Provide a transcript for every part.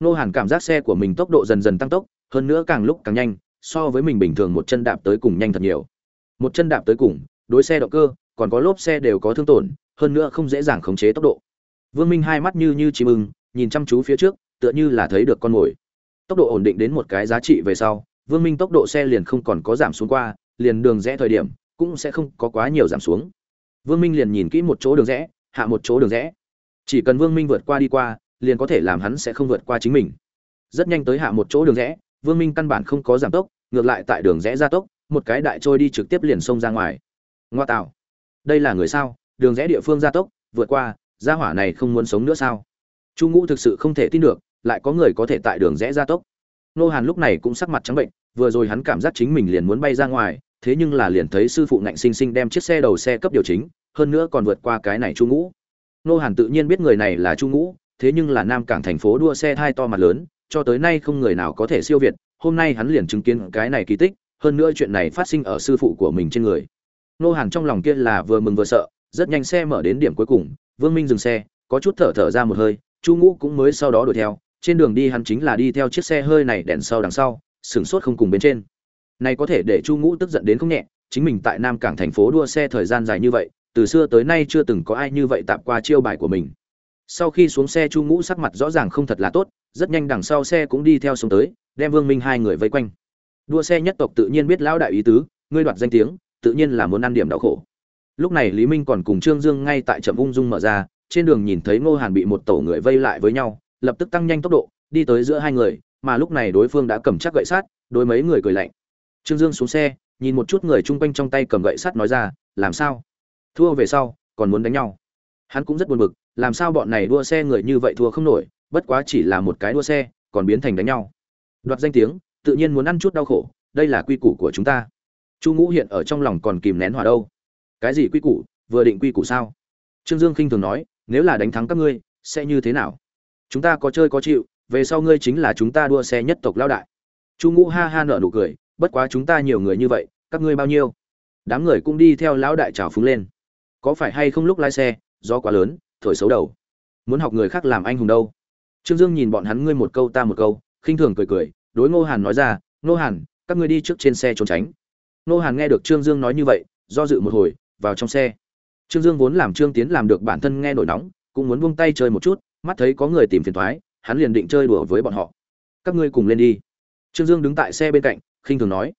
nô hàn cảm giác xe của mình tốc độ dần dần tăng tốc, hơn nữa càng lúc càng nhanh, so với mình bình thường một chân đạp tới cùng nhanh thật nhiều. Một chân đạp tới cùng, đối xe động cơ, còn có lốp xe đều có thương tổn, hơn nữa không dễ dàng khống chế tốc độ. Vương minh hai mắt như như chim ưng, nhìn chăm chú phía trước, tựa như là thấy được con mồi. Tốc độ ổn định đến một cái giá trị về sau, vương minh tốc độ xe liền không còn có giảm xuống qua, liền đường rẽ thời điểm, cũng sẽ không có quá nhiều giảm xuống. Vương minh liền nhìn kỹ một chỗ đường rẽ, hạ một chỗ đường rẽ. Chỉ cần vương minh vượt qua đi qua liền có thể làm hắn sẽ không vượt qua chính mình. Rất nhanh tới hạ một chỗ đường rẽ, vương minh căn bản không có giảm tốc, ngược lại tại đường rẽ gia tốc, một cái đại trôi đi trực tiếp liền xông ra ngoài. Ngoa tạo. Đây là người sao? Đường rẽ địa phương gia tốc, vượt qua, gia hỏa này không muốn sống nữa sao? Chu ngũ thực sự không thể tin được, lại có người có thể tại đường rẽ gia tốc. Nô hàn lúc này cũng sắc mặt trắng bệnh, vừa rồi hắn cảm giác chính mình liền muốn bay ra ngoài, thế nhưng là liền thấy sư phụ ngạnh sinh sinh đem chiếc xe đầu xe cấp điều chính hơn nữa còn vượt qua cái này chu ngũ. Nô hàn tự nhiên biết người này là chu ngũ thế nhưng là nam cảng thành phố đua xe thai to mặt lớn, cho tới nay không người nào có thể siêu việt, hôm nay hắn liền chứng kiến cái này kỳ tích, hơn nữa chuyện này phát sinh ở sư phụ của mình trên người. Nô hàn trong lòng kia là vừa mừng vừa sợ, rất nhanh xe mở đến điểm cuối cùng, vương minh dừng xe, có chút thở thở ra một hơi, chu ngũ cũng mới sau đó đuổi theo, trên đường đi hắn chính là đi theo chiếc xe hơi này đèn sau đằng sau, sửng sốt không cùng bên trên. Này có thể để chu ngũ tức giận đến không nhẹ, chính mình tại nam cảng thành phố đua xe thời gian dài như vậy, từ xưa tới nay chưa từng có ai như vậy tạp qua chiêu bài của mình sau khi xuống xe chu ngũ sắc mặt rõ ràng không thật là tốt, rất nhanh đằng sau xe cũng đi theo xuống tới, đem vương minh hai người vây quanh. Đua xe nhất tộc tự nhiên biết lão đại ý tứ, ngươi đoạt danh tiếng, tự nhiên là muốn ăn điểm đau khổ. Lúc này lý minh còn cùng trương dương ngay tại trạm ung dung mở ra, trên đường nhìn thấy ngô hàn bị một tổ người vây lại với nhau, lập tức tăng nhanh tốc độ, đi tới giữa hai người, mà lúc này đối phương đã cầm chắc gậy sắt, đối mấy người cười lạnh. Trương dương xuống xe, nhìn một chút người chung quanh trong tay cầm gậy sắt nói ra, làm sao? Thua về sau, còn muốn đánh nhau? Hắn cũng rất buồn bực, làm sao bọn này đua xe người như vậy thua không nổi, bất quá chỉ là một cái đua xe, còn biến thành đánh nhau. Đoạt danh tiếng, tự nhiên muốn ăn chút đau khổ, đây là quy củ của chúng ta. Chu ngũ hiện ở trong lòng còn kìm nén hòa đâu. Cái gì quy củ, vừa định quy củ sao? Trương dương khinh thường nói, nếu là đánh thắng các ngươi, sẽ như thế nào? Chúng ta có chơi có chịu, về sau ngươi chính là chúng ta đua xe nhất tộc lao đại. Chu ngũ ha ha nở nụ cười, bất quá chúng ta nhiều người như vậy, các ngươi bao nhiêu? Đám người cũng đi theo lão đại trào phúng lên. Có phải hay không lúc lái xe do quá lớn, thổi xấu đầu. Muốn học người khác làm anh hùng đâu? Trương dương nhìn bọn hắn ngươi một câu ta một câu, khinh thường cười cười, đối ngô hàn nói ra, ngô hàn, các ngươi đi trước trên xe trốn tránh. Ngô hàn nghe được trương dương nói như vậy, do dự một hồi, vào trong xe. Trương dương vốn làm trương tiến làm được bản thân nghe nổi nóng, cũng muốn buông tay chơi một chút, mắt thấy có người tìm phiền thoái, hắn liền định chơi đùa với bọn họ. Các ngươi cùng lên đi. Trương dương đứng tại xe bên cạnh, khinh thường nói.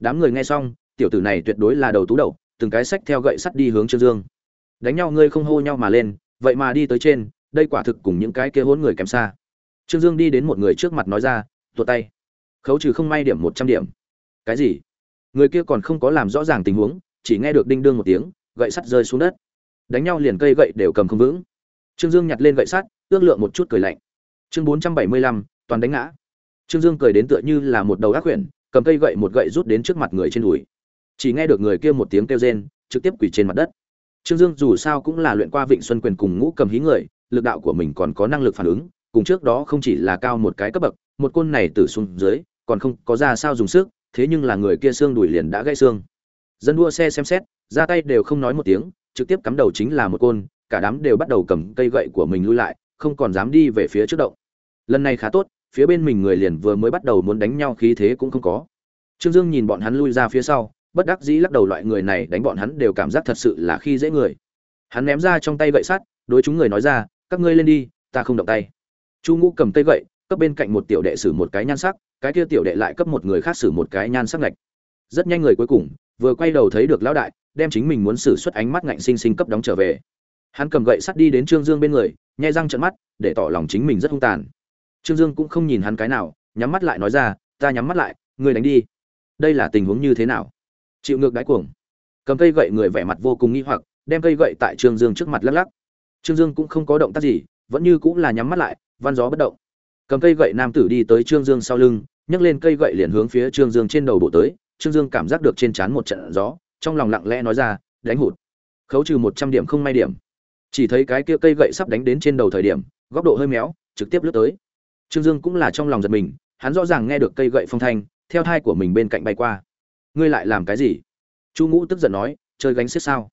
Đám người nghe xong, tiểu tử này tuyệt đối là đầu tú đầu, từng cái sách theo gậy sắt đi hướng trương dương đánh nhau, ngươi không hô nhau mà lên, vậy mà đi tới trên, đây quả thực cùng những cái kia hỗn người kém xa. Trương dương đi đến một người trước mặt nói ra, tuột tay. Khấu trừ không may điểm một trăm điểm. Cái gì? Người kia còn không có làm rõ ràng tình huống, chỉ nghe được đinh đương một tiếng, gậy sắt rơi xuống đất. Đánh nhau liền cây gậy đều cầm không vững. Trương dương nhặt lên gậy sắt, ước lượng một chút cười lạnh. Chương bốn trăm bảy mươi lăm, toàn đánh ngã. Trương dương cười đến tựa như là một đầu ác quyển, cầm cây gậy một gậy rút đến trước mặt người trên đùi. Chỉ nghe được người kia một tiếng kêu rên, trực tiếp quỳ trên mặt đất trương dương dù sao cũng là luyện qua vịnh xuân quyền cùng ngũ cầm hí người, lực đạo của mình còn có năng lực phản ứng, cùng trước đó không chỉ là cao một cái cấp bậc, một côn này từ xuống dưới, còn không có ra sao dùng sức, thế nhưng là người kia xương đùi liền đã gãy xương. Dân đua xe xem xét, ra tay đều không nói một tiếng, trực tiếp cắm đầu chính là một côn, cả đám đều bắt đầu cầm cây gậy của mình lui lại, không còn dám đi về phía trước động. Lần này khá tốt, phía bên mình người liền vừa mới bắt đầu muốn đánh nhau khí thế cũng không có. Trương dương nhìn bọn hắn lui ra phía sau bất đắc dĩ lắc đầu loại người này đánh bọn hắn đều cảm giác thật sự là khi dễ người. Hắn ném ra trong tay gậy sắt, đối chúng người nói ra, các ngươi lên đi, ta không động tay. Chu ngũ cầm tay gậy, cấp bên cạnh một tiểu đệ xử một cái nhan sắc, cái kia tiểu đệ lại cấp một người khác xử một cái nhan sắc ngạch. Rất nhanh người cuối cùng, vừa quay đầu thấy được lão đại, đem chính mình muốn xử xuất ánh mắt ngạnh sinh sinh cấp đóng trở về. Hắn cầm gậy sắt đi đến trương dương bên người, nhai răng trận mắt, để tỏ lòng chính mình rất hung tàn. Trương dương cũng không nhìn hắn cái nào, nhắm mắt lại nói ra, ta nhắm mắt lại người đánh đi. Đây là tình huống như thế nào? Chịu ngược đáy cuồng. Cầm cây gậy người vẻ mặt vô cùng nghi hoặc, đem cây gậy tại trương dương trước mặt lắc lắc. Trương dương cũng không có động tác gì, vẫn như cũng là nhắm mắt lại, văn gió bất động. Cầm cây gậy nam tử đi tới trương dương sau lưng, nhấc lên cây gậy liền hướng phía trương dương trên đầu bộ tới. Trương dương cảm giác được trên trán một trận gió, trong lòng lặng lẽ nói ra, đánh hụt. Khấu trừ một trăm điểm không may điểm. Chỉ thấy cái kia cây gậy sắp đánh đến trên đầu thời điểm, góc độ hơi méo, trực tiếp lướt tới. Trương dương cũng là trong lòng giật mình, hắn rõ ràng nghe được cây gậy phong thanh, theo thai của mình bên cạnh bay qua ngươi lại làm cái gì? Chu ngũ tức giận nói, chơi gánh xiết sao?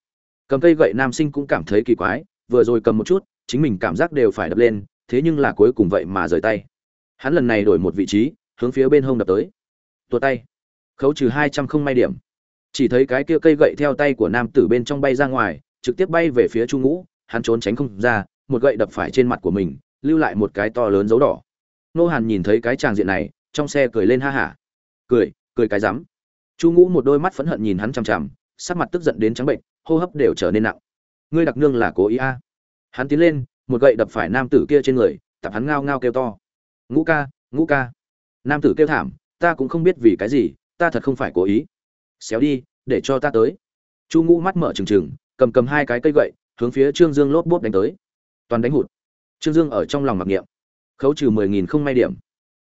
Cầm cây gậy nam sinh cũng cảm thấy kỳ quái, vừa rồi cầm một chút, chính mình cảm giác đều phải đập lên, thế nhưng là cuối cùng vậy mà rời tay. Hắn lần này đổi một vị trí, hướng phía bên hông đập tới. Tuột tay. Khấu trừ hai trăm không may điểm. Chỉ thấy cái kia cây gậy theo tay của nam tử bên trong bay ra ngoài, trực tiếp bay về phía chu ngũ, hắn trốn tránh không ra, một gậy đập phải trên mặt của mình, lưu lại một cái to lớn dấu đỏ. Nô hàn nhìn thấy cái tràng diện này, trong xe cười lên ha hả. Cười cười cái rắm chu ngũ một đôi mắt phẫn hận nhìn hắn chằm chằm, sắc mặt tức giận đến trắng bệnh, hô hấp đều trở nên nặng. Ngươi đặc nương là cố ý a. À. hắn tiến lên, một gậy đập phải nam tử kia trên người tập hắn ngao ngao kêu to. Ngũ ca ngũ ca. Nam tử kêu thảm, ta cũng không biết vì cái gì, ta thật không phải cố ý. Xéo đi, để cho ta tới. Chu ngũ mắt mở trừng trừng, cầm cầm hai cái cây gậy, hướng phía trương dương lốp bốp đánh tới. Toàn đánh hụt. Trương dương ở trong lòng mặc niệm. Khấu trừ mười nghìn không may điểm.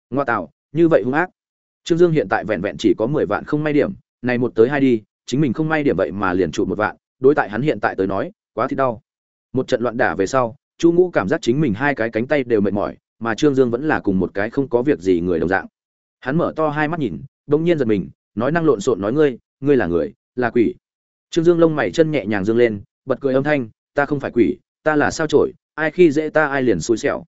Ngoa tạo, như vậy hung ác trương dương hiện tại vẹn vẹn chỉ có mười vạn không may điểm này một tới hai đi chính mình không may điểm vậy mà liền trụ một vạn đối tại hắn hiện tại tới nói quá thì đau. Một trận loạn đả về sau chu ngũ cảm giác chính mình hai cái cánh tay đều mệt mỏi mà trương dương vẫn là cùng một cái không có việc gì người đồng dạng. Hắn mở to hai mắt nhìn đông nhiên giật mình nói năng lộn xộn nói ngươi ngươi là người là quỷ. Trương dương lông mày chân nhẹ nhàng dương lên bật cười âm thanh ta không phải quỷ ta là sao chổi, ai khi dễ ta ai liền xui xẻo.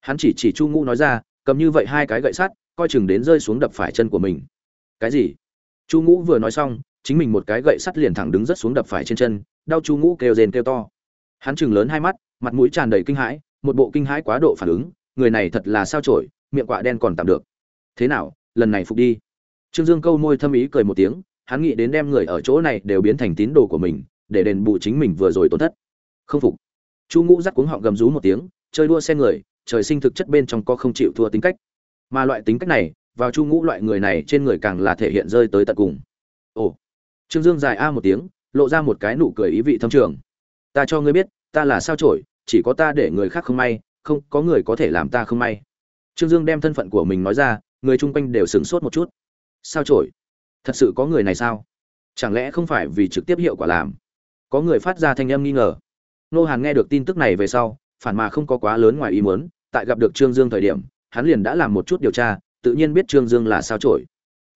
Hắn chỉ chỉ chu ngũ nói ra cầm như vậy hai cái gậy sắt, coi chừng đến rơi xuống đập phải chân của mình. Cái gì? Chu ngũ vừa nói xong, chính mình một cái gậy sắt liền thẳng đứng rất xuống đập phải trên chân, đau chu ngũ kêu rền kêu to. Hắn chừng lớn hai mắt, mặt mũi tràn đầy kinh hãi, một bộ kinh hãi quá độ phản ứng, người này thật là sao trổi miệng quạ đen còn tạm được. Thế nào, lần này phục đi. Trương dương câu môi thâm ý cười một tiếng, hắn nghĩ đến đem người ở chỗ này đều biến thành tín đồ của mình, để đền bù chính mình vừa rồi tổn thất. Không phục. Chu ngũ dắt cuống họng gầm rú một tiếng, chơi đua xe người trời sinh thực chất bên trong có không chịu thua tính cách. Mà loại tính cách này, vào chu ngũ loại người này trên người càng là thể hiện rơi tới tận cùng. Ồ. Trương dương dài a một tiếng, lộ ra một cái nụ cười ý vị thâm trường. Ta cho ngươi biết, ta là sao trổi chỉ có ta để người khác không may, không, có người có thể làm ta không may. Trương dương đem thân phận của mình nói ra, người chung quanh đều sửng sốt một chút. Sao trổi thật sự có người này sao? Chẳng lẽ không phải vì trực tiếp hiệu quả làm? Có người phát ra thanh âm nghi ngờ. Nô hàn nghe được tin tức này về sau phản mà không có quá lớn ngoài ý muốn, tại gặp được trương dương thời điểm, hắn liền đã làm một chút điều tra, tự nhiên biết trương dương là sao trổi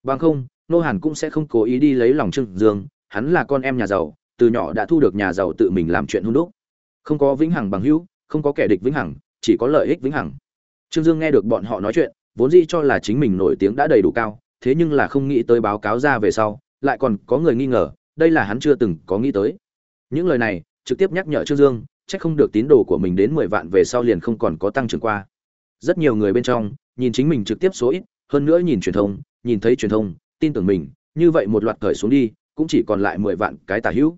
bằng không, nô hàn cũng sẽ không cố ý đi lấy lòng trương dương, hắn là con em nhà giàu, từ nhỏ đã thu được nhà giàu tự mình làm chuyện hung đúc. Không có vĩnh hằng bằng hữu, không có kẻ địch vĩnh hằng, chỉ có lợi ích vĩnh hằng. Trương dương nghe được bọn họ nói chuyện, vốn dĩ cho là chính mình nổi tiếng đã đầy đủ cao, thế nhưng là không nghĩ tới báo cáo ra về sau, lại còn có người nghi ngờ, đây là hắn chưa từng có nghĩ tới. Những lời này, trực tiếp nhắc nhở trương dương chắc không được tín đồ của mình đến mười vạn về sau liền không còn có tăng trưởng qua. Rất nhiều người bên trong, nhìn chính mình trực tiếp số ít, hơn nữa nhìn truyền thông, nhìn thấy truyền thông, tin tưởng mình, như vậy một loạt cởi xuống đi, cũng chỉ còn lại mười vạn cái tà hữu.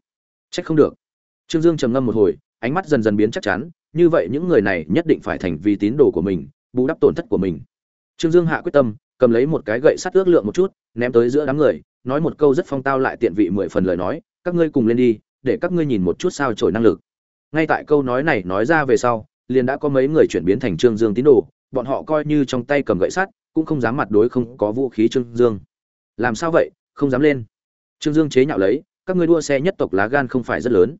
Chắc không được. Trương dương trầm ngâm một hồi, ánh mắt dần dần biến chắc chắn, như vậy những người này nhất định phải thành vì tín đồ của mình, bù đắp tổn thất của mình. Trương dương hạ quyết tâm, cầm lấy một cái gậy sắt ước lượng một chút, ném tới giữa đám người, nói một câu rất phong tao lại tiện vị mười phần lời nói, các ngươi cùng lên đi, để các ngươi nhìn một chút sao trổi năng lực ngay tại câu nói này nói ra về sau, liền đã có mấy người chuyển biến thành trương dương tín đồ, bọn họ coi như trong tay cầm gậy sắt, cũng không dám mặt đối không có vũ khí trương dương. Làm sao vậy? Không dám lên. Trương dương chế nhạo lấy, các ngươi đua xe nhất tộc lá gan không phải rất lớn.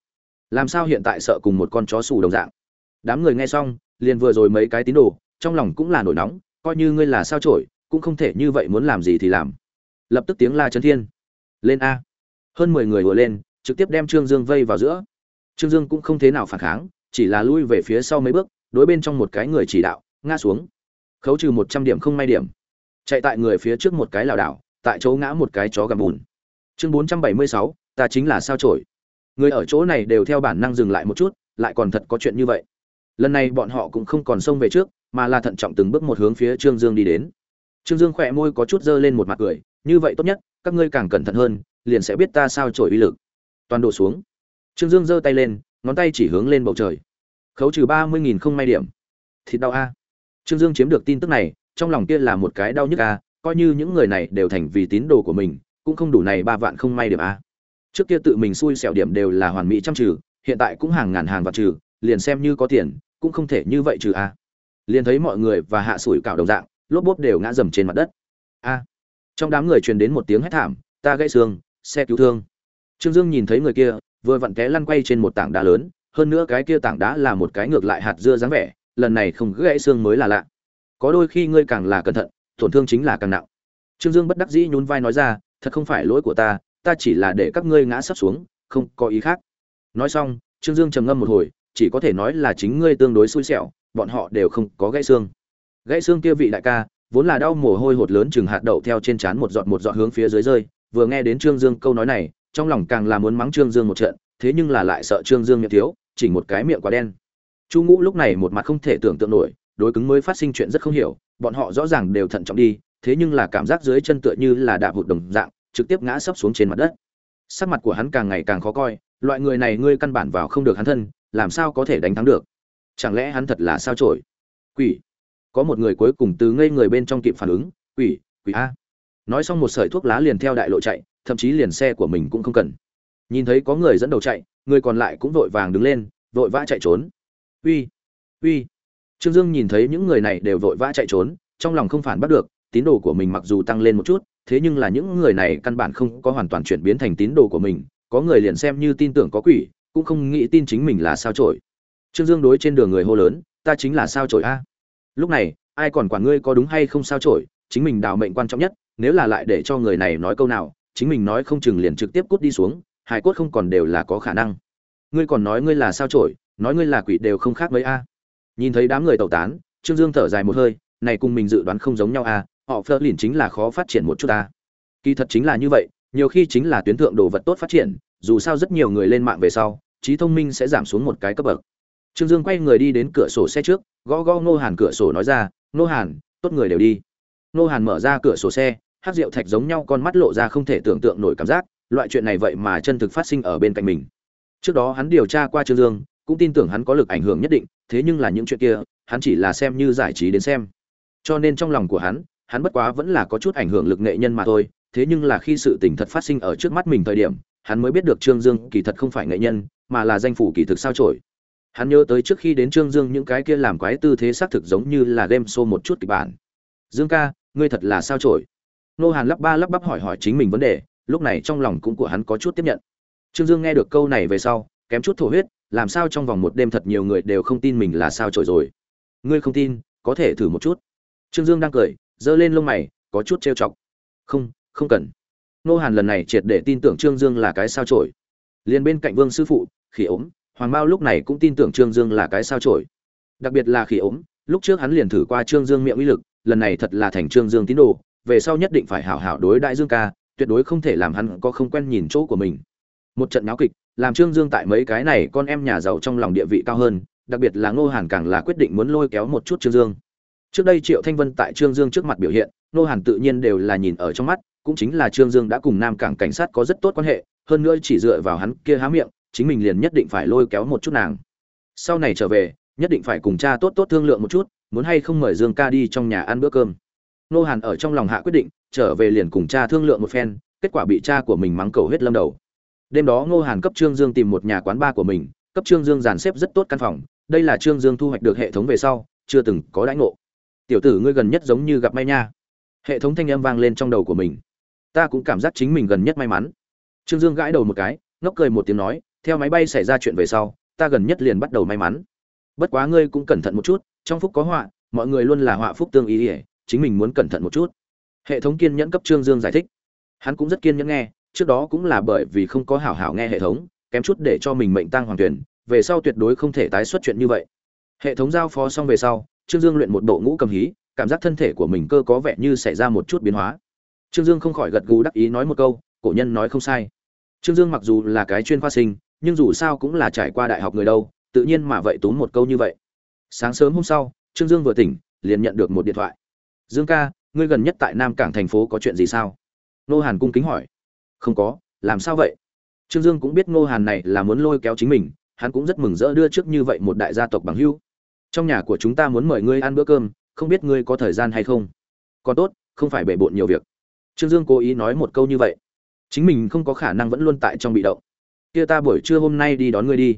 Làm sao hiện tại sợ cùng một con chó xù đồng dạng? Đám người nghe xong, liền vừa rồi mấy cái tín đồ, trong lòng cũng là nổi nóng, coi như ngươi là sao trổi cũng không thể như vậy muốn làm gì thì làm. Lập tức tiếng la chấn thiên. Lên a. Hơn mười người vừa lên, trực tiếp đem trương dương vây vào giữa trương dương cũng không thế nào phản kháng, chỉ là lui về phía sau mấy bước, đối bên trong một cái người chỉ đạo, ngã xuống. Khấu trừ một trăm điểm không may điểm. Chạy tại người phía trước một cái lảo đảo, tại chỗ ngã một cái chó gầm bùn. Chương bốn trăm bảy mươi sáu, ta chính là sao chổi. người ở chỗ này đều theo bản năng dừng lại một chút, lại còn thật có chuyện như vậy. Lần này bọn họ cũng không còn xông về trước, mà là thận trọng từng bước một hướng phía trương dương đi đến. Trương dương khỏe môi có chút dơ lên một mặt cười, như vậy tốt nhất, các ngươi càng cẩn thận hơn, liền sẽ biết ta sao chổi uy lực. Toàn đổ xuống trương dương giơ tay lên, ngón tay chỉ hướng lên bầu trời. Khấu trừ ba mươi nghìn không may điểm. Thịt đau a. Trương dương chiếm được tin tức này, trong lòng kia là một cái đau nhức a, coi như những người này đều thành vì tín đồ của mình, cũng không đủ này ba vạn không may điểm a. Trước kia tự mình xui xẻo điểm đều là hoàn mỹ chăm trừ, hiện tại cũng hàng ngàn hàng vạn trừ, liền xem như có tiền, cũng không thể như vậy trừ a. Liền thấy mọi người và hạ sủi cảo đồng dạng, lốp bốp đều ngã dầm trên mặt đất. A. Trong đám người truyền đến một tiếng hét thảm, ta gãy xương, xe cứu thương. Trương dương nhìn thấy người kia vừa vặn té lăn quay trên một tảng đá lớn, hơn nữa cái kia tảng đá là một cái ngược lại hạt dưa dáng vẻ, lần này không gãy xương mới là lạ. Có đôi khi ngươi càng là cẩn thận, tổn thương chính là càng nặng. Trương dương bất đắc dĩ nhún vai nói ra, thật không phải lỗi của ta ta chỉ là để các ngươi ngã sắp xuống, không có ý khác. Nói xong, trương dương trầm ngâm một hồi, chỉ có thể nói là chính ngươi tương đối xui xẻo, bọn họ đều không có gãy xương. Gãy xương kia vị đại ca, vốn là đau mồ hôi hột lớn chừng hạt đậu theo trên trán một giọt một giọt hướng phía dưới rơi, vừa nghe đến trương dương câu nói này trong lòng càng là muốn mắng trương dương một trận, thế nhưng là lại sợ trương dương miệng thiếu, chỉ một cái miệng quá đen. Chu ngũ lúc này một mặt không thể tưởng tượng nổi, đối cứng mới phát sinh chuyện rất không hiểu, bọn họ rõ ràng đều thận trọng đi, thế nhưng là cảm giác dưới chân tựa như là đạp hụt đồng dạng, trực tiếp ngã sấp xuống trên mặt đất. Sắc mặt của hắn càng ngày càng khó coi, loại người này ngươi căn bản vào không được hắn thân, làm sao có thể đánh thắng được? Chẳng lẽ hắn thật là sao trổi quỷ. Có một người cuối cùng từ ngây người bên trong kịp phản ứng, quỷ quỷ a. Nói xong một sợi thuốc lá liền theo đại lộ chạy thậm chí liền xe của mình cũng không cần. Nhìn thấy có người dẫn đầu chạy, người còn lại cũng vội vàng đứng lên, vội vã chạy trốn. Uy uy. Trương dương nhìn thấy những người này đều vội vã chạy trốn, trong lòng không phản bắt được, tín đồ của mình mặc dù tăng lên một chút, thế nhưng là những người này căn bản không có hoàn toàn chuyển biến thành tín đồ của mình, có người liền xem như tin tưởng có quỷ, cũng không nghĩ tin chính mình là sao trổi trương dương đối trên đường người hô lớn, ta chính là sao trổi a? Lúc này, ai còn quản ngươi có đúng hay không sao trổi chính mình đào mệnh quan trọng nhất, nếu là lại để cho người này nói câu nào chính mình nói không chừng liền trực tiếp cút đi xuống hải cốt không còn đều là có khả năng. Ngươi còn nói ngươi là sao trổi, nói ngươi là quỷ đều không khác mấy a. Nhìn thấy đám người tẩu tán, trương dương thở dài một hơi, này cùng mình dự đoán không giống nhau a, họ phớt lìn chính là khó phát triển một chút a. Kỳ thật chính là như vậy, nhiều khi chính là tuyến thượng đồ vật tốt phát triển, dù sao rất nhiều người lên mạng về sau, trí thông minh sẽ giảm xuống một cái cấp bậc. Trương dương quay người đi đến cửa sổ xe trước, gõ gõ ngô hàn cửa sổ nói ra, ngô hàn, tốt người đều đi. Ngô hàn mở ra cửa sổ xe hát rượu thạch giống nhau con mắt lộ ra không thể tưởng tượng nổi cảm giác, loại chuyện này vậy mà chân thực phát sinh ở bên cạnh mình. Trước đó hắn điều tra qua trương dương, cũng tin tưởng hắn có lực ảnh hưởng nhất định, thế nhưng là những chuyện kia, hắn chỉ là xem như giải trí đến xem. Cho nên trong lòng của hắn hắn bất quá vẫn là có chút ảnh hưởng lực nghệ nhân mà thôi, thế nhưng là khi sự tình thật phát sinh ở trước mắt mình thời điểm, hắn mới biết được trương dương kỳ thật không phải nghệ nhân, mà là danh phủ kỳ thực sao trổi hắn nhớ tới trước khi đến trương dương những cái kia làm quái tư thế xác thực giống như là game show một chút kịch bản. Dương ca, ngươi thật là sao trổi nô hàn lắp ba lắp bắp hỏi hỏi chính mình vấn đề, lúc này trong lòng cũng của hắn có chút tiếp nhận. Trương dương nghe được câu này về sau, kém chút thổ huyết, làm sao trong vòng một đêm thật nhiều người đều không tin mình là sao trổi rồi. Ngươi không tin, có thể thử một chút. Trương dương đang cười, giơ lên lông mày, có chút trêu chọc. Không không cần. Nô hàn lần này triệt để tin tưởng trương dương là cái sao trổi liền bên cạnh vương sư phụ, khỉ ốm, hoàng Mao lúc này cũng tin tưởng trương dương là cái sao trổi đặc biệt là khỉ ốm, lúc trước hắn liền thử qua trương dương miệng uy lực, lần này thật là thành trương dương tín đồ về sau nhất định phải hảo hảo đối đại dương ca, tuyệt đối không thể làm hắn có không quen nhìn chỗ của mình. Một trận náo kịch, làm trương dương tại mấy cái này con em nhà giàu trong lòng địa vị cao hơn, đặc biệt là ngô hàn càng là quyết định muốn lôi kéo một chút trương dương. Trước đây triệu thanh vân tại trương dương trước mặt biểu hiện, ngô hàn tự nhiên đều là nhìn ở trong mắt, cũng chính là trương dương đã cùng nam cảng cảnh sát có rất tốt quan hệ, hơn nữa chỉ dựa vào hắn kia há miệng, chính mình liền nhất định phải lôi kéo một chút nàng. Sau này trở về, nhất định phải cùng cha tốt tốt thương lượng một chút, muốn hay không mời dương ca đi trong nhà ăn bữa cơm nô hàn ở trong lòng hạ quyết định, trở về liền cùng cha thương lượng một phen, kết quả bị cha của mình mắng cầu hết lâm đầu. Đêm đó ngô hàn cấp trương dương tìm một nhà quán bar của mình, cấp trương dương dàn xếp rất tốt căn phòng, đây là trương dương thu hoạch được hệ thống về sau, chưa từng có đãi ngộ. Tiểu tử ngươi gần nhất giống như gặp may nha. Hệ thống thanh âm vang lên trong đầu của mình. Ta cũng cảm giác chính mình gần nhất may mắn. Trương dương gãi đầu một cái, ngốc cười một tiếng nói, theo máy bay xảy ra chuyện về sau, ta gần nhất liền bắt đầu may mắn. Bất quá ngươi cũng cẩn thận một chút, trong phúc có họa, mọi người luôn là họa phúc tương ý ỉa chính mình muốn cẩn thận một chút. Hệ thống kiên nhẫn cấp trương dương giải thích. Hắn cũng rất kiên nhẫn nghe, trước đó cũng là bởi vì không có hảo hảo nghe hệ thống, kém chút để cho mình mệnh tăng hoàng tuyển, về sau tuyệt đối không thể tái xuất chuyện như vậy. Hệ thống giao phó xong về sau, trương dương luyện một bộ ngũ cầm hí, cảm giác thân thể của mình cơ có vẻ như xảy ra một chút biến hóa. Trương dương không khỏi gật gù đắc ý nói một câu, cổ nhân nói không sai. Trương dương mặc dù là cái chuyên khoa sinh, nhưng dù sao cũng là trải qua đại học người đâu, tự nhiên mà vậy túm một câu như vậy. Sáng sớm hôm sau, trương dương vừa tỉnh, liền nhận được một điện thoại dương ca, ngươi gần nhất tại nam cảng thành phố có chuyện gì sao? Nô hàn cung kính hỏi. Không có, làm sao vậy? Trương dương cũng biết Nô hàn này là muốn lôi kéo chính mình, hắn cũng rất mừng rỡ đưa trước như vậy một đại gia tộc bằng hưu trong nhà của chúng ta muốn mời ngươi ăn bữa cơm, không biết ngươi có thời gian hay không? Còn tốt, không phải bể bộn nhiều việc. Trương dương cố ý nói một câu như vậy. Chính mình không có khả năng vẫn luôn tại trong bị động. Kia ta buổi trưa hôm nay đi đón ngươi đi.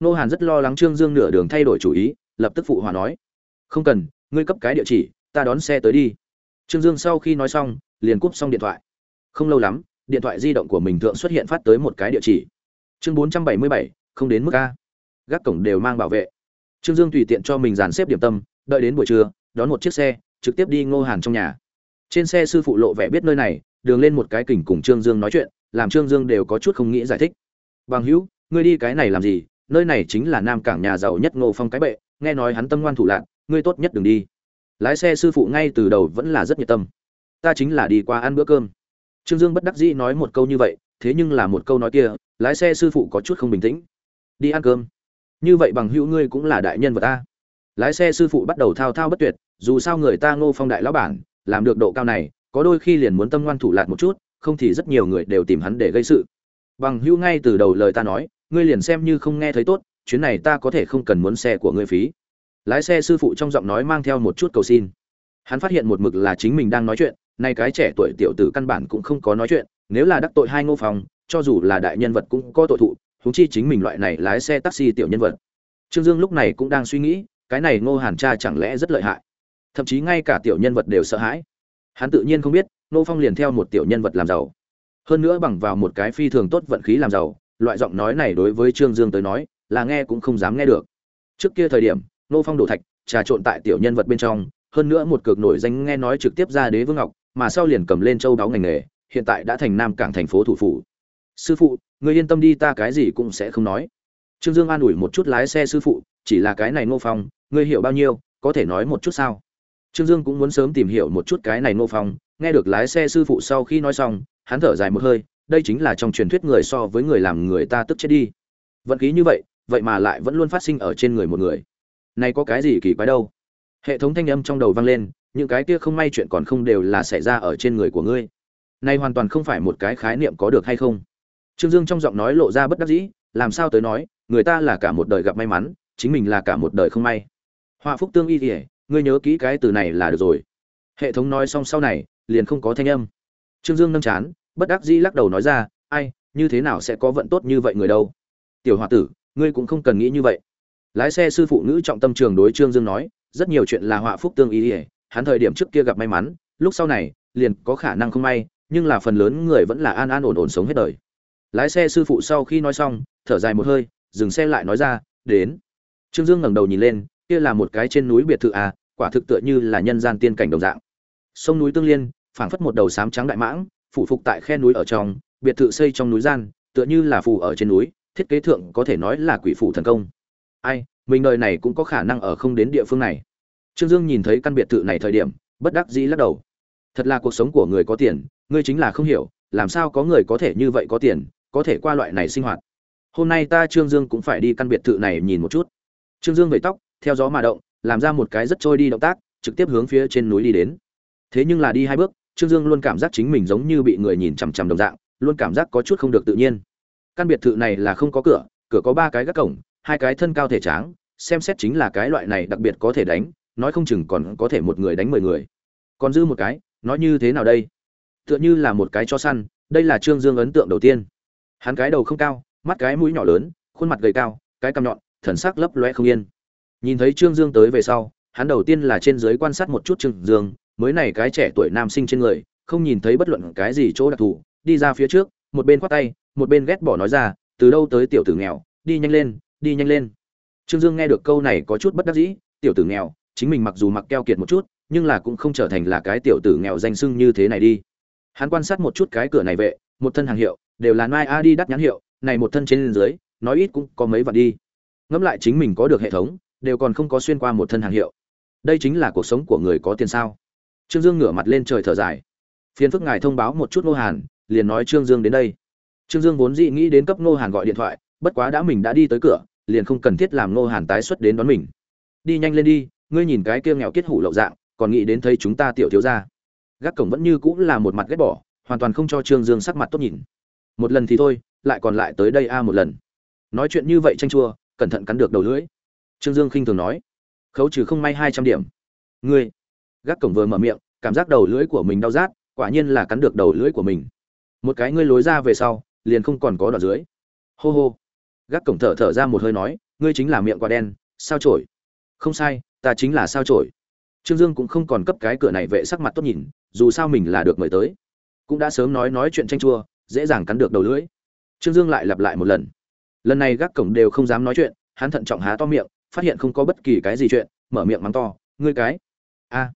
Nô hàn rất lo lắng trương dương nửa đường thay đổi chủ ý, lập tức phụ hòa nói. Không cần, ngươi cấp cái địa chỉ ta đón xe tới đi. Trương dương sau khi nói xong, liền cúp xong điện thoại. Không lâu lắm, điện thoại di động của mình thượng xuất hiện phát tới một cái địa chỉ. Chương bốn trăm bảy mươi bảy, không đến mức a. Gác cổng đều mang bảo vệ. Trương dương tùy tiện cho mình dàn xếp điểm tâm, đợi đến buổi trưa, đón một chiếc xe, trực tiếp đi ngô hàn trong nhà. Trên xe sư phụ lộ vẻ biết nơi này, đường lên một cái kỉnh cùng trương dương nói chuyện, làm trương dương đều có chút không nghĩ giải thích. Bằng hữu, ngươi đi cái này làm gì? Nơi này chính là nam cảng nhà giàu nhất ngô phong cái bệ, nghe nói hắn tâm ngoan thủ lạc, ngươi tốt nhất đừng đi lái xe sư phụ ngay từ đầu vẫn là rất nhiệt tâm. Ta chính là đi qua ăn bữa cơm. Trương dương bất đắc dĩ nói một câu như vậy, thế nhưng là một câu nói kia, lái xe sư phụ có chút không bình tĩnh. Đi ăn cơm. Như vậy bằng hữu ngươi cũng là đại nhân vật ta. Lái xe sư phụ bắt đầu thao thao bất tuyệt, dù sao người ta ngô phong đại lão bản, làm được độ cao này, có đôi khi liền muốn tâm ngoan thủ lạt một chút, không thì rất nhiều người đều tìm hắn để gây sự. Bằng hữu ngay từ đầu lời ta nói, ngươi liền xem như không nghe thấy tốt, chuyến này ta có thể không cần muốn xe của ngươi phí lái xe sư phụ trong giọng nói mang theo một chút cầu xin. Hắn phát hiện một mực là chính mình đang nói chuyện, nay cái trẻ tuổi tiểu tử căn bản cũng không có nói chuyện, nếu là đắc tội hai ngô phòng, cho dù là đại nhân vật cũng có tội thụ húng chi chính mình loại này lái xe taxi tiểu nhân vật. Trương dương lúc này cũng đang suy nghĩ, cái này ngô hàn cha chẳng lẽ rất lợi hại? Thậm chí ngay cả tiểu nhân vật đều sợ hãi. Hắn tự nhiên không biết, ngô phong liền theo một tiểu nhân vật làm giàu. Hơn nữa bằng vào một cái phi thường tốt vận khí làm giàu, loại giọng nói này đối với trương dương tới nói, là nghe cũng không dám nghe được. Trước kia thời điểm Nô phong đổ thạch, trà trộn tại tiểu nhân vật bên trong, hơn nữa một cực nổi danh nghe nói trực tiếp ra đế vương ngọc, mà sau liền cầm lên châu đáo ngành nghề, hiện tại đã thành nam cảng thành phố thủ phủ. Sư phụ người yên tâm đi, ta cái gì cũng sẽ không nói. Trương dương an ủi một chút lái xe sư phụ, chỉ là cái này Nô phong, ngươi hiểu bao nhiêu, có thể nói một chút sao? Trương dương cũng muốn sớm tìm hiểu một chút cái này Nô phong, nghe được lái xe sư phụ sau khi nói xong, hắn thở dài một hơi, đây chính là trong truyền thuyết người so với người làm người ta tức chết đi. Vận khí như vậy vậy mà lại vẫn luôn phát sinh ở trên người một người này có cái gì kỳ quái đâu? Hệ thống thanh âm trong đầu vang lên, những cái kia không may chuyện còn không đều là xảy ra ở trên người của ngươi. Này hoàn toàn không phải một cái khái niệm có được hay không? Trương dương trong giọng nói lộ ra bất đắc dĩ, làm sao tới nói, người ta là cả một đời gặp may mắn, chính mình là cả một đời không may. Họa phúc tương y kỉa ngươi nhớ kỹ cái từ này là được rồi. Hệ thống nói xong sau này, liền không có thanh âm. Trương dương nâng chán, bất đắc dĩ lắc đầu nói ra, ai, như thế nào sẽ có vận tốt như vậy người đâu? Tiểu h o a tử, ngươi cũng không cần nghĩ như vậy lái xe sư phụ nữ trọng tâm trường đối trương dương nói, rất nhiều chuyện là họa phúc tương ý ỉa hắn thời điểm trước kia gặp may mắn, lúc sau này, liền có khả năng không may, nhưng là phần lớn người vẫn là an an ổn ổn sống hết đời. Lái xe sư phụ sau khi nói xong, thở dài một hơi, dừng xe lại nói ra, đến. Trương dương ngẩng đầu nhìn lên, kia là một cái trên núi biệt thự à quả thực tựa như là nhân gian tiên cảnh đồng dạng. Sông núi tương liên, phảng phất một đầu sám trắng đại mãng, phủ phục tại khe núi ở trong, biệt thự xây trong núi gian, tựa như là phù ở trên núi, thiết kế thượng có thể nói là quỷ phủ thần công ai, mình đời này cũng có khả năng ở không đến địa phương này. Trương dương nhìn thấy căn biệt thự này thời điểm, bất đắc dĩ lắc đầu. Thật là cuộc sống của người có tiền, ngươi chính là không hiểu, làm sao có người có thể như vậy có tiền, có thể qua loại này sinh hoạt. Hôm nay ta trương dương cũng phải đi căn biệt thự này nhìn một chút. Trương dương vẩy tóc, theo gió mà động, làm ra một cái rất trôi đi động tác, trực tiếp hướng phía trên núi đi đến. Thế nhưng là đi hai bước, trương dương luôn cảm giác chính mình giống như bị người nhìn chằm chằm đồng dạng, luôn cảm giác có chút không được tự nhiên. Căn biệt thự này là không có cửa cửa có ba cái gác cổng hai cái thân cao thể tráng, xem xét chính là cái loại này đặc biệt có thể đánh, nói không chừng còn có thể một người đánh mười người. Còn dư một cái, nói như thế nào đây? Tựa như là một cái cho săn, đây là trương dương ấn tượng đầu tiên. Hắn cái đầu không cao, mắt cái mũi nhỏ lớn, khuôn mặt gầy cao, cái cằm nhọn, thần sắc lấp loe không yên. Nhìn thấy trương dương tới về sau, hắn đầu tiên là trên dưới quan sát một chút trương dương, mới này cái trẻ tuổi nam sinh trên người, không nhìn thấy bất luận cái gì chỗ đặc thù, đi ra phía trước, một bên khoát tay, một bên ghét bỏ nói ra, từ đâu tới tiểu tử nghèo, đi nhanh lên đi nhanh lên. Trương dương nghe được câu này có chút bất đắc dĩ, tiểu tử nghèo, chính mình mặc dù mặc keo kiệt một chút, nhưng là cũng không trở thành là cái tiểu tử nghèo danh sưng như thế này đi. Hắn quan sát một chút cái cửa này vệ, một thân hàng hiệu, đều là nai a đi đắt nhãn hiệu, này một thân trên dưới, nói ít cũng có mấy vạn đi. Ngẫm lại chính mình có được hệ thống, đều còn không có xuyên qua một thân hàng hiệu. Đây chính là cuộc sống của người có tiền sao? Trương dương ngửa mặt lên trời thở dài. Phiền phức ngài thông báo một chút nô hàn, liền nói trương dương đến đây. Trương dương vốn dĩ nghĩ đến cấp nô hàn gọi điện thoại, bất quá đã mình đã đi tới cửa liền không cần thiết làm Ngô hàn tái xuất đến đón mình. Đi nhanh lên đi, ngươi nhìn cái kia nghèo kết hủ lậu dạng, còn nghĩ đến thấy chúng ta tiểu thiếu gia. Gác cổng vẫn như cũng là một mặt ghét bỏ, hoàn toàn không cho trương dương sắc mặt tốt nhìn. Một lần thì thôi, lại còn lại tới đây a một lần. Nói chuyện như vậy tranh chua, cẩn thận cắn được đầu lưỡi. Trương dương khinh thường nói. Khấu trừ không may hai trăm điểm. Ngươi. Gác cổng vừa mở miệng, cảm giác đầu lưỡi của mình đau rát, quả nhiên là cắn được đầu lưỡi của mình. Một cái ngươi lối ra về sau, liền không còn có đoạn dưới. Hô hô gác cổng thở thở ra một hơi nói, ngươi chính là miệng quả đen, sao trổi không sai, ta chính là sao trổi trương dương cũng không còn cấp cái cửa này vệ sắc mặt tốt nhìn, dù sao mình là được mời tới. Cũng đã sớm nói nói chuyện tranh chua, dễ dàng cắn được đầu lưỡi. Trương dương lại lặp lại một lần. Lần này gác cổng đều không dám nói chuyện, hắn thận trọng há to miệng, phát hiện không có bất kỳ cái gì chuyện, mở miệng mắng to, ngươi cái? A.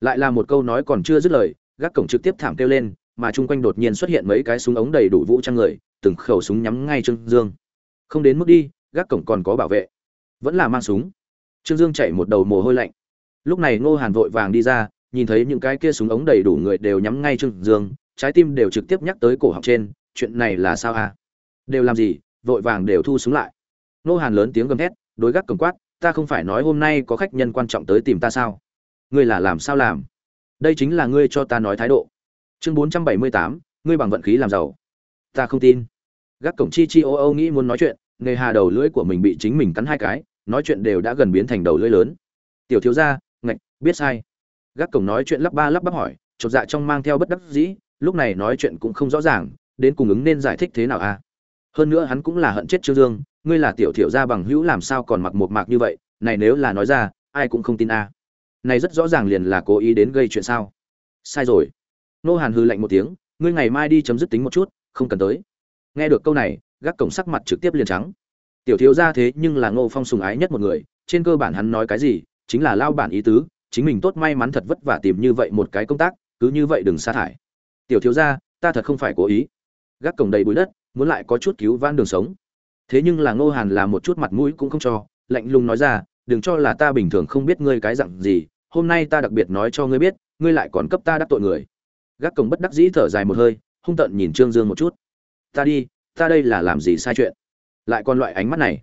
Lại là một câu nói còn chưa dứt lời, gác cổng trực tiếp thảm kêu lên, mà chung quanh đột nhiên xuất hiện mấy cái súng ống đầy đủ vũ trang người, từng khẩu súng nhắm ngay trương dương không đến mức đi, gác cổng còn có bảo vệ. Vẫn là mang súng. Trương dương chạy một đầu mồ hôi lạnh. Lúc này ngô hàn vội vàng đi ra, nhìn thấy những cái kia súng ống đầy đủ người đều nhắm ngay trương dương, trái tim đều trực tiếp nhắc tới cổ học trên, chuyện này là sao a đều làm gì, vội vàng đều thu súng lại. Ngô hàn lớn tiếng gầm thét, đối gác cổng quát, ta không phải nói hôm nay có khách nhân quan trọng tới tìm ta sao? Ngươi là làm sao làm? Đây chính là ngươi cho ta nói thái độ. Chương bốn trăm bảy mươi tám, ngươi bằng vận khí làm giàu. Ta không tin gác cổng chi chi ô ô nghĩ muốn nói chuyện, nghề hà đầu lưỡi của mình bị chính mình cắn hai cái, nói chuyện đều đã gần biến thành đầu lưỡi lớn. Tiểu thiếu gia, ngạch, biết sai. Gác cổng nói chuyện lắp ba lắp bắp hỏi, chột dạ trong mang theo bất đắc dĩ, lúc này nói chuyện cũng không rõ ràng, đến cùng ứng nên giải thích thế nào a à? hơn nữa hắn cũng là hận chết trương dương, ngươi là tiểu thiểu gia bằng hữu làm sao còn mặc một mạc như vậy, này nếu là nói ra, ai cũng không tin a này rất rõ ràng liền là cố ý đến gây chuyện sao? Sai rồi. Nô hàn hư lạnh một tiếng, ngươi ngày mai đi chấm dứt tính một chút, không cần tới nghe được câu này, gác cổng sắc mặt trực tiếp liền trắng. Tiểu thiếu gia thế nhưng là ngô phong sùng ái nhất một người, trên cơ bản hắn nói cái gì, chính là lao bản ý tứ, chính mình tốt may mắn thật vất vả tìm như vậy một cái công tác, cứ như vậy đừng sa thải. Tiểu thiếu gia, ta thật không phải cố ý. Gác cổng đầy bụi đất, muốn lại có chút cứu van đường sống. Thế nhưng là ngô hàn là một chút mặt mũi cũng không cho, lạnh lùng nói ra, đừng cho là ta bình thường không biết ngươi cái dặn gì, hôm nay ta đặc biệt nói cho ngươi biết, ngươi lại còn cấp ta đắc tội người. Gác cổng bất đắc dĩ thở dài một hơi, hung tợn nhìn trương dương một chút ta đi, ta đây là làm gì sai chuyện? Lại còn loại ánh mắt này.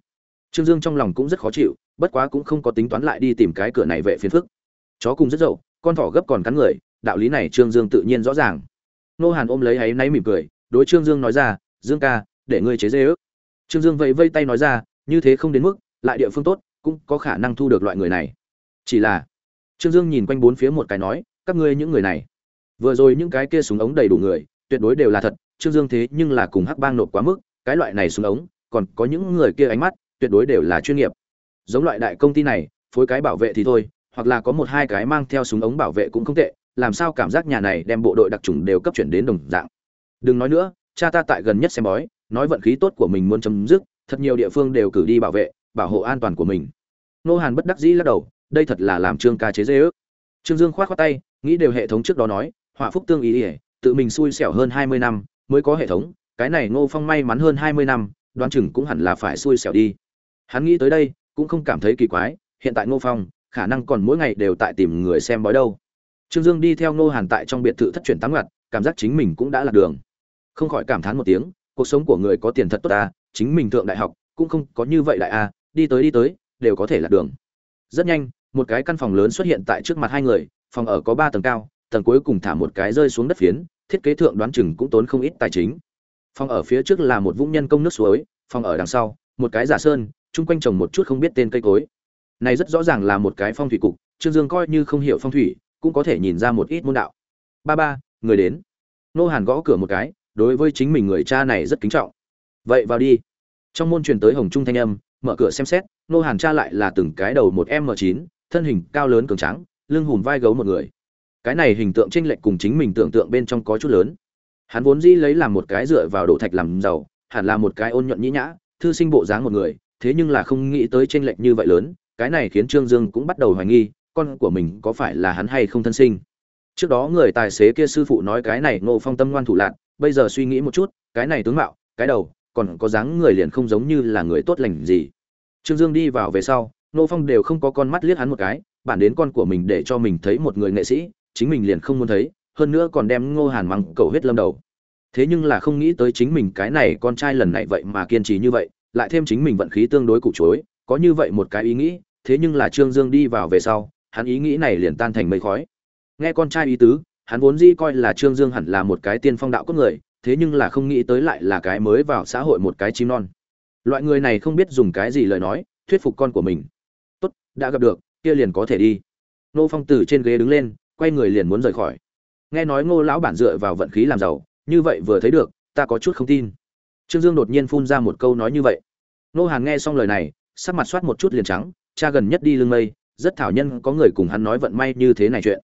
Trương dương trong lòng cũng rất khó chịu, bất quá cũng không có tính toán lại đi tìm cái cửa này vệ phiền phức. Chó cùng rất dậu, con thỏ gấp còn cắn người, đạo lý này trương dương tự nhiên rõ ràng. Nô hàn ôm lấy áy náy mỉm cười, đối trương dương nói ra, dương ca, để ngươi chế dê ước. Trương dương vẫy vây tay nói ra, như thế không đến mức, lại địa phương tốt, cũng có khả năng thu được loại người này. Chỉ là, trương dương nhìn quanh bốn phía một cái nói, các ngươi những người này, vừa rồi những cái kia súng ống đầy đủ người, tuyệt đối đều là thật trương dương thế nhưng là cùng hắc bang nộp quá mức, cái loại này súng ống, còn có những người kia ánh mắt, tuyệt đối đều là chuyên nghiệp. Giống loại đại công ty này, phối cái bảo vệ thì thôi, hoặc là có một hai cái mang theo súng ống bảo vệ cũng không tệ, làm sao cảm giác nhà này đem bộ đội đặc chủng đều cấp chuyển đến đồng dạng. Đừng nói nữa, cha ta tại gần nhất xem bói, nói vận khí tốt của mình muốn chấm dứt, thật nhiều địa phương đều cử đi bảo vệ, bảo hộ an toàn của mình. Nô hàn bất đắc dĩ lắc đầu, đây thật là làm trương ca chế dế ước trương dương khoát khoát tay, nghĩ đều hệ thống trước đó nói, họa phúc tương ý ý, tự mình xui xẻo hơn hai mươi năm mới có hệ thống, cái này ngô phong may mắn hơn hai mươi năm, đoán chừng cũng hẳn là phải xui xẻo đi. Hắn nghĩ tới đây, cũng không cảm thấy kỳ quái, hiện tại ngô phong, khả năng còn mỗi ngày đều tại tìm người xem bói đâu. Trương dương đi theo ngô hàn tại trong biệt thự thất truyền tám ngặt cảm giác chính mình cũng đã lạc đường. Không khỏi cảm thán một tiếng, cuộc sống của người có tiền thật tốt ta chính mình thượng đại học, cũng không có như vậy đại a đi tới đi tới, đều có thể lạc đường. Rất nhanh, một cái căn phòng lớn xuất hiện tại trước mặt hai người, phòng ở có ba tầng cao, tầng cuối cùng thả một cái rơi xuống đất phiến thiết kế thượng đoán chừng cũng tốn không ít tài chính. Phòng ở phía trước là một vũng nhân công nước suối, phòng ở đằng sau, một cái giả sơn, chung quanh trồng một chút không biết tên cây cối. Này rất rõ ràng là một cái phong thủy cục, trương dương coi như không hiểu phong thủy, cũng có thể nhìn ra một ít môn đạo. Ba ba, người đến. Nô hàn gõ cửa một cái, đối với chính mình người cha này rất kính trọng. Vậy vào đi. Trong môn truyền tới hồng trung thanh âm, mở cửa xem xét, nô hàn cha lại là từng cái đầu một m chín, thân hình cao lớn cường trắng lưng hùm vai gấu một người cái này hình tượng tranh lệch cùng chính mình tưởng tượng bên trong có chút lớn. Hắn vốn dĩ lấy làm một cái dựa vào đổ thạch làm giàu, hẳn là một cái ôn nhuận nhĩ nhã, thư sinh bộ dáng một người, thế nhưng là không nghĩ tới tranh lệch như vậy lớn, cái này khiến trương dương cũng bắt đầu hoài nghi, con của mình có phải là hắn hay không thân sinh. Trước đó người tài xế kia sư phụ nói cái này ngô phong tâm ngoan thủ lạc bây giờ suy nghĩ một chút, cái này tướng mạo, cái đầu, còn có dáng người liền không giống như là người tốt lành gì. Trương dương đi vào về sau, ngô phong đều không có con mắt liếc hắn một cái, bản đến con của mình để cho mình thấy một người nghệ sĩ chính mình liền không muốn thấy, hơn nữa còn đem ngô hàn mắng cầu huyết lâm đầu. Thế nhưng là không nghĩ tới chính mình cái này con trai lần này vậy mà kiên trì như vậy, lại thêm chính mình vận khí tương đối cụ chối có như vậy một cái ý nghĩ, thế nhưng là trương dương đi vào về sau, hắn ý nghĩ này liền tan thành mây khói. Nghe con trai ý tứ, hắn vốn dĩ coi là trương dương hẳn là một cái tiên phong đạo cốt người, thế nhưng là không nghĩ tới lại là cái mới vào xã hội một cái chim non. Loại người này không biết dùng cái gì lời nói, thuyết phục con của mình. Tốt, đã gặp được, kia liền có thể đi. Nô phong từ trên ghế đứng lên quay người liền muốn rời khỏi. Nghe nói ngô lão bản dựa vào vận khí làm giàu, như vậy vừa thấy được, ta có chút không tin. Trương dương đột nhiên phun ra một câu nói như vậy. Nô hàn nghe xong lời này, sắc mặt soát một chút liền trắng, cha gần nhất đi lưng mây, rất thảo nhân, có người cùng hắn nói vận may như thế này chuyện.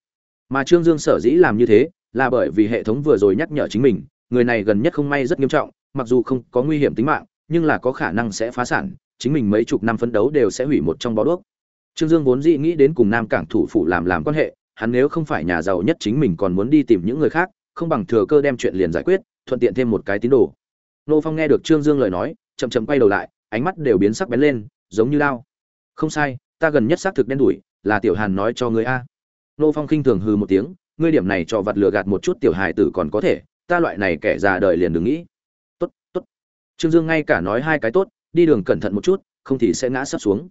Mà trương dương sở dĩ làm như thế, là bởi vì hệ thống vừa rồi nhắc nhở chính mình, người này gần nhất không may rất nghiêm trọng, mặc dù không có nguy hiểm tính mạng, nhưng là có khả năng sẽ phá sản, chính mình mấy chục năm phấn đấu đều sẽ hủy một trong bó đuốc. Trương dương vốn dĩ nghĩ đến cùng nam cảng thủ phủ làm làm quan hệ hắn nếu không phải nhà giàu nhất chính mình còn muốn đi tìm những người khác, không bằng thừa cơ đem chuyện liền giải quyết, thuận tiện thêm một cái tín đồ. Nô phong nghe được trương dương lời nói, chậm chậm quay đầu lại, ánh mắt đều biến sắc bén lên, giống như lao không sai, ta gần nhất xác thực đen đuổi là tiểu hàn nói cho ngươi a. Nô phong khinh thường hừ một tiếng, ngươi điểm này cho vặt lừa gạt một chút tiểu hài tử còn có thể, ta loại này kẻ già đời liền đừng nghĩ. Tốt tốt. Trương dương ngay cả nói hai cái tốt, đi đường cẩn thận một chút, không thì sẽ ngã sắp xuống.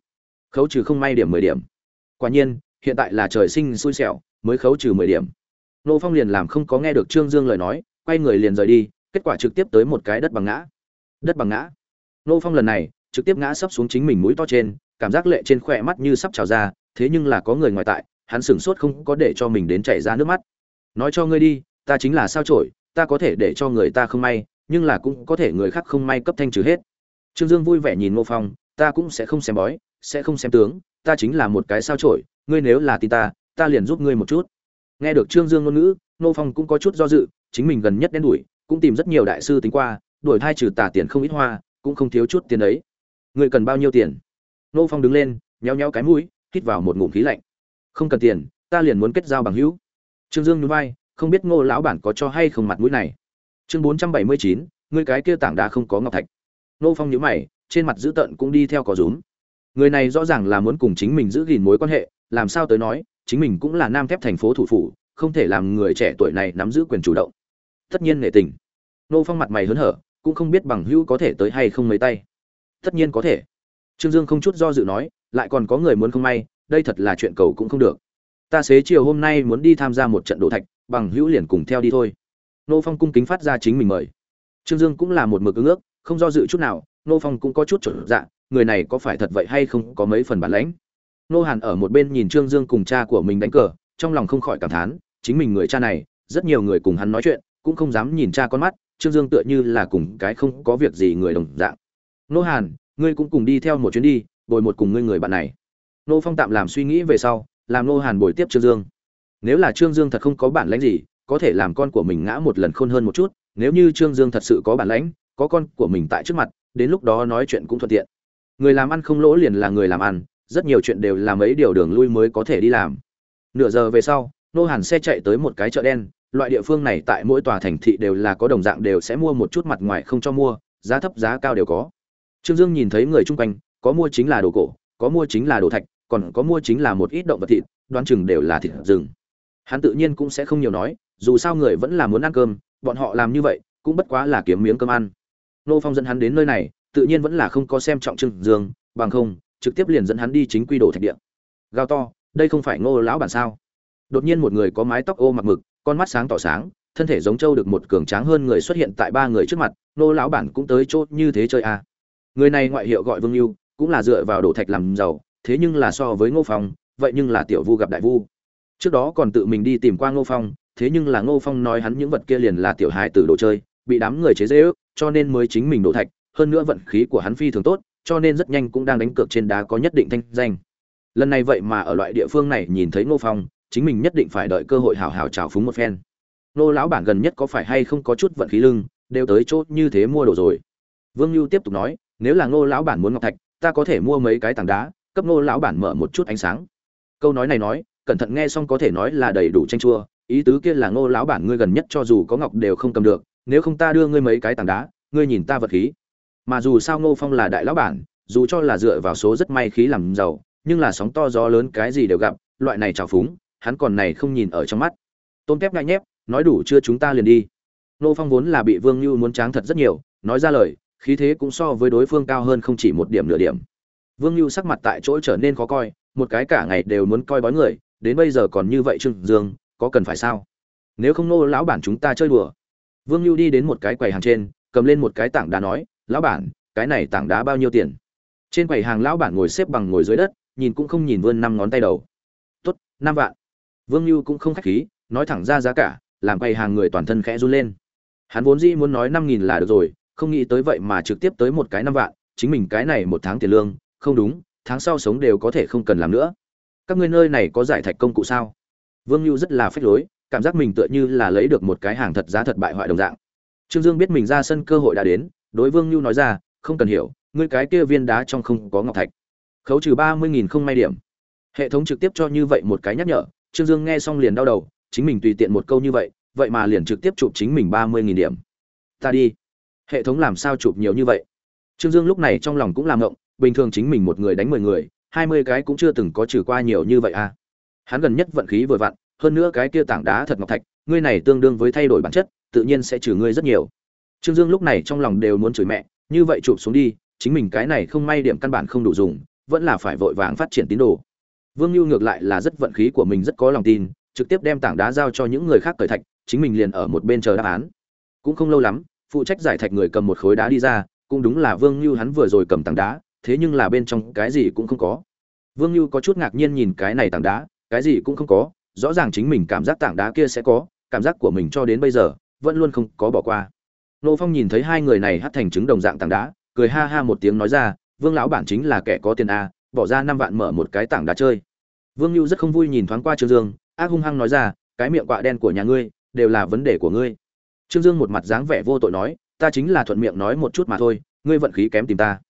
Khấu trừ không may điểm mười điểm. Quả nhiên hiện tại là trời sinh xui xẻo, mới khấu trừ mười điểm. Nô phong liền làm không có nghe được trương dương lời nói, quay người liền rời đi, kết quả trực tiếp tới một cái đất bằng ngã. Đất bằng ngã. Nô phong lần này, trực tiếp ngã sấp xuống chính mình mũi to trên, cảm giác lệ trên khỏe mắt như sắp trào ra, thế nhưng là có người ngoài tại, hắn sửng sốt không có để cho mình đến chảy ra nước mắt. Nói cho ngươi đi, ta chính là sao trổi ta có thể để cho người ta không may, nhưng là cũng có thể người khác không may cấp thanh trừ hết. Trương dương vui vẻ nhìn ngô phong, ta cũng sẽ không xem bói, sẽ không xem tướng, ta chính là một cái sao trổi ngươi nếu là tin ta ta liền giúp ngươi một chút. Nghe được trương dương ngôn ngữ ngô phong cũng có chút do dự, chính mình gần nhất đen đuổi cũng tìm rất nhiều đại sư tính qua, đuổi hai trừ tà tiền không ít hoa, cũng không thiếu chút tiền ấy. ngươi cần bao nhiêu tiền? Ngô phong đứng lên nheo nheo cái mũi, hít vào một ngụm khí lạnh. Không cần tiền, ta liền muốn kết giao bằng hữu. Trương dương nhún vai, không biết ngô lão bản có cho hay không mặt mũi này. Chương bốn trăm bảy mươi chín, ngươi cái kia tảng đá không có ngọc thạch. Ngô phong nhíu mày, trên mặt dữ tợn cũng đi theo có rúm. Người này rõ ràng là muốn cùng chính mình giữ gìn mối quan hệ làm sao tới nói, chính mình cũng là nam thép thành phố thủ phủ, không thể làm người trẻ tuổi này nắm giữ quyền chủ động. Tất nhiên nể tình. Nô phong mặt mày hớn hở, cũng không biết bằng hữu có thể tới hay không mấy tay. Tất nhiên có thể. Trương dương không chút do dự nói, lại còn có người muốn không may, đây thật là chuyện cầu cũng không được. Ta xế chiều hôm nay muốn đi tham gia một trận đổ thạch, bằng hữu liền cùng theo đi thôi. Nô phong cung kính phát ra chính mình mời. Trương dương cũng là một mực ứng ước, không do dự chút nào, nô phong cũng có chút trở dạ người này có phải thật vậy hay không có mấy phần bản lãnh nô hàn ở một bên nhìn trương dương cùng cha của mình đánh cờ, trong lòng không khỏi cảm thán, chính mình người cha này, rất nhiều người cùng hắn nói chuyện, cũng không dám nhìn cha con mắt, trương dương tựa như là cùng cái không có việc gì người đồng dạng. Nô hàn, ngươi cũng cùng đi theo một chuyến đi, bồi một cùng ngươi người bạn này. Nô phong tạm làm suy nghĩ về sau, làm nô hàn bồi tiếp trương dương. Nếu là trương dương thật không có bản lãnh gì, có thể làm con của mình ngã một lần khôn hơn một chút, nếu như trương dương thật sự có bản lãnh, có con của mình tại trước mặt, đến lúc đó nói chuyện cũng thuận tiện. Người làm ăn không lỗ liền là người làm ăn rất nhiều chuyện đều là mấy điều đường lui mới có thể đi làm. Nửa giờ về sau, nô hàn xe chạy tới một cái chợ đen, loại địa phương này tại mỗi tòa thành thị đều là có đồng dạng đều sẽ mua một chút mặt ngoài không cho mua, giá thấp giá cao đều có. Trương dương nhìn thấy người chung quanh, có mua chính là đồ cổ, có mua chính là đồ thạch, còn có mua chính là một ít động vật thịt, đoán chừng đều là thịt rừng. Hắn tự nhiên cũng sẽ không nhiều nói, dù sao người vẫn là muốn ăn cơm, bọn họ làm như vậy, cũng bất quá là kiếm miếng cơm ăn. Nô phong dẫn hắn đến nơi này, tự nhiên vẫn là không có xem trọng trương dương, bằng không trực tiếp liền dẫn hắn đi chính quy đồ thạch địa. Gào to, đây không phải ngô lão bản sao? Đột nhiên một người có mái tóc ô mặc mực, con mắt sáng tỏ sáng, thân thể giống trâu được một cường tráng hơn người xuất hiện tại ba người trước mặt, ngô lão bản cũng tới chốt như thế chơi à. người này ngoại hiệu gọi vương lưu cũng là dựa vào đồ thạch làm giàu, thế nhưng là so với ngô phong, vậy nhưng là tiểu vu gặp đại vu. Trước đó còn tự mình đi tìm qua ngô phong, thế nhưng là ngô phong nói hắn những vật kia liền là tiểu hài tử đồ chơi, bị đám người chế dễ ước cho nên mới chính mình đổ thạch, hơn nữa vận khí của hắn phi thường tốt cho nên rất nhanh cũng đang đánh cược trên đá có nhất định thanh danh. Lần này vậy mà ở loại địa phương này nhìn thấy ngô phong, chính mình nhất định phải đợi cơ hội hào hào trào phúng một phen. Nô lão bản gần nhất có phải hay không có chút vận khí lưng, đều tới chốt như thế mua đồ rồi. Vương lưu tiếp tục nói, nếu là ngô lão bản muốn ngọc thạch, ta có thể mua mấy cái tảng đá, cấp ngô lão bản mở một chút ánh sáng. Câu nói này nói, cẩn thận nghe xong có thể nói là đầy đủ tranh chua, ý tứ kia là ngô lão bản ngươi gần nhất cho dù có ngọc đều không cầm được, nếu không ta đưa ngươi mấy cái tảng đá, ngươi nhìn ta vật khí mà dù sao ngô phong là đại lão bản, dù cho là dựa vào số rất may khí làm giàu, nhưng là sóng to gió lớn cái gì đều gặp, loại này trào phúng, hắn còn này không nhìn ở trong mắt. Tôn kép ngại nhép, nói đủ chưa chúng ta liền đi. Ngô phong vốn là bị vương như muốn tráng thật rất nhiều, nói ra lời, khí thế cũng so với đối phương cao hơn không chỉ một điểm nửa điểm. Vương như sắc mặt tại chỗ trở nên khó coi, một cái cả ngày đều muốn coi bói người, đến bây giờ còn như vậy trương dương, có cần phải sao? Nếu không nô lão bản chúng ta chơi đùa. Vương như đi đến một cái quầy hàng trên, cầm lên một cái tảng đá nói lão bản, cái này tảng đá bao nhiêu tiền? Trên quầy hàng lão bản ngồi xếp bằng ngồi dưới đất, nhìn cũng không nhìn vươn năm ngón tay đầu. Tốt, năm vạn. Vương lưu cũng không khách khí, nói thẳng ra giá cả, làm quầy hàng người toàn thân khẽ run lên. Hắn vốn dĩ muốn nói năm nghìn là được rồi, không nghĩ tới vậy mà trực tiếp tới một cái năm vạn, chính mình cái này một tháng tiền lương, không đúng, tháng sau sống đều có thể không cần làm nữa. Các ngươi nơi này có giải thạch công cụ sao? Vương lưu rất là phách lối, cảm giác mình tựa như là lấy được một cái hàng thật giá thật bại hoại đồng dạng. Trương dương biết mình ra sân cơ hội đã đến đối vương Nưu nói ra, không cần hiểu, ngươi cái kia viên đá trong không có ngọc thạch. Khấu trừ ba mươi nghìn không may điểm. Hệ thống trực tiếp cho như vậy một cái nhắc nhở, trương dương nghe xong liền đau đầu, chính mình tùy tiện một câu như vậy vậy mà liền trực tiếp chụp chính mình ba mươi nghìn điểm. Ta đi. Hệ thống làm sao chụp nhiều như vậy? Trương dương lúc này trong lòng cũng làm ngộng, bình thường chính mình một người đánh mười người, hai mươi cái cũng chưa từng có trừ qua nhiều như vậy à. Hắn gần nhất vận khí vừa vặn, hơn nữa cái kia tảng đá thật ngọc thạch, ngươi này tương đương với thay đổi bản chất, tự nhiên sẽ trừ ngươi rất nhiều trương dương lúc này trong lòng đều muốn chửi mẹ, như vậy chụp xuống đi, chính mình cái này không may điểm căn bản không đủ dùng, vẫn là phải vội vàng phát triển tín đồ. Vương Nưu ngược lại là rất vận khí của mình rất có lòng tin, trực tiếp đem tảng đá giao cho những người khác cởi thạch, chính mình liền ở một bên chờ đáp án. Cũng không lâu lắm, phụ trách giải thạch người cầm một khối đá đi ra, cũng đúng là vương Nưu hắn vừa rồi cầm tảng đá, thế nhưng là bên trong cái gì cũng không có. Vương Nưu có chút ngạc nhiên nhìn cái này tảng đá, cái gì cũng không có, rõ ràng chính mình cảm giác tảng đá kia sẽ có, cảm giác của mình cho đến bây giờ, vẫn luôn không có bỏ qua nô phong nhìn thấy hai người này hát thành trứng đồng dạng tảng đá, cười ha ha một tiếng nói ra, vương lão bản chính là kẻ có tiền a bỏ ra năm vạn mở một cái tảng đá chơi. Vương lưu rất không vui nhìn thoáng qua trương dương, ác hung hăng nói ra, cái miệng quạ đen của nhà ngươi, đều là vấn đề của ngươi. Trương dương một mặt dáng vẻ vô tội nói, ta chính là thuận miệng nói một chút mà thôi, ngươi vận khí kém tìm ta.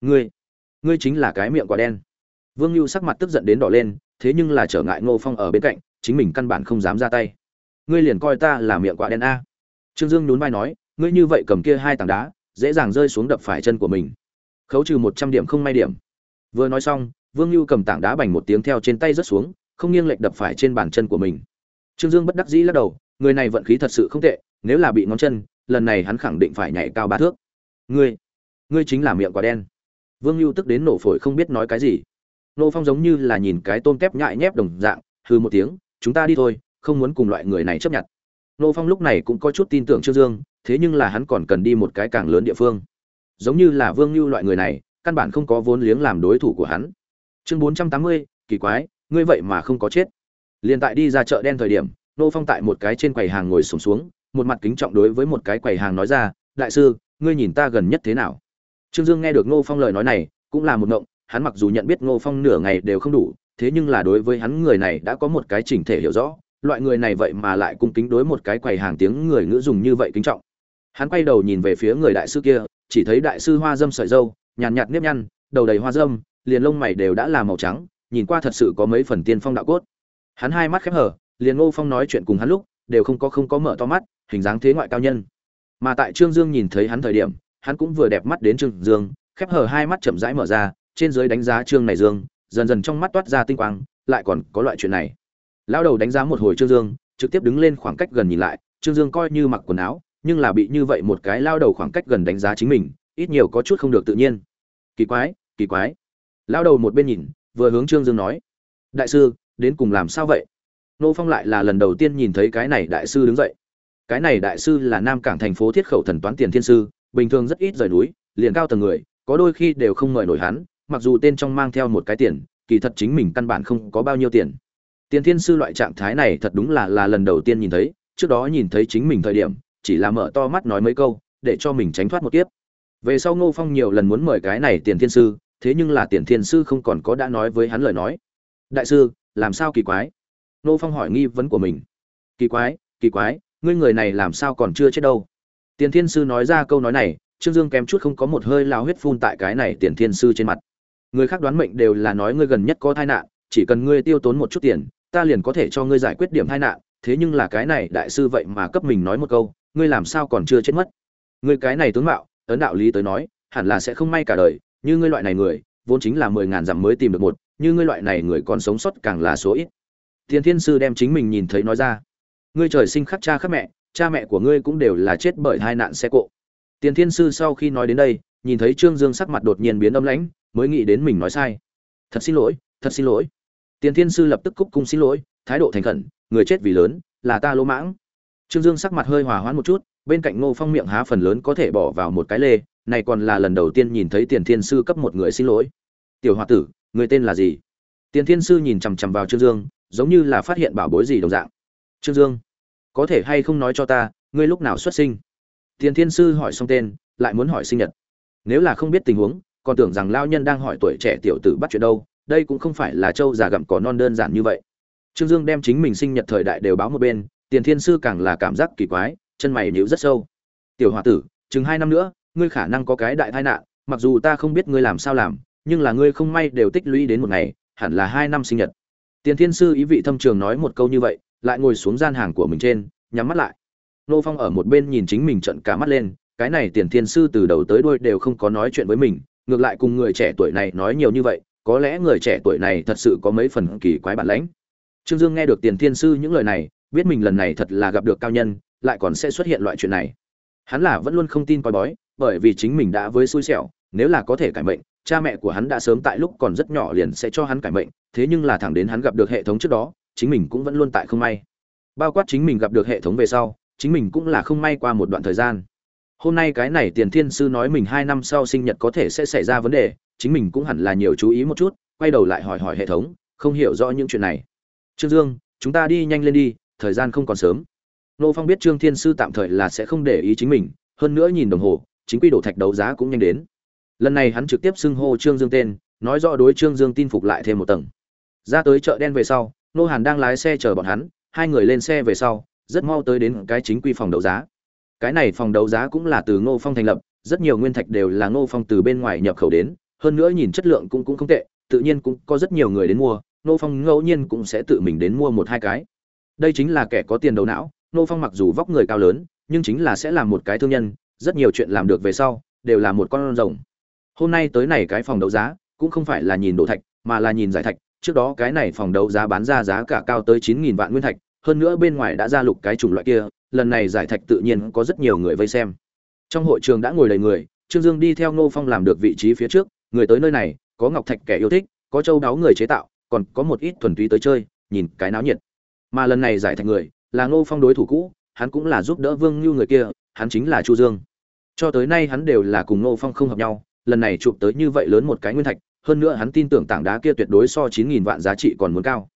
Ngươi ngươi chính là cái miệng quạ đen. Vương lưu sắc mặt tức giận đến đỏ lên, thế nhưng là trở ngại ngô phong ở bên cạnh, chính mình căn bản không dám ra tay. Ngươi liền coi ta là miệng quạ đen a. Trương dương nhún vai nói ngươi như vậy cầm kia hai tảng đá, dễ dàng rơi xuống đập phải chân của mình. Khấu trừ một trăm điểm không may điểm. Vừa nói xong, vương lưu cầm tảng đá bành một tiếng theo trên tay rớt xuống, không nghiêng lệch đập phải trên bàn chân của mình. Trương dương bất đắc dĩ lắc đầu, người này vận khí thật sự không tệ, nếu là bị ngón chân, lần này hắn khẳng định phải nhảy cao ba thước. Ngươi ngươi chính là miệng quả đen. Vương lưu tức đến nổ phổi không biết nói cái gì. Nô phong giống như là nhìn cái tôm kép nhại nhép đồng dạng hư một tiếng, chúng ta đi thôi, không muốn cùng loại người này chấp nhận. Nô phong lúc này cũng có chút tin tưởng trương dương thế nhưng là hắn còn cần đi một cái càng lớn địa phương. Giống như là vương lưu loại người này căn bản không có vốn liếng làm đối thủ của hắn. Chương bốn trăm tám mươi kỳ quái ngươi vậy mà không có chết. Liền tại đi ra chợ đen thời điểm nô phong tại một cái trên quầy hàng ngồi sùng xuống, xuống một mặt kính trọng đối với một cái quầy hàng nói ra đại sư ngươi nhìn ta gần nhất thế nào? Trương dương nghe được nô phong lời nói này cũng là một ngộng hắn mặc dù nhận biết nô phong nửa ngày đều không đủ thế nhưng là đối với hắn người này đã có một cái chỉnh thể hiểu rõ loại người này vậy mà lại cung kính đối một cái quầy hàng tiếng người ngữ dùng như vậy kính trọng hắn quay đầu nhìn về phía người đại sư kia, chỉ thấy đại sư hoa dâm sợi dâu, nhàn nhạt nếp nhăn, đầu đầy hoa dâm, liền lông mày đều đã là màu trắng, nhìn qua thật sự có mấy phần tiên phong đạo cốt. Hắn hai mắt khép hở, liền ngô phong nói chuyện cùng hắn lúc, đều không có không có mở to mắt, hình dáng thế ngoại cao nhân. Mà tại trương dương nhìn thấy hắn thời điểm, hắn cũng vừa đẹp mắt đến trương dương, khép hở hai mắt chậm rãi mở ra, trên dưới đánh giá trương này dương, dần dần trong mắt toát ra tinh quang, lại còn có loại chuyện này. Lão đầu đánh giá một hồi trương dương, trực tiếp đứng lên khoảng cách gần nhìn lại, trương dương coi như mặc quần áo nhưng là bị như vậy một cái lao đầu khoảng cách gần đánh giá chính mình, ít nhiều có chút không được tự nhiên. Kỳ quái kỳ quái. Lao đầu một bên nhìn, vừa hướng trương dương nói, đại sư, đến cùng làm sao vậy? Nô phong lại là lần đầu tiên nhìn thấy cái này đại sư đứng dậy. Cái này đại sư là nam cảng thành phố thiết khẩu thần toán tiền thiên sư, bình thường rất ít rời núi, liền cao tầng người, có đôi khi đều không mời nổi hắn, mặc dù tên trong mang theo một cái tiền, kỳ thật chính mình căn bản không có bao nhiêu tiền. Tiền thiên sư loại trạng thái này thật đúng là là lần đầu tiên nhìn thấy, trước đó nhìn thấy chính mình thời điểm chỉ là mở to mắt nói mấy câu, để cho mình tránh thoát một kiếp. Về sau ngô phong nhiều lần muốn mời cái này tiền thiên sư, thế nhưng là tiền thiên sư không còn có đã nói với hắn lời nói. Đại sư, làm sao kỳ quái? Ngô phong hỏi nghi vấn của mình. Kỳ quái kỳ quái, ngươi người này làm sao còn chưa chết đâu? Tiền thiên sư nói ra câu nói này, trương dương kém chút không có một hơi lao huyết phun tại cái này tiền thiên sư trên mặt. Người khác đoán mệnh đều là nói ngươi gần nhất có tai nạn, chỉ cần ngươi tiêu tốn một chút tiền, ta liền có thể cho ngươi giải quyết điểm tai nạn, thế nhưng là cái này đại sư vậy mà cấp mình nói một câu ngươi làm sao còn chưa chết mất? Ngươi cái này tướng mạo, ấn đạo lý tới nói, hẳn là sẽ không may cả đời, như ngươi loại này người, vốn chính là mười ngàn dặm mới tìm được một, như ngươi loại này người còn sống sót càng là số ít. Thiên thiên sư đem chính mình nhìn thấy nói ra, ngươi trời sinh khắc cha khắc mẹ, cha mẹ của ngươi cũng đều là chết bởi hai nạn xe cộ. Tiền thiên sư sau khi nói đến đây, nhìn thấy trương dương sắc mặt đột nhiên biến âm lãnh, mới nghĩ đến mình nói sai. Thật xin lỗi, thật xin lỗi. Tiền thiên sư lập tức cúc cung xin lỗi, thái độ thành khẩn, người chết vì lớn, là ta lỗ mãng trương dương sắc mặt hơi hòa hoãn một chút, bên cạnh ngô phong miệng há phần lớn có thể bỏ vào một cái lê, này còn là lần đầu tiên nhìn thấy tiền thiên sư cấp một người xin lỗi. Tiểu hòa tử, người tên là gì? Tiền thiên sư nhìn chằm chằm vào trương dương, giống như là phát hiện bảo bối gì đồng dạng. Trương dương, có thể hay không nói cho ta, ngươi lúc nào xuất sinh? Tiền thiên sư hỏi xong tên, lại muốn hỏi sinh nhật. Nếu là không biết tình huống, còn tưởng rằng lao nhân đang hỏi tuổi trẻ tiểu tử bắt chuyện đâu, đây cũng không phải là châu già gặm cỏ non đơn giản như vậy. Trương dương đem chính mình sinh nhật thời đại đều báo một bên tiền thiên sư càng là cảm giác kỳ quái, chân mày nhíu rất sâu. Tiểu h tử, chừng hai năm nữa, ngươi khả năng có cái đại tai nạn, mặc dù ta không biết ngươi làm sao làm, nhưng là ngươi không may đều tích lũy đến một ngày, hẳn là hai năm sinh nhật. Tiền thiên sư ý vị thâm trường nói một câu như vậy, lại ngồi xuống gian hàng của mình trên, nhắm mắt lại. Nô phong ở một bên nhìn chính mình trận cả mắt lên, cái này tiền thiên sư từ đầu tới đuôi đều không có nói chuyện với mình, ngược lại cùng người trẻ tuổi này nói nhiều như vậy, có lẽ người trẻ tuổi này thật sự có mấy phần kỳ quái bản lãnh. Trương dương nghe được tiền thiên sư những lời này biết mình lần này thật là gặp được cao nhân, lại còn sẽ xuất hiện loại chuyện này. Hắn là vẫn luôn không tin coi bói, bởi vì chính mình đã với xui xẻo, nếu là có thể cải mệnh, cha mẹ của hắn đã sớm tại lúc còn rất nhỏ liền sẽ cho hắn cải mệnh, thế nhưng là thẳng đến hắn gặp được hệ thống trước đó, chính mình cũng vẫn luôn tại không may. Bao quát chính mình gặp được hệ thống về sau, chính mình cũng là không may qua một đoạn thời gian. Hôm nay cái này tiền thiên sư nói mình hai năm sau sinh nhật có thể sẽ xảy ra vấn đề, chính mình cũng hẳn là nhiều chú ý một chút, quay đầu lại hỏi hỏi hệ thống, không hiểu rõ những chuyện này. Trương dương, chúng ta đi nhanh lên đi thời gian không còn sớm. Nô phong biết trương thiên sư tạm thời là sẽ không để ý chính mình, hơn nữa nhìn đồng hồ, chính quy đổ thạch đấu giá cũng nhanh đến. Lần này hắn trực tiếp xưng hô trương dương tên, nói rõ đối trương dương tin phục lại thêm một tầng. Ra tới chợ đen về sau, nô hàn đang lái xe chờ bọn hắn, hai người lên xe về sau, rất mau tới đến cái chính quy phòng đấu giá. Cái này phòng đấu giá cũng là từ ngô phong thành lập, rất nhiều nguyên thạch đều là ngô phong từ bên ngoài nhập khẩu đến, hơn nữa nhìn chất lượng cũng cũng không tệ, tự nhiên cũng có rất nhiều người đến mua, ngô phong ngẫu nhiên cũng sẽ tự mình đến mua một hai cái đây chính là kẻ có tiền đầu não, ngô phong mặc dù vóc người cao lớn, nhưng chính là sẽ làm một cái thương nhân, rất nhiều chuyện làm được về sau, đều là một con rồng. Hôm nay tới này cái phòng đấu giá, cũng không phải là nhìn đồ thạch, mà là nhìn giải thạch. Trước đó cái này phòng đấu giá bán ra giá cả cao tới chín nghìn vạn nguyên thạch, hơn nữa bên ngoài đã ra lục cái chủng loại kia, lần này giải thạch tự nhiên có rất nhiều người vây xem. Trong hội trường đã ngồi đầy người, trương dương đi theo ngô phong làm được vị trí phía trước, người tới nơi này, có ngọc thạch kẻ yêu thích, có châu đáo người chế tạo, còn có một ít thuần túy tới chơi, nhìn cái náo nhiệt mà lần này giải thạch người là ngô phong đối thủ cũ, hắn cũng là giúp đỡ vương như người kia, hắn chính là chu dương. Cho tới nay hắn đều là cùng ngô phong không hợp nhau, lần này chụp tới như vậy lớn một cái nguyên thạch, hơn nữa hắn tin tưởng tảng đá kia tuyệt đối so chín nghìn vạn giá trị còn muốn cao.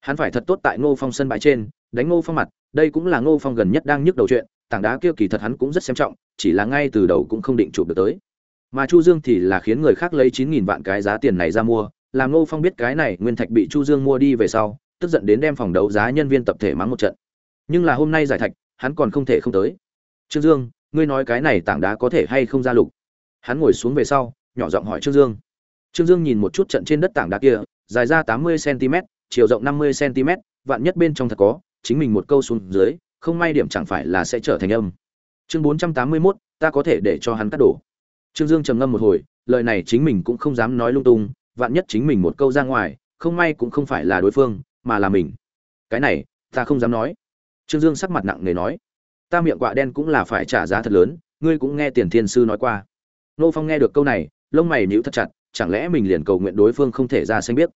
Hắn phải thật tốt tại ngô phong sân bãi trên, đánh ngô phong mặt, đây cũng là ngô phong gần nhất đang nhức đầu chuyện, tảng đá kia kỳ thật hắn cũng rất xem trọng, chỉ là ngay từ đầu cũng không định chụp được tới. Mà chu dương thì là khiến người khác lấy chín nghìn vạn cái giá tiền này ra mua, làm ngô phong biết cái này nguyên thạch bị chu dương mua đi về sau tức giận đến đem phòng đấu giá nhân viên tập thể mắng một trận. Nhưng là hôm nay giải thạch hắn còn không thể không tới. Trương dương ngươi nói cái này tảng đá có thể hay không ra lục? Hắn ngồi xuống về sau nhỏ giọng hỏi trương dương. Trương dương nhìn một chút trận trên đất tảng đá kia dài ra tám mươi cm chiều rộng năm mươi cm vạn nhất bên trong thật có chính mình một câu xuống dưới không may điểm chẳng phải là sẽ trở thành âm. Chương bốn trăm tám mươi 481, ta có thể để cho hắn cắt đổ. Trương dương trầm ngâm một hồi lời này chính mình cũng không dám nói lung tung vạn nhất chính mình một câu ra ngoài không may cũng không phải là đối phương mà là mình. Cái này, ta không dám nói. Trương dương sắc mặt nặng nề nói. Ta miệng quạ đen cũng là phải trả giá thật lớn, ngươi cũng nghe tiền thiên sư nói qua. Nô phong nghe được câu này, lông mày nhíu thật chặt, chẳng lẽ mình liền cầu nguyện đối phương không thể ra xanh biết?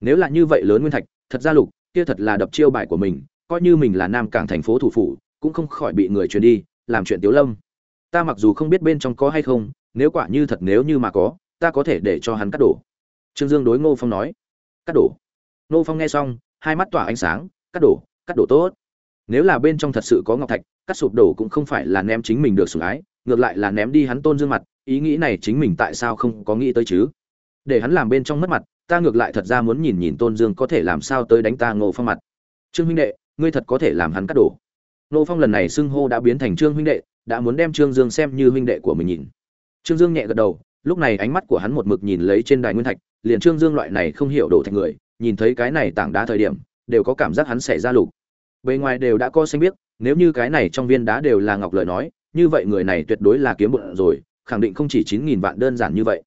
Nếu là như vậy lớn nguyên thạch, thật ra lục, kia thật là đập chiêu bài của mình, coi như mình là nam cảng thành phố thủ phủ, cũng không khỏi bị người truyền đi, làm chuyện tiếu lâm. Ta mặc dù không biết bên trong có hay không, nếu quả như thật nếu như mà có, ta có thể để cho hắn cắt đổ. Trương dương đối ngô phong nói. Cắt đổ. Ngô phong nghe xong hai mắt tỏa ánh sáng, cắt đổ cắt đổ tốt. Nếu là bên trong thật sự có ngọc thạch, cắt sụp đổ cũng không phải là ném chính mình được sủng ái, ngược lại là ném đi hắn tôn dương mặt, ý nghĩ này chính mình tại sao không có nghĩ tới chứ? Để hắn làm bên trong mất mặt, ta ngược lại thật ra muốn nhìn nhìn tôn dương có thể làm sao tới đánh ta ngộ phong mặt. Trương huynh đệ, ngươi thật có thể làm hắn cắt đổ. Ngộ phong lần này xưng hô đã biến thành trương huynh đệ, đã muốn đem trương dương xem như huynh đệ của mình nhìn. Trương dương nhẹ gật đầu, lúc này ánh mắt của hắn một mực nhìn lấy trên đài nguyên thạch, liền trương dương loại này không hiểu đổ thành người nhìn thấy cái này tảng đá thời điểm đều có cảm giác hắn xảy ra lục. Bề ngoài đều đã có xanh biết nếu như cái này trong viên đá đều là ngọc lời nói như vậy người này tuyệt đối là kiếm bụng rồi khẳng định không chỉ chín nghìn vạn đơn giản như vậy.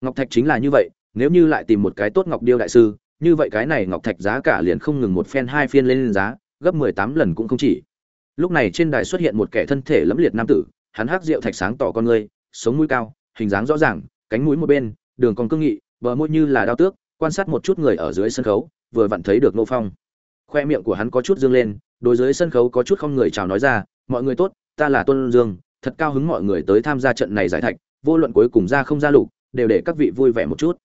Ngọc thạch chính là như vậy nếu như lại tìm một cái tốt ngọc điêu đại sư như vậy cái này ngọc thạch giá cả liền không ngừng một phen hai phiên lên, lên giá gấp mười tám lần cũng không chỉ. Lúc này trên đài xuất hiện một kẻ thân thể lẫm liệt nam tử hắn hắc rượu thạch sáng tỏ con người sống mũi cao hình dáng rõ ràng cánh mũi một bên đường còn cương nghị bờ môi như là đao tước quan sát một chút người ở dưới sân khấu, vừa vặn thấy được nô phong. Khoe miệng của hắn có chút dương lên, đối dưới sân khấu có chút không người chào nói ra, mọi người tốt, ta là tôn dương, thật cao hứng mọi người tới tham gia trận này giải thạch, vô luận cuối cùng ra không ra lục, đều để các vị vui vẻ một chút.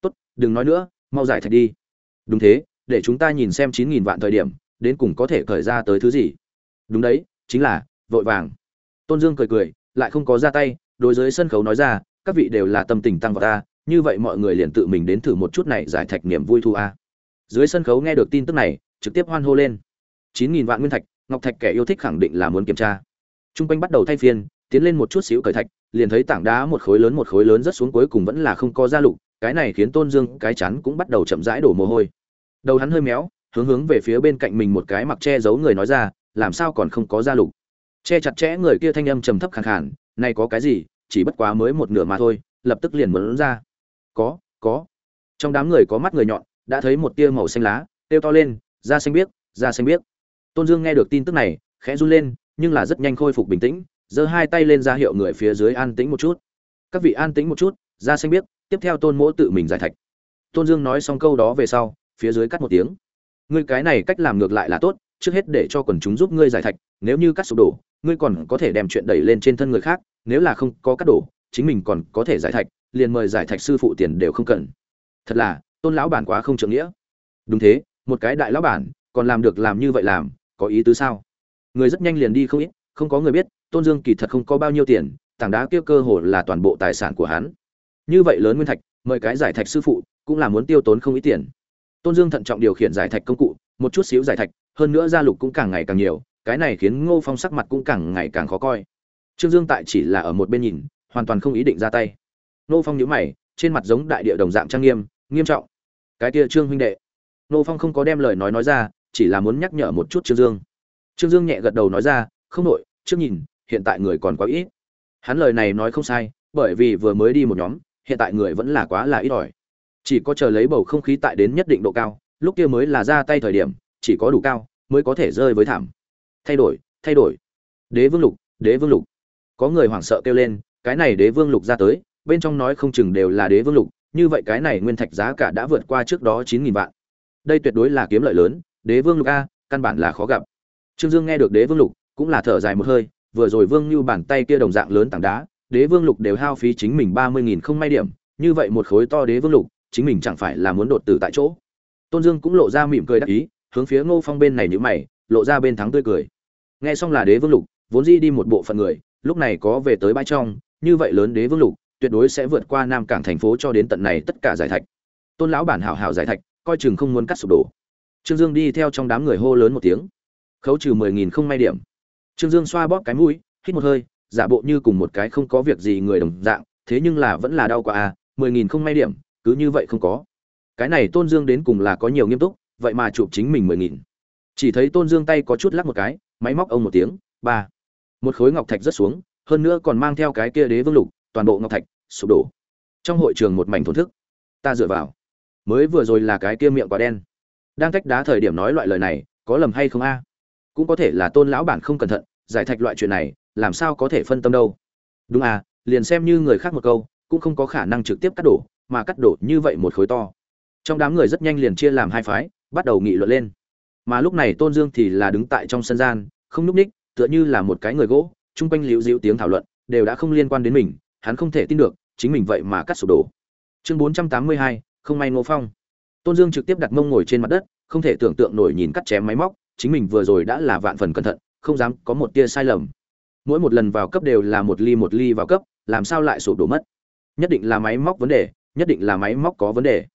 Tốt, đừng nói nữa, mau giải thạch đi. Đúng thế, để chúng ta nhìn xem chín nghìn vạn thời điểm, đến cùng có thể khởi ra tới thứ gì. Đúng đấy, chính là, vội vàng. Tôn dương cười cười, lại không có ra tay, đối dưới sân khấu nói ra, các vị đều là tâm tình tăng vào ta như vậy mọi người liền tự mình đến thử một chút này giải thạch niềm vui thu a. Dưới sân khấu nghe được tin tức này, trực tiếp hoan hô lên. Chín nghìn vạn nguyên thạch, ngọc thạch kẻ yêu thích khẳng định là muốn kiểm tra. T r u n g quanh bắt đầu thay phiên, tiến lên một chút xíu cởi thạch, liền thấy tảng đá một khối lớn một khối lớn rất xuống cuối cùng vẫn là không có da lục, cái này khiến tôn dương cái chắn cũng bắt đầu chậm rãi đổ mồ hôi. Đầu hắn hơi méo, hướng hướng về phía bên cạnh mình một cái mặc che giấu người nói ra, làm sao còn không có da lục? Che chặt chẽ người kia thanh âm trầm thấp khàn khàn, này có cái gì, chỉ bất quá mới một nửa mà thôi, lập tức liền muốn ra có có. Trong đám người có mắt người nhọn, đã thấy một tia màu xanh lá têu to lên da xanh biếc da xanh biếc. Tôn dương nghe được tin tức này, khẽ run lên, nhưng là rất nhanh khôi phục bình tĩnh, giơ hai tay lên ra hiệu người phía dưới an tĩnh một chút. Các vị an tĩnh một chút da xanh biếc, tiếp theo tôn mỗ tự mình giải thạch. Tôn dương nói xong câu đó về sau, phía dưới cắt một tiếng. Ngươi cái này cách làm ngược lại là tốt, trước hết để cho quần chúng giúp ngươi giải thạch, nếu như cắt sụp đổ, ngươi còn có thể đem chuyện đẩy lên trên thân người khác, nếu là không có cắt đổ, chính mình còn có thể giải thạch liền mời giải thạch sư phụ tiền đều không cần. Thật là, tôn lão bản quá không trưởng nghĩa. Đúng thế, một cái đại lão bản, còn làm được làm như vậy làm, có ý tứ sao? Người rất nhanh liền đi không ít, không có người biết, tôn dương kỳ thật không có bao nhiêu tiền, tảng đá kia cơ hồ là toàn bộ tài sản của hắn. Như vậy lớn nguyên thạch, mời cái giải thạch sư phụ, cũng là muốn tiêu tốn không ít tiền. Tôn dương thận trọng điều khiển giải thạch công cụ, một chút xíu giải thạch, hơn nữa gia lục cũng càng ngày càng nhiều, cái này khiến ngô phong sắc mặt cũng càng ngày càng khó coi. Trương dương tại chỉ là ở một bên nhìn, hoàn toàn không ý định ra tay. Nô phong nhíu mày, trên mặt giống đại địa đồng dạng trang nghiêm nghiêm trọng. Cái kia trương huynh đệ. Nô phong không có đem lời nói nói ra, chỉ là muốn nhắc nhở một chút trương dương. Trương dương nhẹ gật đầu nói ra, không nội trước nhìn, hiện tại người còn quá ít. Hắn lời này nói không sai, bởi vì vừa mới đi một nhóm, hiện tại người vẫn là quá là ít ỏi. Chỉ có chờ lấy bầu không khí tại đến nhất định độ cao, lúc kia mới là ra tay thời điểm, chỉ có đủ cao, mới có thể rơi với thảm. Thay đổi thay đổi. Đế vương lục, đế vương lục. Có người hoảng sợ kêu lên, cái này đế vương lục ra tới bên trong nói không chừng đều là đế vương lục, như vậy cái này nguyên thạch giá cả đã vượt qua trước đó chín nghìn vạn. Đây tuyệt đối là kiếm lợi lớn, đế vương lục a, căn bản là khó gặp. Trương dương nghe được đế vương lục, cũng là thở dài một hơi, vừa rồi vương như bàn tay kia đồng dạng lớn tảng đá, đế vương lục đều hao phí chính mình ba mươi nghìn không may điểm, như vậy một khối to đế vương lục, chính mình chẳng phải là muốn đột tử tại chỗ. Tôn dương cũng lộ ra mỉm cười đắc ý, hướng phía ngô phong bên này nhữ mày, lộ ra bên thắng tươi cười. Nghe xong là đế vương lục, vốn di đi một bộ phận người, lúc này có về tới bãi trong, như vậy lớn đế vương lục tuyệt đối sẽ vượt qua nam cảng thành phố cho đến tận này tất cả giải thạch. Tôn lão bản hảo hảo giải thạch, coi chừng không muốn cắt sụp đổ. Trương dương đi theo trong đám người hô lớn một tiếng. Khấu trừ mười nghìn không may điểm. Trương dương xoa bóp cái mũi, hít một hơi, giả bộ như cùng một cái không có việc gì người đồng dạng, thế nhưng là vẫn là đau quá à mười nghìn không may điểm, cứ như vậy không có. Cái này tôn dương đến cùng là có nhiều nghiêm túc, vậy mà chụp chính mình mười nghìn. Chỉ thấy tôn dương tay có chút lắc một cái, máy móc ông một tiếng, ba. Một khối ngọc thạch rất xuống, hơn nữa còn mang theo cái kia đế vương lục toàn bộ ngọc thạch, sụp đổ. Trong hội trường một mảnh thổn thức. Ta dựa vào. Mới vừa rồi là cái kia miệng quả đen. Đang cách đá thời điểm nói loại lời này, có lầm hay không a? Cũng có thể là tôn lão bản không cẩn thận, giải thạch loại chuyện này, làm sao có thể phân tâm đâu? Đúng à liền xem như người khác một câu, cũng không có khả năng trực tiếp cắt đổ, mà cắt đổ như vậy một khối to. Trong đám người rất nhanh liền chia làm hai phái, bắt đầu nghị luận lên. Mà lúc này tôn dương thì là đứng tại trong sân gian, không núp ních, tựa như là một cái người gỗ, chung quanh liễu dịu tiếng thảo luận, đều đã không liên quan đến mình hắn không thể tin được, chính mình vậy mà cắt sụp đổ. Chương bốn trăm tám mươi hai, không may ngô phong. Tôn dương trực tiếp đặt mông ngồi trên mặt đất, không thể tưởng tượng nổi nhìn cắt chém máy móc, chính mình vừa rồi đã là vạn phần cẩn thận, không dám có một tia sai lầm. Mỗi một lần vào cấp đều là một ly một ly vào cấp, làm sao lại sụp đổ mất? Nhất định là máy móc vấn đề, nhất định là máy móc có vấn đề.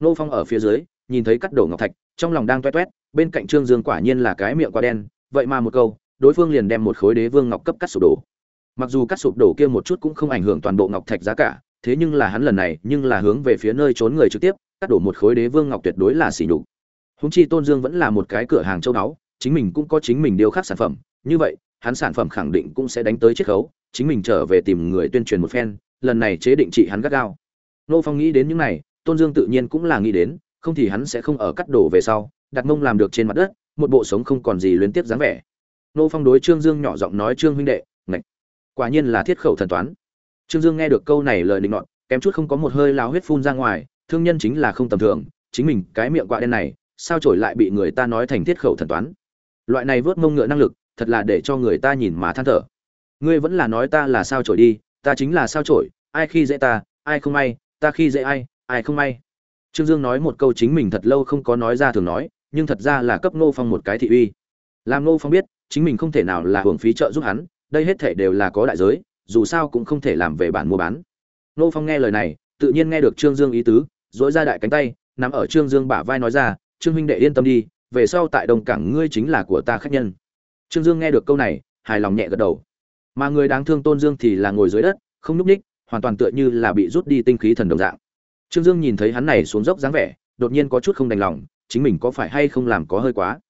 Ngô phong ở phía dưới, nhìn thấy cắt đổ ngọc thạch, trong lòng đang toét toét, bên cạnh trương dương quả nhiên là cái miệng quá đen, vậy mà một câu, đối phương liền đem một khối đế vương ngọc cấp cắt sụp đổ mặc dù cắt sụp đổ kia một chút cũng không ảnh hưởng toàn bộ ngọc thạch giá cả, thế nhưng là hắn lần này, nhưng là hướng về phía nơi trốn người trực tiếp, cắt đổ một khối đế vương ngọc tuyệt đối là xỉ nhục. Húng chi tôn dương vẫn là một cái cửa hàng châu báu, chính mình cũng có chính mình điêu khắc sản phẩm, như vậy, hắn sản phẩm khẳng định cũng sẽ đánh tới chiết khấu, chính mình trở về tìm người tuyên truyền một phen, lần này chế định trị hắn gắt gao. Nô phong nghĩ đến những này, tôn dương tự nhiên cũng là nghĩ đến, không thì hắn sẽ không ở cắt đổ về sau, đặt mông làm được trên mặt đất, một bộ sống không còn gì luyến tiếp dáng vẻ. Nô phong đối trương dương nhỏ giọng nói, trương huynh đệ quả nhiên là thiết khẩu thần toán. Trương dương nghe được câu này lời định nọt, kém chút không có một hơi lao huyết phun ra ngoài, thương nhân chính là không tầm thường, chính mình cái miệng quạ đen này, sao trổi lại bị người ta nói thành thiết khẩu thần toán? Loại này vớt mông ngựa năng lực, thật là để cho người ta nhìn mà than thở. Ngươi vẫn là nói ta là sao trổi đi, ta chính là sao trổi, ai khi dễ ta, ai không may, ta khi dễ ai ai không may. Trương dương nói một câu chính mình thật lâu không có nói ra thường nói, nhưng thật ra là cấp ngô phong một cái thị uy. Làm ngô phong biết, chính mình không thể nào là hưởng phí trợ giúp hắn đây hết thể đều là có đại giới, dù sao cũng không thể làm về bản mua bán. Nô phong nghe lời này, tự nhiên nghe được trương dương ý tứ dỗi ra đại cánh tay nằm ở trương dương bả vai nói ra, trương huynh đệ yên tâm đi, về sau tại đồng cảng ngươi chính là của ta khách nhân. Trương dương nghe được câu này, hài lòng nhẹ gật đầu. Mà người đáng thương tôn dương thì là ngồi dưới đất, không nhúc ních hoàn toàn tựa như là bị rút đi tinh khí thần đồng dạng. Trương dương nhìn thấy hắn này xuống dốc dáng vẻ, đột nhiên có chút không đành lòng, chính mình có phải hay không làm có hơi quá.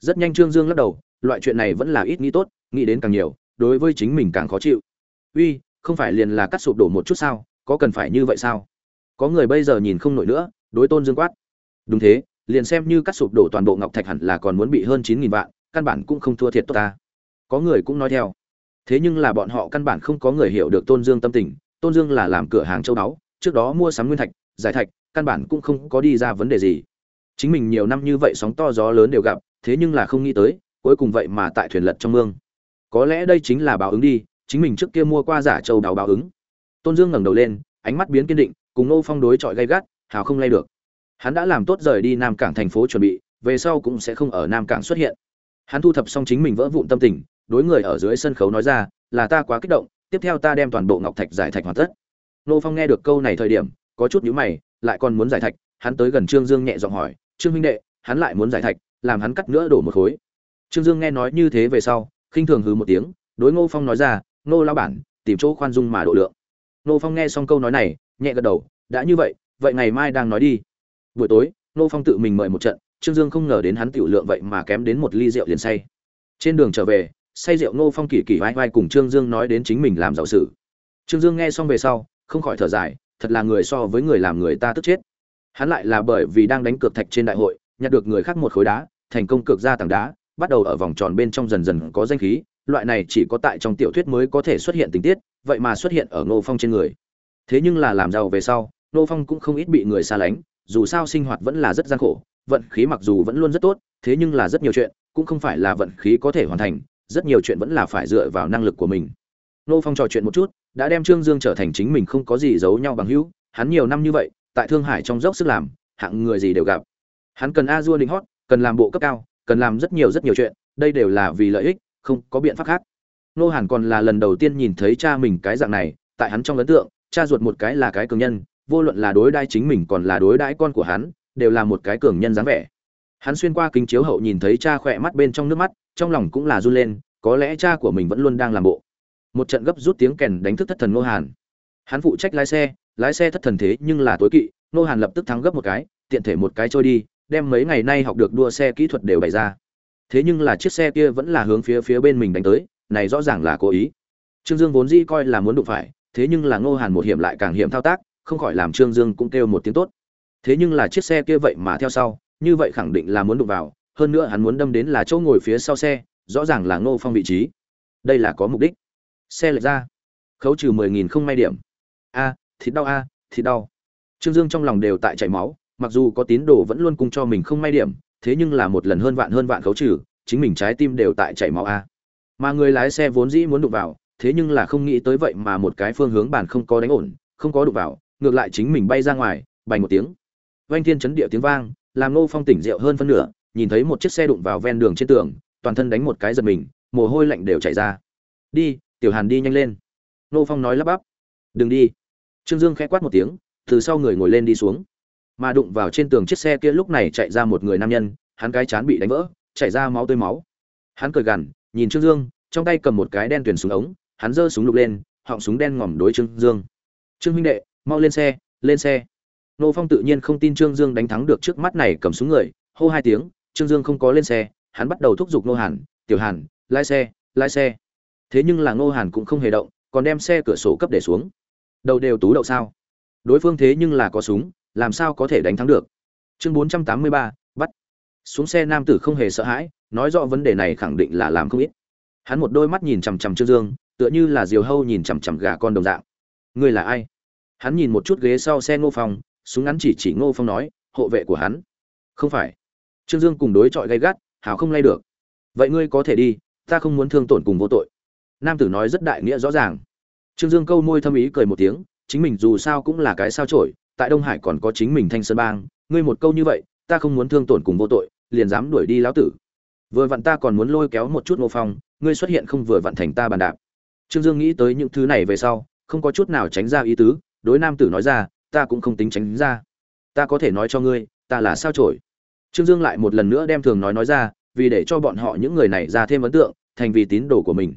Rất nhanh trương dương lắc đầu, loại chuyện này vẫn là ít nghĩ tốt, nghĩ đến càng nhiều đối với chính mình càng khó chịu. Uy, không phải liền là cắt sụp đổ một chút sao? Có cần phải như vậy sao? Có người bây giờ nhìn không nổi nữa, đối tôn dương quát. Đúng thế, liền xem như cắt sụp đổ toàn bộ ngọc thạch hẳn là còn muốn bị hơn chín nghìn vạn, căn bản cũng không thua thiệt tốt ta. Có người cũng nói theo. Thế nhưng là bọn họ căn bản không có người hiểu được tôn dương tâm tình. Tôn dương là làm cửa hàng châu đáo trước đó mua sắm nguyên thạch, giải thạch, căn bản cũng không có đi ra vấn đề gì. Chính mình nhiều năm như vậy sóng to gió lớn đều gặp, thế nhưng là không nghĩ tới, cuối cùng vậy mà tại thuyền lật trong mương có lẽ đây chính là báo ứng đi, chính mình trước kia mua qua giả châu đào báo ứng. Tôn dương ngẩng đầu lên, ánh mắt biến kiên định, cùng nô phong đối chọi gay gắt, hào không lay được. Hắn đã làm tốt rời đi nam cảng thành phố chuẩn bị, về sau cũng sẽ không ở nam cảng xuất hiện. Hắn thu thập xong chính mình vỡ vụn tâm tình, đối người ở dưới sân khấu nói ra, là ta quá kích động, tiếp theo ta đem toàn bộ ngọc thạch giải thạch hoàn tất. Nô phong nghe được câu này thời điểm, có chút nhíu mày, lại còn muốn giải thạch, hắn tới gần trương dương nhẹ giọng hỏi, trương huynh đệ, hắn lại muốn giải thạch, làm hắn cắt nữa đổ một khối. Trương dương nghe nói như thế về sau khinh thường hừ một tiếng, đối ngô phong nói ra nô lao bản, tìm chỗ khoan dung mà độ lượng. Ngô phong nghe xong câu nói này, nhẹ gật đầu, đã như vậy vậy ngày mai đang nói đi. Buổi tối, Ngô phong tự mình mời một trận, trương dương không ngờ đến hắn tiểu lượng vậy mà kém đến một ly rượu liền say. Trên đường trở về, say rượu Ngô phong kỳ kỳ vai vai cùng trương dương nói đến chính mình làm giàu sự. Trương dương nghe xong về sau, không khỏi thở dài, thật là người so với người làm người ta tức chết. Hắn lại là bởi vì đang đánh cược thạch trên đại hội, nhặt được người khác một khối đá, thành công cược ra tảng đá bắt đầu ở vòng tròn bên trong dần dần có danh khí, loại này chỉ có tại trong tiểu thuyết mới có thể xuất hiện tình tiết, vậy mà xuất hiện ở ngô phong trên người. Thế nhưng là làm giàu về sau, ngô phong cũng không ít bị người xa lánh, dù sao sinh hoạt vẫn là rất gian khổ, vận khí mặc dù vẫn luôn rất tốt, thế nhưng là rất nhiều chuyện cũng không phải là vận khí có thể hoàn thành, rất nhiều chuyện vẫn là phải dựa vào năng lực của mình. Ngô phong trò chuyện một chút, đã đem trương dương trở thành chính mình không có gì giấu nhau bằng hữu, hắn nhiều năm như vậy, tại thương hải trong dốc sức làm, hạng người gì đều gặp. Hắn cần a dua lính hót, cần làm bộ cấp cao cần làm rất nhiều rất nhiều chuyện, đây đều là vì lợi ích, không có biện pháp khác. Nô hàn còn là lần đầu tiên nhìn thấy cha mình cái dạng này, tại hắn trong ấn tượng, cha ruột một cái là cái cường nhân, vô luận là đối đãi chính mình còn là đối đãi con của hắn, đều là một cái cường nhân dáng vẻ. Hắn xuyên qua kính chiếu hậu nhìn thấy cha khỏe mắt bên trong nước mắt, trong lòng cũng là run lên, có lẽ cha của mình vẫn luôn đang làm bộ. Một trận gấp rút tiếng kèn đánh thức thất thần nô hàn. Hắn phụ trách lái xe lái xe thất thần thế nhưng là tối kỵ, nô hàn lập tức thắng gấp một cái, tiện thể một cái trôi đi đem mấy ngày nay học được đua xe kỹ thuật đều bày ra. Thế nhưng là chiếc xe kia vẫn là hướng phía phía bên mình đánh tới, này rõ ràng là cố ý. Trương dương vốn dĩ coi là muốn đụng phải, thế nhưng là ngô hàn một hiểm lại càng hiểm thao tác, không khỏi làm trương dương cũng kêu một tiếng tốt. Thế nhưng là chiếc xe kia vậy mà theo sau, như vậy khẳng định là muốn đụng vào, hơn nữa hắn muốn đâm đến là chỗ ngồi phía sau xe, rõ ràng là ngô phong vị trí. Đây là có mục đích. Xe lệch ra. Khấu trừ mười nghìn không may điểm. A, thịt đau a, thịt đau. Trương dương trong lòng đều tại chảy máu mặc dù có tín đồ vẫn luôn cung cho mình không may điểm, thế nhưng là một lần hơn vạn hơn vạn khấu trừ, chính mình trái tim đều tại chảy máu a. Mà người lái xe vốn dĩ muốn đụng vào, thế nhưng là không nghĩ tới vậy mà một cái phương hướng bàn không có đánh ổn, không có đụng vào, ngược lại chính mình bay ra ngoài, bành một tiếng. Vanh thiên chấn địa tiếng vang, làm nô phong tỉnh rượu hơn phân nửa, nhìn thấy một chiếc xe đụng vào ven đường trên tường, toàn thân đánh một cái giật mình, mồ hôi lạnh đều chảy ra. Đi, tiểu hàn đi nhanh lên. Nô phong nói lắp bắp. Đừng đi. Trương dương khẽ quát một tiếng, từ sau người ngồi lên đi xuống mà đụng vào trên tường chiếc xe kia lúc này chạy ra một người nam nhân, hắn cái chán bị đánh vỡ, chảy ra máu tươi máu. Hắn cười gằn, nhìn trương dương, trong tay cầm một cái đen tuyển súng ống, hắn giơ súng lục lên, họng súng đen ngòm đối trương dương. Trương huynh đệ, mau lên xe lên xe. Nô phong tự nhiên không tin trương dương đánh thắng được trước mắt này cầm súng người, hô hai tiếng, trương dương không có lên xe, hắn bắt đầu thúc giục nô hàn, tiểu hàn, lái xe lái xe. Thế nhưng là nô hàn cũng không hề động, còn đem xe cửa sổ cấp để xuống. Đầu đều tú đậu sao? Đối phương thế nhưng là có súng làm sao có thể đánh thắng được? Chương bốn trăm tám mươi ba, bắt. Xuống xe nam tử không hề sợ hãi, nói rõ vấn đề này khẳng định là làm không ít. Hắn một đôi mắt nhìn chằm chằm trương dương, tựa như là diều hâu nhìn chằm chằm gà con đồng dạng. Ngươi là ai? Hắn nhìn một chút ghế sau xe ngô phong, súng ngắn chỉ chỉ ngô phong nói, hộ vệ của hắn. Không phải. Trương dương cùng đối chọi gay gắt hào không lay được. Vậy ngươi có thể đi, ta không muốn thương tổn cùng vô tội. Nam tử nói rất đại nghĩa rõ ràng. Trương dương câu môi thâm ý cười một tiếng, chính mình dù sao cũng là cái sao trổi tại đông hải còn có chính mình thanh sơn bang, ngươi một câu như vậy, ta không muốn thương tổn cùng vô tội, liền dám đuổi đi lão tử. Vừa vặn ta còn muốn lôi kéo một chút ngô phong, ngươi xuất hiện không vừa vặn thành ta bàn đạp. Trương dương nghĩ tới những thứ này về sau, không có chút nào tránh ra ý tứ, đối nam tử nói ra, ta cũng không tính tránh ra. Ta có thể nói cho ngươi, ta là sao trổi trương dương lại một lần nữa đem thường nói nói ra, vì để cho bọn họ những người này ra thêm ấn tượng, thành vì tín đồ của mình.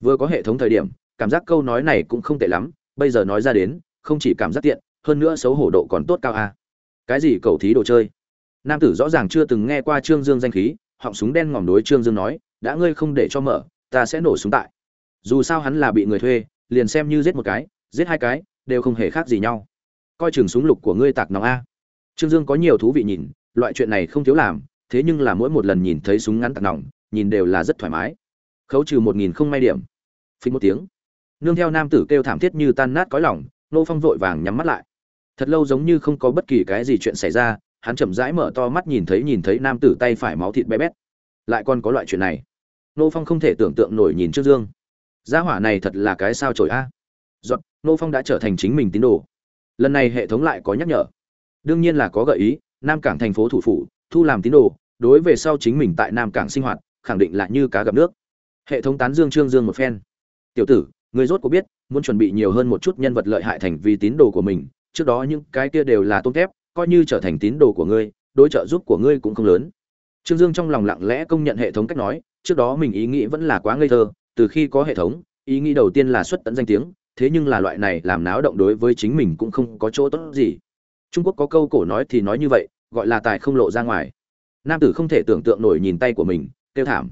Vừa có hệ thống thời điểm, cảm giác câu nói này cũng không tệ lắm, bây giờ nói ra đến, không chỉ cảm giác tiện hơn nữa xấu hổ độ còn tốt cao a. À. cái gì cầu thí đồ chơi? Nam tử rõ ràng chưa từng nghe qua trương dương danh khí, họng súng đen ngòm đối trương dương nói, đã ngươi không để cho mở, ta sẽ nổ súng tại. Dù sao hắn là bị người thuê, liền xem như giết một cái, giết hai cái, đều không hề khác gì nhau. Coi chừng súng lục của ngươi tạc nòng a. Trương dương có nhiều thú vị nhìn, loại chuyện này không thiếu làm, thế nhưng là mỗi một lần nhìn thấy súng ngắn tạc nòng, nhìn đều là rất thoải mái. Khấu trừ một nghìn không may điểm. Phí một tiếng. Nương theo nam tử kêu thảm thiết như tan nát cõi lòng, nô phong vội vàng nhắm mắt lại thật lâu giống như không có bất kỳ cái gì chuyện xảy ra, hắn chậm rãi mở to mắt nhìn thấy nhìn thấy nam tử tay phải máu thịt bé bét. Lại còn có loại chuyện này. Nô phong không thể tưởng tượng nổi nhìn trước dương. Gia hỏa này thật là cái sao trổi a. À. giọt, nô phong đã trở thành chính mình tín đồ. Lần này hệ thống lại có nhắc nhở. Đương nhiên là có gợi ý, nam cảng thành phố thủ phủ, thu làm tín đồ, đối về sau chính mình tại nam cảng sinh hoạt, khẳng định là như cá gặp nước. Hệ thống tán dương trương dương một phen. Tiểu tử, người rốt có biết, muốn chuẩn bị nhiều hơn một chút nhân vật lợi hại thành vì tín đồ của mình trước đó những cái kia đều là tôn thép, coi như trở thành tín đồ của ngươi, đối trợ giúp của ngươi cũng không lớn. Trương dương trong lòng lặng lẽ công nhận hệ thống cách nói, trước đó mình ý nghĩ vẫn là quá ngây thơ, từ khi có hệ thống, ý nghĩ đầu tiên là xuất tận danh tiếng, thế nhưng là loại này làm náo động đối với chính mình cũng không có chỗ tốt gì. Trung quốc có câu cổ nói thì nói như vậy, gọi là tài không lộ ra ngoài. Nam tử không thể tưởng tượng nổi nhìn tay của mình, kêu thảm.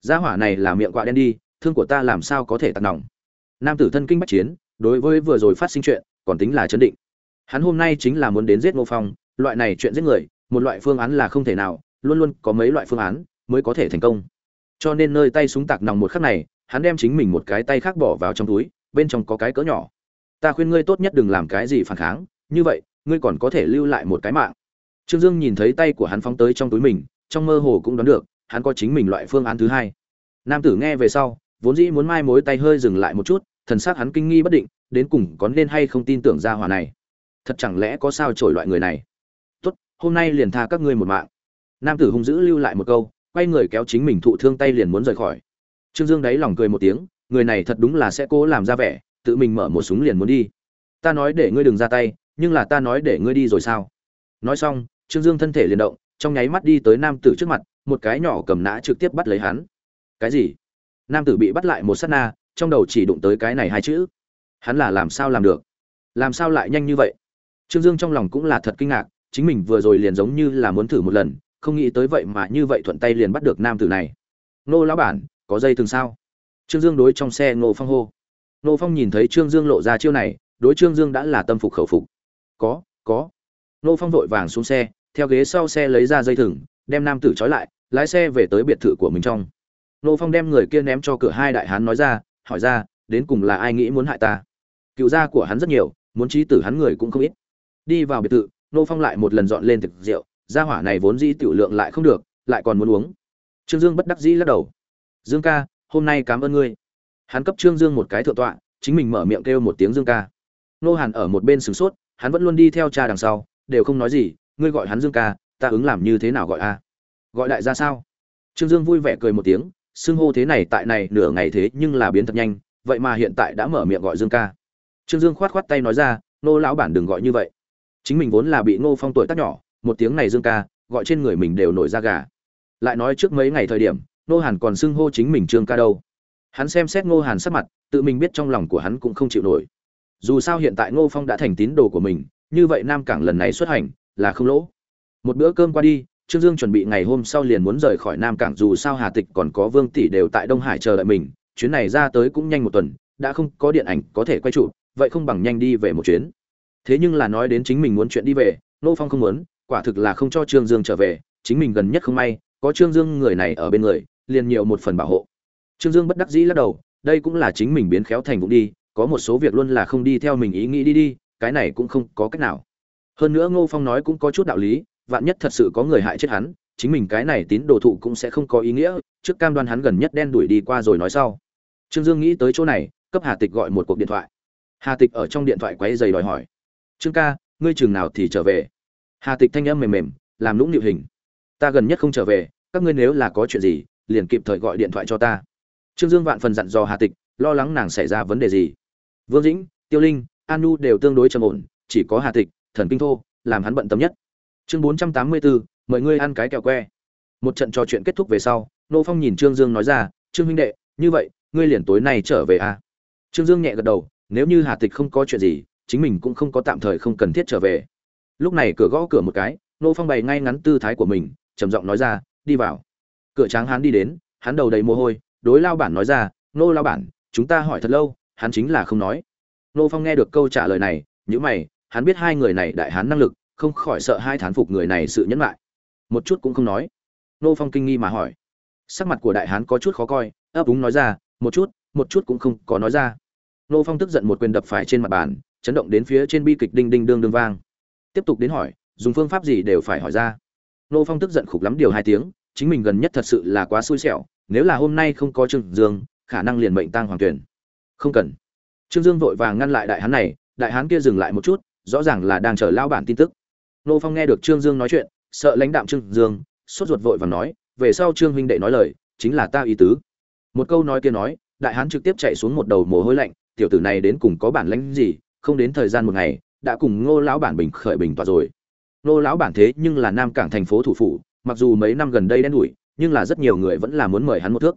Gia hỏa này là miệng quạ đen đi, thương của ta làm sao có thể tặng nòng. Nam tử thân kinh bách chiến, đối với vừa rồi phát sinh chuyện, còn tính là chấn định hắn hôm nay chính là muốn đến giết ngô phong, loại này chuyện giết người, một loại phương án là không thể nào, luôn luôn có mấy loại phương án mới có thể thành công. Cho nên nơi tay súng tạc nòng một khắc này, hắn đem chính mình một cái tay khác bỏ vào trong túi, bên trong có cái cỡ nhỏ. Ta khuyên ngươi tốt nhất đừng làm cái gì phản kháng, như vậy, ngươi còn có thể lưu lại một cái mạng. Trương dương nhìn thấy tay của hắn phóng tới trong túi mình, trong mơ hồ cũng đoán được, hắn có chính mình loại phương án thứ hai. Nam tử nghe về sau, vốn dĩ muốn mai mối tay hơi dừng lại một chút, thần sắc hắn kinh nghi bất định, đến cùng có nên hay không tin tưởng ra hòa này thật chẳng lẽ có sao trổi loại người này? Tốt, hôm nay liền tha các ngươi một mạng. Nam tử hung dữ lưu lại một câu, quay người kéo chính mình thụ thương tay liền muốn rời khỏi. Trương dương đáy lòng cười một tiếng, người này thật đúng là sẽ cố làm ra vẻ, tự mình mở một súng liền muốn đi. Ta nói để ngươi đừng ra tay, nhưng là ta nói để ngươi đi rồi sao? Nói xong, trương dương thân thể liền động, trong nháy mắt đi tới nam tử trước mặt, một cái nhỏ cầm nã trực tiếp bắt lấy hắn. Cái gì? Nam tử bị bắt lại một sát na, trong đầu chỉ đụng tới cái này hai chữ. Hắn là làm sao làm được? Làm sao lại nhanh như vậy? Trương dương trong lòng cũng là thật kinh ngạc, chính mình vừa rồi liền giống như là muốn thử một lần, không nghĩ tới vậy mà như vậy thuận tay liền bắt được nam tử này. Nô lão bản, có dây thường sao? Trương dương đối trong xe ngô phong hô. Ngô phong nhìn thấy trương dương lộ ra chiêu này, đối trương dương đã là tâm phục khẩu phục. Có có. Ngô phong vội vàng xuống xe, theo ghế sau xe lấy ra dây thừng, đem nam tử trói lại, lái xe về tới biệt thự của mình trong. Ngô phong đem người kia ném cho cửa hai đại hán nói ra, hỏi ra, đến cùng là ai nghĩ muốn hại ta? Cựu gia của hắn rất nhiều, muốn trí tử hắn người cũng không ít đi vào biệt thự, Nô phong lại một lần dọn lên thực rượu, gia hỏa này vốn dĩ tiểu lượng lại không được, lại còn muốn uống. Trương dương bất đắc dĩ lắc đầu. Dương ca, hôm nay cảm ơn ngươi. Hắn cấp trương dương một cái thượng tọa, chính mình mở miệng kêu một tiếng dương ca. Nô hàn ở một bên sửng sốt, hắn vẫn luôn đi theo cha đằng sau, đều không nói gì, ngươi gọi hắn dương ca, ta ứng làm như thế nào gọi a? Gọi đại ra sao? Trương dương vui vẻ cười một tiếng, xưng hô thế này tại này nửa ngày thế nhưng là biến thật nhanh, vậy mà hiện tại đã mở miệng gọi dương ca. Trương dương khoát khoát tay nói ra, nô lão bản đừng gọi như vậy chính mình vốn là bị ngô phong tuổi tác nhỏ, một tiếng này dương ca, gọi trên người mình đều nổi da gà. Lại nói trước mấy ngày thời điểm nô hàn còn xưng hô chính mình trương ca đâu. Hắn xem xét ngô hàn sắc mặt, tự mình biết trong lòng của hắn cũng không chịu nổi. Dù sao hiện tại ngô phong đã thành tín đồ của mình, như vậy nam cảng lần này xuất hành là không lỗ. Một bữa cơm qua đi, trương dương chuẩn bị ngày hôm sau liền muốn rời khỏi nam cảng, dù sao hà tịch còn có vương tỷ đều tại đông hải chờ đợi mình, chuyến này ra tới cũng nhanh một tuần, đã không có điện ảnh có thể quay trụ vậy không bằng nhanh đi về một chuyến thế nhưng là nói đến chính mình muốn chuyện đi về Ngô phong không muốn, quả thực là không cho trương dương trở về, chính mình gần nhất không may, có trương dương người này ở bên người, liền nhiều một phần bảo hộ. Trương dương bất đắc dĩ lắc đầu, đây cũng là chính mình biến khéo thành vụng đi, có một số việc luôn là không đi theo mình ý nghĩ đi đi, cái này cũng không có cách nào. Hơn nữa ngô phong nói cũng có chút đạo lý, vạn nhất thật sự có người hại chết hắn, chính mình cái này tín đồ thụ cũng sẽ không có ý nghĩa, trước cam đoan hắn gần nhất đen đuổi đi qua rồi nói sau. Trương dương nghĩ tới chỗ này, cấp hà tịch gọi một cuộc điện thoại. Hà tịch ở trong điện thoại quấy giày đòi hỏi trương ca, ngươi chừng nào thì trở về? Hà tịch thanh âm mềm mềm, làm lũng nịu hình. Ta gần nhất không trở về, các ngươi nếu là có chuyện gì, liền kịp thời gọi điện thoại cho ta. Trương dương vạn phần dặn dò hà tịch, lo lắng nàng xảy ra vấn đề gì. Vương dĩnh, tiêu linh, an nu đều tương đối trầm ổn, chỉ có hà tịch, thần kinh thô, làm hắn bận tâm nhất. Chương bốn trăm tám mươi bốn mời ngươi ăn cái kẹo que. Một trận trò chuyện kết thúc về sau, nô phong nhìn trương dương nói ra, trương huynh đệ, như vậy, ngươi liền tối nay trở về à? trương dương nhẹ gật đầu, nếu như hà tịch không có chuyện gì chính mình cũng không có tạm thời không cần thiết trở về. Lúc này cửa gõ cửa một cái, nô phong bày ngay ngắn tư thái của mình, trầm giọng nói ra, đi vào. Cửa tráng hắn đi đến, hắn đầu đầy mồ hôi, đối lao bản nói ra, nô lao bản, chúng ta hỏi thật lâu, hắn chính là không nói. Nô phong nghe được câu trả lời này nhữ mày, hắn biết hai người này đại hán năng lực, không khỏi sợ hai thán phục người này sự nhẫn lại. Một chút cũng không nói. Nô phong kinh nghi mà hỏi. Sắc mặt của đại hán có chút khó coi, ấp úng nói ra, một chút một chút cũng không có nói ra. Nô phong tức giận một quyền đập phải trên mặt bàn chấn động đến phía trên bi kịch đinh đinh đương đương vang. Tiếp tục đến hỏi, dùng phương pháp gì đều phải hỏi ra. Nô phong tức giận khục lắm điều hai tiếng, chính mình gần nhất thật sự là quá xui xẻo, nếu là hôm nay không có trương dương, khả năng liền mệnh tăng hoàng tuyển. Không cần. Trương dương vội vàng ngăn lại đại hán này, đại hán kia dừng lại một chút, rõ ràng là đang chờ lao bản tin tức. Nô phong nghe được trương dương nói chuyện, sợ lãnh đạm trương dương, sốt ruột vội và nói, về sau trương huynh đệ nói lời, chính là ta ý tứ. Một câu nói kia nói, đại hán trực tiếp chạy xuống một đầu mồ hôi lạnh, tiểu tử này đến cùng có bản lãnh gì không đến thời gian một ngày, đã cùng ngô lão bản bình khởi bình tọa rồi. Ngô lão bản thế nhưng là nam cảng thành phố thủ phủ, mặc dù mấy năm gần đây đen đủi, nhưng là rất nhiều người vẫn là muốn mời hắn một thước.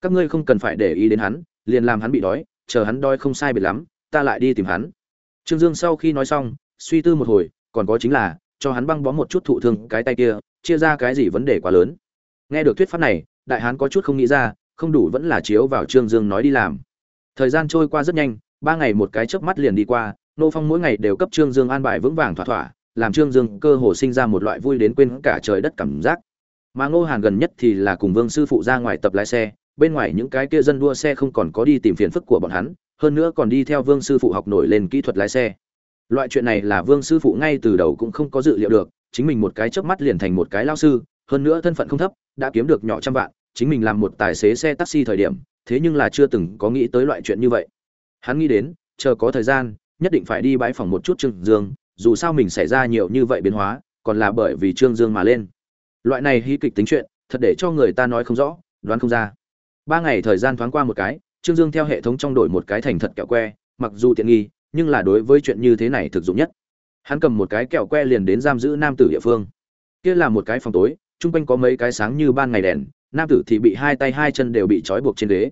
Các ngươi không cần phải để ý đến hắn, liền làm hắn bị đói, chờ hắn đói không sai biệt lắm, ta lại đi tìm hắn. Trương dương sau khi nói xong, suy tư một hồi, còn có chính là, cho hắn băng bó một chút thụ thương cái tay kia, chia ra cái gì vấn đề quá lớn. Nghe được thuyết pháp này, đại hán có chút không nghĩ ra, không đủ vẫn là chiếu vào trương dương nói đi làm. Thời gian trôi qua rất nhanh ba ngày một cái chớp mắt liền đi qua, nô phong mỗi ngày đều cấp trương dương an bài vững vàng thỏa thỏa, làm trương dương cơ hồ sinh ra một loại vui đến quên cả trời đất cảm giác. Mà ngô hàn gần nhất thì là cùng vương sư phụ ra ngoài tập lái xe, bên ngoài những cái kia dân đua xe không còn có đi tìm phiền phức của bọn hắn, hơn nữa còn đi theo vương sư phụ học nổi lên kỹ thuật lái xe. Loại chuyện này là vương sư phụ ngay từ đầu cũng không có dự liệu được, chính mình một cái chớp mắt liền thành một cái lao sư, hơn nữa thân phận không thấp, đã kiếm được nhỏ trăm vạn, chính mình làm một tài xế xe taxi thời điểm, thế nhưng là chưa từng có nghĩ tới loại chuyện như vậy hắn nghĩ đến, chờ có thời gian, nhất định phải đi bãi phòng một chút trương dương, dù sao mình xảy ra nhiều như vậy biến hóa, còn là bởi vì trương dương mà lên. Loại này hy kịch tính chuyện, thật để cho người ta nói không rõ, đoán không ra. Ba ngày thời gian thoáng qua một cái, trương dương theo hệ thống trong đổi một cái thành thật kẹo que, mặc dù tiện nghi, nhưng là đối với chuyện như thế này thực dụng nhất. Hắn cầm một cái kẹo que liền đến giam giữ nam tử địa phương. Kia là một cái phòng tối, chung quanh có mấy cái sáng như ban ngày đèn, nam tử thì bị hai tay hai chân đều bị trói buộc trên ghế.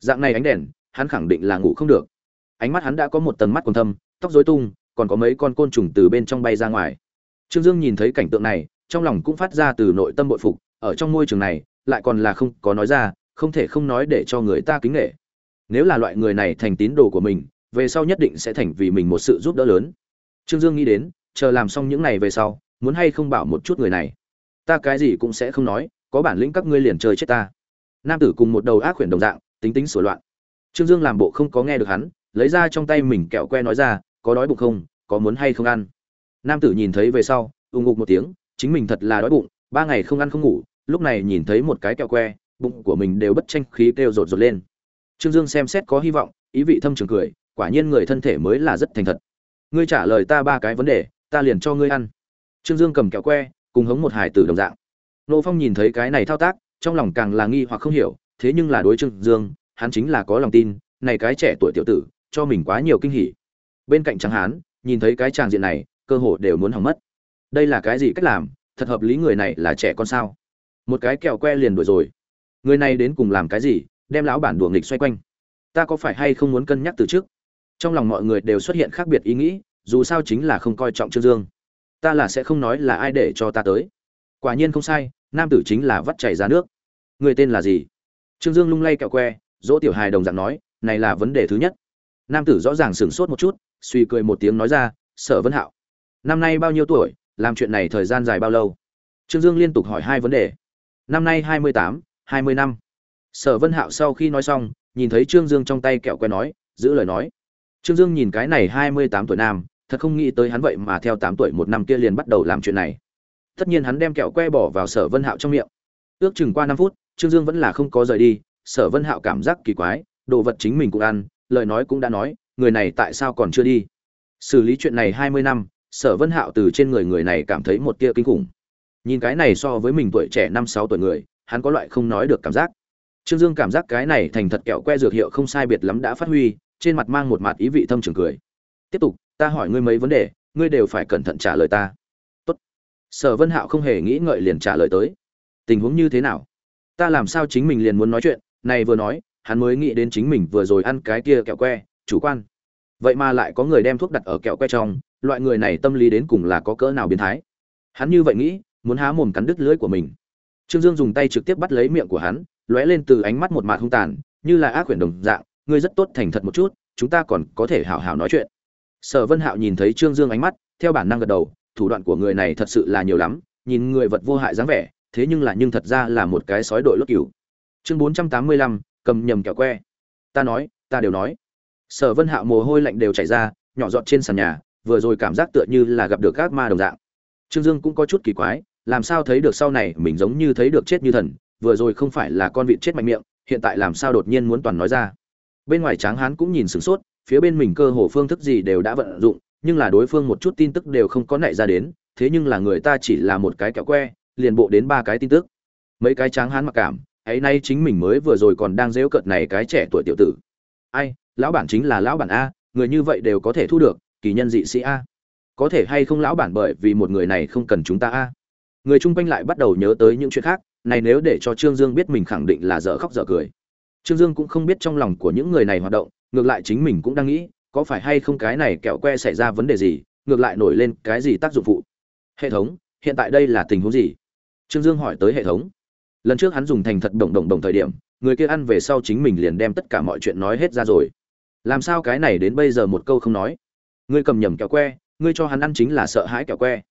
Dạng này ánh đèn hắn khẳng định là ngủ không được. Ánh mắt hắn đã có một tầng mắt còn thâm, tóc rối tung, còn có mấy con côn trùng từ bên trong bay ra ngoài. Trương dương nhìn thấy cảnh tượng này, trong lòng cũng phát ra từ nội tâm bội phục, ở trong môi trường này, lại còn là không có nói ra, không thể không nói để cho người ta kính nghệ nếu là loại người này thành tín đồ của mình, về sau nhất định sẽ thành vì mình một sự giúp đỡ lớn. Trương dương nghĩ đến, chờ làm xong những này về sau, muốn hay không bảo một chút người này. Ta cái gì cũng sẽ không nói, có bản lĩnh các ngươi liền chơi chết ta. Nam tử cùng một đầu ác quyển đồng dạng, tính tính sửa loạn trương dương làm bộ không có nghe được hắn, lấy ra trong tay mình kẹo que nói ra, có đói bụng không? Có muốn hay không ăn? Nam tử nhìn thấy về sau ù ngục một tiếng, chính mình thật là đói bụng, ba ngày không ăn không ngủ. Lúc này nhìn thấy một cái kẹo que, bụng của mình đều bất tranh khí kêu rột rột lên. Trương dương xem xét có hy vọng, ý vị thâm trường cười, quả nhiên người thân thể mới là rất thành thật. Ngươi trả lời ta ba cái vấn đề, ta liền cho ngươi ăn. Trương dương cầm kẹo que, cùng hống một hải tử đồng dạng. Nô phong nhìn thấy cái này thao tác, trong lòng càng là nghi hoặc không hiểu, thế nhưng là đối trương dương hắn chính là có lòng tin, này cái trẻ tuổi tiểu tử, cho mình quá nhiều kinh hỉ. Bên cạnh tráng hán, nhìn thấy cái tràng diện này, cơ hồ đều muốn hỏng mất. Đây là cái gì cách làm? Thật hợp lý người này là trẻ con sao? Một cái kẹo que liền đuổi rồi. Người này đến cùng làm cái gì? Đem lão bản đùa nghịch xoay quanh. Ta có phải hay không muốn cân nhắc từ trước? Trong lòng mọi người đều xuất hiện khác biệt ý nghĩ, dù sao chính là không coi trọng trương dương. Ta là sẽ không nói là ai để cho ta tới. Quả nhiên không sai, nam tử chính là vắt chảy ra nước. Người tên là gì? Trương dương lung lay kẹo que dỗ tiểu hài đồng dạng nói, này là vấn đề thứ nhất. Nam tử rõ ràng sửng sốt một chút, suy cười một tiếng nói ra, sở vân hạo, năm nay bao nhiêu tuổi, làm chuyện này thời gian dài bao lâu? Trương dương liên tục hỏi hai vấn đề. Năm nay hai mươi tám, hai mươi năm. Sở vân hạo sau khi nói xong, nhìn thấy trương dương trong tay kẹo que nói, giữ lời nói. Trương dương nhìn cái này hai mươi tám tuổi nam, thật không nghĩ tới hắn vậy mà theo tám tuổi một năm kia liền bắt đầu làm chuyện này. Tất nhiên hắn đem kẹo que bỏ vào sở vân hạo trong miệng. Ước chừng qua năm phút, trương dương vẫn là không có rời đi sở vân hạo cảm giác kỳ quái, đồ vật chính mình cũng ăn, lời nói cũng đã nói, người này tại sao còn chưa đi? Xử lý chuyện này hai mươi năm, sở vân hạo từ trên người người này cảm thấy một tia kinh khủng. Nhìn cái này so với mình tuổi trẻ năm sáu tuổi người, hắn có loại không nói được cảm giác. Trương dương cảm giác cái này thành thật kẹo que dược hiệu không sai biệt lắm đã phát huy, trên mặt mang một mặt ý vị thâm trường cười. Tiếp tục, ta hỏi ngươi mấy vấn đề, ngươi đều phải cẩn thận trả lời ta. Tốt. sở vân hạo không hề nghĩ ngợi liền trả lời tới. Tình huống như thế nào? Ta làm sao chính mình liền muốn nói chuyện? Này vừa nói, hắn mới nghĩ đến chính mình vừa rồi ăn cái kia kẹo que, chủ quan. Vậy mà lại có người đem thuốc đặt ở kẹo que trong, loại người này tâm lý đến cùng là có cỡ nào biến thái. Hắn như vậy nghĩ, muốn há mồm cắn đứt lưỡi của mình. Trương dương dùng tay trực tiếp bắt lấy miệng của hắn, lóe lên từ ánh mắt một mạt hung tàn, như là ác quyển đồng dạng, ngươi rất tốt, thành thật một chút, chúng ta còn có thể hảo hảo nói chuyện. Sở vân hạo nhìn thấy trương dương ánh mắt, theo bản năng gật đầu, thủ đoạn của người này thật sự là nhiều lắm, nhìn người vật vô hại dáng vẻ, thế nhưng là nhưng thật ra là một cái sói đội lốt cừu chương bốn trăm tám mươi lăm, cầm nhầm kẹo que. Ta nói, ta đều nói. Sở vân hạo mồ hôi lạnh đều chảy ra, nhỏ giọt trên sàn nhà, vừa rồi cảm giác tựa như là gặp được các ma đồng dạng. Trương dương cũng có chút kỳ quái, làm sao thấy được sau này mình giống như thấy được chết như thần, vừa rồi không phải là con vịt chết mạnh miệng, hiện tại làm sao đột nhiên muốn toàn nói ra. Bên ngoài tráng hán cũng nhìn sửng sốt, phía bên mình cơ hồ phương thức gì đều đã vận dụng, nhưng là đối phương một chút tin tức đều không có nảy ra đến, thế nhưng là người ta chỉ là một cái kẹo que, liền bộ đến ba cái tin tức. Mấy cái tráng hán mặc cảm ấy nay chính mình mới vừa rồi còn đang dễu cợt này cái trẻ tuổi tiểu tử. Ai, lão bản chính là lão bản a, người như vậy đều có thể thu được, kỳ nhân dị sĩ a. Có thể hay không lão bản bởi vì một người này không cần chúng ta a. Người chung quanh lại bắt đầu nhớ tới những chuyện khác, này nếu để cho trương dương biết mình khẳng định là dở khóc dở cười. Trương dương cũng không biết trong lòng của những người này hoạt động, ngược lại chính mình cũng đang nghĩ, có phải hay không cái này kẹo que xảy ra vấn đề gì, ngược lại nổi lên cái gì tác dụng phụ. Hệ thống, hiện tại đây là tình huống gì? Trương dương hỏi tới hệ thống lần trước hắn dùng thành thật đồng đồng đồng thời điểm, người kia ăn về sau chính mình liền đem tất cả mọi chuyện nói hết ra rồi. Làm sao cái này đến bây giờ một câu không nói? Ngươi cầm nhầm kẹo que, ngươi cho hắn ăn chính là sợ hãi kẹo que.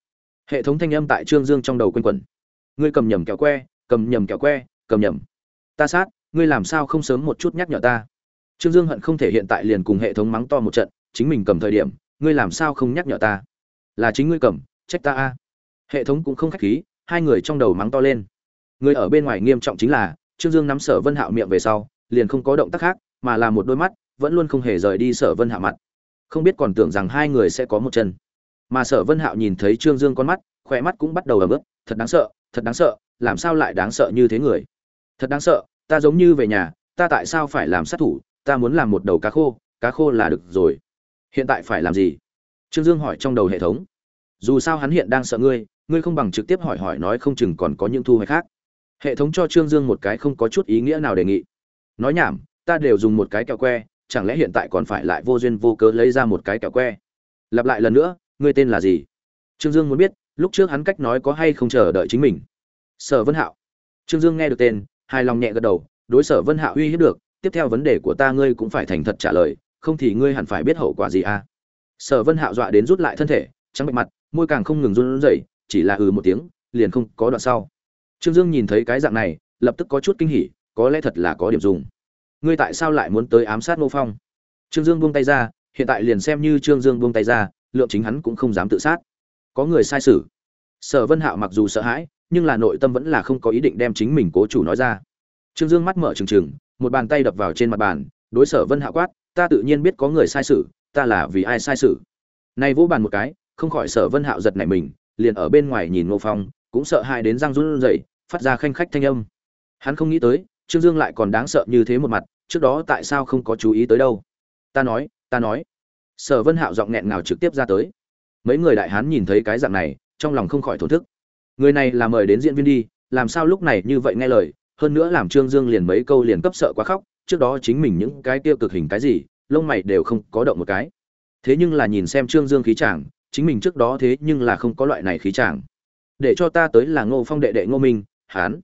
Hệ thống thanh âm tại trương dương trong đầu quanh quẩn. Ngươi cầm nhầm kẹo que, cầm nhầm kẹo que, cầm nhầm. Ta sát, ngươi làm sao không sớm một chút nhắc nhở ta? Trương dương hận không thể hiện tại liền cùng hệ thống mắng to một trận, chính mình cầm thời điểm, ngươi làm sao không nhắc nhở ta? Là chính ngươi cầm, trách ta a. Hệ thống cũng không khách khí, hai người trong đầu mắng to lên người ở bên ngoài nghiêm trọng chính là, trương dương nắm sở vân hạo miệng về sau, liền không có động tác khác, mà là một đôi mắt, vẫn luôn không hề rời đi sở vân hạo mặt. Không biết còn tưởng rằng hai người sẽ có một chân. Mà sở vân hạo nhìn thấy trương dương con mắt khỏe mắt cũng bắt đầu ấm ức thật đáng sợ, thật đáng sợ, làm sao lại đáng sợ như thế người? Thật đáng sợ, ta giống như về nhà, ta tại sao phải làm sát thủ, ta muốn làm một đầu cá khô cá khô là được rồi. Hiện tại phải làm gì? Trương dương hỏi trong đầu hệ thống. Dù sao hắn hiện đang sợ ngươi ngươi không bằng trực tiếp hỏi hỏi nói không chừng còn có những thu hoạch khác hệ thống cho trương dương một cái không có chút ý nghĩa nào đề nghị. Nói nhảm, ta đều dùng một cái kẹo que, chẳng lẽ hiện tại còn phải lại vô duyên vô cớ lấy ra một cái kẹo que? Lặp lại lần nữa, ngươi tên là gì? Trương dương muốn biết, lúc trước hắn cách nói có hay không chờ đợi chính mình. Sở vân hạo. Trương dương nghe được tên, hài lòng nhẹ gật đầu, đối sở vân hạo uy hiếp được, tiếp theo vấn đề của ta ngươi cũng phải thành thật trả lời, không thì ngươi hẳn phải biết hậu quả gì à? Sở vân hạo dọa đến rút lại thân thể, trắng bạch mặt, môi càng không ngừng run rẩy, chỉ là ừ một tiếng, liền không có đoạn sau trương dương nhìn thấy cái dạng này, lập tức có chút kinh hỉ, có lẽ thật là có điểm dùng. Ngươi tại sao lại muốn tới ám sát ngô phong? Trương dương buông tay ra, hiện tại liền xem như trương dương buông tay ra, lượng chính hắn cũng không dám tự sát. Có người sai sử sở vân hạo mặc dù sợ hãi, nhưng là nội tâm vẫn là không có ý định đem chính mình cố chủ nói ra. Trương dương mắt mở trừng trừng, một bàn tay đập vào trên mặt bàn, đối sở vân hạo quát, ta tự nhiên biết có người sai sử ta là vì ai sai sử Này vỗ bàn một cái, không khỏi sở vân hạo giật nảy mình, liền ở bên ngoài nhìn ngô phong cũng sợ hãi đến răng run rẩy, phát ra khanh khách thanh âm. Hắn không nghĩ tới, trương dương lại còn đáng sợ như thế một mặt, trước đó tại sao không có chú ý tới đâu? Ta nói ta nói. Sở vân hạo giọng nghẹn ngào trực tiếp ra tới. Mấy người đại hán nhìn thấy cái dạng này, trong lòng không khỏi thổn thức. Người này là mời đến diễn viên đi, làm sao lúc này như vậy nghe lời, hơn nữa làm trương dương liền mấy câu liền cấp sợ quá khóc, trước đó chính mình những cái tiêu cực hình cái gì, lông mày đều không có động một cái. Thế nhưng là nhìn xem trương dương khí chàng, chính mình trước đó thế nhưng là không có loại này khí chàng để cho ta tới là ngô phong đệ đệ ngô minh hán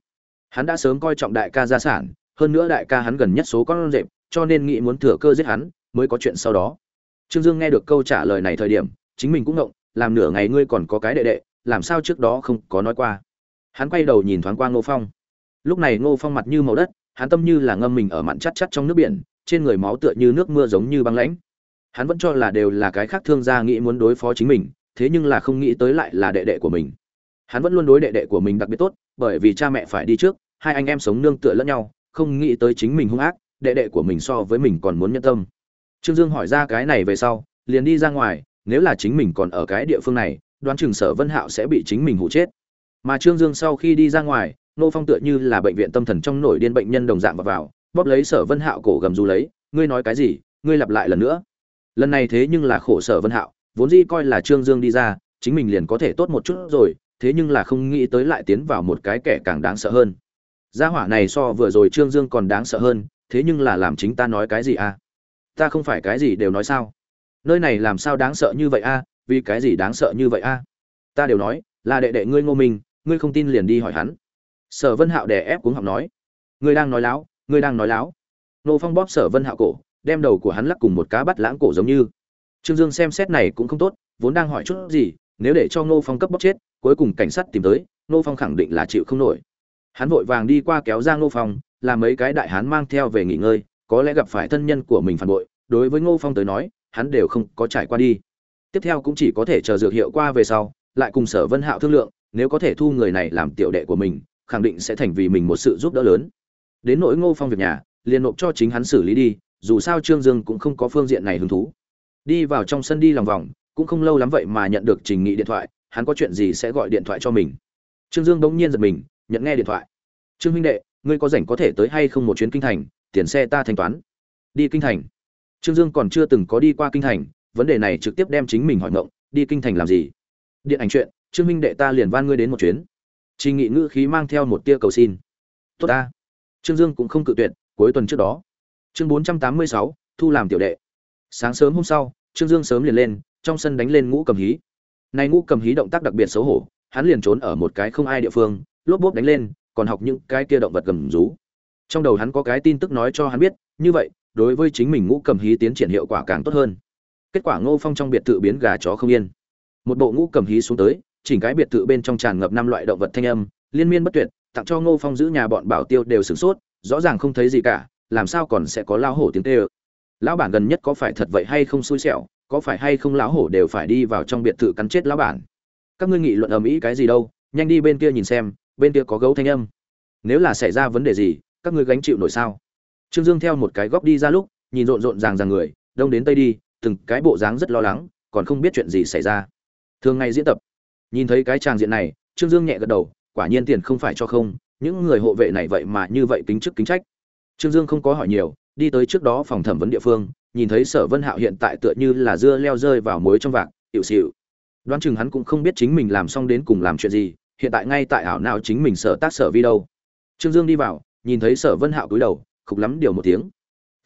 hắn đã sớm coi trọng đại ca gia sản, hơn nữa đại ca hắn gần nhất số con rệp, cho nên nghĩ muốn thừa cơ giết hắn, mới có chuyện sau đó. Trương dương nghe được câu trả lời này thời điểm, chính mình cũng ngộng, làm nửa ngày ngươi còn có cái đệ đệ, làm sao trước đó không có nói qua. Hắn quay đầu nhìn thoáng qua ngô phong. Lúc này ngô phong mặt như màu đất, hắn tâm như là ngâm mình ở mặn chắt chắt trong nước biển, trên người máu tựa như nước mưa giống như băng lãnh. Hắn vẫn cho là đều là cái khác thương gia nghĩ muốn đối phó chính mình, thế nhưng là không nghĩ tới lại là đệ đệ của mình hắn vẫn luôn đối đệ đệ của mình đặc biệt tốt bởi vì cha mẹ phải đi trước hai anh em sống nương tựa lẫn nhau không nghĩ tới chính mình hung ác đệ đệ của mình so với mình còn muốn nhân tâm. Trương dương hỏi ra cái này về sau liền đi ra ngoài nếu là chính mình còn ở cái địa phương này đoán chừng sở vân hạo sẽ bị chính mình hụ chết. Mà trương dương sau khi đi ra ngoài nô phong tựa như là bệnh viện tâm thần trong nổi điên bệnh nhân đồng dạng vào, vào bóp lấy sở vân hạo cổ gầm du lấy ngươi nói cái gì? Ngươi lặp lại lần nữa. Lần này thế nhưng là khổ sở vân hạo vốn dĩ coi là trương dương đi ra chính mình liền có thể tốt một chút rồi thế nhưng là không nghĩ tới lại tiến vào một cái kẻ càng đáng sợ hơn. Gia hỏa này so vừa rồi trương dương còn đáng sợ hơn, thế nhưng là làm chính ta nói cái gì à? Ta không phải cái gì đều nói sao? Nơi này làm sao đáng sợ như vậy a vì cái gì đáng sợ như vậy a ta đều nói, là đệ đệ ngươi ngô minh, ngươi không tin liền đi hỏi hắn. Sở vân hạo đè ép cuống học nói. Ngươi đang nói láo, ngươi đang nói láo. Nô phong bóp sở vân hạo cổ, đem đầu của hắn lắc cùng một cá bắt lãng cổ giống như. Trương dương xem xét này cũng không tốt, vốn đang hỏi chút gì, nếu để cho ngô phong cấp bóc chết cuối cùng cảnh sát tìm tới, ngô phong khẳng định là chịu không nổi. Hắn vội vàng đi qua kéo ra ngô phong, làm mấy cái đại hán mang theo về nghỉ ngơi, có lẽ gặp phải thân nhân của mình phản bội, đối với ngô phong tới nói, hắn đều không có trải qua đi. Tiếp theo cũng chỉ có thể chờ dược hiệu qua về sau, lại cùng sở vân hạo thương lượng, nếu có thể thu người này làm tiểu đệ của mình, khẳng định sẽ thành vì mình một sự giúp đỡ lớn. Đến nỗi ngô phong việc nhà, liền nộp cho chính hắn xử lý đi, dù sao trương dương cũng không có phương diện này hứng thú. Đi vào trong sân đi lòng vòng, cũng không lâu lắm vậy mà nhận được trình nghị điện thoại hắn có chuyện gì sẽ gọi điện thoại cho mình. Trương dương bỗng nhiên giật mình, nhận nghe điện thoại. Trương huynh đệ, ngươi có rảnh có thể tới hay không một chuyến kinh thành, tiền xe ta thanh toán. Đi kinh thành. Trương dương còn chưa từng có đi qua kinh thành, vấn đề này trực tiếp đem chính mình hỏi ngộng, đi kinh thành làm gì? Điện ảnh chuyện, trương huynh đệ ta liền van ngươi đến một chuyến. Trình nghị ngữ khí mang theo một tia cầu xin. Tốt ta. Trương dương cũng không cự tuyệt, cuối tuần trước đó. Chương bốn trăm tám mươi sáu, thu làm tiểu đệ. Sáng sớm hôm sau, trương dương sớm liền lên, trong sân đánh lên ngũ cầm hí này ngũ cầm hí động tác đặc biệt xấu hổ, hắn liền trốn ở một cái không ai địa phương, lốp bốp đánh lên, còn học những cái kia động vật gầm rú. Trong đầu hắn có cái tin tức nói cho hắn biết, như vậy, đối với chính mình ngũ cầm hí tiến triển hiệu quả càng tốt hơn. Kết quả ngô phong trong biệt thự biến gà chó không yên. Một bộ ngũ cầm hí xuống tới, chỉnh cái biệt thự bên trong tràn ngập năm loại động vật thanh âm, liên miên bất tuyệt, tặng cho ngô phong giữ nhà bọn bảo tiêu đều sửng sốt, rõ ràng không thấy gì cả, làm sao còn sẽ có lao hổ tiếng tê ơ. Lão bản gần nhất có phải thật vậy hay không xui xẻo? Có phải hay không lão hổ đều phải đi vào trong biệt thự cắn chết lão bản? Các ngươi nghị luận ầm ĩ cái gì đâu, nhanh đi bên kia nhìn xem, bên kia có gấu thanh âm. Nếu là xảy ra vấn đề gì, các ngươi gánh chịu nổi sao? Trương dương theo một cái góc đi ra lúc, nhìn rộn rộn ràng ràng người, đông đến tây đi, từng cái bộ dáng rất lo lắng, còn không biết chuyện gì xảy ra. Thường ngày diễn tập. Nhìn thấy cái tràng diện này, trương dương nhẹ gật đầu, quả nhiên tiền không phải cho không, những người hộ vệ này vậy mà như vậy tính chức kính trách. Trương dương không có hỏi nhiều, đi tới trước đó phòng thẩm vấn địa phương nhìn thấy sở vân hạo hiện tại tựa như là dưa leo rơi vào muối trong vạc hiệu xịu đoán chừng hắn cũng không biết chính mình làm xong đến cùng làm chuyện gì, hiện tại ngay tại ảo nào chính mình sở tác sở vi đâu. Trương dương đi vào, nhìn thấy sở vân hạo cúi đầu, khục lắm điều một tiếng.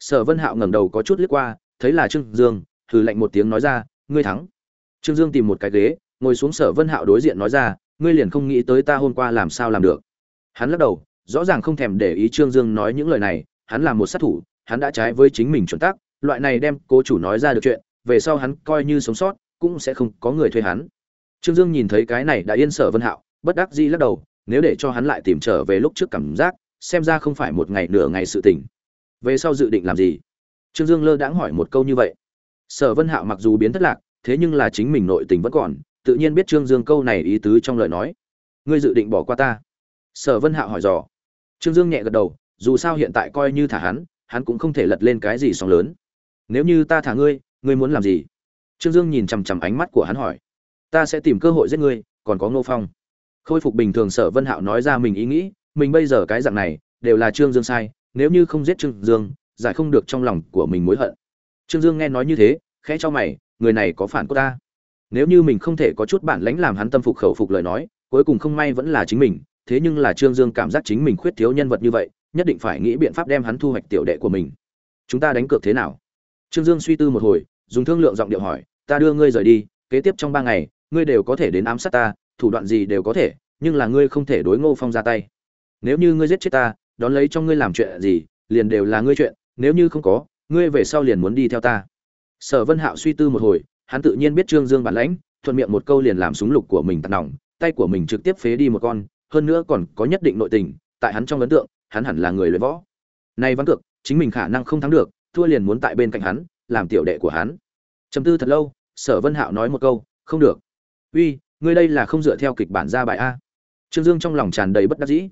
Sở vân hạo ngẩng đầu có chút liếc qua, thấy là trương dương thử lạnh một tiếng nói ra, ngươi thắng. Trương dương tìm một cái ghế, ngồi xuống sở vân hạo đối diện nói ra, ngươi liền không nghĩ tới ta hôm qua làm sao làm được. Hắn lắc đầu, rõ ràng không thèm để ý trương dương nói những lời này, hắn là một sát thủ, hắn đã trái với chính mình chuẩn tắc loại này đem cố chủ nói ra được chuyện, về sau hắn coi như sống sót, cũng sẽ không có người thuê hắn. Trương dương nhìn thấy cái này đã yên sở vân hạo, bất đắc dĩ lắc đầu, nếu để cho hắn lại tìm trở về lúc trước cảm giác, xem ra không phải một ngày nửa ngày sự tình. Về sau dự định làm gì? Trương dương lơ đãng hỏi một câu như vậy. Sở vân hạo mặc dù biến thất lạc, thế nhưng là chính mình nội tình vẫn còn, tự nhiên biết trương dương câu này ý tứ trong lời nói. Ngươi dự định bỏ qua ta? Sở vân hạo hỏi dò. Trương dương nhẹ gật đầu, dù sao hiện tại coi như thả hắn hắn cũng không thể lật lên cái gì sóng lớn nếu như ta thả ngươi ngươi muốn làm gì? Trương dương nhìn chằm chằm ánh mắt của hắn hỏi. Ta sẽ tìm cơ hội giết ngươi, còn có ngô phong. Khôi phục bình thường sở vân hạo nói ra mình ý nghĩ, mình bây giờ cái dạng này, đều là trương dương sai, nếu như không giết trương dương, giải không được trong lòng của mình mối hận. Trương dương nghe nói như thế, khẽ cho mày, người này có phản của ta. Nếu như mình không thể có chút bản lãnh làm hắn tâm phục khẩu phục lời nói, cuối cùng không may vẫn là chính mình, thế nhưng là trương dương cảm giác chính mình khuyết thiếu nhân vật như vậy, nhất định phải nghĩ biện pháp đem hắn thu hoạch tiểu đệ của mình. Chúng ta đánh cược thế nào? Trương dương suy tư một hồi, dùng thương lượng giọng điệu hỏi, ta đưa ngươi rời đi, kế tiếp trong ba ngày, ngươi đều có thể đến ám sát ta, thủ đoạn gì đều có thể, nhưng là ngươi không thể đối ngô phong ra tay. Nếu như ngươi giết chết ta, đón lấy trong ngươi làm chuyện gì, liền đều là ngươi chuyện, nếu như không có, ngươi về sau liền muốn đi theo ta. Sở vân hạo suy tư một hồi, hắn tự nhiên biết trương dương bản lãnh, thuận miệng một câu liền làm súng lục của mình tạt nòng, tay của mình trực tiếp phế đi một con, hơn nữa còn có nhất định nội tình, tại hắn trong ấn tượng, hắn hẳn là người luyện võ. Nay vẫn cược, chính mình khả năng không thắng được thua liền muốn tại bên cạnh hắn, làm tiểu đệ của hắn. Trầm tư thật lâu, sở vân hạo nói một câu, không được. Uy, ngươi đây là không dựa theo kịch bản ra bài a. Trương dương trong lòng tràn đầy bất đắc dĩ.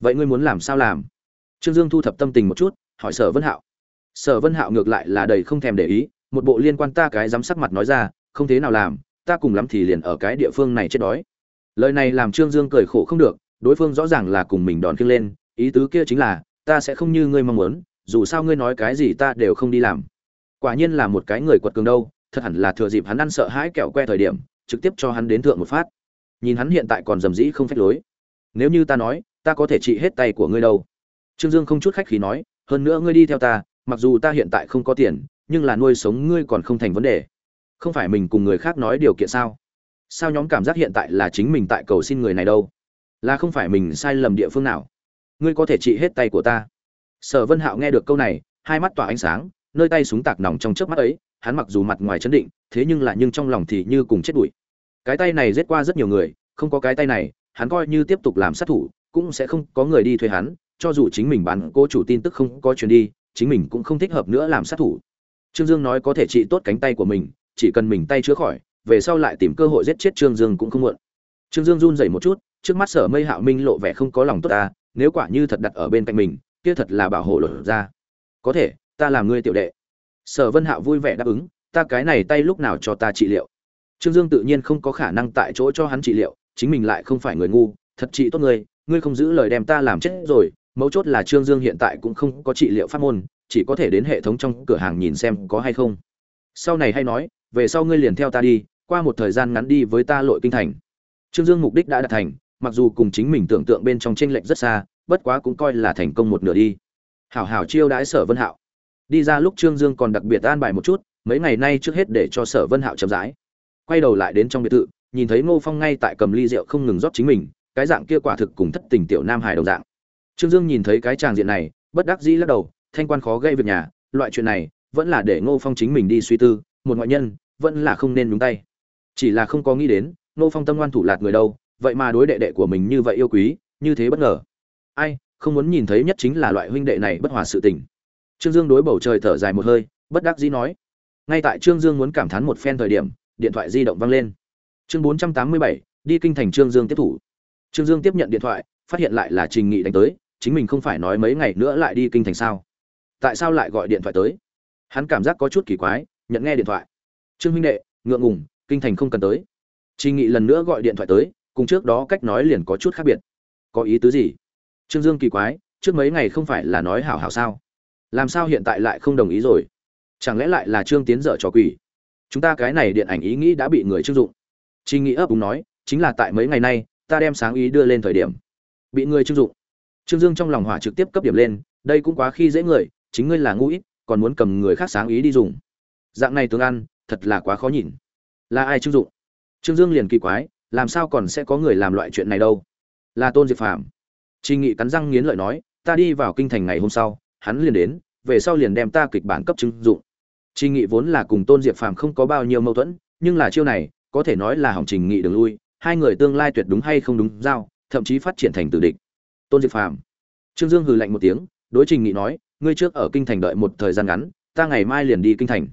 Vậy ngươi muốn làm sao làm? Trương dương thu thập tâm tình một chút, hỏi sở vân hạo. Sở vân hạo ngược lại là đầy không thèm để ý, một bộ liên quan ta cái dám sắc mặt nói ra, không thế nào làm, ta cùng lắm thì liền ở cái địa phương này chết đói. Lời này làm trương dương cười khổ không được, đối phương rõ ràng là cùng mình đòn kiêng lên, ý tứ kia chính là, ta sẽ không như ngươi mong muốn dù sao ngươi nói cái gì ta đều không đi làm. Quả nhiên là một cái người quật cường đâu, thật hẳn là thừa dịp hắn ăn sợ hãi kẹo que thời điểm, trực tiếp cho hắn đến thượng một phát. Nhìn hắn hiện tại còn dầm dĩ không phép lối. Nếu như ta nói, ta có thể trị hết tay của ngươi đâu. Trương dương không chút khách khí nói, hơn nữa ngươi đi theo ta, mặc dù ta hiện tại không có tiền, nhưng là nuôi sống ngươi còn không thành vấn đề. Không phải mình cùng người khác nói điều kiện sao? Sao nhóm cảm giác hiện tại là chính mình tại cầu xin người này đâu? Là không phải mình sai lầm địa phương nào? Ngươi có thể trị hết tay của ta sở vân hạo nghe được câu này, hai mắt tỏa ánh sáng, nơi tay súng tạc nòng trong trước mắt ấy, hắn mặc dù mặt ngoài chấn định, thế nhưng là nhưng trong lòng thì như cùng chết bụi cái tay này giết qua rất nhiều người, không có cái tay này, hắn coi như tiếp tục làm sát thủ, cũng sẽ không có người đi thuê hắn, cho dù chính mình bán cô chủ tin tức không có chuyển đi, chính mình cũng không thích hợp nữa làm sát thủ. Trương dương nói có thể trị tốt cánh tay của mình, chỉ cần mình tay chữa khỏi, về sau lại tìm cơ hội giết chết trương dương cũng không muộn. Trương dương run rẩy một chút, trước mắt sở mây hạo minh lộ vẻ không có lòng tốt ta nếu quả như thật đặt ở bên cạnh mình kia thật là bảo hộ lột ra. Có thể, ta làm ngươi tiểu đệ. Sở vân hạo vui vẻ đáp ứng, ta cái này tay lúc nào cho ta trị liệu. Trương dương tự nhiên không có khả năng tại chỗ cho hắn trị liệu, chính mình lại không phải người ngu, thật trị tốt ngươi ngươi không giữ lời đem ta làm chết rồi, mấu chốt là trương dương hiện tại cũng không có trị liệu pháp môn, chỉ có thể đến hệ thống trong cửa hàng nhìn xem có hay không. Sau này hay nói, về sau ngươi liền theo ta đi, qua một thời gian ngắn đi với ta lội kinh thành. Trương dương mục đích đã đạt thành, mặc dù cùng chính mình tưởng tượng bên trong tranh lệch rất xa bất quá cũng coi là thành công một nửa đi. Hảo hảo chiêu đãi sở vân hạo. Đi ra lúc trương dương còn đặc biệt an bài một chút, mấy ngày nay trước hết để cho sở vân hạo chậm rãi. Quay đầu lại đến trong biệt thự, nhìn thấy ngô phong ngay tại cầm ly rượu không ngừng rót chính mình, cái dạng kia quả thực cùng thất tình tiểu nam hài đồng dạng. Trương dương nhìn thấy cái tràng diện này, bất đắc dĩ lắc đầu, thanh quan khó gây việc nhà, loại chuyện này, vẫn là để ngô phong chính mình đi suy tư, một ngoại nhân, vẫn là không nên đúng tay. Chỉ là không có nghĩ đến, ngô phong tâm ngoan thủ lạt người đâu, vậy mà đối đệ đệ của mình như vậy yêu quý, như thế bất ngờ ai, không muốn nhìn thấy nhất chính là loại huynh đệ này bất hòa sự tình. Trương dương đối bầu trời thở dài một hơi, bất đắc dĩ nói. Ngay tại trương dương muốn cảm thán một phen thời điểm, điện thoại di động vang lên. Chương bốn trăm tám mươi bảy, đi kinh thành trương dương tiếp thủ. Trương dương tiếp nhận điện thoại, phát hiện lại là trình nghị đánh tới, chính mình không phải nói mấy ngày nữa lại đi kinh thành sao? Tại sao lại gọi điện thoại tới? Hắn cảm giác có chút kỳ quái, nhận nghe điện thoại. Trương huynh đệ, ngượng ngùng, kinh thành không cần tới. Trình nghị lần nữa gọi điện thoại tới, cùng trước đó cách nói liền có chút khác biệt. Có ý tứ gì? Trương dương kỳ quái, trước mấy ngày không phải là nói hảo hảo sao? Làm sao hiện tại lại không đồng ý rồi? Chẳng lẽ lại là trương tiến dở trò quỷ? Chúng ta cái này điện ảnh ý nghĩ đã bị người chưng dụng. Trình nghị ấp úng nói, chính là tại mấy ngày nay, ta đem sáng ý đưa lên thời điểm. Bị người chưng dụng. Trương dương trong lòng hỏa trực tiếp cấp điểm lên, đây cũng quá khi dễ người, chính ngươi là ngu ít, còn muốn cầm người khác sáng ý đi dùng. Dạng này tướng ăn, thật là quá khó nhìn. Là ai chưng dụng? Trương dương liền kỳ quái, làm sao còn sẽ có người làm loại chuyện này đâu? Là tôn diệp phàm trình nghị cắn răng nghiến lợi nói, ta đi vào kinh thành ngày hôm sau, hắn liền đến, về sau liền đem ta kịch bản cấp chứng dụng. Trình nghị vốn là cùng tôn diệp phàm không có bao nhiêu mâu thuẫn, nhưng là chiêu này, có thể nói là hỏng trình nghị đường lui, hai người tương lai tuyệt đúng hay không đúng giao, thậm chí phát triển thành tử địch. Tôn diệp phàm, trương dương hừ lạnh một tiếng, đối trình nghị nói, ngươi trước ở kinh thành đợi một thời gian ngắn, ta ngày mai liền đi kinh thành.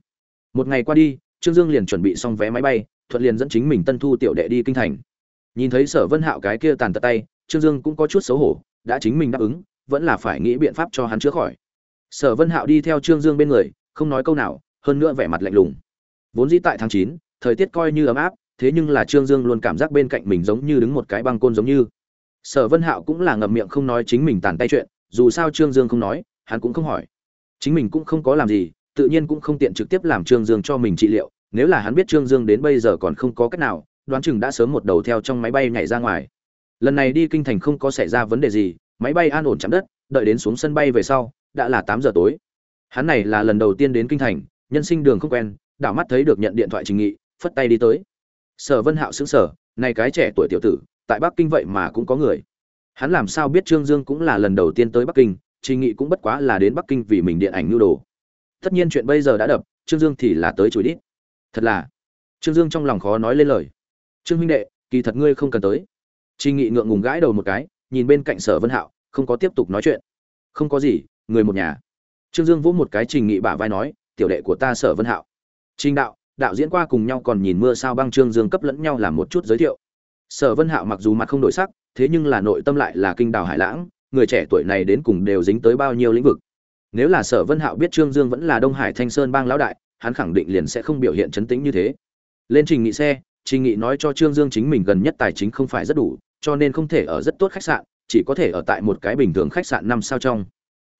Một ngày qua đi, trương dương liền chuẩn bị xong vé máy bay, thuận liền dẫn chính mình tân thu tiểu đệ đi kinh thành. Nhìn thấy sở vân hạo cái kia tàn tật tay trương dương cũng có chút xấu hổ, đã chính mình đáp ứng, vẫn là phải nghĩ biện pháp cho hắn chữa khỏi. Sở vân hạo đi theo trương dương bên người, không nói câu nào, hơn nữa vẻ mặt lạnh lùng. Vốn dĩ tại tháng chín, thời tiết coi như ấm áp, thế nhưng là trương dương luôn cảm giác bên cạnh mình giống như đứng một cái băng côn giống như. Sở vân hạo cũng là ngậm miệng không nói chính mình tàn tay chuyện, dù sao trương dương không nói, hắn cũng không hỏi. Chính mình cũng không có làm gì, tự nhiên cũng không tiện trực tiếp làm trương dương cho mình trị liệu, nếu là hắn biết trương dương đến bây giờ còn không có cách nào, đoán chừng đã sớm một đầu theo trong máy bay nhảy ra ngoài lần này đi kinh thành không có xảy ra vấn đề gì, máy bay an ổn chạm đất, đợi đến xuống sân bay về sau, đã là tám giờ tối. Hắn này là lần đầu tiên đến kinh thành, nhân sinh đường không quen, đảo mắt thấy được nhận điện thoại trình nghị, phất tay đi tới. Sở vân hạo xứng sở này cái trẻ tuổi tiểu tử, tại bắc kinh vậy mà cũng có người. Hắn làm sao biết trương dương cũng là lần đầu tiên tới bắc kinh, trình nghị cũng bất quá là đến bắc kinh vì mình điện ảnh nhu đồ. Tất nhiên chuyện bây giờ đã đập, trương dương thì là tới chùi đít. Thật là. Trương dương trong lòng khó nói lên lời. Trương huynh đệ, kỳ thật ngươi không cần tới trình nghị ngượng ngùng gãi đầu một cái, nhìn bên cạnh sở vân hạo, không có tiếp tục nói chuyện. Không có gì, người một nhà. Trương dương vỗ một cái trình nghị bả vai nói, tiểu đệ của ta sở vân hạo. Trình đạo đạo diễn qua cùng nhau còn nhìn mưa sao băng trương dương cấp lẫn nhau làm một chút giới thiệu. Sở vân hạo mặc dù mặt không đổi sắc, thế nhưng là nội tâm lại là kinh đào hải lãng, người trẻ tuổi này đến cùng đều dính tới bao nhiêu lĩnh vực. Nếu là sở vân hạo biết trương dương vẫn là đông hải thanh sơn bang lão đại, hắn khẳng định liền sẽ không biểu hiện chấn tĩnh như thế. Lên trình nghị xe, trình nghị nói cho trương dương chính mình gần nhất tài chính không phải rất đủ cho nên không thể ở rất tốt khách sạn, chỉ có thể ở tại một cái bình thường khách sạn năm sao trong.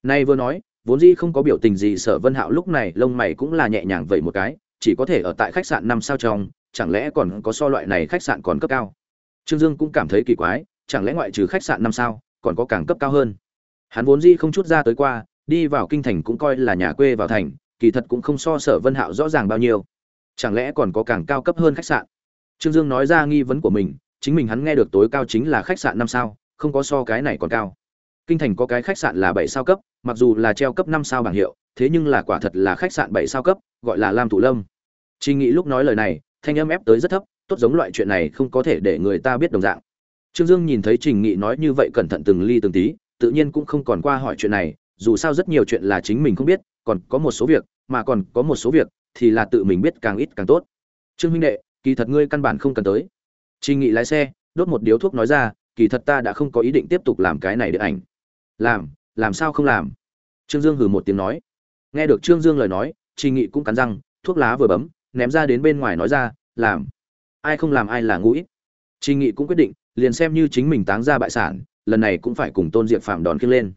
Nay vừa nói, vốn dĩ không có biểu tình gì, sở vân hạo lúc này lông mày cũng là nhẹ nhàng vậy một cái, chỉ có thể ở tại khách sạn năm sao trong, chẳng lẽ còn có so loại này khách sạn còn cấp cao? Trương dương cũng cảm thấy kỳ quái, chẳng lẽ ngoại trừ khách sạn năm sao, còn có càng cấp cao hơn? Hắn vốn dĩ không chút ra tới qua, đi vào kinh thành cũng coi là nhà quê vào thành, kỳ thật cũng không so sở vân hạo rõ ràng bao nhiêu. Chẳng lẽ còn có càng cao cấp hơn khách sạn? Trương dương nói ra nghi vấn của mình chính mình hắn nghe được tối cao chính là khách sạn năm sao không có so cái này còn cao. Kinh thành có cái khách sạn là bảy sao cấp mặc dù là treo cấp năm sao bảng hiệu thế nhưng là quả thật là khách sạn bảy sao cấp gọi là lam thủ lâm. Trình Nghị lúc nói lời này, thanh âm ép tới rất thấp, tốt giống loại chuyện này không có thể để người ta biết đồng dạng. Trương dương nhìn thấy trình nghị nói như vậy cẩn thận từng ly từng tí tự nhiên cũng không còn qua hỏi chuyện này dù sao rất nhiều chuyện là chính mình không biết còn có một số việc mà còn có một số việc thì là tự mình biết càng ít càng tốt. Trương huynh đệ kỳ thật ngươi căn bản không cần tới trình nghị lái xe, đốt một điếu thuốc nói ra, kỳ thật ta đã không có ý định tiếp tục làm cái này điện ảnh. Làm làm sao không làm? Trương dương hừ một tiếng nói. Nghe được trương dương lời nói trình nghị cũng cắn răng, thuốc lá vừa bấm, ném ra đến bên ngoài nói ra, làm. Ai không làm ai là ngu ít. Trình nghị cũng quyết định, liền xem như chính mình táng ra bại sản, lần này cũng phải cùng tôn diệp phàm đón kia lên.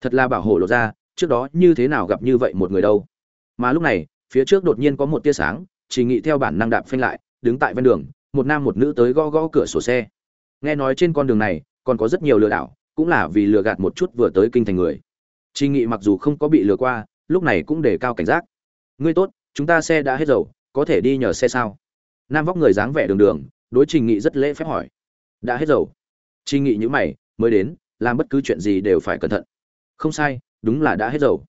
Thật là bảo hộ lộ ra, trước đó như thế nào gặp như vậy một người đâu. Mà lúc này, phía trước đột nhiên có một tia sáng trình nghị theo bản năng đạp phanh lại, đứng tại ven đường một nam một nữ tới gõ gõ cửa sổ xe. Nghe nói trên con đường này, còn có rất nhiều lừa đảo, cũng là vì lừa gạt một chút vừa tới kinh thành người. Trình nghị mặc dù không có bị lừa qua, lúc này cũng để cao cảnh giác. Ngươi tốt, chúng ta xe đã hết dầu, có thể đi nhờ xe sao? Nam vóc người dáng vẻ đường đường, đối trình nghị rất lễ phép hỏi. Đã hết dầu. Trình nghị nhữ mày, mới đến, làm bất cứ chuyện gì đều phải cẩn thận. Không sai, đúng là đã hết dầu.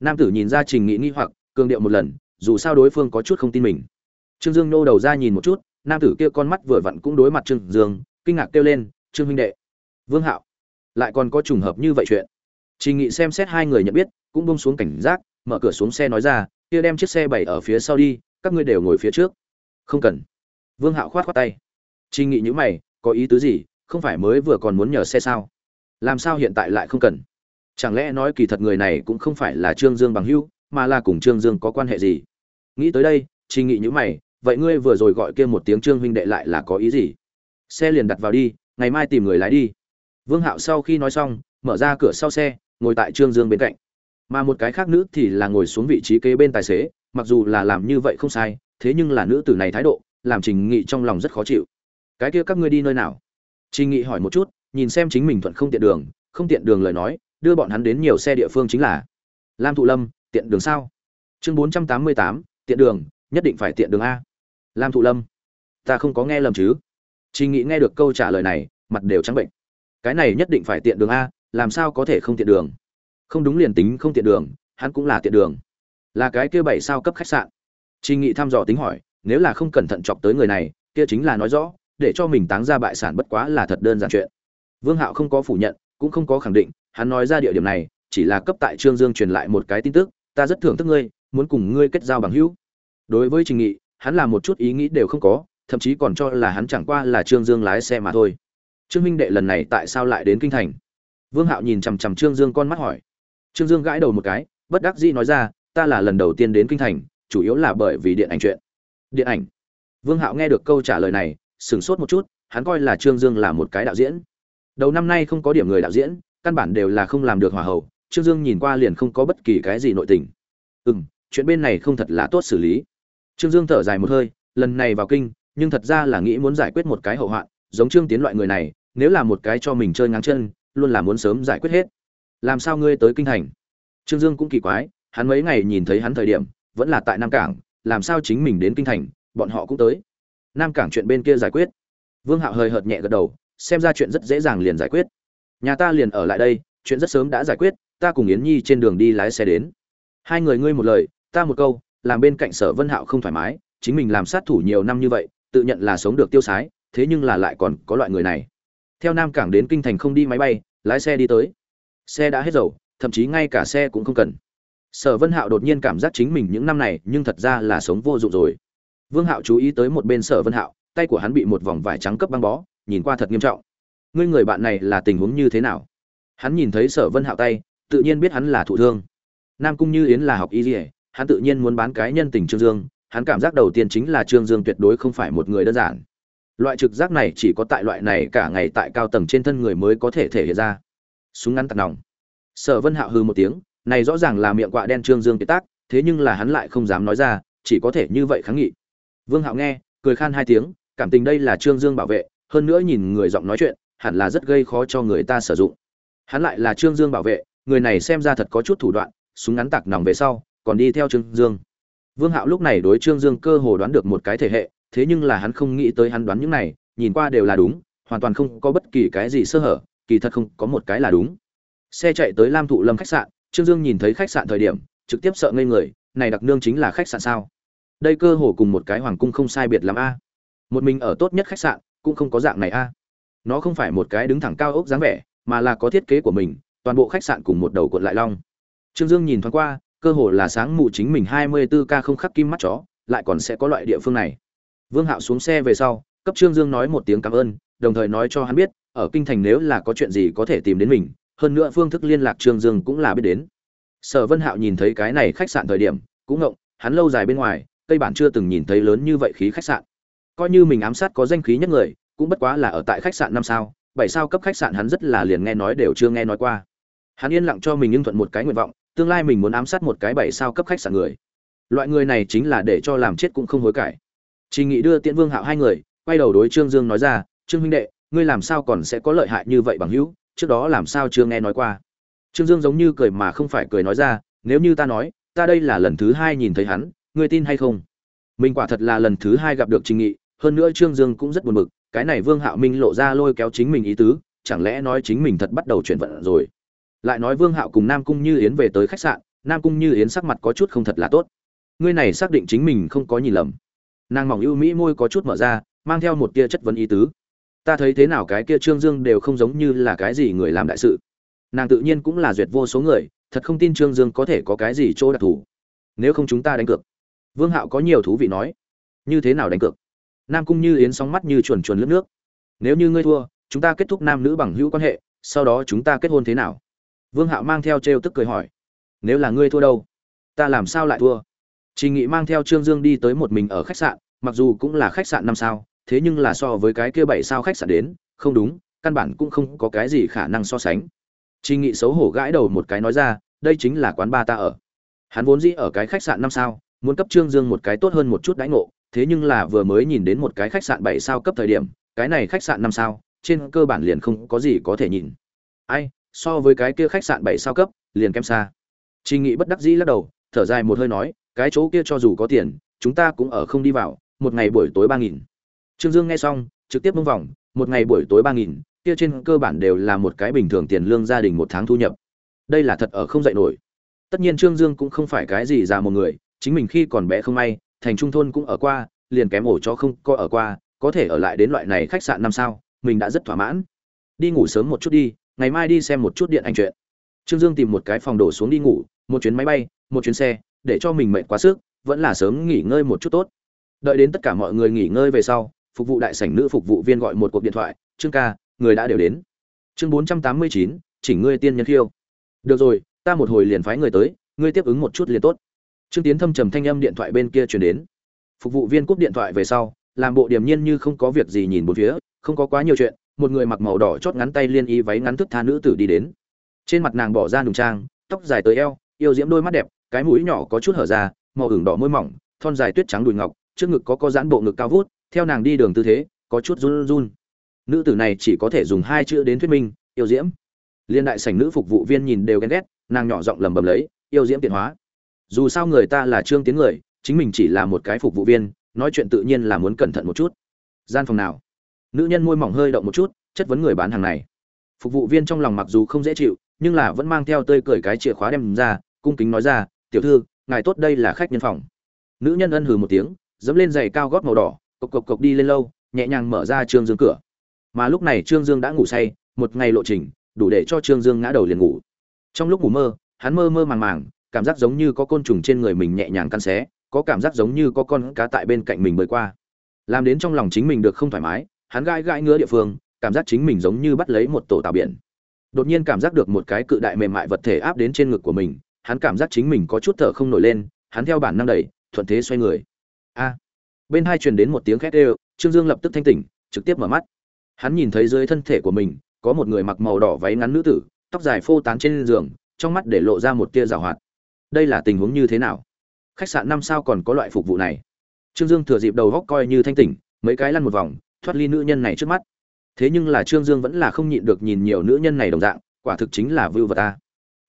Nam tử nhìn ra trình nghị nghi hoặc, cường điệu một lần, dù sao đối phương có chút không tin mình. Trương dương nô đầu ra nhìn một chút nam tử kia con mắt vừa vặn cũng đối mặt trương dương, kinh ngạc kêu lên, trương huynh đệ, vương hạo, lại còn có trùng hợp như vậy chuyện? Trình nghị xem xét hai người nhận biết, cũng buông xuống cảnh giác, mở cửa xuống xe nói ra, kia đem chiếc xe bày ở phía sau đi, các ngươi đều ngồi phía trước. Không cần. Vương hạo khoát khoát tay. Trình nghị nhíu mày, có ý tứ gì? Không phải mới vừa còn muốn nhờ xe sao? Làm sao hiện tại lại không cần? Chẳng lẽ nói kỳ thật người này cũng không phải là trương dương bằng hữu, mà là cùng trương dương có quan hệ gì? Nghĩ tới đây trình nghị nhíu mày vậy ngươi vừa rồi gọi kia một tiếng trương huynh đệ lại là có ý gì? Xe liền đặt vào đi, ngày mai tìm người lái đi. Vương hạo sau khi nói xong, mở ra cửa sau xe, ngồi tại trương dương bên cạnh. Mà một cái khác nữ thì là ngồi xuống vị trí kế bên tài xế, mặc dù là làm như vậy không sai, thế nhưng là nữ tử này thái độ, làm trình nghị trong lòng rất khó chịu. Cái kia các ngươi đi nơi nào? Trình nghị hỏi một chút, nhìn xem chính mình thuận không tiện đường, không tiện đường lời nói, đưa bọn hắn đến nhiều xe địa phương chính là lam thụ lâm, tiện đường sao? Chương bốn trăm tám mươi tám, tiện đường, nhất định phải tiện đường a lam thụ lâm, ta không có nghe lầm chứ? Trình nghị nghe được câu trả lời này, mặt đều trắng bệnh. Cái này nhất định phải tiện đường a, làm sao có thể không tiện đường? Không đúng liền tính không tiện đường, hắn cũng là tiện đường. Là cái kia bảy sao cấp khách sạn. Trình nghị thăm dò tính hỏi, nếu là không cẩn thận chọc tới người này, kia chính là nói rõ, để cho mình táng ra bại sản bất quá là thật đơn giản chuyện. Vương hạo không có phủ nhận, cũng không có khẳng định, hắn nói ra địa điểm này, chỉ là cấp tại trương dương truyền lại một cái tin tức, ta rất thưởng thức ngươi, muốn cùng ngươi kết giao bằng hữu. Đối với trình nghị hắn là một chút ý nghĩ đều không có thậm chí còn cho là hắn chẳng qua là trương dương lái xe mà thôi. Trương minh đệ lần này tại sao lại đến kinh thành? Vương hạo nhìn chằm chằm trương dương con mắt hỏi. Trương dương gãi đầu một cái bất đắc dĩ nói ra ta là lần đầu tiên đến kinh thành chủ yếu là bởi vì điện ảnh chuyện. Điện ảnh? Vương hạo nghe được câu trả lời này sửng sốt một chút hắn coi là trương dương là một cái đạo diễn. Đầu năm nay không có điểm người đạo diễn căn bản đều là không làm được hòa hậu trương dương nhìn qua liền không có bất kỳ cái gì nội tình. Ừm, chuyện bên này không thật là tốt xử lý trương dương thở dài một hơi, lần này vào kinh, nhưng thật ra là nghĩ muốn giải quyết một cái hậu hoạn, giống trương tiến loại người này, nếu là một cái cho mình chơi ngang chân, luôn là muốn sớm giải quyết hết. Làm sao ngươi tới kinh thành? Trương dương cũng kỳ quái, hắn mấy ngày nhìn thấy hắn thời điểm, vẫn là tại nam cảng, làm sao chính mình đến kinh thành, bọn họ cũng tới. Nam cảng chuyện bên kia giải quyết. Vương hạo hơi hợt nhẹ gật đầu, xem ra chuyện rất dễ dàng liền giải quyết. Nhà ta liền ở lại đây, chuyện rất sớm đã giải quyết, ta cùng yến nhi trên đường đi lái xe đến. Hai người ngươi một lời, ta một câu làm bên cạnh sở vân hạo không thoải mái, chính mình làm sát thủ nhiều năm như vậy, tự nhận là sống được tiêu sái, thế nhưng là lại còn có loại người này. Theo nam cảng đến kinh thành không đi máy bay, lái xe đi tới. Xe đã hết dầu, thậm chí ngay cả xe cũng không cần. Sở vân hạo đột nhiên cảm giác chính mình những năm này, nhưng thật ra là sống vô dụng rồi. Vương hạo chú ý tới một bên sở vân hạo, tay của hắn bị một vòng vải trắng cấp băng bó, nhìn qua thật nghiêm trọng. Ngươi người bạn này là tình huống như thế nào? Hắn nhìn thấy sở vân hạo tay, tự nhiên biết hắn là thụ thương. Nam cung như yến là học y dỉa hắn tự nhiên muốn bán cái nhân tình trương dương, hắn cảm giác đầu tiên chính là trương dương tuyệt đối không phải một người đơn giản. Loại trực giác này chỉ có tại loại này cả ngày tại cao tầng trên thân người mới có thể thể hiện ra. Súng ngắn tạt nòng. Sở vân hạo hư một tiếng, này rõ ràng là miệng quạ đen trương dương kiệt tác, thế nhưng là hắn lại không dám nói ra, chỉ có thể như vậy kháng nghị. Vương hạo nghe, cười khan hai tiếng, cảm tình đây là trương dương bảo vệ, hơn nữa nhìn người giọng nói chuyện, hẳn là rất gây khó cho người ta sử dụng. Hắn lại là trương dương bảo vệ, người này xem ra thật có chút thủ đoạn, súng ngắn tạc nòng về sau còn đi theo trương dương. Vương hạo lúc này đối trương dương cơ hồ đoán được một cái thể hệ, thế nhưng là hắn không nghĩ tới hắn đoán những này, nhìn qua đều là đúng, hoàn toàn không có bất kỳ cái gì sơ hở, kỳ thật không có một cái là đúng. Xe chạy tới lam thụ lâm khách sạn, trương dương nhìn thấy khách sạn thời điểm, trực tiếp sợ ngây người, này đặc nương chính là khách sạn sao? Đây cơ hồ cùng một cái hoàng cung không sai biệt lắm a. Một mình ở tốt nhất khách sạn, cũng không có dạng này a. Nó không phải một cái đứng thẳng cao ốc dáng vẻ, mà là có thiết kế của mình, toàn bộ khách sạn cùng một đầu cuộn lại long. Trương dương nhìn thoáng qua cơ hồ là sáng mù chính mình hai mươi 24 ca không khắc kim mắt chó, lại còn sẽ có loại địa phương này. Vương hạo xuống xe về sau, cấp trương dương nói một tiếng cảm ơn, đồng thời nói cho hắn biết, ở kinh thành nếu là có chuyện gì có thể tìm đến mình, hơn nữa phương thức liên lạc trương dương cũng là biết đến. Sở vân hạo nhìn thấy cái này khách sạn thời điểm, cũng ngộng, hắn lâu dài bên ngoài, cây bản chưa từng nhìn thấy lớn như vậy khí khách sạn. Coi như mình ám sát có danh khí nhất người, cũng bất quá là ở tại khách sạn năm sao, bảy sao cấp khách sạn hắn rất là liền nghe nói đều chưa nghe nói qua. Hắn yên lặng cho mình nhưng thuận một cái nguyện vọng tương lai mình muốn ám sát một cái bảy sao cấp khách sạn người. Loại người này chính là để cho làm chết cũng không hối cải. Chỉ nghĩ đưa tiễn vương hạo hai người, quay đầu đối trương dương nói ra, trương huynh đệ, ngươi làm sao còn sẽ có lợi hại như vậy bằng hữu? Trước đó làm sao chưa nghe nói qua? Trương dương giống như cười mà không phải cười nói ra, nếu như ta nói, ta đây là lần thứ hai nhìn thấy hắn, ngươi tin hay không? Mình quả thật là lần thứ hai gặp được trình nghị, hơn nữa trương dương cũng rất buồn bực, cái này vương hạo minh lộ ra lôi kéo chính mình ý tứ, chẳng lẽ nói chính mình thật bắt đầu chuyển vận rồi? Lại nói vương hạo cùng nam cung như yến về tới khách sạn, nam cung như yến sắc mặt có chút không thật là tốt. Ngươi này xác định chính mình không có nhìn lầm. Nàng mỏng ưu mỹ môi có chút mở ra, mang theo một tia chất vấn ý tứ. Ta thấy thế nào cái kia trương dương đều không giống như là cái gì người làm đại sự. Nàng tự nhiên cũng là duyệt vô số người, thật không tin trương dương có thể có cái gì chỗ đặc thù. Nếu không chúng ta đánh cược. Vương hạo có nhiều thú vị nói. Như thế nào đánh cược? Nam cung như yến sóng mắt như chuồn chuồn lướt nước. Nếu như ngươi thua, chúng ta kết thúc nam nữ bằng hữu quan hệ, sau đó chúng ta kết hôn thế nào? Vương hạo mang theo trêu tức cười hỏi, nếu là ngươi thua đâu? Ta làm sao lại thua? Trình nghị mang theo trương dương đi tới một mình ở khách sạn, mặc dù cũng là khách sạn năm sao, thế nhưng là so với cái kia bảy sao khách sạn đến, không đúng, căn bản cũng không có cái gì khả năng so sánh. Trình nghị xấu hổ gãi đầu một cái nói ra, đây chính là quán ba ta ở. Hắn vốn dĩ ở cái khách sạn năm sao, muốn cấp trương dương một cái tốt hơn một chút đãi ngộ, thế nhưng là vừa mới nhìn đến một cái khách sạn bảy sao cấp thời điểm, cái này khách sạn năm sao, trên cơ bản liền không có gì có thể nhìn. Ai so với cái kia khách sạn bảy sao cấp, liền kém xa. Chị nghị bất đắc dĩ lắc đầu, thở dài một hơi nói, cái chỗ kia cho dù có tiền, chúng ta cũng ở không đi vào, một ngày buổi tối ba nghìn. Trương dương nghe xong, trực tiếp mông vòng, một ngày buổi tối ba nghìn, kia trên cơ bản đều là một cái bình thường tiền lương gia đình một tháng thu nhập. Đây là thật ở không dạy nổi. Tất nhiên trương dương cũng không phải cái gì già một người, chính mình khi còn bé không may, thành trung thôn cũng ở qua, liền kém ổ cho không có ở qua, có thể ở lại đến loại này khách sạn năm sao, mình đã rất thỏa mãn. Đi ngủ sớm một chút đi ngày mai đi xem một chút điện ảnh chuyện. Trương dương tìm một cái phòng đổ xuống đi ngủ, một chuyến máy bay, một chuyến xe, để cho mình mệt quá sức, vẫn là sớm nghỉ ngơi một chút tốt. Đợi đến tất cả mọi người nghỉ ngơi về sau, phục vụ đại sảnh nữ phục vụ viên gọi một cuộc điện thoại, trương ca, người đã đều đến. Chương bốn trăm tám mươi chín, chỉnh ngươi tiên nhân khiêu. Được rồi, ta một hồi liền phái người tới, ngươi tiếp ứng một chút liền tốt. Trương tiến thâm trầm thanh âm điện thoại bên kia chuyển đến. Phục vụ viên cúp điện thoại về sau, làm bộ điềm nhiên như không có việc gì nhìn một phía, không có quá nhiều chuyện một người mặc màu đỏ chót ngắn tay liên y váy ngắn thức tha nữ tử đi đến. Trên mặt nàng bỏ ra nùng trang, tóc dài tới eo, yêu diễm đôi mắt đẹp, cái mũi nhỏ có chút hở ra, màu ửng đỏ môi mỏng, thon dài tuyết trắng đùi ngọc, trước ngực có có dãn bộ ngực cao vút, theo nàng đi đường tư thế, có chút run run. Nữ tử này chỉ có thể dùng hai chữ đến thuyết minh, yêu diễm. Liên đại sảnh nữ phục vụ viên nhìn đều ghen ghét, nàng nhỏ giọng lầm bầm lấy, yêu diễm tiện hóa. Dù sao người ta là trương tiến người, chính mình chỉ là một cái phục vụ viên, nói chuyện tự nhiên là muốn cẩn thận một chút. Gian phòng nào? Nữ nhân môi mỏng hơi động một chút, chất vấn người bán hàng này. Phục vụ viên trong lòng mặc dù không dễ chịu, nhưng là vẫn mang theo tơi cười cái chìa khóa đem ra, cung kính nói ra, tiểu thư, ngài tốt đây là khách nhân phòng. Nữ nhân ân hừ một tiếng, dẫm lên giày cao gót màu đỏ, cộc cộc cộc đi lên lâu, nhẹ nhàng mở ra trương dương cửa. Mà lúc này trương dương đã ngủ say, một ngày lộ trình, đủ để cho trương dương ngã đầu liền ngủ. Trong lúc ngủ mơ, hắn mơ mơ màng màng, cảm giác giống như có côn trùng trên người mình nhẹ nhàng căn xé, có cảm giác giống như có con cá tại bên cạnh mình bơi qua. Làm đến trong lòng chính mình được không thoải mái hắn gãi gãi ngứa địa phương, cảm giác chính mình giống như bắt lấy một tổ tàu biển. Đột nhiên cảm giác được một cái cự đại mềm mại vật thể áp đến trên ngực của mình, hắn cảm giác chính mình có chút thở không nổi lên, hắn theo bản năng đẩy, thuận thế xoay người. A! Bên hai truyền đến một tiếng khét ê trương dương lập tức thanh tỉnh, trực tiếp mở mắt. Hắn nhìn thấy dưới thân thể của mình, có một người mặc màu đỏ váy ngắn nữ tử, tóc dài phô tán trên giường, trong mắt để lộ ra một tia rào hoạt. Đây là tình huống như thế nào? Khách sạn năm sao còn có loại phục vụ này? Trương dương thừa dịp đầu góc coi như thanh tỉnh, mấy cái lăn một vòng thoát ly nữ nhân này trước mắt. Thế nhưng là trương dương vẫn là không nhịn được nhìn nhiều nữ nhân này đồng dạng, quả thực chính là vưu vật ta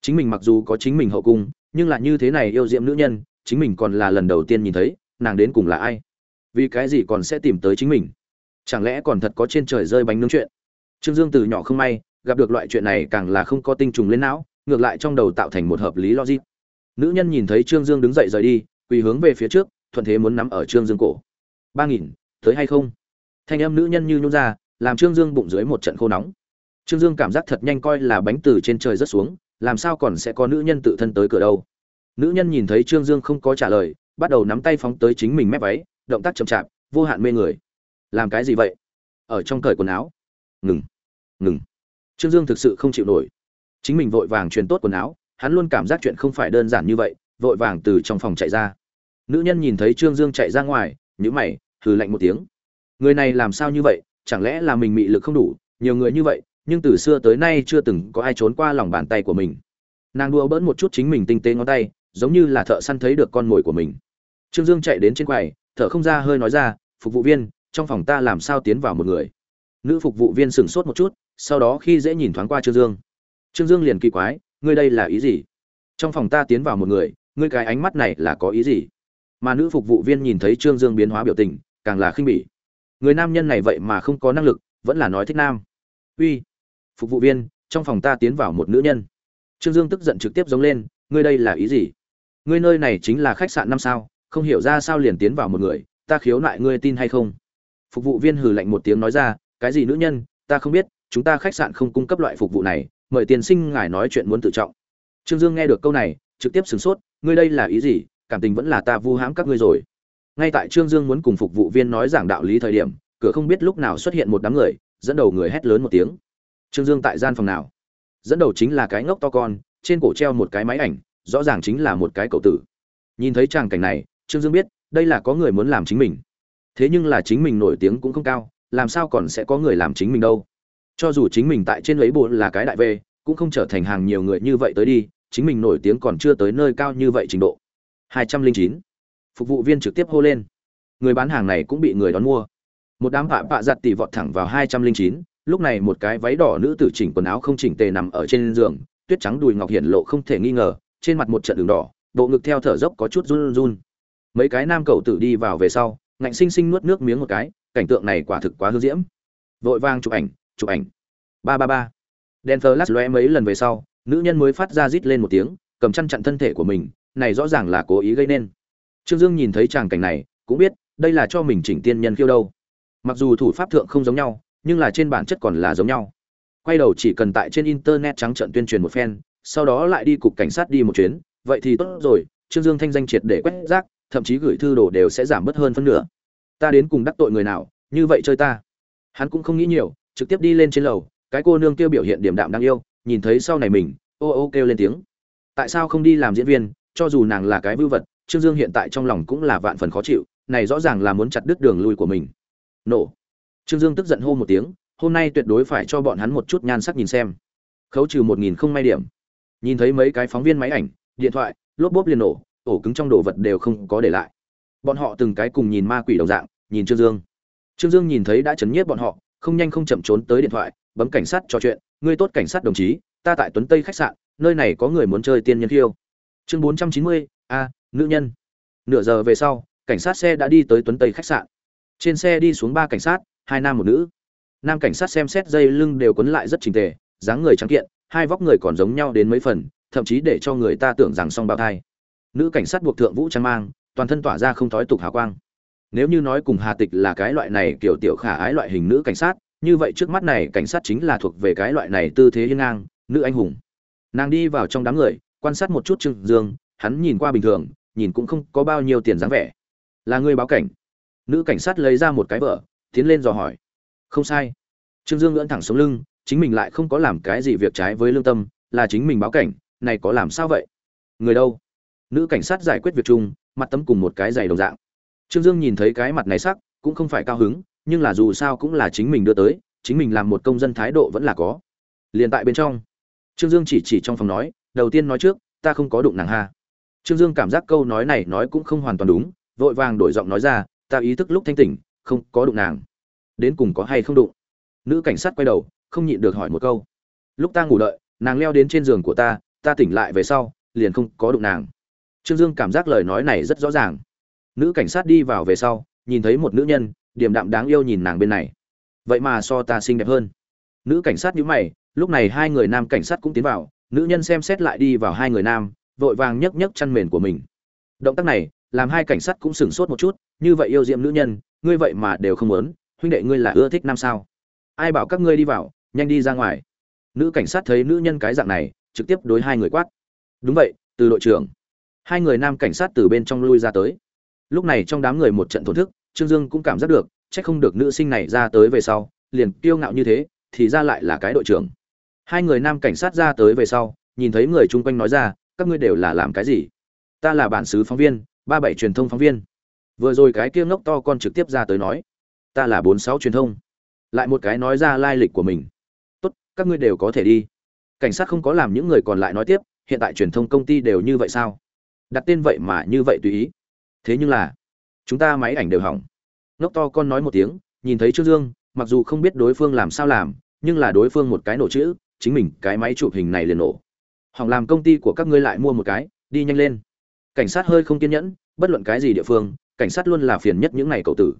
chính mình mặc dù có chính mình hậu cung, nhưng lại như thế này yêu diệm nữ nhân, chính mình còn là lần đầu tiên nhìn thấy, nàng đến cùng là ai? Vì cái gì còn sẽ tìm tới chính mình? Chẳng lẽ còn thật có trên trời rơi bánh nướng chuyện? Trương dương từ nhỏ không may, gặp được loại chuyện này càng là không có tinh trùng lên não, ngược lại trong đầu tạo thành một hợp lý logic. Nữ nhân nhìn thấy trương dương đứng dậy rời đi, quỳ hướng về phía trước, thuận thế muốn nắm ở trương dương cổ. Ba nghìn, tới hay không? Thanh âm nữ nhân như nhún ra, làm trương dương bụng dưới một trận khô nóng. Trương dương cảm giác thật nhanh coi là bánh từ trên trời rớt xuống, làm sao còn sẽ có nữ nhân tự thân tới cửa đâu. Nữ nhân nhìn thấy trương dương không có trả lời, bắt đầu nắm tay phóng tới chính mình mép váy, động tác chậm chạp, vô hạn mê người. Làm cái gì vậy? Ở trong cởi quần áo. Ngừng. Ngừng. Trương dương thực sự không chịu nổi. Chính mình vội vàng truyền tốt quần áo, hắn luôn cảm giác chuyện không phải đơn giản như vậy, vội vàng từ trong phòng chạy ra. Nữ nhân nhìn thấy trương dương chạy ra ngoài nhữ mày, hừ lạnh một tiếng người này làm sao như vậy, chẳng lẽ là mình mị lực không đủ, nhiều người như vậy, nhưng từ xưa tới nay chưa từng có ai trốn qua lòng bàn tay của mình. Nàng đua bỡn một chút chính mình tinh tế ngón tay, giống như là thợ săn thấy được con mồi của mình. Trương dương chạy đến trên quầy thợ không ra hơi nói ra, phục vụ viên, trong phòng ta làm sao tiến vào một người? Nữ phục vụ viên sửng sốt một chút, sau đó khi dễ nhìn thoáng qua trương dương. Trương dương liền kỳ quái, ngươi đây là ý gì? Trong phòng ta tiến vào một người, ngươi cái ánh mắt này là có ý gì? Mà nữ phục vụ viên nhìn thấy trương dương biến hóa biểu tình, càng là khinh bỉ người nam nhân này vậy mà không có năng lực, vẫn là nói thích nam. Uy, phục vụ viên, trong phòng ta tiến vào một nữ nhân. Trương dương tức giận trực tiếp giống lên, ngươi đây là ý gì? Ngươi nơi này chính là khách sạn năm sao, không hiểu ra sao liền tiến vào một người, ta khiếu nại ngươi tin hay không? Phục vụ viên hừ lạnh một tiếng nói ra, cái gì nữ nhân, ta không biết, chúng ta khách sạn không cung cấp loại phục vụ này, mời tiền sinh ngài nói chuyện muốn tự trọng. Trương dương nghe được câu này, trực tiếp sửng sốt, ngươi đây là ý gì, cảm tình vẫn là ta vu hãm các ngươi rồi ngay tại trương dương muốn cùng phục vụ viên nói giảng đạo lý thời điểm, cửa không biết lúc nào xuất hiện một đám người, dẫn đầu người hét lớn một tiếng. Trương dương tại gian phòng nào? Dẫn đầu chính là cái ngốc to con, trên cổ treo một cái máy ảnh, rõ ràng chính là một cái cậu tử. Nhìn thấy tràng cảnh này, trương dương biết, đây là có người muốn làm chính mình. Thế nhưng là chính mình nổi tiếng cũng không cao, làm sao còn sẽ có người làm chính mình đâu? Cho dù chính mình tại trên lấy bộ là cái đại về cũng không trở thành hàng nhiều người như vậy tới đi, chính mình nổi tiếng còn chưa tới nơi cao như vậy trình độ. 209 phục vụ viên trực tiếp hô lên. Người bán hàng này cũng bị người đón mua. Một đám vạ vạ giặt tỉ vọt thẳng vào 209, lúc này một cái váy đỏ nữ tử chỉnh quần áo không chỉnh tề nằm ở trên giường tuyết trắng đùi ngọc hiển lộ không thể nghi ngờ trên mặt một trận đường đỏ bộ ngực theo thở dốc có chút run run. Mấy cái nam cầu tử đi vào về sau ngạnh sinh sinh nuốt nước miếng một cái cảnh tượng này quả thực quá hư diễm. Vội vang chụp ảnh chụp ảnh. Ba ba ba. Đèn flash lóe mấy lần về sau nữ nhân mới phát ra rít lên một tiếng cầm chăn chặn thân thể của mình này rõ ràng là cố ý gây nên trương dương nhìn thấy tràng cảnh này, cũng biết, đây là cho mình chỉnh tiên nhân khiêu đâu. Mặc dù thủ pháp thượng không giống nhau, nhưng là trên bản chất còn là giống nhau. Quay đầu chỉ cần tại trên internet trắng trận tuyên truyền một phen, sau đó lại đi cục cảnh sát đi một chuyến, vậy thì tốt rồi, trương dương thanh danh triệt để quét rác, thậm chí gửi thư đồ đều sẽ giảm bớt hơn phân nửa. Ta đến cùng đắc tội người nào, như vậy chơi ta. Hắn cũng không nghĩ nhiều, trực tiếp đi lên trên lầu, cái cô nương kia biểu hiện điểm đạm đáng yêu, nhìn thấy sau này mình, ô ô kêu lên tiếng. Tại sao không đi làm diễn viên, cho dù nàng là cái vưu vật trương dương hiện tại trong lòng cũng là vạn phần khó chịu, này rõ ràng là muốn chặt đứt đường lui của mình. Nổ. Trương dương tức giận hô một tiếng, hôm nay tuyệt đối phải cho bọn hắn một chút nhan sắc nhìn xem. Khấu trừ một nghìn không may điểm. Nhìn thấy mấy cái phóng viên máy ảnh, điện thoại, lốp bốp liền nổ, ổ cứng trong đồ vật đều không có để lại. Bọn họ từng cái cùng nhìn ma quỷ đồng dạng, nhìn trương dương. Trương dương nhìn thấy đã chấn nhiếp bọn họ, không nhanh không chậm trốn tới điện thoại, bấm cảnh sát trò chuyện, ngươi tốt cảnh sát đồng chí, ta tại tuấn tây khách sạn, nơi này có người muốn chơi tiên nhân khiêu. Chương bốn trăm chín mươi, a nữ nhân. Nửa giờ về sau, cảnh sát xe đã đi tới tuấn tây khách sạn. Trên xe đi xuống ba cảnh sát, hai nam một nữ. Nam cảnh sát xem xét dây lưng đều quấn lại rất trình tề, dáng người trắng kiện, hai vóc người còn giống nhau đến mấy phần, thậm chí để cho người ta tưởng rằng song bào thai. Nữ cảnh sát buộc thượng vũ trang mang, toàn thân tỏa ra không thói tục hào quang. Nếu như nói cùng hà tịch là cái loại này kiểu tiểu khả ái loại hình nữ cảnh sát, như vậy trước mắt này cảnh sát chính là thuộc về cái loại này tư thế hiên ngang, nữ anh hùng. Nàng đi vào trong đám người, quan sát một chút trương dương, hắn nhìn qua bình thường nhìn cũng không có bao nhiêu tiền dáng vẻ. Là người báo cảnh. Nữ cảnh sát lấy ra một cái vợ tiến lên dò hỏi. Không sai. Trương dương ngưỡn thẳng sống lưng, chính mình lại không có làm cái gì việc trái với lương tâm, là chính mình báo cảnh, này có làm sao vậy? Người đâu? Nữ cảnh sát giải quyết việc chung, mặt tấm cùng một cái giày đồng dạng. Trương dương nhìn thấy cái mặt này sắc, cũng không phải cao hứng, nhưng là dù sao cũng là chính mình đưa tới, chính mình làm một công dân thái độ vẫn là có. Liền tại bên trong. Trương dương chỉ chỉ trong phòng nói, đầu tiên nói trước, ta không có đụng nàng ha trương dương cảm giác câu nói này nói cũng không hoàn toàn đúng, vội vàng đổi giọng nói ra, ta ý thức lúc thanh tỉnh, không có đụng nàng. Đến cùng có hay không đụng? Nữ cảnh sát quay đầu, không nhịn được hỏi một câu. Lúc ta ngủ đợi, nàng leo đến trên giường của ta ta tỉnh lại về sau, liền không có đụng nàng. Trương dương cảm giác lời nói này rất rõ ràng. Nữ cảnh sát đi vào về sau, nhìn thấy một nữ nhân, điềm đạm đáng yêu nhìn nàng bên này. Vậy mà so ta xinh đẹp hơn. Nữ cảnh sát nhíu mày, lúc này hai người nam cảnh sát cũng tiến vào, nữ nhân xem xét lại đi vào hai người nam vội vàng nhấc nhấc chăn mền của mình. Động tác này làm hai cảnh sát cũng sửng sốt một chút, như vậy yêu diệm nữ nhân, ngươi vậy mà đều không muốn, huynh đệ ngươi là ưa thích nam sao? Ai bảo các ngươi đi vào, nhanh đi ra ngoài. Nữ cảnh sát thấy nữ nhân cái dạng này, trực tiếp đối hai người quát. Đúng vậy, từ đội trưởng. Hai người nam cảnh sát từ bên trong lui ra tới. Lúc này trong đám người một trận thổn thức, trương dương cũng cảm giác được c h ắ c không được nữ sinh này ra tới về sau, liền kiêu ngạo như thế, thì ra lại là cái đội trưởng. Hai người nam cảnh sát ra tới về sau, nhìn thấy người chung quanh nói ra các ngươi đều là làm cái gì? Ta là bản xứ phóng viên, ba bảy truyền thông phóng viên. Vừa rồi cái kia ngốc to con trực tiếp ra tới nói, ta là bốn sáu truyền thông. Lại một cái nói ra lai lịch của mình. Tốt, các ngươi đều có thể đi. Cảnh sát không có làm những người còn lại nói tiếp, hiện tại truyền thông công ty đều như vậy sao? Đặt tên vậy mà như vậy tùy ý. Thế nhưng là, chúng ta máy ảnh đều hỏng. Ngốc to con nói một tiếng, nhìn thấy trương dương, mặc dù không biết đối phương làm sao làm, nhưng là đối phương một cái nổ chữ, chính mình cái máy chụp hình này liền nổ hỏng làm công ty của các ngươi lại mua một cái, đi nhanh lên. Cảnh sát hơi không kiên nhẫn, bất luận cái gì địa phương, cảnh sát luôn là phiền nhất những ngày cậu tử.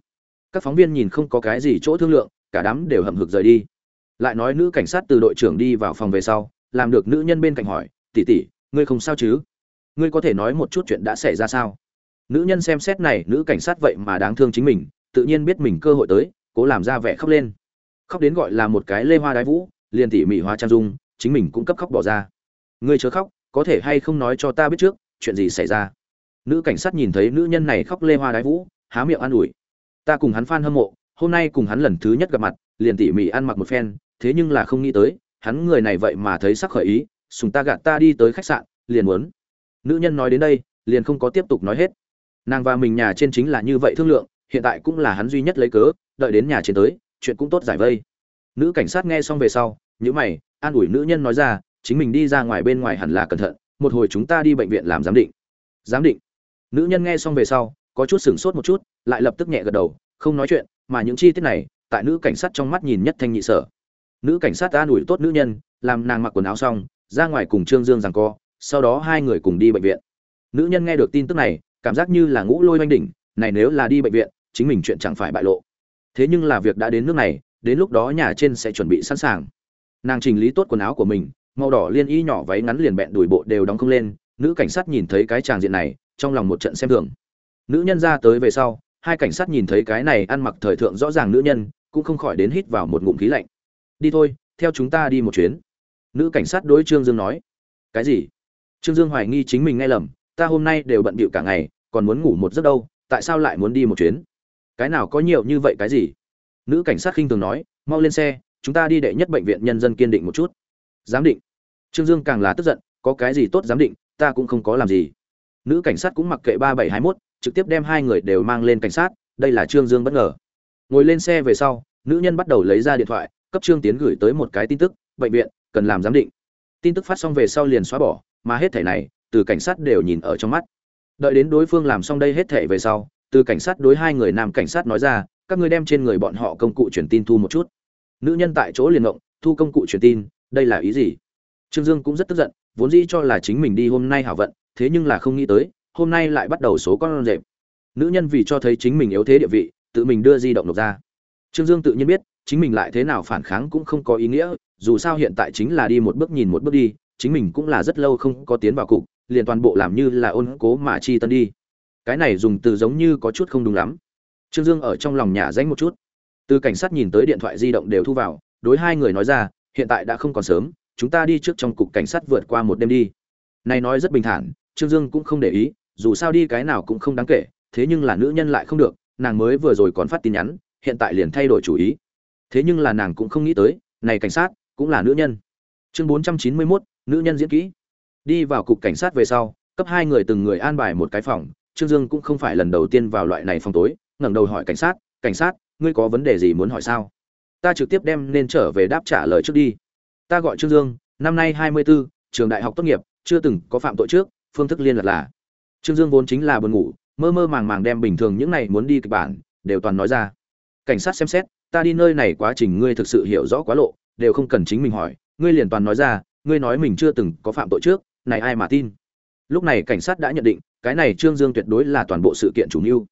Các phóng viên nhìn không có cái gì chỗ thương lượng, cả đám đều hậm hực rời đi. Lại nói nữ cảnh sát từ đội trưởng đi vào phòng về sau, làm được nữ nhân bên cạnh hỏi, tỷ tỷ, ngươi không sao chứ? Ngươi có thể nói một chút chuyện đã xảy ra sao? Nữ nhân xem xét này, nữ cảnh sát vậy mà đáng thương chính mình, tự nhiên biết mình cơ hội tới, cố làm ra vẻ khóc lên. Khóc đến gọi là một cái lê hoa đái vũ, liền tỉ mỉ hoa trang dung, chính mình cũng cấp khóc bỏ ra ngươi chớ khóc, có thể hay không nói cho ta biết trước, chuyện gì xảy ra? Nữ cảnh sát nhìn thấy nữ nhân này khóc lê hoa đái vũ, há miệng an ủi. Ta cùng hắn f hâm mộ, hôm nay cùng hắn lần thứ nhất gặp mặt, liền tỉ mỉ ăn mặc một phen, thế nhưng là không nghĩ tới, hắn người này vậy mà thấy sắc khởi ý, sùng ta gạt ta đi tới khách sạn, liền muốn. Nữ nhân nói đến đây, liền không có tiếp tục nói hết. Nàng và mình nhà trên chính là như vậy thương lượng, hiện tại cũng là hắn duy nhất lấy cớ, đợi đến nhà trên tới, chuyện cũng tốt giải vây. Nữ cảnh sát nghe xong về sau nhữ mày, an ủi nữ nhân nói ra chính mình đi ra ngoài bên ngoài hẳn là cẩn thận, một hồi chúng ta đi bệnh viện làm giám định. Giám định. Nữ nhân nghe xong về sau, có chút sửng sốt một chút, lại lập tức nhẹ gật đầu, không nói chuyện, mà những chi tiết này, tại nữ cảnh sát trong mắt nhìn nhất thanh nhị sở. Nữ cảnh sát an ủi tốt nữ nhân, làm nàng mặc quần áo xong, ra ngoài cùng trương dương rằng co, sau đó hai người cùng đi bệnh viện. Nữ nhân nghe được tin tức này, cảm giác như là ngũ lôi oanh đỉnh, này nếu là đi bệnh viện, chính mình chuyện chẳng phải bại lộ. Thế nhưng là việc đã đến nước này, đến lúc đó nhà trên sẽ chuẩn bị sẵn sàng. Nàng trình lý tốt quần áo của mình màu đỏ liên y nhỏ váy ngắn liền bẹn đùi bộ đều đóng không lên, nữ cảnh sát nhìn thấy cái tràng diện này, trong lòng một trận xem thường. Nữ nhân ra tới về sau, hai cảnh sát nhìn thấy cái này ăn mặc thời thượng rõ ràng nữ nhân, cũng không khỏi đến hít vào một ngụm khí lạnh. Đi thôi, theo chúng ta đi một chuyến. Nữ cảnh sát đối trương dương nói. Cái gì? Trương dương hoài nghi chính mình nghe lầm, ta hôm nay đều bận bịu cả ngày, còn muốn ngủ một giấc đâu, tại sao lại muốn đi một chuyến? Cái nào có nhiều như vậy cái gì? Nữ cảnh sát khinh thường nói, mau lên xe, chúng ta đi đệ nhất bệnh viện nhân dân kiên định một chút. Giám định trương dương càng là tức giận, có cái gì tốt giám định, ta cũng không có làm gì. Nữ cảnh sát cũng mặc kệ ba bảy hai mốt, trực tiếp đem hai người đều mang lên cảnh sát, đây là trương dương bất ngờ. Ngồi lên xe về sau, nữ nhân bắt đầu lấy ra điện thoại, cấp trương tiến gửi tới một cái tin tức, bệnh viện, cần làm giám định. Tin tức phát xong về sau liền xóa bỏ, mà hết thẻ này, từ cảnh sát đều nhìn ở trong mắt. Đợi đến đối phương làm xong đây hết thẻ về sau, từ cảnh sát đối hai người nam cảnh sát nói ra, các ngươi đem trên người bọn họ công cụ truyền tin thu một chút. Nữ nhân tại chỗ liền động thu công cụ truyền tin, đây là ý gì? Trương dương cũng rất tức giận, vốn dĩ cho là chính mình đi hôm nay hảo vận, thế nhưng là không nghĩ tới, hôm nay lại bắt đầu số con rệp. Nữ nhân vì cho thấy chính mình yếu thế địa vị, tự mình đưa di động nộp ra. Trương dương tự nhiên biết, chính mình lại thế nào phản kháng cũng không có ý nghĩa, dù sao hiện tại chính là đi một bước nhìn một bước đi, chính mình cũng là rất lâu không có tiến vào cục, liền toàn bộ làm như là ôn cố mà chi tân đi. Cái này dùng từ giống như có chút không đúng lắm. Trương dương ở trong lòng nhà danh một chút. Từ cảnh sát nhìn tới điện thoại di động đều thu vào, đối hai người nói ra, hiện tại đã không còn sớm chúng ta đi trước trong cục cảnh sát vượt qua một đêm đi. Này nói rất bình thản trương dương cũng không để ý dù sao đi cái nào cũng không đáng kể thế nhưng là nữ nhân lại không được nàng mới vừa rồi còn phát tin nhắn hiện tại liền thay đổi chủ ý. Thế nhưng là nàng cũng không nghĩ tới này cảnh sát cũng là nữ nhân. Chương bốn trăm chín mươi 491, nữ nhân diễn kỹ. Đi vào cục cảnh sát về sau cấp hai người từng người an bài một cái phòng trương dương cũng không phải lần đầu tiên vào loại này phòng tối ngẩng đầu hỏi cảnh sát cảnh sát ngươi có vấn đề gì muốn hỏi sao? Ta trực tiếp đem nên trở về đáp trả lời trước đi ta gọi trương dương năm nay hai mươi 24, trường đại học tốt nghiệp chưa từng có phạm tội trước phương thức liên lạc là. Trương dương vốn chính là buồn ngủ mơ mơ màng màng đem bình thường những này muốn đi kịch bản đều toàn nói ra. Cảnh sát xem xét ta đi nơi này quá trình ngươi thực sự hiểu rõ quá lộ đều không cần chính mình hỏi ngươi liền toàn nói ra ngươi nói mình chưa từng có phạm tội trước này ai mà tin? Lúc này cảnh sát đã nhận định cái này trương dương tuyệt đối là toàn bộ sự kiện chủ mưu.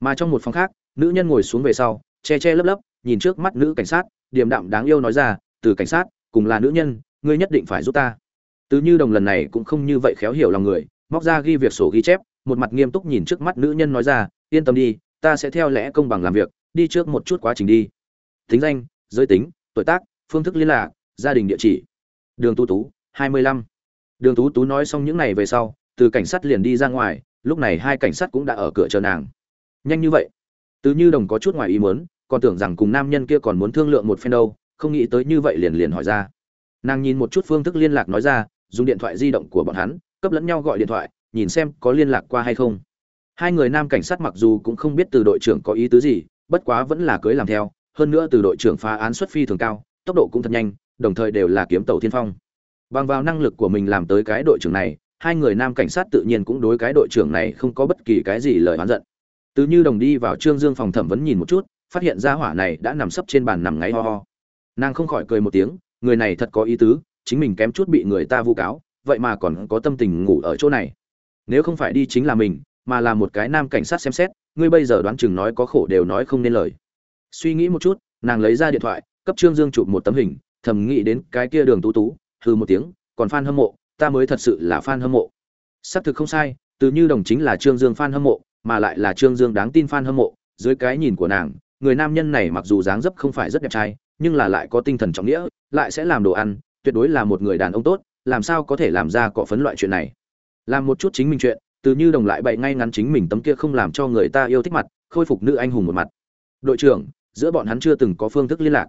Mà trong một phòng khác nữ nhân ngồi xuống về sau che che lấp lấp nhìn trước mắt nữ cảnh sát điềm đạm đáng yêu nói ra từ cảnh sát cùng là nữ nhân, ngươi nhất định phải giúp ta. Từ như đồng lần này cũng không như vậy khéo hiểu lòng người, móc ra ghi việc sổ ghi chép, một mặt nghiêm túc nhìn trước mắt nữ nhân nói ra, yên tâm đi, ta sẽ theo lẽ công bằng làm việc, đi trước một chút quá trình đi. Tính danh, giới tính, tuổi tác, phương thức liên lạc, gia đình địa chỉ. Đường tú tú, hai mươi lăm. Đường tú tú nói xong những này về sau, từ cảnh sát liền đi ra ngoài, lúc này hai cảnh sát cũng đã ở cửa chờ nàng. Nhanh như vậy. Từ như đồng có chút ngoài ý muốn, còn tưởng rằng cùng nam nhân kia còn muốn thương lượng một phen đâu không nghĩ tới như vậy liền liền hỏi ra. Nàng nhìn một chút phương thức liên lạc nói ra, dùng điện thoại di động của bọn hắn, cấp lẫn nhau gọi điện thoại, nhìn xem có liên lạc qua hay không. Hai người nam cảnh sát mặc dù cũng không biết từ đội trưởng có ý tứ gì, bất quá vẫn là cưới làm theo, hơn nữa từ đội trưởng phá án xuất phi thường cao, tốc độ cũng thật nhanh, đồng thời đều là kiếm tàu thiên phong. Bằng vào năng lực của mình làm tới cái đội trưởng này, hai người nam cảnh sát tự nhiên cũng đối cái đội trưởng này không có bất kỳ cái gì lời oán giận. Từ như đồng đi vào trương dương phòng thẩm vấn nhìn một chút, phát hiện ra hỏa này đã nằm sấp trên bàn nằm ngáy ho ho nàng không khỏi cười một tiếng, người này thật có ý tứ, chính mình kém chút bị người ta vu cáo, vậy mà còn có tâm tình ngủ ở chỗ này. Nếu không phải đi chính là mình, mà là một cái nam cảnh sát xem xét, ngươi bây giờ đoán chừng nói có khổ đều nói không nên lời. Suy nghĩ một chút, nàng lấy ra điện thoại, cấp trương dương chụp một tấm hình, thầm nghĩ đến cái kia đường tú tú hư một tiếng, còn fan hâm mộ, ta mới thật sự là fan hâm mộ. Xác thực không sai, từ như đồng chính là trương dương fan hâm mộ, mà lại là trương dương đáng tin fan hâm mộ, dưới cái nhìn của nàng, người nam nhân này mặc dù dáng dấp không phải rất đẹp trai nhưng là lại có tinh thần trọng nghĩa, lại sẽ làm đồ ăn, tuyệt đối là một người đàn ông tốt, làm sao có thể làm ra cọ phấn loại chuyện này? Làm một chút chính mình chuyện, từ như đồng lại bậy ngay ngắn chính mình tấm kia không làm cho người ta yêu thích mặt, khôi phục nữ anh hùng một mặt. Đội trưởng, giữa bọn hắn chưa từng có phương thức liên lạc.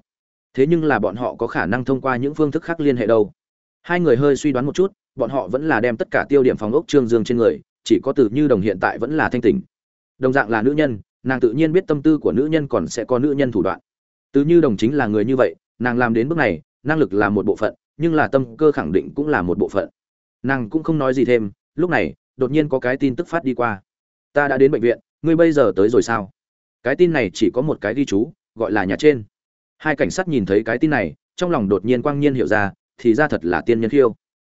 Thế nhưng là bọn họ có khả năng thông qua những phương thức khác liên hệ đâu. Hai người hơi suy đoán một chút, bọn họ vẫn là đem tất cả tiêu điểm phòng ốc trương dương trên người, chỉ có từ như đồng hiện tại vẫn là thanh tỉnh. Đồng dạng là nữ nhân, nàng tự nhiên biết tâm tư của nữ nhân còn sẽ có nữ nhân thủ đoạn từ như đồng chính là người như vậy, nàng làm đến bước này, năng lực là một bộ phận, nhưng là tâm cơ khẳng định cũng là một bộ phận. Nàng cũng không nói gì thêm, lúc này, đột nhiên có cái tin tức phát đi qua. Ta đã đến bệnh viện, ngươi bây giờ tới rồi sao? Cái tin này chỉ có một cái ghi chú, gọi là nhà trên. Hai cảnh sát nhìn thấy cái tin này, trong lòng đột nhiên quang nhiên hiểu ra, thì ra thật là tiên nhân khiêu.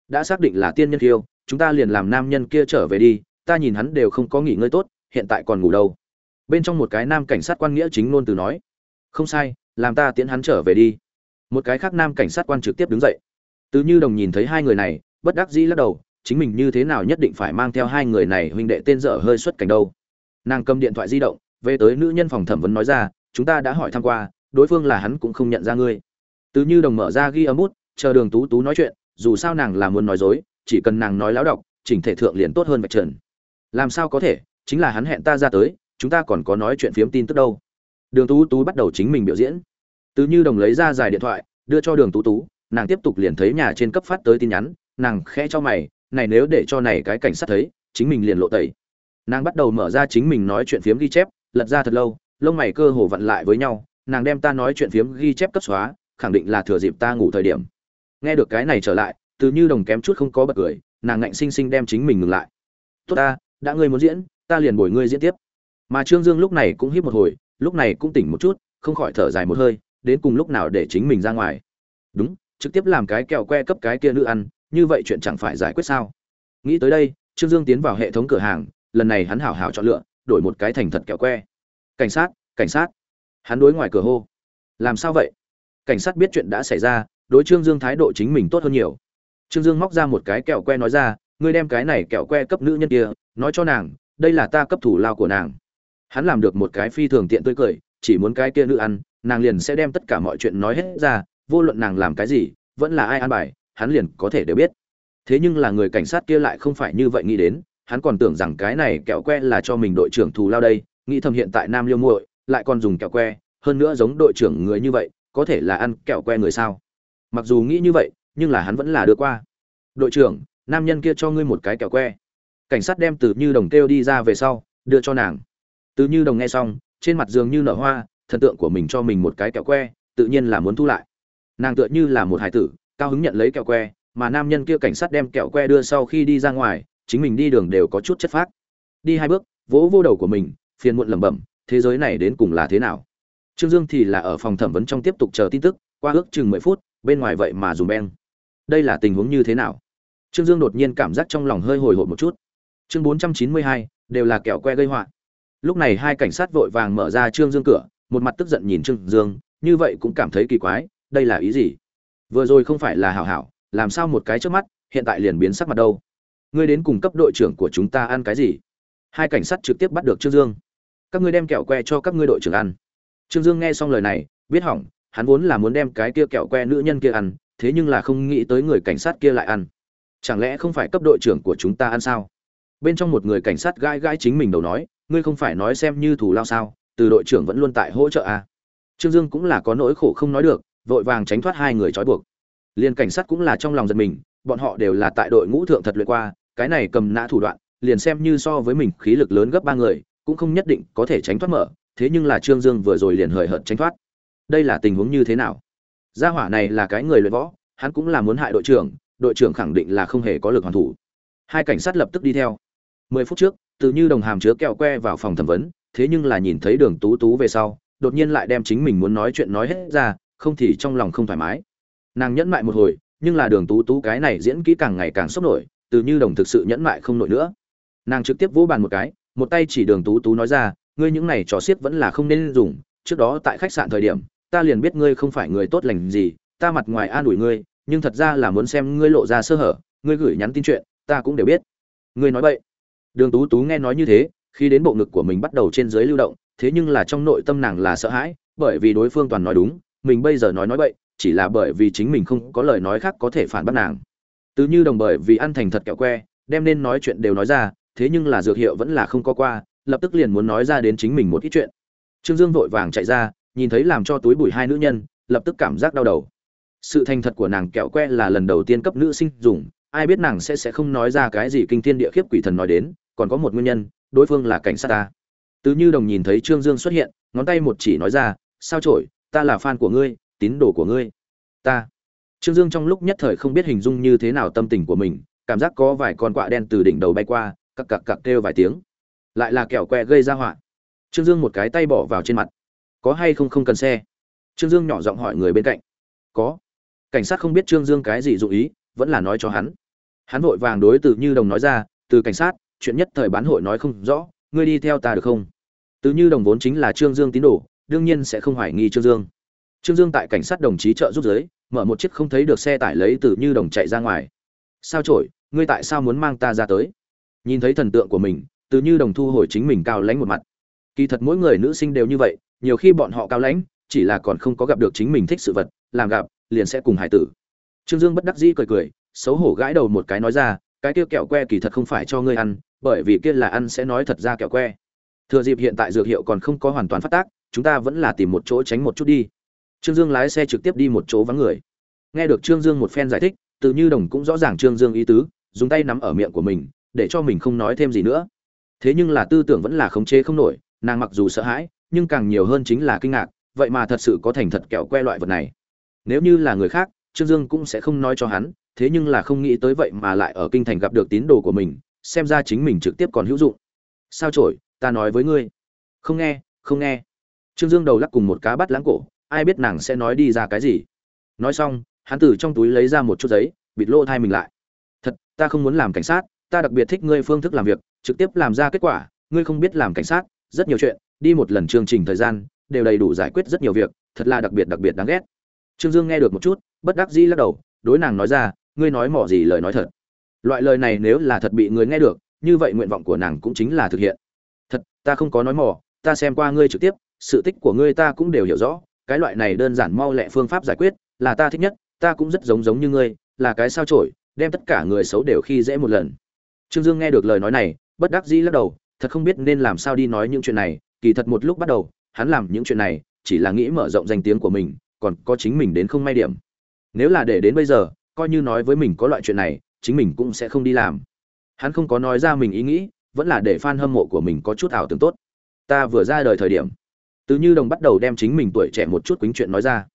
Đã xác định là tiên nhân khiêu, chúng ta liền làm nam nhân kia trở về đi, ta nhìn hắn đều không có nghỉ ngơi tốt, hiện tại còn ngủ đâu. Bên trong một cái nam cảnh sát quan nghĩa chính luôn từ nói không sai, làm ta tiễn hắn trở về đi. Một cái khác nam cảnh sát quan trực tiếp đứng dậy. Từ như đồng nhìn thấy hai người này, bất đắc dĩ lắc đầu, chính mình như thế nào nhất định phải mang theo hai người này, huynh đệ tên dở hơi xuất cảnh đâu. Nàng cầm điện thoại di động, về tới nữ nhân phòng thẩm vấn nói ra, chúng ta đã hỏi thăm qua, đối phương là hắn cũng không nhận ra ngươi. Từ như đồng mở ra ghi âm út chờ đường tú tú nói chuyện, dù sao nàng là muốn nói dối, chỉ cần nàng nói láo đọc, chỉnh thể thượng liền tốt hơn vạch trần. Làm sao có thể? Chính là hắn hẹn ta ra tới, chúng ta còn có nói chuyện phiếm tin tức đâu đường tú tú bắt đầu chính mình biểu diễn. Từ như đồng lấy ra dài điện thoại, đưa cho đường tú tú, nàng tiếp tục liền thấy nhà trên cấp phát tới tin nhắn, nàng khẽ cho mày, này nếu để cho này cái cảnh sát thấy, chính mình liền lộ tẩy. Nàng bắt đầu mở ra chính mình nói chuyện phiếm ghi chép, lật ra thật lâu, lông mày cơ hồ vặn lại với nhau, nàng đem ta nói chuyện phiếm ghi chép cấp xóa, khẳng định là thừa dịp ta ngủ thời điểm. Nghe được cái này trở lại, từ như đồng kém chút không có bật cười, nàng ngạnh sinh sinh đem chính mình ngừng lại. Tốt ta, đã ngươi muốn diễn, ta liền bồi ngươi diễn tiếp. Mà trương dương lúc này cũng hít một hồi lúc này cũng tỉnh một chút, không khỏi thở dài một hơi, đến cùng lúc nào để chính mình ra ngoài. Đúng, trực tiếp làm cái kẹo que cấp cái kia nữ ăn, như vậy chuyện chẳng phải giải quyết sao? Nghĩ tới đây, trương dương tiến vào hệ thống cửa hàng, lần này hắn hảo hảo chọn lựa, đổi một cái thành thật kẹo que. Cảnh sát cảnh sát. Hắn đối ngoài cửa hô. Làm sao vậy? Cảnh sát biết chuyện đã xảy ra, đối trương dương thái độ chính mình tốt hơn nhiều. Trương dương móc ra một cái kẹo que nói ra, ngươi đem cái này kẹo que cấp nữ nhân kia, nói cho nàng, đây là ta cấp thủ lao của nàng hắn làm được một cái phi thường tiện tươi cười, chỉ muốn cái kia nữ ăn, nàng liền sẽ đem tất cả mọi chuyện nói hết ra, vô luận nàng làm cái gì, vẫn là ai ăn bài, hắn liền có thể đều biết. Thế nhưng là người cảnh sát kia lại không phải như vậy nghĩ đến, hắn còn tưởng rằng cái này kẹo que là cho mình đội trưởng thù lao đây, nghĩ thầm hiện tại nam liêu muội lại còn dùng kẹo que, hơn nữa giống đội trưởng người như vậy, có thể là ăn kẹo que người sao? Mặc dù nghĩ như vậy, nhưng là hắn vẫn là đưa qua. Đội trưởng, nam nhân kia cho ngươi một cái kẹo que. Cảnh sát đem từ như đồng kêu đi ra về sau, đưa cho nàng từ như đồng nghe xong, trên mặt dường như nở hoa, thần tượng của mình cho mình một cái kẹo que, tự nhiên là muốn thu lại. Nàng tựa như là một hải tử, cao hứng nhận lấy kẹo que, mà nam nhân kia cảnh sát đem kẹo que đưa sau khi đi ra ngoài, chính mình đi đường đều có chút chất phác. Đi hai bước, vỗ vô đầu của mình, phiền muộn lẩm bẩm, thế giới này đến cùng là thế nào? Trương dương thì là ở phòng thẩm vấn trong tiếp tục chờ tin tức, qua ước chừng mười phút, bên ngoài vậy mà dùng beng. Đây là tình huống như thế nào? Trương dương đột nhiên cảm giác trong lòng hơi hồi hộp một chút. Chương bốn trăm chín mươi hai, đều là kẹo que gây họa lúc này hai cảnh sát vội vàng mở ra trương dương cửa, một mặt tức giận nhìn trương dương, như vậy cũng cảm thấy kỳ quái, đây là ý gì? Vừa rồi không phải là hảo hảo, làm sao một cái trước mắt, hiện tại liền biến sắc mặt đâu? Ngươi đến cùng cấp đội trưởng của chúng ta ăn cái gì? Hai cảnh sát trực tiếp bắt được trương dương. Các ngươi đem kẹo que cho các ngươi đội trưởng ăn. Trương dương nghe xong lời này, biết hỏng, hắn vốn là muốn đem cái kia kẹo que nữ nhân kia ăn, thế nhưng là không nghĩ tới người cảnh sát kia lại ăn. Chẳng lẽ không phải cấp đội trưởng của chúng ta ăn sao? Bên trong một người cảnh sát gãi gãi chính mình đầu nói ngươi không phải nói xem như thủ lao sao, từ đội trưởng vẫn luôn tại hỗ trợ à. trương dương cũng là có nỗi khổ không nói được, vội vàng tránh thoát hai người trói buộc. Liền cảnh sát cũng là trong lòng giật mình, bọn họ đều là tại đội ngũ thượng thật luyện qua, cái này cầm nã thủ đoạn, liền xem như so với mình khí lực lớn gấp ba người, cũng không nhất định có thể tránh thoát mở, thế nhưng là trương dương vừa rồi liền hời hợt tránh thoát. Đây là tình huống như thế nào? Gia hỏa này là cái người luyện võ, hắn cũng là muốn hại đội trưởng đội trưởng khẳng định là không hề có lực hoàn thủ. Hai cảnh sát lập tức đi theo mười phút trước, từ như đồng hàm chứa kẹo que vào phòng thẩm vấn, thế nhưng là nhìn thấy đường tú tú về sau, đột nhiên lại đem chính mình muốn nói chuyện nói hết ra, không thì trong lòng không thoải mái. Nàng nhẫn mại một hồi, nhưng là đường tú tú cái này diễn kỹ càng ngày càng sốc nổi, từ như đồng thực sự nhẫn mại không nổi nữa. Nàng trực tiếp vỗ bàn một cái, một tay chỉ đường tú tú nói ra, ngươi những này trò xiết vẫn là không nên dùng, trước đó tại khách sạn thời điểm, ta liền biết ngươi không phải người tốt lành gì, ta mặt ngoài an ủi ngươi, nhưng thật ra là muốn xem ngươi lộ ra sơ hở, ngươi gửi nhắn tin chuyện, ta cũng đều biết. Ngươi nói vậy đường tú tú nghe nói như thế, khi đến bộ ngực của mình bắt đầu trên dưới lưu động, thế nhưng là trong nội tâm nàng là sợ hãi, bởi vì đối phương toàn nói đúng, mình bây giờ nói nói vậy chỉ là bởi vì chính mình không có lời nói khác có thể phản bác nàng. Tứ như đồng bởi vì ăn thành thật kẹo que, đem nên nói chuyện đều nói ra, thế nhưng là dược hiệu vẫn là không có qua, lập tức liền muốn nói ra đến chính mình một ít chuyện. Trương dương vội vàng chạy ra, nhìn thấy làm cho túi bụi hai nữ nhân, lập tức cảm giác đau đầu. Sự thành thật của nàng kẹo que là lần đầu tiên cấp nữ sinh dùng ai biết nàng sẽ sẽ không nói ra cái gì kinh thiên địa khiếp quỷ thần nói đến, còn có một nguyên nhân, đối phương là cảnh sát ta. Tứ như đồng nhìn thấy trương dương xuất hiện, ngón tay một chỉ nói ra, sao trổi ta là fan của ngươi, tín đồ của ngươi. Ta. Trương dương trong lúc nhất thời không biết hình dung như thế nào tâm tình của mình, cảm giác có vài con quạ đen từ đỉnh đầu bay qua, cặc cặc cặc kêu vài tiếng. Lại là kẹo que gây ra họa. Trương dương một cái tay bỏ vào trên mặt. Có hay không không cần xe? Trương dương nhỏ giọng hỏi người bên cạnh. Có. Cảnh sát không biết trương dương cái gì dụ ý, vẫn là nói cho hắn hắn vội vàng đối từ như đồng nói ra, từ cảnh sát, chuyện nhất thời bán hội nói không rõ, ngươi đi theo ta được không? Từ như đồng vốn chính là trương dương tín đồ, đương nhiên sẽ không hoài nghi trương dương. Trương dương tại cảnh sát đồng chí trợ giúp giới, mở một chiếc không thấy được xe tải lấy từ như đồng chạy ra ngoài. Sao trổi ngươi tại sao muốn mang ta ra tới? Nhìn thấy thần tượng của mình, từ như đồng thu hồi chính mình cao lãnh một mặt. Kỳ thật mỗi người nữ sinh đều như vậy, nhiều khi bọn họ cao lãnh, chỉ là còn không có gặp được chính mình thích sự vật, làm gặp, liền sẽ cùng hải tử. Trương dương bất đắc dĩ cười cười xấu hổ gãi đầu một cái nói ra, cái kia kẹo que kỳ thật không phải cho ngươi ăn, bởi vì kia là ăn sẽ nói thật ra kẹo que. Thừa dịp hiện tại dược hiệu còn không có hoàn toàn phát tác, chúng ta vẫn là tìm một chỗ tránh một chút đi. Trương dương lái xe trực tiếp đi một chỗ vắng người. Nghe được trương dương một phen giải thích, tự như đồng cũng rõ ràng trương dương ý tứ, dùng tay nắm ở miệng của mình, để cho mình không nói thêm gì nữa. Thế nhưng là tư tưởng vẫn là khống chế không nổi, nàng mặc dù sợ hãi, nhưng càng nhiều hơn chính là kinh ngạc, vậy mà thật sự có thành thật kẹo que loại vật này. Nếu như là người khác, trương dương cũng sẽ không nói cho hắn thế nhưng là không nghĩ tới vậy mà lại ở kinh thành gặp được tín đồ của mình, xem ra chính mình trực tiếp còn hữu dụng. Sao trổi ta nói với ngươi. Không nghe không nghe. Trương dương đầu lắc cùng một cá bắt lãng cổ, ai biết nàng sẽ nói đi ra cái gì. Nói xong, hắn từ trong túi lấy ra một chút giấy, bịt lỗ thai mình lại. Thật, ta không muốn làm cảnh sát, ta đặc biệt thích ngươi phương thức làm việc, trực tiếp làm ra kết quả, ngươi không biết làm cảnh sát, rất nhiều chuyện, đi một lần chương trình thời gian, đều đầy đủ giải quyết rất nhiều việc, thật là đặc biệt đặc biệt đáng ghét. Trương dương nghe được một chút, bất đắc dĩ lắc đầu, đối nàng nói ra ngươi nói mỏ gì lời nói thật. Loại lời này nếu là thật bị người nghe được, như vậy nguyện vọng của nàng cũng chính là thực hiện. Thật, ta không có nói mỏ, ta xem qua ngươi trực tiếp, sự tích của ngươi ta cũng đều hiểu rõ, cái loại này đơn giản mau lẹ phương pháp giải quyết, là ta thích nhất, ta cũng rất giống giống như ngươi, là cái sao trổi đem tất cả người xấu đều khi dễ một lần. Trương dương nghe được lời nói này, bất đắc dĩ lắc đầu, thật không biết nên làm sao đi nói những chuyện này, kỳ thật một lúc bắt đầu, hắn làm những chuyện này, chỉ là nghĩ mở rộng danh tiếng của mình, còn có chính mình đến không may điểm. Nếu là để đến bây giờ coi như nói với mình có loại chuyện này, chính mình cũng sẽ không đi làm. Hắn không có nói ra mình ý nghĩ, vẫn là để fan hâm mộ của mình có chút ảo tưởng tốt. Ta vừa ra đời thời điểm, từ như đồng bắt đầu đem chính mình tuổi trẻ một chút quýnh chuyện nói ra.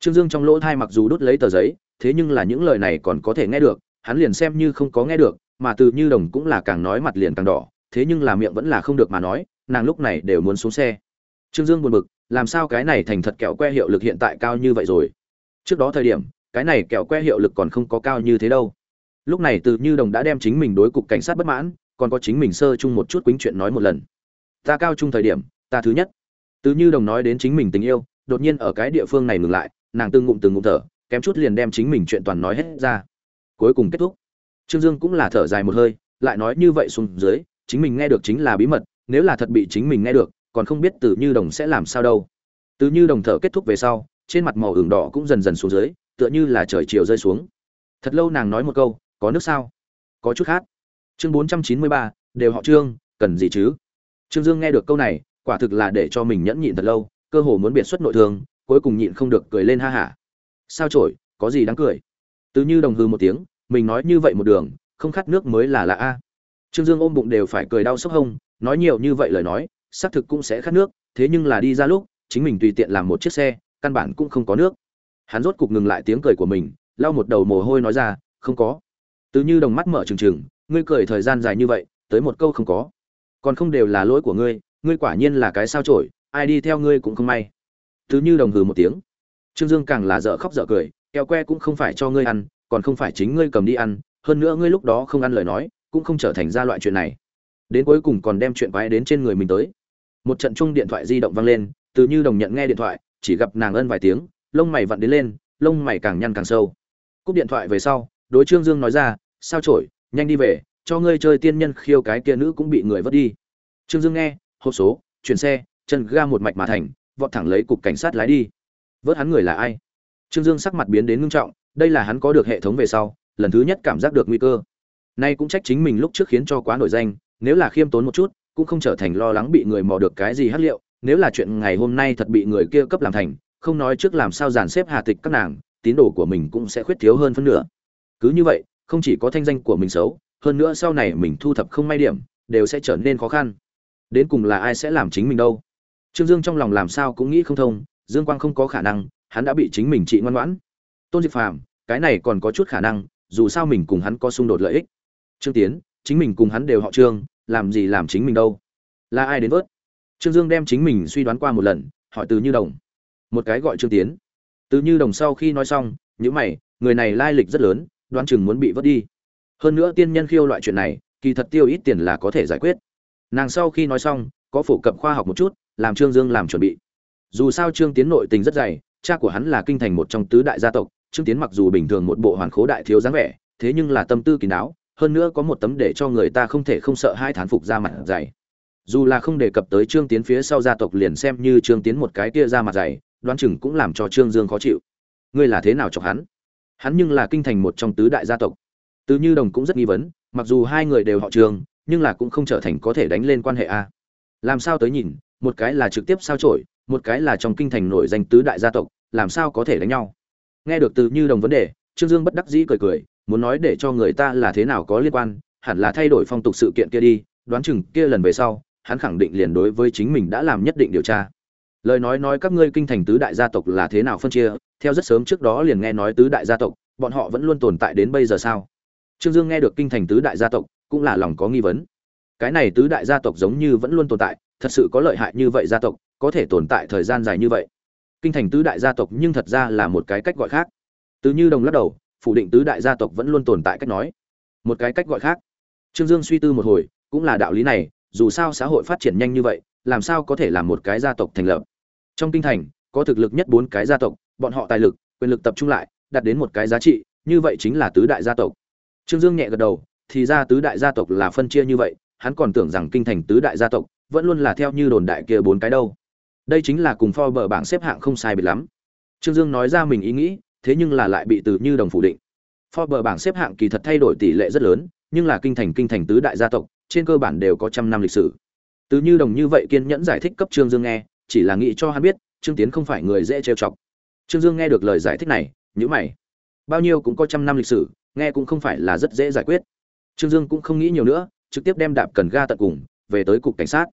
Trương dương trong lỗ thai mặc dù đốt lấy tờ giấy, thế nhưng là những lời này còn có thể nghe được, hắn liền xem như không có nghe được, mà từ như đồng cũng là càng nói mặt liền càng đỏ, thế nhưng là miệng vẫn là không được mà nói, nàng lúc này đều muốn xuống xe. Trương dương buồn bực, làm sao cái này thành thật kẹo que hiệu lực hiện tại cao như vậy rồi? Trước đó thời điểm cái này kẹo que hiệu lực còn không có cao như thế đâu. Lúc này từ như đồng đã đem chính mình đối cục cảnh sát bất mãn, còn có chính mình sơ chung một chút quýnh chuyện nói một lần. Ta cao chung thời điểm, ta thứ nhất. Từ như đồng nói đến chính mình tình yêu, đột nhiên ở cái địa phương này ngừng lại, nàng từng ngụm từng ngụm thở, kém chút liền đem chính mình chuyện toàn nói hết ra. Cuối cùng kết thúc. Trương dương cũng là thở dài một hơi, lại nói như vậy xuống dưới, chính mình nghe được chính là bí mật, nếu là thật bị chính mình nghe được, còn không biết từ như đồng sẽ làm sao đâu. Từ như đồng thở kết thúc về sau, trên mặt màu ửng đỏ cũng dần dần xuống dưới tựa như là trời chiều rơi xuống. Thật lâu nàng nói một câu, có nước sao? Có chút khát chương bốn trăm chín mươi ba, đều họ trương, cần gì chứ? Trương dương nghe được câu này, quả thực là để cho mình nhẫn nhịn thật lâu, cơ hồ muốn biệt xuất nội thương, cuối cùng nhịn không được cười lên ha hả. Sao trổi có gì đáng cười? Từ như đồng hư một tiếng, mình nói như vậy một đường, không khát nước mới là lạ a. Trương dương ôm bụng đều phải cười đau sốc hông, nói nhiều như vậy lời nói, xác thực cũng sẽ khát nước, thế nhưng là đi ra lúc, chính mình tùy tiện làm một chiếc xe, căn bản cũng không có nước hắn rốt cục ngừng lại tiếng cười của mình, lau một đầu mồ hôi nói ra, không có. Từ như đồng mắt mở trừng trừng, ngươi cười thời gian dài như vậy, tới một câu không có. Còn không đều là lỗi của ngươi ngươi quả nhiên là cái sao trổi ai đi theo ngươi cũng không may. Tứ như đồng hừ một tiếng. Trương dương càng là dở khóc dở cười, kẹo que cũng không phải cho ngươi ăn, còn không phải chính ngươi cầm đi ăn, hơn nữa ngươi lúc đó không ăn lời nói, cũng không trở thành ra loại chuyện này. Đến cuối cùng còn đem chuyện quái đến trên người mình tới. Một trận chung điện thoại di động vang lên, từ như đồng nhận nghe điện thoại, chỉ gặp nàng ân vài tiếng lông mày vặn đến lên, lông mày càng nhăn càng sâu. Cúp điện thoại về sau, đối trương dương nói ra, sao trổi, nhanh đi về, cho ngươi chơi tiên nhân khiêu cái kia nữ cũng bị người vứt đi. Trương dương nghe, hộp số, chuyển xe, chân ga một mạch mà thành, vọt thẳng lấy cục cảnh sát lái đi. Vớt hắn người là ai? Trương dương sắc mặt biến đến ngưng trọng, đây là hắn có được hệ thống về sau, lần thứ nhất cảm giác được nguy cơ. Nay cũng trách chính mình lúc trước khiến cho quá nổi danh, nếu là khiêm tốn một chút, cũng không trở thành lo lắng bị người mò được cái gì hắc liệu, nếu là chuyện ngày hôm nay thật bị người kia cấp làm thành không nói trước làm sao dàn xếp hà tịch các nàng, tín đồ của mình cũng sẽ khuyết thiếu hơn phân nửa. Cứ như vậy, không chỉ có thanh danh của mình xấu, hơn nữa sau này mình thu thập không may điểm, đều sẽ trở nên khó khăn. Đến cùng là ai sẽ làm chính mình đâu? Trương dương trong lòng làm sao cũng nghĩ không thông, dương quang không có khả năng, hắn đã bị chính mình trị ngoan ngoãn. Tôn diệp phàm, cái này còn có chút khả năng, dù sao mình cùng hắn có xung đột lợi ích. Trương tiến, chính mình cùng hắn đều họ trương, làm gì làm chính mình đâu? Là ai đến vớt? Trương dương đem chính mình suy đoán qua một lần, hỏi từ như đồng một cái gọi trương tiến. Từ như đồng sau khi nói xong những mày, người này lai lịch rất lớn, đoán chừng muốn bị vớt đi. Hơn nữa tiên nhân khiêu loại chuyện này, kỳ thật tiêu ít tiền là có thể giải quyết. Nàng sau khi nói xong, có phổ cập khoa học một chút, làm trương dương làm chuẩn bị. Dù sao trương tiến nội tình rất dày, cha của hắn là kinh thành một trong tứ đại gia tộc, trương tiến mặc dù bình thường một bộ hoàn khố đại thiếu dáng vẻ, thế nhưng là tâm tư kín đáo, hơn nữa có một tấm để cho người ta không thể không sợ hai thán phục ra mặt dày. Dù là không đề cập tới trương tiến phía sau gia tộc liền xem như trương tiến một cái kia ra mặt dày đoán chừng cũng làm cho trương dương khó chịu. Ngươi là thế nào chọc hắn? Hắn nhưng là kinh thành một trong tứ đại gia tộc. Tứ như đồng cũng rất nghi vấn, mặc dù hai người đều họ trương, nhưng là cũng không trở thành có thể đánh lên quan hệ a. Làm sao tới nhìn, một cái là trực tiếp sao trổi một cái là trong kinh thành nổi danh tứ đại gia tộc, làm sao có thể đánh nhau? Nghe được từ như đồng vấn đề, trương dương bất đắc dĩ cười cười, muốn nói để cho người ta là thế nào có liên quan, hẳn là thay đổi phong tục sự kiện kia đi, đoán chừng kia lần về sau, hắn khẳng định liền đối với chính mình đã làm nhất định điều tra lời nói nói các ngươi kinh thành tứ đại gia tộc là thế nào phân chia, theo rất sớm trước đó liền nghe nói tứ đại gia tộc, bọn họ vẫn luôn tồn tại đến bây giờ sao? Trương dương nghe được kinh thành tứ đại gia tộc, cũng là lòng có nghi vấn. Cái này tứ đại gia tộc giống như vẫn luôn tồn tại, thật sự có lợi hại như vậy gia tộc, có thể tồn tại thời gian dài như vậy. Kinh thành tứ đại gia tộc nhưng thật ra là một cái cách gọi khác. Tứ như đồng lắc đầu, phủ định tứ đại gia tộc vẫn luôn tồn tại cách nói. Một cái cách gọi khác. Trương dương suy tư một hồi, cũng là đạo lý này, dù sao xã hội phát triển nhanh như vậy, làm sao có thể làm một cái gia tộc thành lập? Trong kinh thành có thực lực nhất bốn cái gia tộc bọn họ tài lực quyền lực tập trung lại đạt đến một cái giá trị như vậy chính là tứ đại gia tộc trương dương nhẹ gật đầu thì ra tứ đại gia tộc là phân chia như vậy hắn còn tưởng rằng kinh thành tứ đại gia tộc vẫn luôn là theo như đồn đại kia bốn cái đâu đây chính là cùng Forbes bảng xếp hạng không sai biệt lắm. Trương Dương nói ra mình ý nghĩ, thế nhưng là lại bị từ như đồng phủ định. Forbes bảng xếp hạng kỳ thật thay đổi tỷ lệ rất lớn, nhưng là kinh thành kinh thành tứ đại gia tộc, trên cơ bản đều có trăm năm lịch sử. Từ như đồng như vậy kiên nhẫn giải thích cấp Trương Dương nghe, chỉ là nghĩ cho hắn biết, Trương Tiến không phải người dễ trêu chọc. Trương Dương nghe được lời giải thích này, nhữ mày. Bao nhiêu cũng có trăm năm lịch sử, nghe cũng không phải là rất dễ giải quyết. Trương Dương cũng không nghĩ nhiều nữa, trực tiếp đem đạp cần ga tận cùng, về tới cục cảnh sát.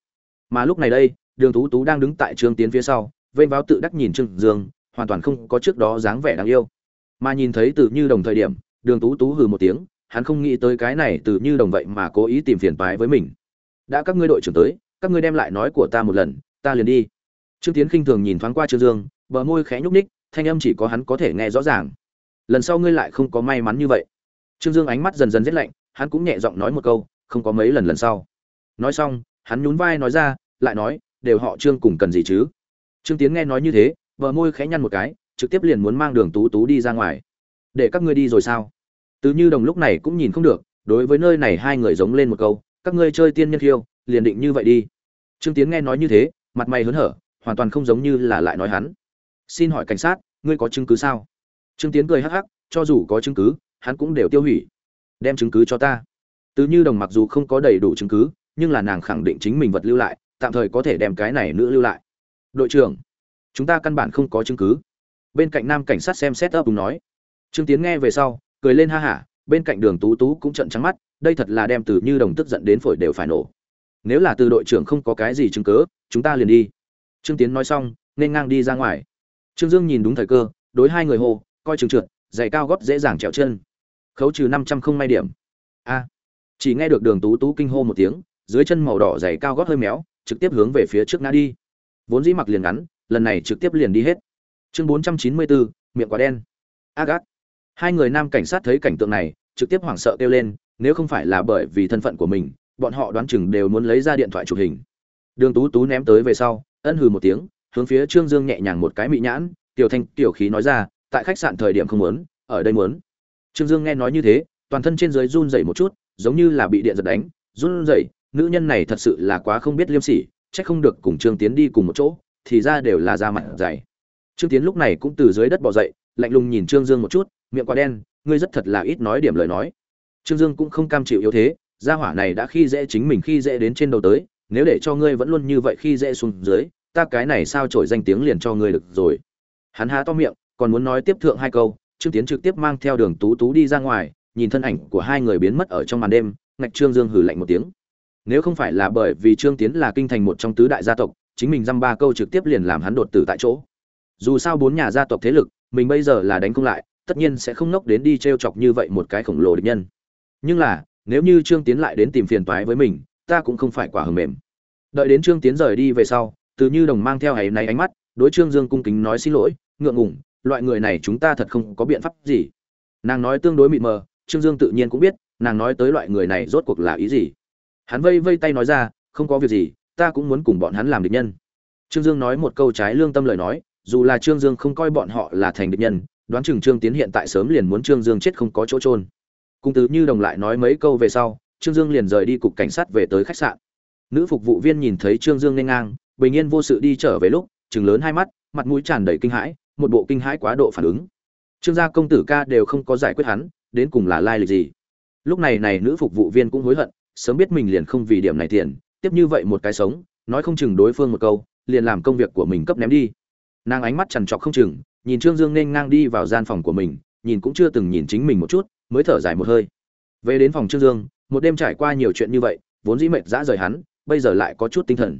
Mà lúc này đây, đường tú tú đang đứng tại trương tiến phía sau vênh váo tự đắc nhìn trương dương hoàn toàn không có trước đó dáng vẻ đáng yêu mà nhìn thấy từ như đồng thời điểm đường tú tú hừ một tiếng hắn không nghĩ tới cái này từ như đồng vậy mà cố ý tìm phiền phái với mình đã các ngươi đội trưởng tới các ngươi đem lại nói của ta một lần ta liền đi trương tiến khinh thường nhìn thoáng qua trương dương, bờ môi khẽ nhúc ních thanh âm chỉ có hắn có thể nghe rõ ràng. Lần sau ngươi lại không có may mắn như vậy. Trương dương ánh mắt dần dần rét lạnh, hắn cũng nhẹ giọng nói một câu, không có mấy lần lần sau. Nói xong, hắn nhún vai nói ra, lại nói, đều họ trương cùng cần gì chứ? Trương tiến nghe nói như thế vợ môi khẽ nhăn một cái, trực tiếp liền muốn mang đường tú tú đi ra ngoài. Để các ngươi đi rồi sao? Từ như đồng lúc này cũng nhìn không được, đối với nơi này hai người giống lên một câu, các ngươi chơi tiên nhân khiêu, liền định như vậy đi. Trương tiến nghe nói như thế, mặt mày hớn hở hoàn toàn không giống như là lại nói hắn. Xin hỏi cảnh sát, ngươi có chứng cứ sao? Trương tiến cười hắc hắc, cho dù có chứng cứ, hắn cũng đều tiêu hủy. Đem chứng cứ cho ta. Tứ như đồng mặc dù không có đầy đủ chứng cứ, nhưng là nàng khẳng định chính mình vật lưu lại, tạm thời có thể đem cái này nữ lưu lại. Đội trưởng, chúng ta căn bản không có chứng cứ. Bên cạnh nam cảnh sát xem xét ấp đúng nói. Trương tiến nghe về sau, cười lên ha hả, bên cạnh đường tú tú cũng trận trắng mắt, đây thật là đem từ như đồng tức giận đến phổi đều phải nổ. Nếu là từ đội trưởng không có cái gì chứng cớ chúng ta liền đi trương tiến nói xong nên ngang đi ra ngoài. Trương dương nhìn đúng thời cơ đối hai người hồ, coi chừng trượt giày cao gót dễ dàng trèo chân. Khấu trừ năm trăm không may điểm. A. Chỉ nghe được đường tú tú kinh hô một tiếng dưới chân màu đỏ giày cao gót hơi méo trực tiếp hướng về phía trước ngã đi. Vốn dĩ mặc liền ngắn lần này trực tiếp liền đi hết. Chương bốn trăm chín mươi bốn miệng quả đen. A gác. Hai người nam cảnh sát thấy cảnh tượng này trực tiếp hoảng sợ kêu lên nếu không phải là bởi vì thân phận của mình bọn họ đoán chừng đều muốn lấy ra điện thoại chụp hình đường tú tú ném tới về sau, ân hừ một tiếng, hướng phía trương dương nhẹ nhàng một cái mị nhãn, tiểu thanh, tiểu khí nói ra, tại khách sạn thời điểm không muốn, ở đây muốn. Trương dương nghe nói như thế, toàn thân trên dưới run rẩy một chút, giống như là bị điện giật đánh, run rẩy, nữ nhân này thật sự là quá không biết liêm sỉ, chắc không được cùng trương tiến đi cùng một chỗ, thì ra đều là da mặt dày. Trương tiến lúc này cũng từ dưới đất bò dậy, lạnh lùng nhìn trương dương một chút, miệng quá đen, ngươi rất thật là ít nói điểm lời nói. Trương dương cũng không cam chịu yếu thế, gia hỏa này đã khi dễ chính mình khi dễ đến trên đầu tới nếu để cho ngươi vẫn luôn như vậy khi dễ xuống dưới, ta cái này sao trổi danh tiếng liền cho ngươi được rồi. Hắn há to miệng, còn muốn nói tiếp thượng hai câu, trương tiến trực tiếp mang theo đường tú tú đi ra ngoài, nhìn thân ảnh của hai người biến mất ở trong màn đêm, ngạch trương dương hử lạnh một tiếng. Nếu không phải là bởi vì trương tiến là kinh thành một trong tứ đại gia tộc, chính mình dăm ba câu trực tiếp liền làm hắn đột tử tại chỗ. Dù sao bốn nhà gia tộc thế lực, mình bây giờ là đánh công lại, tất nhiên sẽ không nốc đến đi t r e o chọc như vậy một cái khổng lồ địch nhân. Nhưng là, nếu như trương tiến lại đến tìm phiền toái với mình ta cũng không phải quả hầm mềm. Đợi đến trương tiến rời đi về sau, từ như đồng mang theo ấy này ánh mắt, đối trương dương cung kính nói xin lỗi, ngượng ngủng loại người này chúng ta thật không có biện pháp gì. Nàng nói tương đối mịt mờ, trương dương tự nhiên cũng biết, nàng nói tới loại người này rốt cuộc là ý gì. Hắn vây vây tay nói ra, không có việc gì, ta cũng muốn cùng bọn hắn làm địch nhân. Trương dương nói một câu trái lương tâm lời nói, dù là trương dương không coi bọn họ là thành địch nhân, đoán chừng trương tiến hiện tại sớm liền muốn trương dương chết không có chỗ trôn cung tứ như đồng lại nói mấy câu về sau trương dương liền rời đi cục cảnh sát về tới khách sạn. Nữ phục vụ viên nhìn thấy trương dương nên ngang, bình yên vô sự đi trở về lúc chừng lớn hai mắt, mặt mũi tràn đầy kinh hãi, một bộ kinh hãi quá độ phản ứng. Trương gia công tử ca đều không có giải quyết hắn, đến cùng là lai lịch gì? Lúc này này nữ phục vụ viên cũng hối hận, sớm biết mình liền không vì điểm này tiền, tiếp như vậy một cái sống, nói không chừng đối phương một câu, liền làm công việc của mình cấp ném đi. Nàng ánh mắt trằn trọc không chừng, nhìn trương dương nên ngang đi vào gian phòng của mình, nhìn cũng chưa từng nhìn chính mình một chút, mới thở dài một hơi. Về đến phòng trương dương một đêm trải qua nhiều chuyện như vậy, vốn dĩ mệt dã rời hắn, bây giờ lại có chút tinh thần.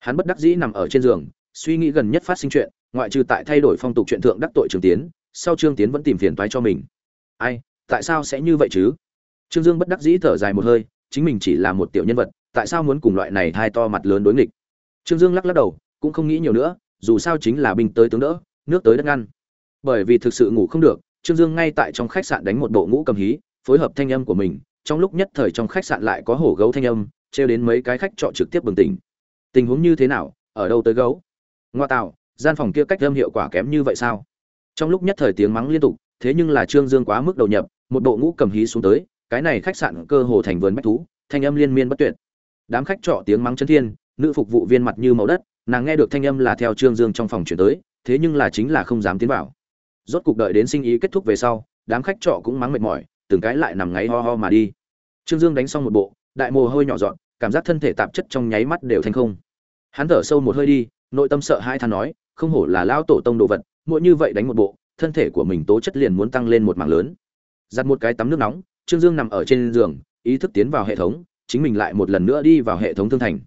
Hắn bất đắc dĩ nằm ở trên giường, suy nghĩ gần nhất phát sinh chuyện, ngoại trừ tại thay đổi phong tục chuyện thượng đắc tội trường tiến, sau trương tiến vẫn tìm phiền toái cho mình. Ai, tại sao sẽ như vậy chứ? Trương dương bất đắc dĩ thở dài một hơi, chính mình chỉ là một tiểu nhân vật, tại sao muốn cùng loại này hai to mặt lớn đối nghịch? Trương dương lắc lắc đầu, cũng không nghĩ nhiều nữa, dù sao chính là binh tới tướng đỡ, nước tới đất ngăn. Bởi vì thực sự ngủ không được, trương dương ngay tại trong khách sạn đánh một bộ ngũ cầm hí, phối hợp thanh âm của mình trong lúc nhất thời trong khách sạn lại có hổ gấu thanh âm, trêu đến mấy cái khách trọ trực tiếp bừng tỉnh. Tình huống như thế nào? Ở đâu tới gấu? Ngoa tạo, gian phòng kia cách âm hiệu quả kém như vậy sao? Trong lúc nhất thời tiếng mắng liên tục, thế nhưng là trương dương quá mức đầu nhập, một bộ ngũ cầm hí xuống tới, cái này khách sạn cơ hồ thành vườn bách thú, thanh âm liên miên bất tuyệt. Đám khách trọ tiếng mắng chân thiên, nữ phục vụ viên mặt như màu đất, nàng nghe được thanh âm là theo trương dương trong phòng chuyển tới, thế nhưng là chính là không dám tiến vào. Rốt cuộc đợi đến sinh ý kết thúc về sau, đám khách trọ cũng mắng mệt mỏi từng cái lại nằm ngáy ho ho mà đi. Trương dương đánh xong một bộ, đại mồ hôi nhỏ dọn, cảm giác thân thể tạp chất trong nháy mắt đều thành không. Hắn thở sâu một hơi đi, nội tâm sợ hai than nói, không hổ là lao tổ tông đồ vật mỗi như vậy đánh một bộ, thân thể của mình tố chất liền muốn tăng lên một mảng lớn. Giặt một cái tắm nước nóng, trương dương nằm ở trên giường, ý thức tiến vào hệ thống, chính mình lại một lần nữa đi vào hệ thống thương thành.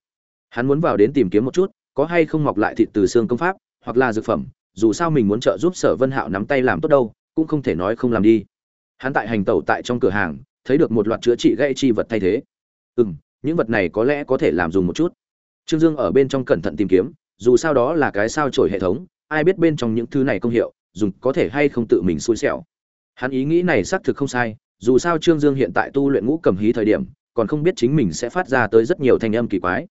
Hắn muốn vào đến tìm kiếm một chút, có hay không mọc lại thịt từ xương công pháp, hoặc là dược phẩm, dù sao mình muốn trợ giúp sở vân hạo nắm tay làm tốt đâu, cũng không thể nói không làm đi hắn tại hành tẩu tại trong cửa hàng, thấy được một loạt chữa trị gãy chi vật thay thế. Ừ m những vật này có lẽ có thể làm dùng một chút. Trương dương ở bên trong cẩn thận tìm kiếm, dù sao đó là cái sao trổi hệ thống, ai biết bên trong những thứ này công hiệu, dùng có thể hay không tự mình xui xẻo. Hắn ý nghĩ này xác thực không sai, dù sao trương dương hiện tại tu luyện ngũ cầm hí thời điểm, còn không biết chính mình sẽ phát ra tới rất nhiều thanh âm kỳ quái.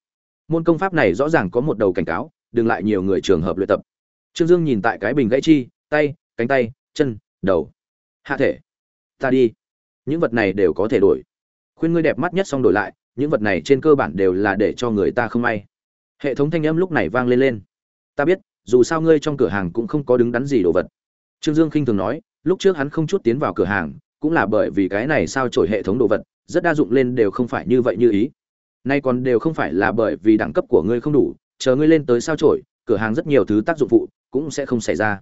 Môn công pháp này rõ ràng có một đầu cảnh cáo, đừng lại nhiều người trường hợp luyện tập. Trương dương nhìn tại cái bình gãy chi, tay, cánh tay, chân, đầu. Hạ thể ta đi. Những vật này đều có thể đổi. Khuyên ngươi đẹp mắt nhất xong đổi lại, những vật này trên cơ bản đều là để cho người ta không may. Hệ thống thanh âm lúc này vang lên lên. Ta biết, dù sao ngươi trong cửa hàng cũng không có đứng đắn gì đồ vật. Trương dương khinh thường nói, lúc trước hắn không chút tiến vào cửa hàng, cũng là bởi vì cái này sao trổi hệ thống đồ vật, rất đa dụng lên đều không phải như vậy như ý. Nay còn đều không phải là bởi vì đẳng cấp của ngươi không đủ, chờ ngươi lên tới sao trổi cửa hàng rất nhiều thứ tác dụng phụ cũng sẽ không xảy ra.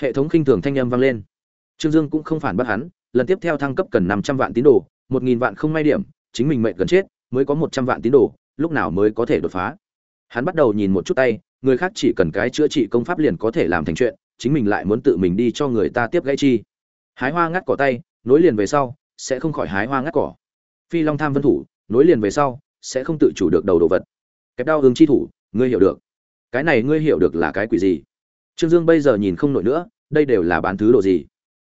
Hệ thống khinh thường thanh âm vang lên. Trương dương cũng không phản bác hắn lần tiếp theo thăng cấp cần năm trăm vạn tín đồ, một nghìn vạn không may điểm, chính mình mệnh gần chết, mới có một trăm vạn tín đồ, lúc nào mới có thể đột phá? Hắn bắt đầu nhìn một chút tay, người khác chỉ cần cái chữa trị công pháp liền có thể làm thành chuyện, chính mình lại muốn tự mình đi cho người ta tiếp gãy chi. Hái hoa ngắt cỏ tay, nối liền về sau, sẽ không khỏi hái hoa ngắt cỏ. Phi long tham vân thủ, nối liền về sau, sẽ không tự chủ được đầu đồ vật. Kẹp đao hướng chi thủ, ngươi hiểu được. Cái này ngươi hiểu được là cái quỷ gì? Trương dương bây giờ nhìn không nổi nữa, đây đều là bán thứ đồ gì?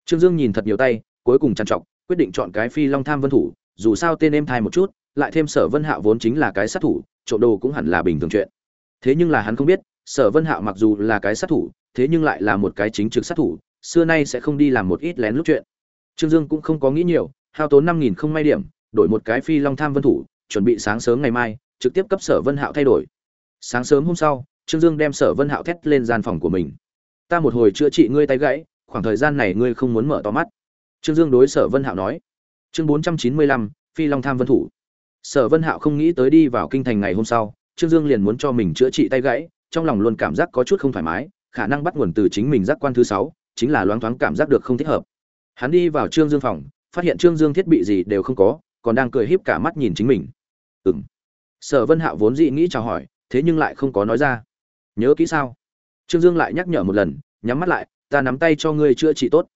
Trương dương nhìn thật nhiều tay cuối cùng trằn trọc, quyết định chọn cái phi long tham vân thủ, dù sao tên em thai một chút, lại thêm sở vân hạo vốn chính là cái sát thủ, trộm đồ cũng hẳn là bình thường chuyện. Thế nhưng là hắn không biết, sở vân hạo mặc dù là cái sát thủ, thế nhưng lại là một cái chính trực sát thủ, xưa nay sẽ không đi làm một ít lén lút chuyện. Trương dương cũng không có nghĩ nhiều, hao tốn năm nghìn không may điểm, đổi một cái phi long tham vân thủ, chuẩn bị sáng sớm ngày mai, trực tiếp cấp sở vân hạo thay đổi. Sáng sớm hôm sau, trương dương đem sở vân hạo thét lên gian phòng của mình. Ta một hồi chữa trị ngươi tay gãy, khoảng thời gian này ngươi không muốn mở to mắt trương dương đối sở vân hạo nói. Chương bốn trăm chín mươi lăm phi long tham vân thủ. Sở vân hạo không nghĩ tới đi vào kinh thành ngày hôm sau trương dương liền muốn cho mình chữa trị tay gãy trong lòng luôn cảm giác có chút không thoải mái khả năng bắt nguồn từ chính mình giác quan thứ sáu chính là loáng thoáng cảm giác được không thích hợp. Hắn đi vào trương dương phòng phát hiện trương dương thiết bị gì đều không có còn đang cười híp cả mắt nhìn chính mình. Ừm, sở vân hạo vốn dị nghĩ chào hỏi thế nhưng lại không có nói ra. Nhớ kỹ sao? Trương dương lại nhắc nhở một lần nhắm mắt lại ta nắm tay cho ngươi chữa trị tốt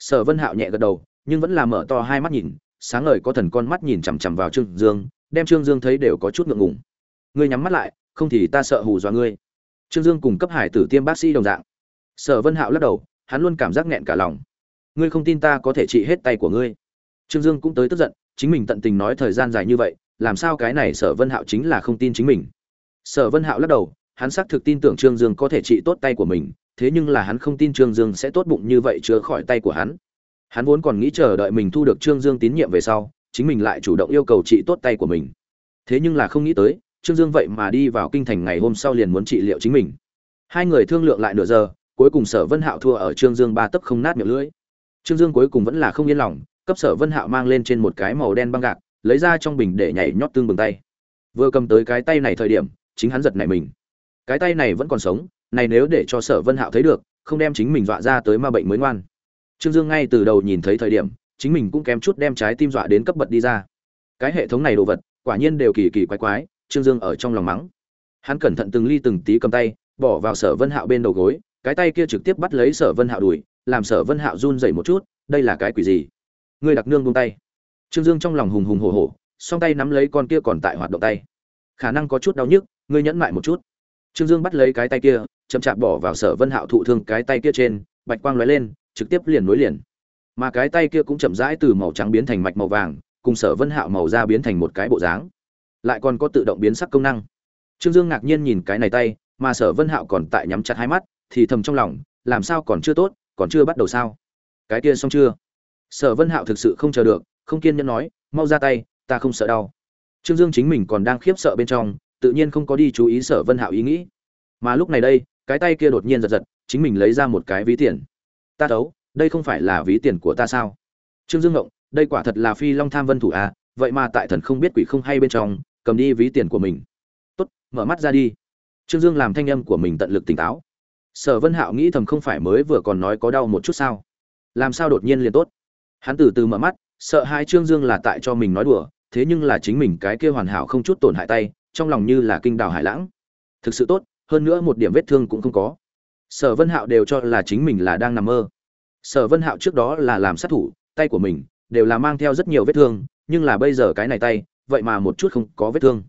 sở vân hạo nhẹ gật đầu, nhưng vẫn là mở to hai mắt nhìn, sáng ngời có thần con mắt nhìn chằm chằm vào trương dương, đem trương dương thấy đều có chút ngượng ngùng. Ngươi nhắm mắt lại, không thì ta sợ hù dọa ngươi. Trương dương cùng cấp hải tử tiêm bác sĩ đồng dạng. Sở vân hạo lắc đầu, hắn luôn cảm giác nghẹn cả lòng. Ngươi không tin ta có thể trị hết tay của ngươi. Trương dương cũng tới tức giận, chính mình tận tình nói thời gian dài như vậy, làm sao cái này sở vân hạo chính là không tin chính mình. Sở vân hạo lắc đầu, hắn xác thực tin tưởng trương dương có thể trị tốt tay của mình thế nhưng là hắn không tin trương dương sẽ tốt bụng như vậy chứa khỏi tay của hắn. Hắn vốn còn nghĩ chờ đợi mình thu được trương dương tín nhiệm về sau, chính mình lại chủ động yêu cầu trị tốt tay của mình. Thế nhưng là không nghĩ tới, trương dương vậy mà đi vào kinh thành ngày hôm sau liền muốn trị liệu chính mình. Hai người thương lượng lại nửa giờ, cuối cùng sở vân hạo thua ở trương dương ba tấc không nát miệng lưỡi. Trương dương cuối cùng vẫn là không yên lòng, cấp sở vân hạo mang lên trên một cái màu đen băng gạc, lấy ra trong bình để nhảy nhót tương bừng tay. Vừa cầm tới cái tay này thời điểm, chính hắn giật nảy mình. Cái tay này vẫn còn sống này nếu để cho sở vân hạo thấy được, không đem chính mình dọa ra tới ma bệnh mới ngoan. Trương dương ngay từ đầu nhìn thấy thời điểm, chính mình cũng kém chút đem trái tim dọa đến cấp bật đi ra. Cái hệ thống này đồ vật, quả nhiên đều kỳ kỳ quái quái, trương dương ở trong lòng mắng. Hắn cẩn thận từng ly từng tí cầm tay, bỏ vào sở vân hạo bên đầu gối, cái tay kia trực tiếp bắt lấy sở vân hạo đùi, làm sở vân hạo run dậy một chút, đây là cái quỷ gì? Ngươi đặc nương buông tay. Trương dương trong lòng hùng hùng hổ hổ, song tay nắm lấy con kia còn tại hoạt động tay. Khả năng có chút đau nhức, ngươi nhẫn mại một chút trương dương bắt lấy cái tay kia, chậm chạp bỏ vào sở vân hạo thụ thương cái tay kia trên, bạch quang lóe lên, trực tiếp liền nối liền. Mà cái tay kia cũng chậm rãi từ màu trắng biến thành mạch màu vàng, cùng sở vân hạo màu da biến thành một cái bộ dáng. Lại còn có tự động biến sắc công năng. Trương dương ngạc nhiên nhìn cái này tay, mà sở vân hạo còn tại nhắm chặt hai mắt, thì thầm trong lòng, làm sao còn chưa tốt, còn chưa bắt đầu sao? Cái kia xong chưa? Sở vân hạo thực sự không chờ được, không kiên nhẫn nói, mau ra tay, ta không sợ đau. Trương dương chính mình còn đang khiếp sợ bên trong tự nhiên không có đi chú ý sở vân hạo ý nghĩ. Mà lúc này đây, cái tay kia đột nhiên giật giật, chính mình lấy ra một cái ví tiền. Ta đấu đây không phải là ví tiền của ta sao? Trương dương ngộng, đây quả thật là phi long tham vân thủ à vậy mà tại thần không biết quỷ không hay bên trong, cầm đi ví tiền của mình. Tốt, mở mắt ra đi. Trương dương làm thanh âm của mình tận lực tỉnh táo. Sở vân hạo nghĩ thầm không phải mới vừa còn nói có đau một chút sao? Làm sao đột nhiên liền tốt? Hắn từ từ mở mắt, sợ hai trương dương là tại cho mình nói đùa, thế nhưng là chính mình cái kia hoàn hảo không chút tổn hại tay trong lòng như là kinh đào hải lãng. Thực sự tốt, hơn nữa một điểm vết thương cũng không có. Sở vân hạo đều cho là chính mình là đang nằm mơ. Sở vân hạo trước đó là làm sát thủ, tay của mình đều là mang theo rất nhiều vết thương, nhưng là bây giờ cái này tay, vậy mà một chút không có vết thương.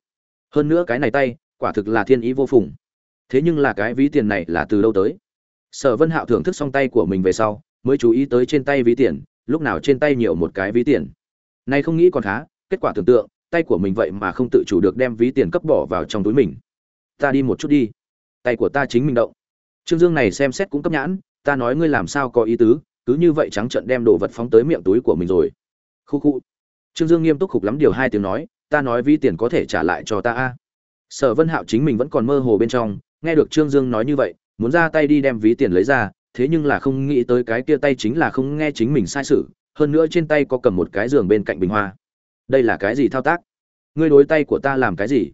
Hơn nữa cái này tay, quả thực là thiên ý vô phùng. Thế nhưng là cái ví tiền này là từ đâu tới? Sở vân hạo thưởng thức xong tay của mình về sau, mới chú ý tới trên tay ví tiền, lúc nào trên tay nhiều một cái ví tiền. Nay không nghĩ còn khá, kết quả tưởng tượng tay của mình vậy mà không tự chủ được đem ví tiền cấp bỏ vào trong túi mình. Ta đi một chút đi. Tay của ta chính mình động. Trương dương này xem xét cũng cấp nhãn, ta nói ngươi làm sao có ý tứ, cứ như vậy trắng trận đem đồ vật phóng tới miệng túi của mình rồi. Khu khu. Trương dương nghiêm túc khục lắm điều hai tiếng nói, ta nói ví tiền có thể trả lại cho ta a. Sở vân hạo chính mình vẫn còn mơ hồ bên trong, nghe được trương dương nói như vậy, muốn ra tay đi đem ví tiền lấy ra, thế nhưng là không nghĩ tới cái kia tay chính là không nghe chính mình sai sự, hơn nữa trên tay có cầm một cái giường bên cạnh bình hoa đây là cái gì thao tác? Ngươi đối tay của ta làm cái gì?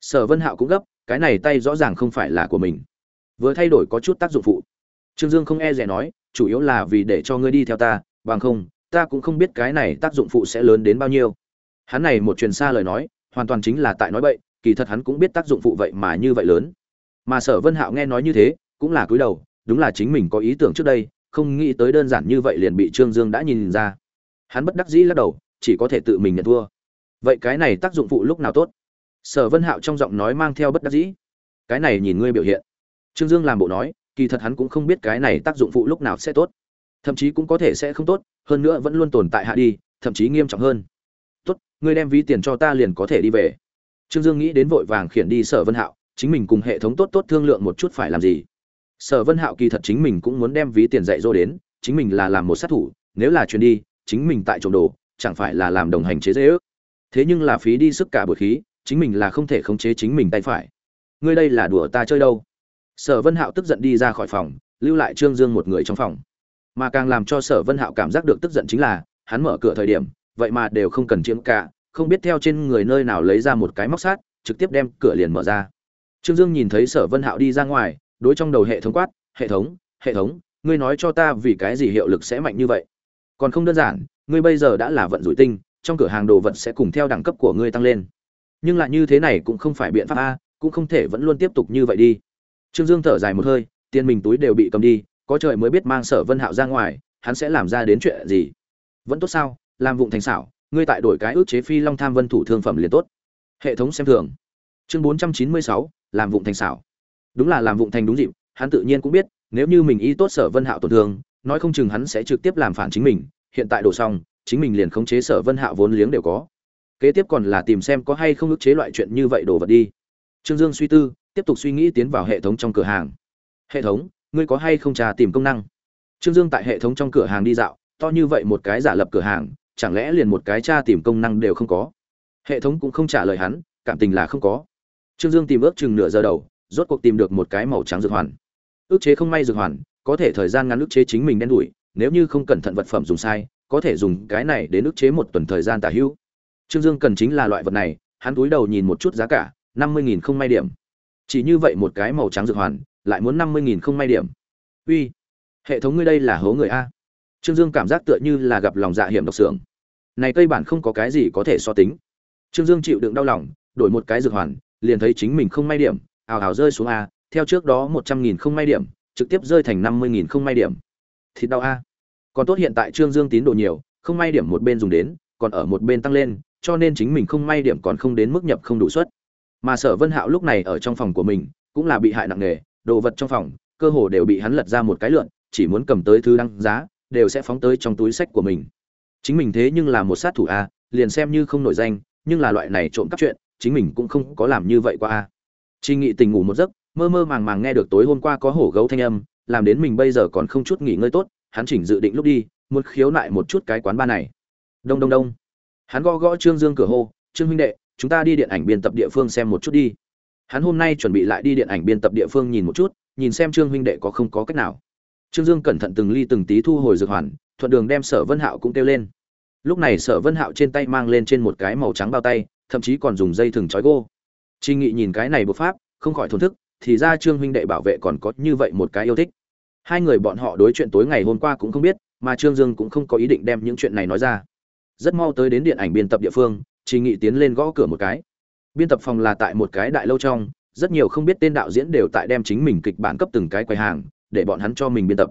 Sở vân hạo cũng gấp, cái này tay rõ ràng không phải là của mình. Vừa thay đổi có chút tác dụng phụ. Trương dương không e rẻ nói, chủ yếu là vì để cho ngươi đi theo ta, bằng không, ta cũng không biết cái này tác dụng phụ sẽ lớn đến bao nhiêu. Hắn này một truyền xa lời nói, hoàn toàn chính là tại nói bậy, kỳ thật hắn cũng biết tác dụng phụ vậy mà như vậy lớn. Mà sở vân hạo nghe nói như thế, cũng là cúi đầu, đúng là chính mình có ý tưởng trước đây, không nghĩ tới đơn giản như vậy liền bị trương dương đã nhìn ra. Hắn bất đắc dĩ lắc đầu chỉ có thể tự mình nhận thua. Vậy cái này tác dụng phụ lúc nào tốt? Sở vân hạo trong giọng nói mang theo bất đắc dĩ. Cái này nhìn ngươi biểu hiện. Trương dương làm bộ nói, kỳ thật hắn cũng không biết cái này tác dụng phụ lúc nào sẽ tốt. Thậm chí cũng có thể sẽ không tốt, hơn nữa vẫn luôn tồn tại hạ đi, thậm chí nghiêm trọng hơn. Tốt, ngươi đem ví tiền cho ta liền có thể đi về. Trương dương nghĩ đến vội vàng khiển đi sở vân hạo, chính mình cùng hệ thống tốt tốt thương lượng một chút phải làm gì. Sở vân hạo kỳ thật chính mình cũng muốn đem ví tiền dạy dỗ đến, chính mình là làm một sát thủ, nếu là chuyền đi, chính mình tại trộm đồ chẳng phải là làm đồng hành chế dễ ước. Thế nhưng là phí đi sức cả bột khí, chính mình là không thể khống chế chính mình tay phải. Ngươi đây là đùa ta chơi đâu? Sở vân hạo tức giận đi ra khỏi phòng, lưu lại trương dương một người trong phòng. Mà càng làm cho sở vân hạo cảm giác được tức giận chính là, hắn mở cửa thời điểm, vậy mà đều không cần chiếm cả, không biết theo trên người nơi nào lấy ra một cái móc sát, trực tiếp đem cửa liền mở ra. Trương dương nhìn thấy sở vân hạo đi ra ngoài, đối trong đầu hệ thống quát, hệ thống hệ thống, ngươi nói cho ta vì cái gì hiệu lực sẽ mạnh như vậy? Còn không đơn giản ngươi bây giờ đã là vận rủi tinh, trong cửa hàng đồ vật sẽ cùng theo đẳng cấp của ngươi tăng lên. Nhưng lại như thế này cũng không phải biện pháp a, cũng không thể vẫn luôn tiếp tục như vậy đi. Trương dương thở dài một hơi, tiền mình túi đều bị cầm đi, có trời mới biết mang sở vân hạo ra ngoài, hắn sẽ làm ra đến chuyện gì. Vẫn tốt sao, làm vụng thành xảo, ngươi tại đổi cái ước chế phi long tham vân thủ thương phẩm liền tốt. Hệ thống xem thường. Chương bốn trăm chín mươi sáu, làm vụng thành xảo. Đúng là làm vụng thành đúng dịp, hắn tự nhiên cũng biết, nếu như mình y tốt sở vân hạo tổn thương, nói không chừng hắn sẽ trực tiếp làm phản chính mình hiện tại đổ xong, chính mình liền khống chế sở vân hạ vốn liếng đều có. Kế tiếp còn là tìm xem có hay không ức chế loại chuyện như vậy đồ vật đi. Trương dương suy tư, tiếp tục suy nghĩ tiến vào hệ thống trong cửa hàng. Hệ thống, ngươi có hay không trà tìm công năng? Trương dương tại hệ thống trong cửa hàng đi dạo, to như vậy một cái giả lập cửa hàng, chẳng lẽ liền một cái tra tìm công năng đều không có? Hệ thống cũng không trả lời hắn, cảm tình là không có. Trương dương tìm ước chừng nửa giờ đầu, rốt cuộc tìm được một cái màu trắng dược hoàn. Ước chế không may dược hoàn, có thể thời gian ngắn ước chế chính mình đen đủi nếu như không cẩn thận vật phẩm dùng sai, có thể dùng cái này để nức chế một tuần thời gian tả hữu. Trương dương cần chính là loại vật này, hắn túi đầu nhìn một chút giá cả, năm mươi nghìn không may điểm. Chỉ như vậy một cái màu trắng dược hoàn, lại muốn năm mươi nghìn không may điểm. Uy, hệ thống ngươi đây là hố người a. Trương dương cảm giác tựa như là gặp lòng dạ hiểm độc xưởng. Này cây bản không có cái gì có thể so tính. Trương dương chịu đựng đau lòng, đổi một cái dược hoàn, liền thấy chính mình không may điểm, ào ào rơi xuống a, theo trước đó một trăm nghìn không may điểm, trực tiếp rơi thành năm mươi nghìn không may điểm. Thịt đau a còn tốt hiện tại trương dương tín đồ nhiều không may điểm một bên dùng đến còn ở một bên tăng lên cho nên chính mình không may điểm còn không đến mức nhập không đủ suất. Mà sở vân hạo lúc này ở trong phòng của mình cũng là bị hại nặng nề đồ vật trong phòng cơ hồ đều bị hắn lật ra một cái lượn chỉ muốn cầm tới thứ đăng giá đều sẽ phóng tới trong túi sách của mình. Chính mình thế nhưng là một sát thủ a liền xem như không nổi danh nhưng là loại này trộm cắp chuyện chính mình cũng không có làm như vậy qua a. Chi Nghị tình ngủ một giấc, mơ mơ màng màng nghe được tối hôm qua có hổ gấu thanh âm, làm đến mình bây giờ còn không chút nghỉ ngơi tốt, hắn chỉnh dự định lúc đi, muốn khiếu nại một chút cái quán ba này. Đông đông đông. Hắn gõ gõ Trương Dương cửa hô, "Trương huynh đệ, chúng ta đi điện ảnh biên tập địa phương xem một chút đi." Hắn hôm nay chuẩn bị lại đi điện ảnh biên tập địa phương nhìn một chút, nhìn xem Trương huynh đệ có không có cách nào. Trương Dương cẩn thận từng ly từng tí thu hồi dược hoàn, thuận đường đem Sở Vân Hạo cũng kêu lên. Lúc này Sở Vân Hạo trên tay mang lên trên một cái màu trắng bao tay, thậm chí còn dùng dây thừng trói gô. Trình Nghị nhìn cái này bộ pháp, không khỏi thổn thức, thì ra Trương huynh đệ bảo vệ còn có như vậy một cái yêu thích. Hai người bọn họ đối chuyện tối ngày hôm qua cũng không biết, mà Trương Dương cũng không có ý định đem những chuyện này nói ra. Rất mau tới đến điện ảnh biên tập địa phương, Trình Nghị tiến lên gõ cửa một cái. Biên tập phòng là tại một cái đại lâu trong, rất nhiều không biết tên đạo diễn đều tại đem chính mình kịch bản cấp từng cái quầy hàng, để bọn hắn cho mình biên tập.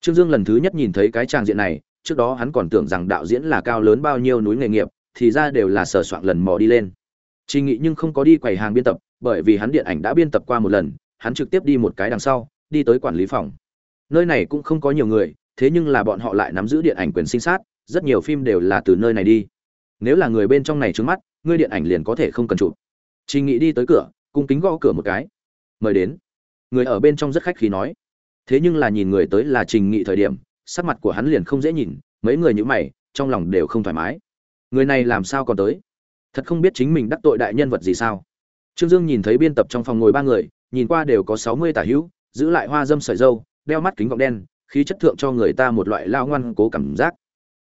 Trương Dương lần thứ nhất nhìn thấy cái trang diện này, trước đó hắn còn tưởng rằng đạo diễn là cao lớn bao nhiêu núi nghề nghiệp, thì ra đều là sở soạn lần mò đi lên. Trình Nghị nhưng không có đi quầy hàng biên tập, bởi vì hắn điện ảnh đã biên tập qua một lần, hắn trực tiếp đi một cái đằng sau, đi tới quản lý phòng. Nơi này cũng không có nhiều người, thế nhưng là bọn họ lại nắm giữ điện ảnh quyền sinh sát, rất nhiều phim đều là từ nơi này đi. Nếu là người bên trong này trướng mắt, ngươi điện ảnh liền có thể không cần chụp. Trình Nghị đi tới cửa, cung kính gõ cửa một cái. "Mời đến." Người ở bên trong rất khách khí nói. Thế nhưng là nhìn người tới là Trình Nghị thời điểm, sắc mặt của hắn liền không dễ nhìn, mấy người như mày, trong lòng đều không thoải mái. Người này làm sao còn tới? Thật không biết chính mình đắc tội đại nhân vật gì sao? Trương Dương nhìn thấy biên tập trong phòng ngồi ba người, nhìn qua đều có sáu mươi tả hữu, giữ lại hoa dâm sợi dâu đeo mắt kính gọng đen, khí chất thượng cho người ta một loại lao ngoan cố cảm giác.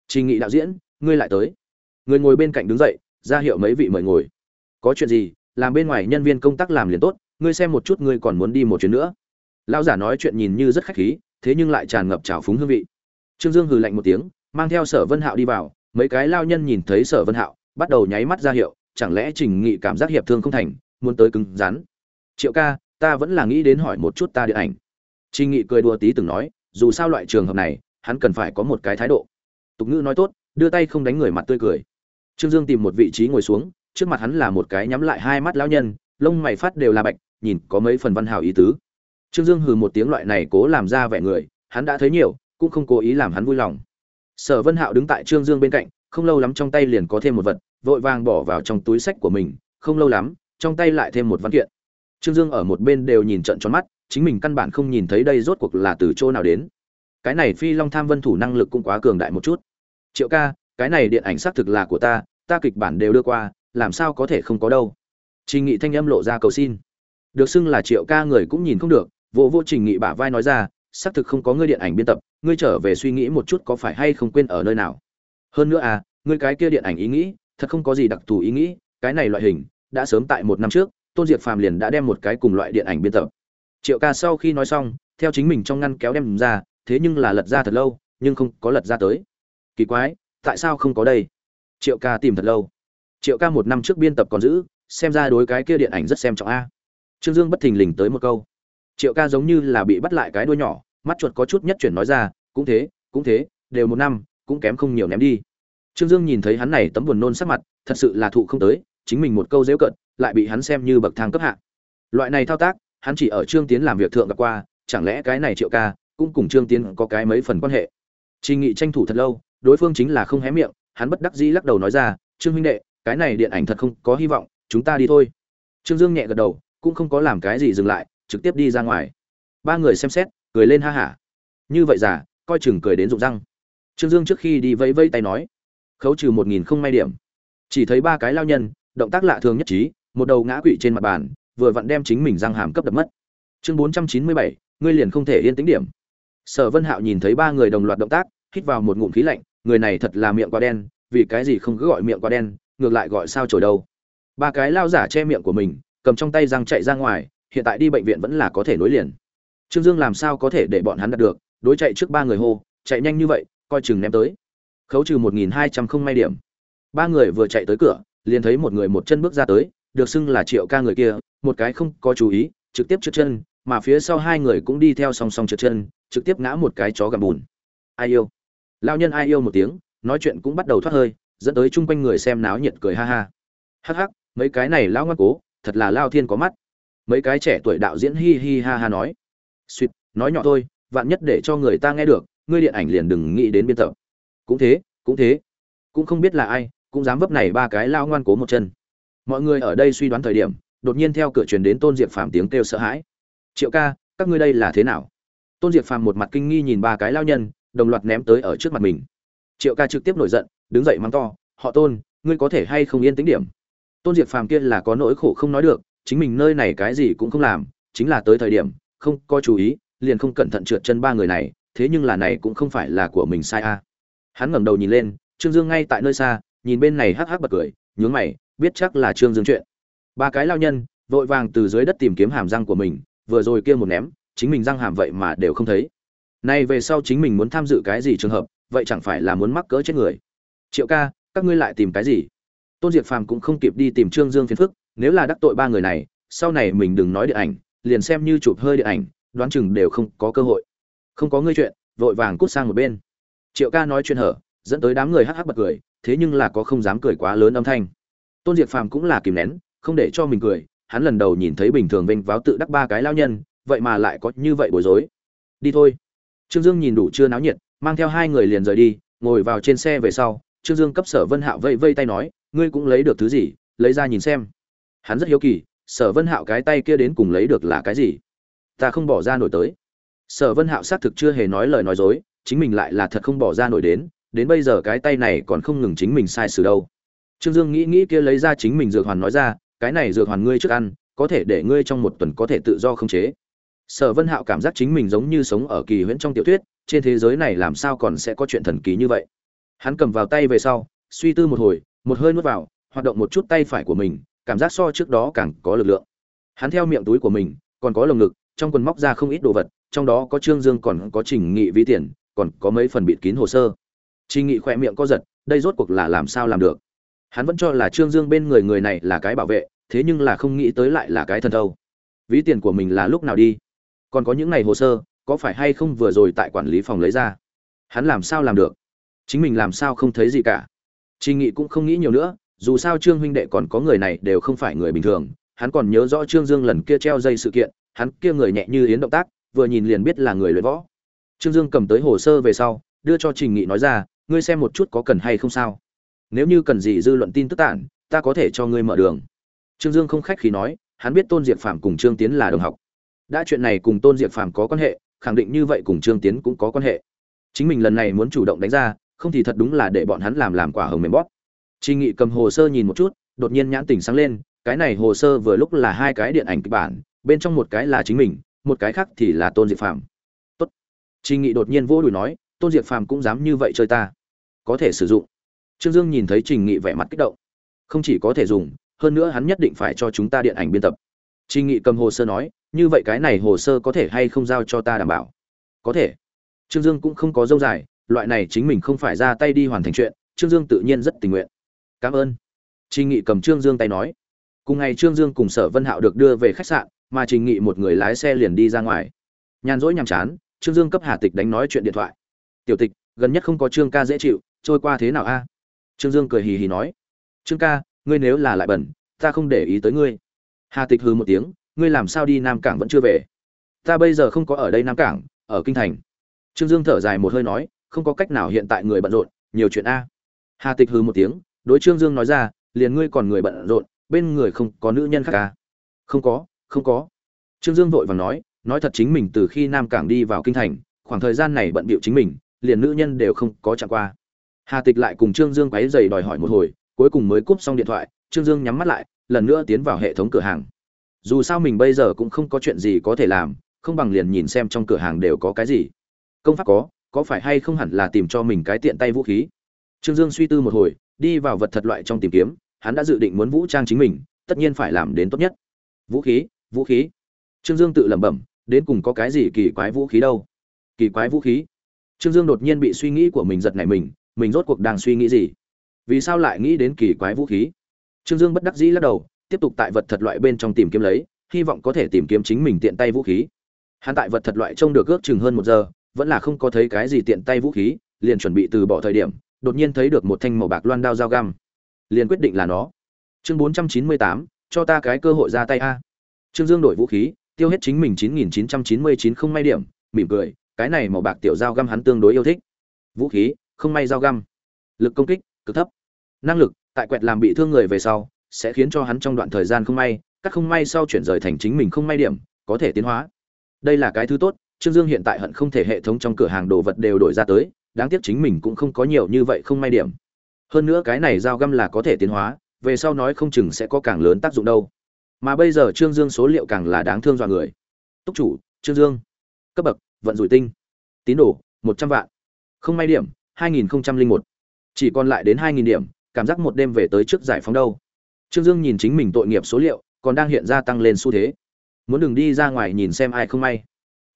Trình nghị đạo diễn, ngươi lại tới. Người ngồi bên cạnh đứng dậy, ra hiệu mấy vị mời ngồi. Có chuyện gì, làm bên ngoài nhân viên công tác làm liền tốt, ngươi xem một chút ngươi còn muốn đi một chuyến nữa. Lão giả nói chuyện nhìn như rất khách khí, thế nhưng lại tràn ngập trào phúng hương vị. Trương dương hừ lạnh một tiếng, mang theo sở vân hạo đi vào, mấy cái lao nhân nhìn thấy sở vân hạo, bắt đầu nháy mắt ra hiệu, chẳng lẽ trình nghị cảm giác hiệp thương không thành, muốn tới cứng rắn. Triệu ca, ta vẫn là nghĩ đến hỏi một chút ta điện ảnh trình nghị cười đùa tí từng nói, dù sao loại trường hợp này, hắn cần phải có một cái thái độ. Tục ngữ nói tốt, đưa tay không đánh người mặt tươi cười. Trương dương tìm một vị trí ngồi xuống, trước mặt hắn là một cái nhắm lại hai mắt lão nhân, lông mày phát đều là bạch, nhìn có mấy phần văn hào ý tứ. Trương dương hừ một tiếng loại này cố làm ra vẻ người, hắn đã thấy nhiều, cũng không cố ý làm hắn vui lòng. Sở vân hạo đứng tại trương dương bên cạnh, không lâu lắm trong tay liền có thêm một vật, vội vàng bỏ vào trong túi sách của mình, không lâu lắm, trong tay lại thêm một văn kiện. Trương dương ở một bên đều nhìn trận tròn mắt chính mình căn bản không nhìn thấy đây rốt cuộc là từ chỗ nào đến. Cái này phi long tham vân thủ năng lực cũng quá cường đại một chút. Triệu ca, cái này điện ảnh xác thực là của ta ta kịch bản đều đưa qua, làm sao có thể không có đâu? Trình nghị thanh âm lộ ra cầu xin. Được xưng là triệu ca người cũng nhìn không được vô vô trình nghị bả vai nói ra, xác thực không có ngươi điện ảnh biên tập, ngươi trở về suy nghĩ một chút có phải hay không quên ở nơi nào. Hơn nữa à ngươi cái kia điện ảnh ý nghĩ, thật không có gì đặc thù ý nghĩ, cái này loại hình, đã sớm tại một năm trước, tôn diệt phàm liền đã đem một cái cùng loại điện ảnh biên tập triệu ca sau khi nói xong, theo chính mình trong ngăn kéo đem ra, thế nhưng là lật ra thật lâu, nhưng không có lật ra tới. Kỳ quái, tại sao không có đây? Triệu ca tìm thật lâu. Triệu ca một năm trước biên tập còn giữ, xem ra đối cái kia điện ảnh rất xem trọng a. Trương dương bất thình lình tới một câu. Triệu ca giống như là bị bắt lại cái đuôi nhỏ, mắt chuột có chút nhất chuyển nói ra, cũng thế cũng thế, đều một năm, cũng kém không nhiều ném đi. Trương dương nhìn thấy hắn này tấm buồn nôn sắc mặt, thật sự là thụ không tới, chính mình một câu dễu cận lại bị hắn xem như bậc thang cấp hạ. Loại này thao tác hắn chỉ ở trương tiến làm việc thượng gặp qua, chẳng lẽ cái này triệu ca cũng cùng trương tiến có cái mấy phần quan hệ? Trình nghị tranh thủ thật lâu, đối phương chính là không hé miệng, hắn bất đắc dĩ lắc đầu nói ra, trương huynh đệ, cái này điện ảnh thật không có hy vọng, chúng ta đi thôi. Trương dương nhẹ gật đầu, cũng không có làm cái gì dừng lại, trực tiếp đi ra ngoài. Ba người xem xét, cười lên ha hả. Như vậy giả coi chừng cười đến rụng răng. Trương dương trước khi đi vẫy vẫy tay nói, khấu trừ một nghìn không may điểm. Chỉ thấy ba cái lao nhân, động tác lạ thường nhất trí, một đầu ngã quỵ trên mặt bàn vừa vặn đem chính mình răng hàm cấp đập mất. Chương bốn trăm chín mươi bảy, ngươi liền không thể yên tĩnh điểm. Sở vân hạo nhìn thấy ba người đồng loạt động tác, hít vào một ngụm khí lạnh, người này thật là miệng quá đen, vì cái gì không cứ gọi miệng quá đen, ngược lại gọi sao trổi đâu. Ba cái lao giả che miệng của mình, cầm trong tay răng chạy ra ngoài, hiện tại đi bệnh viện vẫn là có thể nối liền. Trương dương làm sao có thể để bọn hắn đạt được, đối chạy trước ba người hô, chạy nhanh như vậy, coi chừng ném tới. Khấu trừ một nghìn hai trăm không may điểm. Ba người vừa chạy tới cửa, liền thấy một người một chân bước ra tới, được xưng là triệu ca người kia một cái không có chú ý, trực tiếp trượt chân, mà phía sau hai người cũng đi theo song song trượt chân, trực tiếp ngã một cái chó gặm bùn. Ai yêu? Lao nhân ai yêu một tiếng, nói chuyện cũng bắt đầu thoát hơi, dẫn tới chung quanh người xem náo nhiệt cười ha ha. Hắc hắc, mấy cái này lao ngoan cố, thật là lao thiên có mắt. Mấy cái trẻ tuổi đạo diễn hi hi ha ha nói. Suýt nói nhỏ thôi, vạn nhất để cho người ta nghe được, ngươi điện ảnh liền đừng nghĩ đến biên tập. Cũng thế cũng thế. Cũng không biết là ai, cũng dám vấp này ba cái lao ngoan cố một chân. Mọi người ở đây suy đoán thời điểm đột nhiên theo cửa truyền đến tôn diệp phàm tiếng kêu sợ hãi. Triệu ca, các ngươi đây là thế nào? Tôn diệp phàm một mặt kinh nghi nhìn ba cái lao nhân, đồng loạt ném tới ở trước mặt mình. Triệu ca trực tiếp nổi giận, đứng dậy mắng to, họ tôn, ngươi có thể hay không yên tĩnh điểm? Tôn diệp phàm kia là có nỗi khổ không nói được, chính mình nơi này cái gì cũng không làm, chính là tới thời điểm, không có chú ý, liền không cẩn thận trượt chân ba người này, thế nhưng là này cũng không phải là của mình sai a. Hắn ngẩng đầu nhìn lên, trương dương ngay tại nơi xa, nhìn bên này hắc hắc bật cười, nhướng mày, biết chắc là trương dương chuyện ba cái lao nhân, vội vàng từ dưới đất tìm kiếm hàm răng của mình, vừa rồi kia một ném, chính mình răng hàm vậy mà đều không thấy. Nay về sau chính mình muốn tham dự cái gì trường hợp, vậy chẳng phải là muốn mắc cỡ chết người. Triệu ca, các ngươi lại tìm cái gì? Tôn diệt phàm cũng không kịp đi tìm trương dương phiền phức, nếu là đắc tội ba người này, sau này mình đừng nói điện ảnh, liền xem như chụp hơi điện ảnh, đoán chừng đều không có cơ hội. Không có ngươi chuyện, vội vàng cút sang một bên. Triệu ca nói chuyện hở, dẫn tới đám người hắc hắc bật cười, thế nhưng là có không dám cười quá lớn âm thanh. Tôn diệt phàm cũng là kìm nén không để cho mình cười, hắn lần đầu nhìn thấy bình thường vênh váo tự đắc ba cái lao nhân, vậy mà lại có như vậy bối rối. Đi thôi. Trương dương nhìn đủ chưa náo nhiệt, mang theo hai người liền rời đi, ngồi vào trên xe về sau, trương dương cấp sở vân hạo vây vây tay nói, ngươi cũng lấy được thứ gì, lấy ra nhìn xem. Hắn rất hiếu kỳ, sở vân hạo cái tay kia đến cùng lấy được là cái gì? Ta không bỏ ra nổi tới. Sở vân hạo xác thực chưa hề nói lời nói dối, chính mình lại là thật không bỏ ra nổi đến đến bây giờ cái tay này còn không ngừng chính mình sai sự đâu. Trương dương nghĩ nghĩ kia lấy ra chính mình dược hoàn nói ra cái này dược hoàn ngươi trước ăn, có thể để ngươi trong một tuần có thể tự do khống chế. Sở vân hạo cảm giác chính mình giống như sống ở kỳ huyễn trong tiểu thuyết, trên thế giới này làm sao còn sẽ có chuyện thần kỳ như vậy? Hắn cầm vào tay về sau, suy tư một hồi, một hơi nuốt vào, hoạt động một chút tay phải của mình, cảm giác so trước đó càng có lực lượng. Hắn theo miệng túi của mình, còn có lồng ngực, trong quần móc ra không ít đồ vật, trong đó có trương dương còn có trình nghị ví tiền, còn có mấy phần bịt kín hồ sơ. Trình nghị khỏe miệng co giật, đây rốt cuộc là làm sao làm được? Hắn vẫn cho là trương dương bên người người này là cái bảo vệ thế nhưng là không nghĩ tới lại là cái thần thâu. Ví tiền của mình là lúc nào đi? Còn có những ngày hồ sơ, có phải hay không vừa rồi tại quản lý phòng lấy ra? Hắn làm sao làm được? Chính mình làm sao không thấy gì cả? Trình nghị cũng không nghĩ nhiều nữa, dù sao trương huynh đệ còn có người này đều không phải người bình thường, hắn còn nhớ rõ trương dương lần kia treo dây sự kiện, hắn kia người nhẹ như yến động tác, vừa nhìn liền biết là người luyện võ. Trương dương cầm tới hồ sơ về sau, đưa cho trình nghị nói ra, ngươi xem một chút có cần hay không sao? Nếu như cần gì dư luận tin tức tản, ta có thể cho ngươi mở đường trương dương không khách khí nói hắn biết tôn diệp phàm cùng trương tiến là đồng học đã chuyện này cùng tôn diệp phàm có quan hệ khẳng định như vậy cùng trương tiến cũng có quan hệ chính mình lần này muốn chủ động đánh ra không thì thật đúng là để bọn hắn làm làm quả hồng mềm bóp Trình Nghị cầm hồ sơ nhìn một chút, đột nhiên nhãn tỉnh sáng lên, cái này hồ sơ vừa lúc là hai cái điện ảnh kịch bản, bên trong một cái là chính mình, một cái khác thì là Tôn Diệp Phàm. Tốt. Trình Nghị đột nhiên vỗ đùi nói, Tôn Diệp Phàm cũng dám như vậy chơi ta, có thể sử dụng. Trương Dương nhìn thấy Trình Nghị vẻ mặt kích động, không chỉ có thể dùng, hơn nữa hắn nhất định phải cho chúng ta điện ảnh biên tập. Trình Nghị cầm hồ sơ nói, như vậy cái này hồ sơ có thể hay không giao cho ta đảm bảo? Có thể. Trương Dương cũng không có dâu dài, loại này chính mình không phải ra tay đi hoàn thành chuyện, Trương Dương tự nhiên rất tình nguyện. Cảm ơn. Trình nghị cầm trương dương tay nói. Cùng ngày trương dương cùng sở vân hạo được đưa về khách sạn mà trình nghị một người lái xe liền đi ra ngoài. Nhàn rỗi nhàm chán trương dương cấp hà tịch đánh nói chuyện điện thoại. Tiểu tịch gần nhất không có trương ca dễ chịu trôi qua thế nào a? Trương dương cười hì hì nói. Trương ca ngươi nếu là lại bẩn, ta không để ý tới ngươi. Hà tịch hừ một tiếng, ngươi làm sao đi nam cảng vẫn chưa về? Ta bây giờ không có ở đây nam cảng, ở kinh thành. Trương dương thở dài một hơi nói, không có cách nào hiện tại người bận rộn, nhiều chuyện a. Hà tịch hừ một tiếng, đối trương dương nói ra, liền ngươi còn người bận rộn, bên người không có nữ nhân khác à? không có không có. Trương dương vội vàng nói nói thật chính mình từ khi nam cảng đi vào kinh thành, khoảng thời gian này bận bịu chính mình, liền nữ nhân đều không có chạm qua. Hà tịch lại cùng trương dương quáy dày đòi hỏi một hồi cuối cùng mới cúp xong điện thoại, trương dương nhắm mắt lại, lần nữa tiến vào hệ thống cửa hàng. Dù sao mình bây giờ cũng không có chuyện gì có thể làm, không bằng liền nhìn xem trong cửa hàng đều có cái gì. Công pháp có có phải hay không hẳn là tìm cho mình cái tiện tay vũ khí? Trương dương suy tư một hồi, đi vào vật thật loại trong tìm kiếm, hắn đã dự định muốn vũ trang chính mình, tất nhiên phải làm đến tốt nhất. Vũ khí vũ khí. Trương dương tự lẩm bẩm, đến cùng có cái gì kỳ quái vũ khí đâu? Kỳ quái vũ khí? Trương dương đột nhiên bị suy nghĩ của mình giật nảy mình mình rốt cuộc đang suy nghĩ gì? Vì sao lại nghĩ đến kỳ quái vũ khí? Trương dương bất đắc dĩ lắc đầu, tiếp tục tại vật thật loại bên trong tìm kiếm lấy, hy vọng có thể tìm kiếm chính mình tiện tay vũ khí. Hắn tại vật thật loại trông được ước chừng hơn một giờ, vẫn là không có thấy cái gì tiện tay vũ khí, liền chuẩn bị từ bỏ thời điểm, đột nhiên thấy được một thanh màu bạc loan đao dao găm. Liền quyết định là nó. Chương bốn trăm chín mươi tám, cho ta cái cơ hội ra tay a. Trương dương đổi vũ khí, tiêu hết chính mình chín nghìn chín trăm chín mươi chín không may điểm, mỉm cười, cái này màu bạc tiểu dao găm hắn tương đối yêu thích. Vũ khí, không may dao găm. Lực công kích cực thấp. Năng lực, tại quẹt làm bị thương người về sau, sẽ khiến cho hắn trong đoạn thời gian không may, các không may sau chuyển rời thành chính mình không may điểm, có thể tiến hóa. Đây là cái thứ tốt, trương dương hiện tại hận không thể hệ thống trong cửa hàng đồ vật đều đổi ra tới, đáng tiếc chính mình cũng không có nhiều như vậy không may điểm. Hơn nữa cái này dao găm là có thể tiến hóa, về sau nói không chừng sẽ có càng lớn tác dụng đâu. Mà bây giờ trương dương số liệu càng là đáng thương dọa người. Túc chủ, trương dương. Cấp bậc, vận rủi tinh. Tín đồ, một trăm vạn. Không may điểm, hai nghìn một chỉ còn lại đến hai nghìn điểm, cảm giác một đêm về tới trước giải phóng đâu. Trương dương nhìn chính mình tội nghiệp số liệu, còn đang hiện ra tăng lên xu thế. Muốn đừng đi ra ngoài nhìn xem ai không may.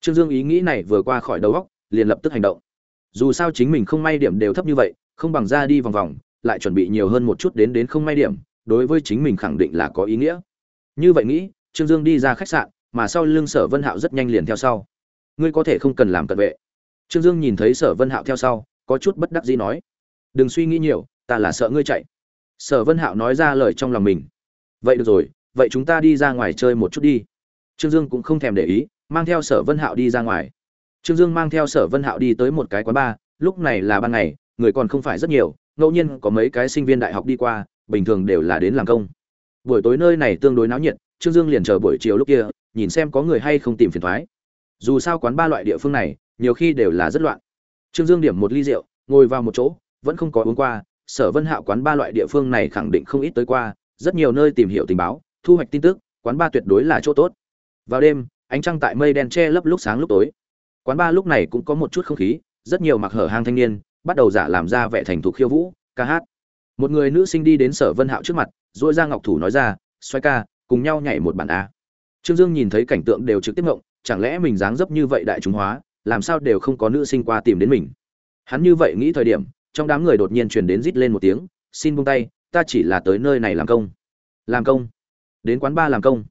Trương dương ý nghĩ này vừa qua khỏi đầu óc, liền lập tức hành động. Dù sao chính mình không may điểm đều thấp như vậy, không bằng ra đi vòng vòng, lại chuẩn bị nhiều hơn một chút đến đến không may điểm, đối với chính mình khẳng định là có ý nghĩa. Như vậy nghĩ, trương dương đi ra khách sạn, mà sau lưng sở vân hạo rất nhanh liền theo sau. Ngươi có thể không cần làm cận vệ. Trương dương nhìn thấy sở vân hạo theo sau, có chút bất đắc dĩ nói đừng suy nghĩ nhiều ta là sợ ngươi chạy sở vân hạo nói ra lời trong lòng mình vậy được rồi vậy chúng ta đi ra ngoài chơi một chút đi trương dương cũng không thèm để ý mang theo sở vân hạo đi ra ngoài Trương Dương mang theo Sở Vân Hạo đi tới một cái quán bar, lúc này là ban ngày, người còn không phải rất nhiều, ngẫu nhiên có mấy cái sinh viên đại học đi qua, bình thường đều là đến làm công. Buổi tối nơi này tương đối náo nhiệt, Trương Dương liền chờ buổi chiều lúc kia, nhìn xem có người hay không tìm phiền toái. Dù sao quán ba loại địa phương này, nhiều khi đều là rất loạn. Trương Dương điểm một ly rượu, ngồi vào một chỗ, vẫn không có uống qua, Sở Vân Hạo quán ba loại địa phương này khẳng định không ít tới qua, rất nhiều nơi tìm hiểu tình báo, thu hoạch tin tức, quán ba tuyệt đối là chỗ tốt. Vào đêm, ánh trăng tại mây đen che lấp lúc sáng lúc tối. Quán ba lúc này cũng có một chút không khí rất nhiều mặc hở hang thanh niên bắt đầu giả làm ra vẻ thành thục khiêu vũ ca hát. Một người nữ sinh đi đến sở vân hạo trước mặt dội ra ngọc thủ nói ra xoay ca cùng nhau nhảy một bản a. Trương dương nhìn thấy cảnh tượng đều trực tiếp ngộng chẳng lẽ mình dáng dấp như vậy đại chúng hóa làm sao đều không có nữ sinh qua tìm đến mình? Hắn như vậy nghĩ thời điểm trong đám người đột nhiên truyền đến rít lên một tiếng, xin buông tay, ta chỉ là tới nơi này làm công. Làm công? Đến quán ba làm công?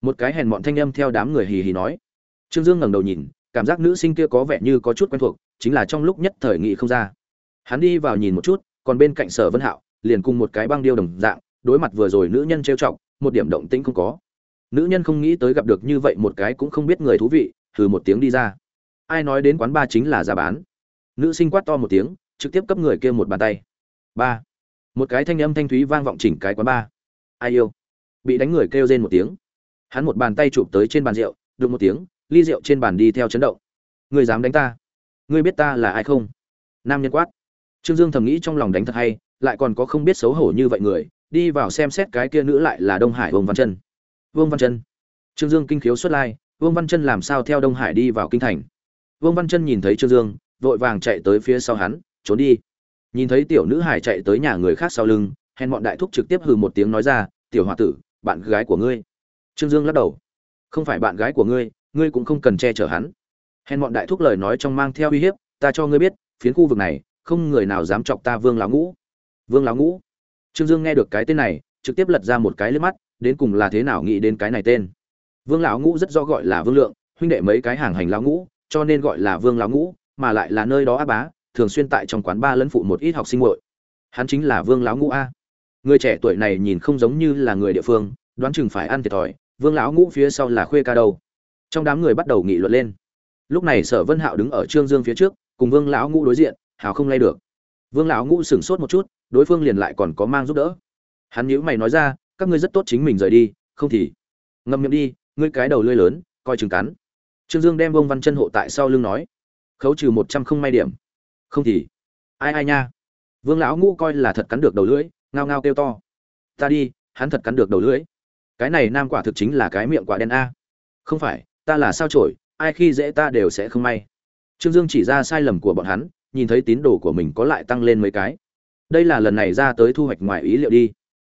Một cái hèn mọn thanh âm theo đám người hì hì nói. Trương dương ngẩng đầu nhìn, cảm giác nữ sinh kia có vẻ như có chút quen thuộc, chính là trong lúc nhất thời nghị không ra. Hắn đi vào nhìn một chút, còn bên cạnh sở vân hạo, liền cùng một cái băng điêu đồng dạng, đối mặt vừa rồi nữ nhân trêu chọc, một điểm động tĩnh không có. Nữ nhân không nghĩ tới gặp được như vậy một cái cũng không biết người thú vị thử một tiếng đi ra. Ai nói đến quán ba chính là giá bán? Nữ sinh quát to một tiếng trực tiếp cấp người kia một bàn tay. Ba. Một cái thanh âm thanh thúy vang vọng chỉnh cái quán ba. Ai yêu? Bị đánh người kêu rên một tiếng. Hắn một bàn tay chụp tới trên bàn rượu, đụng một tiếng, ly rượu trên bàn đi theo chấn động. Người dám đánh ta? Ngươi biết ta là ai không? Nam nhân quát. Trương dương thầm nghĩ trong lòng đánh thật hay, lại còn có không biết xấu hổ như vậy người, đi vào xem xét cái kia nữ lại là đông hải vương văn chân. Vương văn chân. Trương dương kinh khiếu xuất lai, vương văn chân làm sao theo đông hải đi vào kinh thành? Vương văn chân nhìn thấy trương dương, vội vàng chạy tới phía sau hắn trốn đi. Nhìn thấy tiểu nữ hải chạy tới nhà người khác sau lưng, hèn bọn đại thúc trực tiếp hừ một tiếng nói ra, tiểu h o a tử, bạn gái của ngươi. Trương dương lắc đầu. Không phải bạn gái của ngươi ngươi cũng không cần che chở hắn. Hèn bọn đại thúc lời nói trong mang theo uy hiếp, ta cho ngươi biết, phiến khu vực này, không người nào dám chọc ta vương lão ngũ. Vương lão ngũ. Trương dương nghe được cái tên này, trực tiếp lật ra một cái lên mắt, đến cùng là thế nào nghĩ đến cái này tên? Vương lão ngũ rất rõ gọi là vương lượng, huynh đệ mấy cái hàng hành lão ngũ, cho nên gọi là vương lão ngũ, mà lại là nơi đó á bá thường xuyên tại trong quán ba lẫn phụ một ít học sinh muội. Hắn chính là vương lão ngũ a. Người trẻ tuổi này nhìn không giống như là người địa phương, đoán chừng phải ăn thiệt thòi, vương lão ngũ phía sau là khuê ca đâu. Trong đám người bắt đầu nghị luận lên. Lúc này sở vân hạo đứng ở trương dương phía trước, cùng vương lão ngũ đối diện, hào không lay được. Vương lão ngũ sửng sốt một chút, đối phương liền lại còn có mang giúp đỡ. Hắn nhíu mày nói ra, các ngươi rất tốt chính mình rời đi, không thì ngậm miệng đi, ngươi cái đầu lưỡi lớn, coi chừng cắn. Trương dương đem bông văn chân hộ tại sau lưng nói. Khấu trừ một trăm không may điểm không thì, ai ai nha? Vương lão ngũ coi là thật cắn được đầu lưỡi, ngao ngao kêu to. Ta đi, hắn thật cắn được đầu lưỡi. Cái này nam quả thực chính là cái miệng quả đen a. Không phải, ta là sao trổi ai khi dễ ta đều sẽ không may. Trương dương chỉ ra sai lầm của bọn hắn, nhìn thấy tín đồ của mình có lại tăng lên mấy cái. Đây là lần này ra tới thu hoạch ngoài ý liệu đi.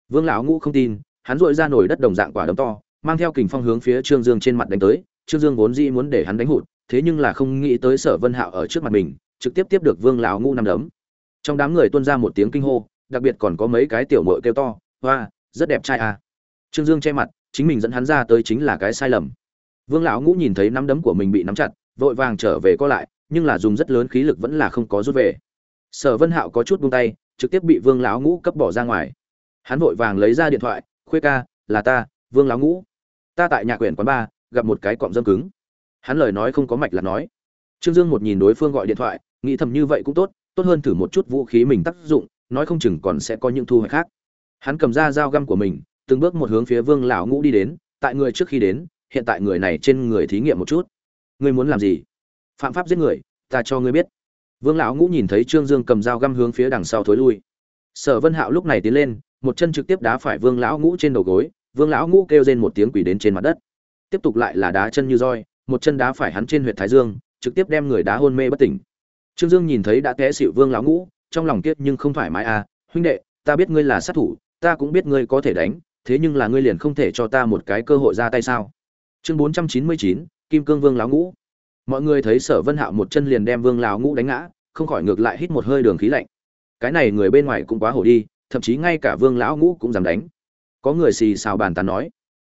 Vương lão ngũ không tin, hắn dội ra nổi đất đồng dạng quả đấm to, mang theo kình phong hướng phía trương dương trên mặt đánh tới. Trương dương vốn dĩ muốn để hắn đánh hụt, thế nhưng là không nghĩ tới sở vân hạo ở trước mặt mình trực tiếp tiếp được vương lão ngũ năm đấm. Trong đám người tuôn ra một tiếng kinh hô, đặc biệt còn có mấy cái tiểu mội kêu to, hoa, rất đẹp trai à. Trương dương che mặt, chính mình dẫn hắn ra tới chính là cái sai lầm. Vương lão ngũ nhìn thấy nắm đấm của mình bị nắm chặt, vội vàng trở về co lại, nhưng là dùng rất lớn khí lực vẫn là không có rút về. Sở vân hạo có chút buông tay, trực tiếp bị vương lão ngũ cấp bỏ ra ngoài. Hắn vội vàng lấy ra điện thoại, khuê ca, là ta, vương lão ngũ. Ta tại nhà quyển quán ba, gặp một cái cọm dâm cứng. Hắn lời nói không có mạch là nói. Trương dương một nhìn đối phương gọi điện thoại nghĩ thầm như vậy cũng tốt tốt hơn thử một chút vũ khí mình tác dụng, nói không chừng còn sẽ có những thu hoạch khác. Hắn cầm ra dao găm của mình, từng bước một hướng phía vương lão ngũ đi đến, tại người trước khi đến, hiện tại người này trên người thí nghiệm một chút. Ngươi muốn làm gì? Phạm pháp giết người, ta cho ngươi biết. Vương lão ngũ nhìn thấy trương dương cầm dao găm hướng phía đằng sau thối lui. Sở vân hạo lúc này tiến lên, một chân trực tiếp đá phải vương lão ngũ trên đầu gối, vương lão ngũ kêu lên một tiếng quỷ đến trên mặt đất. Tiếp tục lại là đá chân như roi, một chân đá phải hắn trên huyệt thái dương, trực tiếp đem người đá hôn mê bất tỉnh trương dương nhìn thấy đã té xỉu vương lão ngũ, trong lòng tiếc nhưng không thoải mái à huynh đệ, ta biết ngươi là sát thủ, ta cũng biết ngươi có thể đánh, thế nhưng là ngươi liền không thể cho ta một cái cơ hội ra tay sao? Chương bốn trăm chín mươi chín, kim cương vương lão ngũ. Mọi người thấy sở vân hạo một chân liền đem vương lão ngũ đánh ngã, không khỏi ngược lại hít một hơi đường khí lạnh. Cái này người bên ngoài cũng quá hổ đi, thậm chí ngay cả vương lão ngũ cũng dám đánh. Có người xì xào bàn tán nói,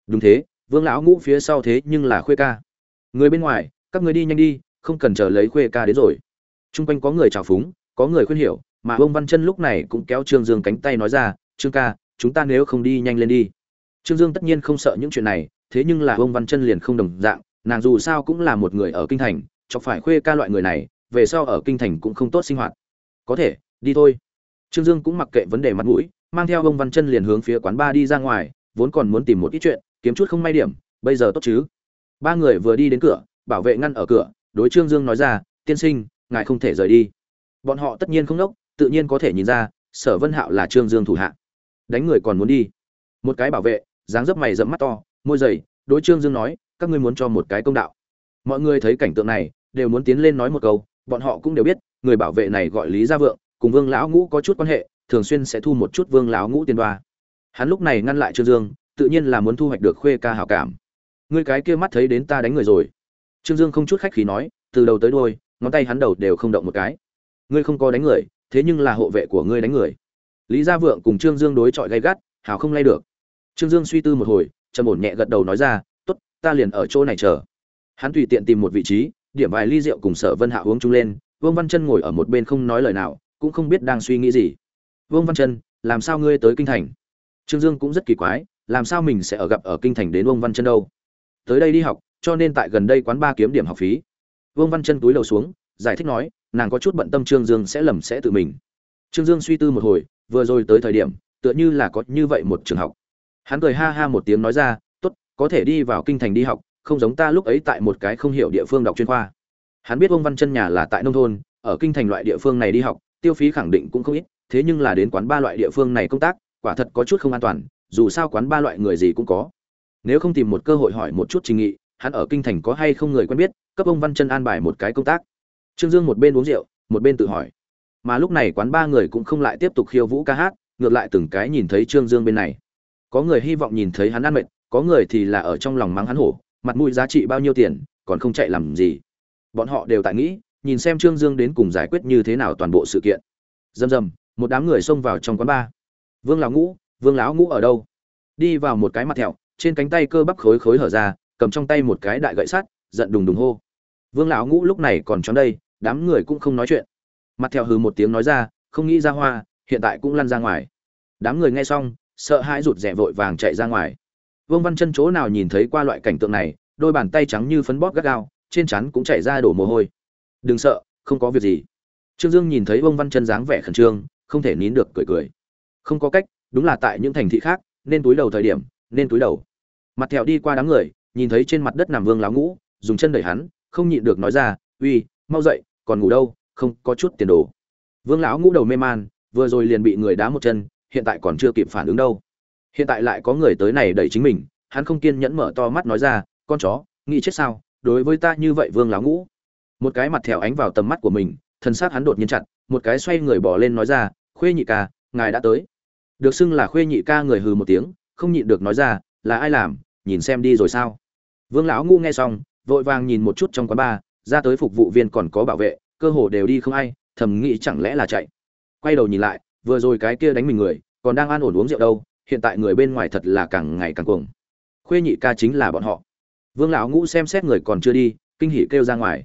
đúng thế, vương lão ngũ phía sau thế nhưng là khuê ca. Người bên ngoài, các người đi nhanh đi, không cần chờ lấy khuê ca đến rồi chung quanh có người trào phúng, có người khuyên hiểu, mà ông văn chân lúc này cũng kéo trương dương cánh tay nói ra, trương ca, chúng ta nếu không đi nhanh lên đi. Trương dương tất nhiên không sợ những chuyện này, thế nhưng là ông văn chân liền không đồng dạng, nàng dù sao cũng là một người ở kinh thành, chọc phải khuê ca loại người này, về sau ở kinh thành cũng không tốt sinh hoạt. Có thể, đi thôi. Trương dương cũng mặc kệ vấn đề mặt mũi, mang theo ông văn chân liền hướng phía quán ba đi ra ngoài, vốn còn muốn tìm một ít chuyện, kiếm chút không may điểm, bây giờ tốt chứ? Ba người vừa đi đến cửa, bảo vệ ngăn ở cửa, đối trương dương nói ra, tiên sinh ngài không thể rời đi. Bọn họ tất nhiên không đốc tự nhiên có thể nhìn ra, sở vân hạo là trương dương thủ hạ. Đánh người còn muốn đi. Một cái bảo vệ, dáng dấp mày dẫm mắt to, môi dày, đối trương dương nói, các ngươi muốn cho một cái công đạo. Mọi người thấy cảnh tượng này, đều muốn tiến lên nói một câu, bọn họ cũng đều biết, người bảo vệ này gọi lý gia vượng, cùng vương lão ngũ có chút quan hệ, thường xuyên sẽ thu một chút vương lão ngũ tiền đoa. Hắn lúc này ngăn lại trương dương, tự nhiên là muốn thu hoạch được khuê ca hảo cảm. Ngươi cái kia mắt thấy đến ta đánh người rồi. Trương dương không chút khách khí nói, từ đầu tới đôi ngón tay hắn đầu đều không động một cái. Ngươi không có đánh người, thế nhưng là hộ vệ của ngươi đánh người. Lý gia vượng cùng trương dương đối chọi gay gắt hảo không lay được. Trương dương suy tư một hồi, trầm ổn nhẹ gật đầu nói ra, tốt, ta liền ở chỗ này chờ. Hắn tùy tiện tìm một vị trí, điểm vài ly rượu cùng sở vân hạ uống chung lên, vương văn chân ngồi ở một bên không nói lời nào, cũng không biết đang suy nghĩ gì. Vương văn chân, làm sao ngươi tới kinh thành? Trương dương cũng rất kỳ quái, làm sao mình sẽ ở gặp ở kinh thành đến vương văn chân đâu? Tới đây đi học, cho nên tại gần đây quán ba kiếm điểm học phí vương văn chân túi đầu xuống, giải thích nói, nàng có chút bận tâm trương dương sẽ lầm sẽ tự mình. Trương dương suy tư một hồi, vừa rồi tới thời điểm, tựa như là có như vậy một trường học. Hắn cười ha ha một tiếng nói ra, tốt, có thể đi vào kinh thành đi học, không giống ta lúc ấy tại một cái không hiểu địa phương đọc chuyên khoa. Hắn biết Vương văn chân nhà là tại nông thôn, ở kinh thành loại địa phương này đi học, tiêu phí khẳng định cũng không ít, thế nhưng là đến quán ba loại địa phương này công tác, quả thật có chút không an toàn, dù sao quán ba loại người gì cũng có. Nếu không tìm một cơ hội hỏi một chút trình nghị hắn ở kinh thành có hay không người quen biết cấp ông văn chân an bài một cái công tác. Trương dương một bên uống rượu một bên tự hỏi. Mà lúc này quán ba người cũng không lại tiếp tục khiêu vũ ca hát ngược lại từng cái nhìn thấy trương dương bên này. Có người hy vọng nhìn thấy hắn ăn mệt có người thì là ở trong lòng mắng hắn hổ mặt mũi giá trị bao nhiêu tiền còn không chạy làm gì. Bọn họ đều tại nghĩ nhìn xem trương dương đến cùng giải quyết như thế nào toàn bộ sự kiện. Dầm dầm, một đám người xông vào trong quán ba. vương lão ngũ vương lão ngũ ở đâu? Đi vào một cái mặt thẹo trên cánh tay cơ bắp khối khối hở ra cầm trong tay một cái đại gậy sắt, giận đùng đùng hô. Vương lão ngũ lúc này còn trốn đây, đám người cũng không nói chuyện. Mặt theo hừ một tiếng nói ra, không nghĩ ra hoa, hiện tại cũng lăn ra ngoài. Đám người nghe xong, sợ hãi rụt rè vội vàng chạy ra ngoài. Vương văn chân chỗ nào nhìn thấy qua loại cảnh tượng này, đôi bàn tay trắng như phấn bóp gắt gao, trên chắn cũng chảy ra đổ mồ hôi. Đừng sợ, không có việc gì. Trương dương nhìn thấy vương văn chân dáng vẻ khẩn trương, không thể nín được cười cười. Không có cách, đúng là tại những thành thị khác, nên túi đầu thời điểm, nên túi đầu. Mặt thẹo đi qua đám người nhìn thấy trên mặt đất nằm vương láo ngũ, dùng chân đẩy hắn, không nhịn được nói ra, uy, mau dậy, còn ngủ đâu, không có chút tiền đồ. Vương lão ngũ đầu mê man, vừa rồi liền bị người đá một chân, hiện tại còn chưa kịp phản ứng đâu. Hiện tại lại có người tới này đẩy chính mình, hắn không kiên nhẫn mở to mắt nói ra, con chó, nghĩ chết sao, đối với ta như vậy vương lão ngũ. Một cái mặt thẹo ánh vào tầm mắt của mình, thân xác hắn đột nhiên chặt, một cái xoay người bỏ lên nói ra, khuê nhị ca, ngài đã tới. Được xưng là khuê nhị ca người hừ một tiếng, không nhịn được nói ra, là ai làm, nhìn xem đi rồi sao? Vương lão ngu nghe xong, vội vàng nhìn một chút trong quán bar, ra tới phục vụ viên còn có bảo vệ, cơ hồ đều đi không ai, thầm nghĩ chẳng lẽ là chạy. Quay đầu nhìn lại, vừa rồi cái kia đánh mình người, còn đang an ổn uống rượu đâu, hiện tại người bên ngoài thật là càng ngày càng cuồng. Khuê nhị ca chính là bọn họ. Vương lão ngũ xem xét người còn chưa đi, kinh hỉ kêu ra ngoài.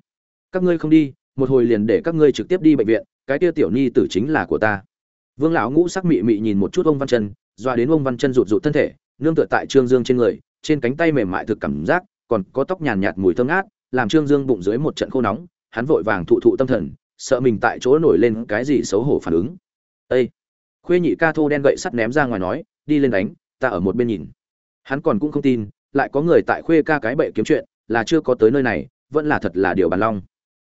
Các ngươi không đi, một hồi liền để các ngươi trực tiếp đi bệnh viện, cái kia tiểu ni tử chính là của ta. Vương lão ngũ sắc mị mị nhìn một chút ông văn chân, doa đến ông văn chân rụt rụt thân thể, nương tựa tại trương dương trên người, trên cánh tay mềm mại thực cảm giác còn có tóc nhàn nhạt mùi thơm ngát, làm trương dương bụng dưới một trận khô nóng, hắn vội vàng thụ thụ tâm thần, sợ mình tại chỗ nổi lên cái gì xấu hổ phản ứng. "Ê." khuê nhị ca thô đen gậy sắt ném ra ngoài nói, đi lên đánh, ta ở một bên nhìn. Hắn còn cũng không tin, lại có người tại khuê ca cái bệ kiếm chuyện, là chưa có tới nơi này, vẫn là thật là điều bàn long.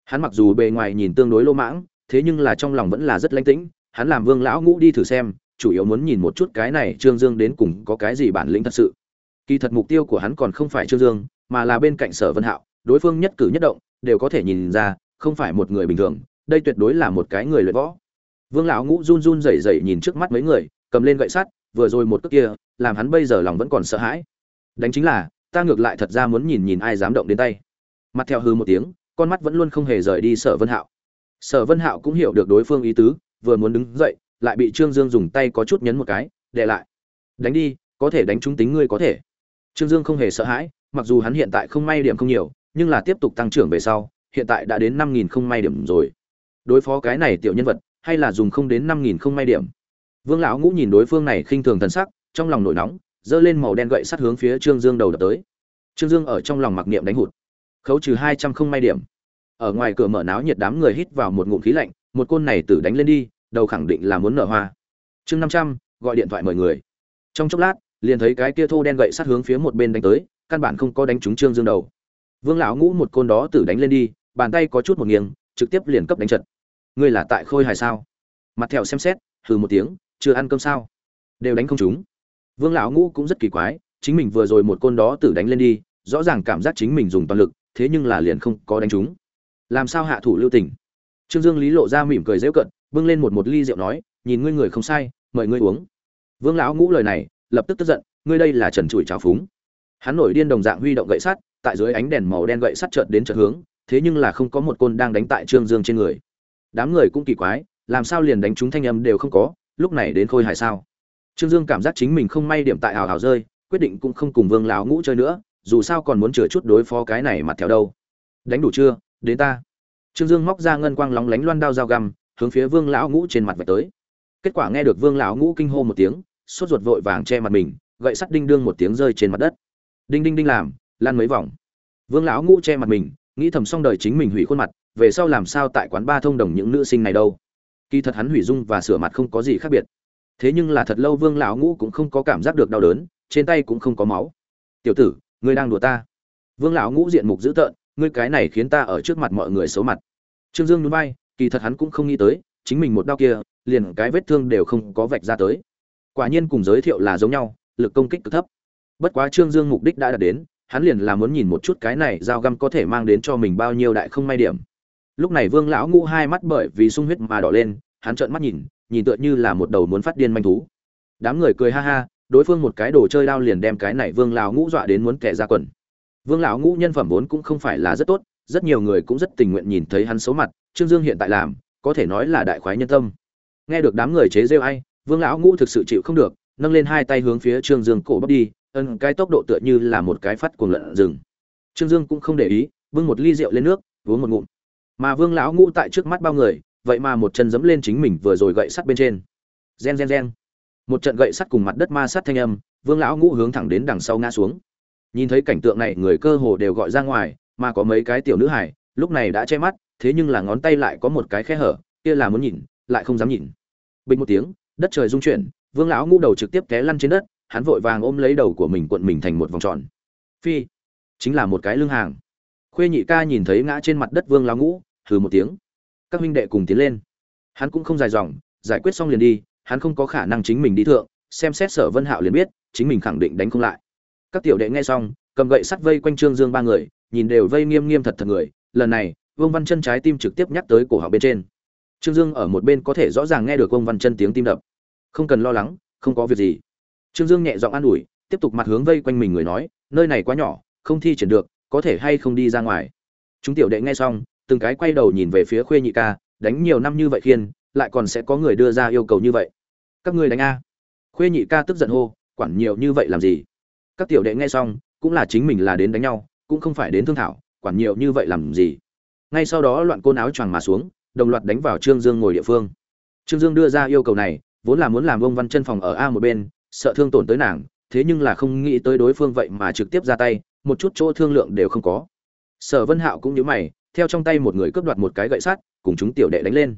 Hắn mặc dù bề ngoài nhìn tương đối lô mãng, thế nhưng là trong lòng vẫn là rất lãnh tĩnh, hắn làm vương lão ngũ đi thử xem, chủ yếu muốn nhìn một chút cái này trương dương đến cùng có cái gì bản lĩnh thật sự. Kỳ thật mục tiêu của hắn còn không phải trương dương mà là bên cạnh sở vân hạo, đối phương nhất cử nhất động, đều có thể nhìn ra, không phải một người bình thường, đây tuyệt đối là một cái người luyện võ. Vương lão ngũ run run rẩy rẩy nhìn trước mắt mấy người, cầm lên gậy sắt, vừa rồi một cước kia, làm hắn bây giờ lòng vẫn còn sợ hãi. Đánh chính là, ta ngược lại thật ra muốn nhìn nhìn ai dám động đến tay. Mặt theo hư một tiếng, con mắt vẫn luôn không hề rời đi sở vân hạo. Sở vân hạo cũng hiểu được đối phương ý tứ, vừa muốn đứng dậy, lại bị trương dương dùng tay có chút nhấn một cái, để lại. Đánh đi, có thể đánh trúng tính ngươi có thể. Trương dương không hề sợ hãi mặc dù hắn hiện tại không may điểm không nhiều, nhưng là tiếp tục tăng trưởng về sau, hiện tại đã đến năm nghìn không may điểm rồi. Đối phó cái này tiểu nhân vật, hay là dùng không đến năm nghìn không may điểm. Vương lão ngũ nhìn đối phương này khinh thường thần sắc, trong lòng nổi nóng, giơ lên màu đen gậy sắt hướng phía trương dương đầu đập tới. Trương dương ở trong lòng mặc niệm đánh hụt. Khấu trừ hai trăm không may điểm. Ở ngoài cửa mở náo nhiệt đám người hít vào một ngụm khí lạnh, một côn này tử đánh lên đi, đầu khẳng định là muốn nở hoa. Chương năm trăm, gọi điện thoại mời người. Trong chốc lát, liền thấy cái kia thô đen gậy sắt hướng phía một bên đánh tới căn bản không có đánh trúng trương dương đầu. Vương lão ngũ một côn đó tử đánh lên đi, bàn tay có chút một nghiêng, trực tiếp liền cấp đánh trận. Ngươi là tại khôi hài sao? Mặt thẹo xem xét, hừ một tiếng, chưa ăn cơm sao? Đều đánh không trúng. Vương lão ngũ cũng rất kỳ quái, chính mình vừa rồi một côn đó tử đánh lên đi, rõ ràng cảm giác chính mình dùng toàn lực, thế nhưng là liền không có đánh trúng. Làm sao hạ thủ lưu tình? Trương dương lý lộ ra mỉm cười dễu cận, bưng lên một một ly rượu nói, nhìn ngươi người không sai, mời ngươi uống. Vương lão ngũ lời này, lập tức tức giận, ngươi đây là trần trụi trào phúng hắn nổi điên đồng dạng huy động gậy sắt, tại dưới ánh đèn màu đen gậy sắt chợt đến chợt hướng, thế nhưng là không có một côn đang đánh tại trương dương trên người. Đám người cũng kỳ quái, làm sao liền đánh trúng thanh âm đều không có, lúc này đến khôi hài sao? Trương dương cảm giác chính mình không may điểm tại hào hào rơi, quyết định cũng không cùng vương lão ngũ chơi nữa, dù sao còn muốn chừa chút đối phó cái này mặt theo đâu. Đánh đủ chưa? Đến ta. Trương dương móc ra ngân quang lóng lánh loan đao dao găm, hướng phía vương lão ngũ trên mặt vạch tới. Kết quả nghe được vương lão ngũ kinh hô một tiếng, sốt ruột vội vàng che mặt mình, gậy sắt đinh đương một tiếng rơi trên mặt đất đinh đinh đinh làm, lan mấy vòng. Vương lão ngũ che mặt mình, nghĩ thầm xong đời chính mình hủy khuôn mặt, về sau làm sao tại quán ba thông đồng những nữ sinh này đâu. Kỳ thật hắn hủy dung và sửa mặt không có gì khác biệt. Thế nhưng là thật lâu vương lão ngũ cũng không có cảm giác được đau đớn, trên tay cũng không có máu. Tiểu tử, ngươi đang đùa ta. Vương lão ngũ diện mục dữ tợn, ngươi cái này khiến ta ở trước mặt mọi người xấu mặt. Trương dương núi bay kỳ thật hắn cũng không nghĩ tới, chính mình một đau kia, liền cái vết thương đều không có vạch ra tới. Quả nhiên cùng giới thiệu là giống nhau, lực công kích cực thấp bất quá trương dương mục đích đã đạt đến, hắn liền là muốn nhìn một chút cái này dao găm có thể mang đến cho mình bao nhiêu đại không may điểm. Lúc này vương lão ngũ hai mắt bởi vì sung huyết mà đỏ lên, hắn trợn mắt nhìn nhìn tựa như là một đầu muốn phát điên manh thú. Đám người cười ha ha, đối phương một cái đồ chơi đao liền đem cái này vương lão ngũ dọa đến muốn kẻ ra quần. Vương lão ngũ nhân phẩm vốn cũng không phải là rất tốt, rất nhiều người cũng rất tình nguyện nhìn thấy hắn xấu mặt, trương dương hiện tại làm, có thể nói là đại khoái nhân tâm. Nghe được đám người chế rêu ai, vương lão ngũ thực sự chịu không được, nâng lên hai tay hướng phía trương dương cổ bắp đi ân cái tốc độ tựa như là một cái phát cuồng lợn rừng. Trương dương cũng không để ý vương một ly rượu lên nước, uống một ngụm. Mà vương lão ngũ tại trước mắt bao người, vậy mà một chân dẫm lên chính mình vừa rồi gậy sắt bên trên. Gen gen gen. Một trận gậy sắt cùng mặt đất ma sát thanh âm, vương lão ngũ hướng thẳng đến đằng sau ngã xuống. Nhìn thấy cảnh tượng này, người cơ hồ đều gọi ra ngoài, mà có mấy cái tiểu nữ hải lúc này đã che mắt, thế nhưng là ngón tay lại có một cái khe hở, kia là muốn nhìn, lại không dám nhìn. Bình một tiếng, đất trời rung chuyển, vương lão ngũ đầu trực tiếp té lăn trên đất hắn vội vàng ôm lấy đầu của mình cuộn mình thành một vòng tròn. Phi, chính là một cái lưng hàng. Khuê nhị ca nhìn thấy ngã trên mặt đất vương lão ngũ, hừ một tiếng. Các huynh đệ cùng tiến lên. Hắn cũng không dài dòng, giải quyết xong liền đi, hắn không có khả năng chính mình đi thượng, xem xét sở vân hạo liền biết, chính mình khẳng định đánh không lại. Các tiểu đệ nghe xong, cầm gậy sắt vây quanh trương dương ba người, nhìn đều vây nghiêm nghiêm thật thật người. Lần này, vương văn chân trái tim trực tiếp nhắc tới cổ họng bên trên. Trương dương ở một bên có thể rõ ràng nghe được vương văn chân tiếng tim đập. Không cần lo lắng, không có việc gì trương dương nhẹ giọng an ủi, tiếp tục mặt hướng vây quanh mình người nói, nơi này quá nhỏ, không thi triển được, có thể hay không đi ra ngoài? Chúng tiểu đệ nghe xong, từng cái quay đầu nhìn về phía khuê nhị ca, đánh nhiều năm như vậy khiên, lại còn sẽ có người đưa ra yêu cầu như vậy? Các ngươi đánh a. Khuê nhị ca tức giận hô, quản nhiều như vậy làm gì? Các tiểu đệ nghe xong, cũng là chính mình là đến đánh nhau, cũng không phải đến thương thảo, quản nhiều như vậy làm gì? Ngay sau đó loạn côn áo choàng mà xuống, đồng loạt đánh vào trương dương ngồi địa phương. Trương dương đưa ra yêu cầu này, vốn là muốn làm ông văn chân phòng ở a một bên sợ thương tổn tới nàng, thế nhưng là không nghĩ tới đối phương vậy mà trực tiếp ra tay, một chút chỗ thương lượng đều không có. Sở vân hạo cũng nhớ mày, theo trong tay một người cướp đoạt một cái gậy sắt, cùng chúng tiểu đệ đánh lên.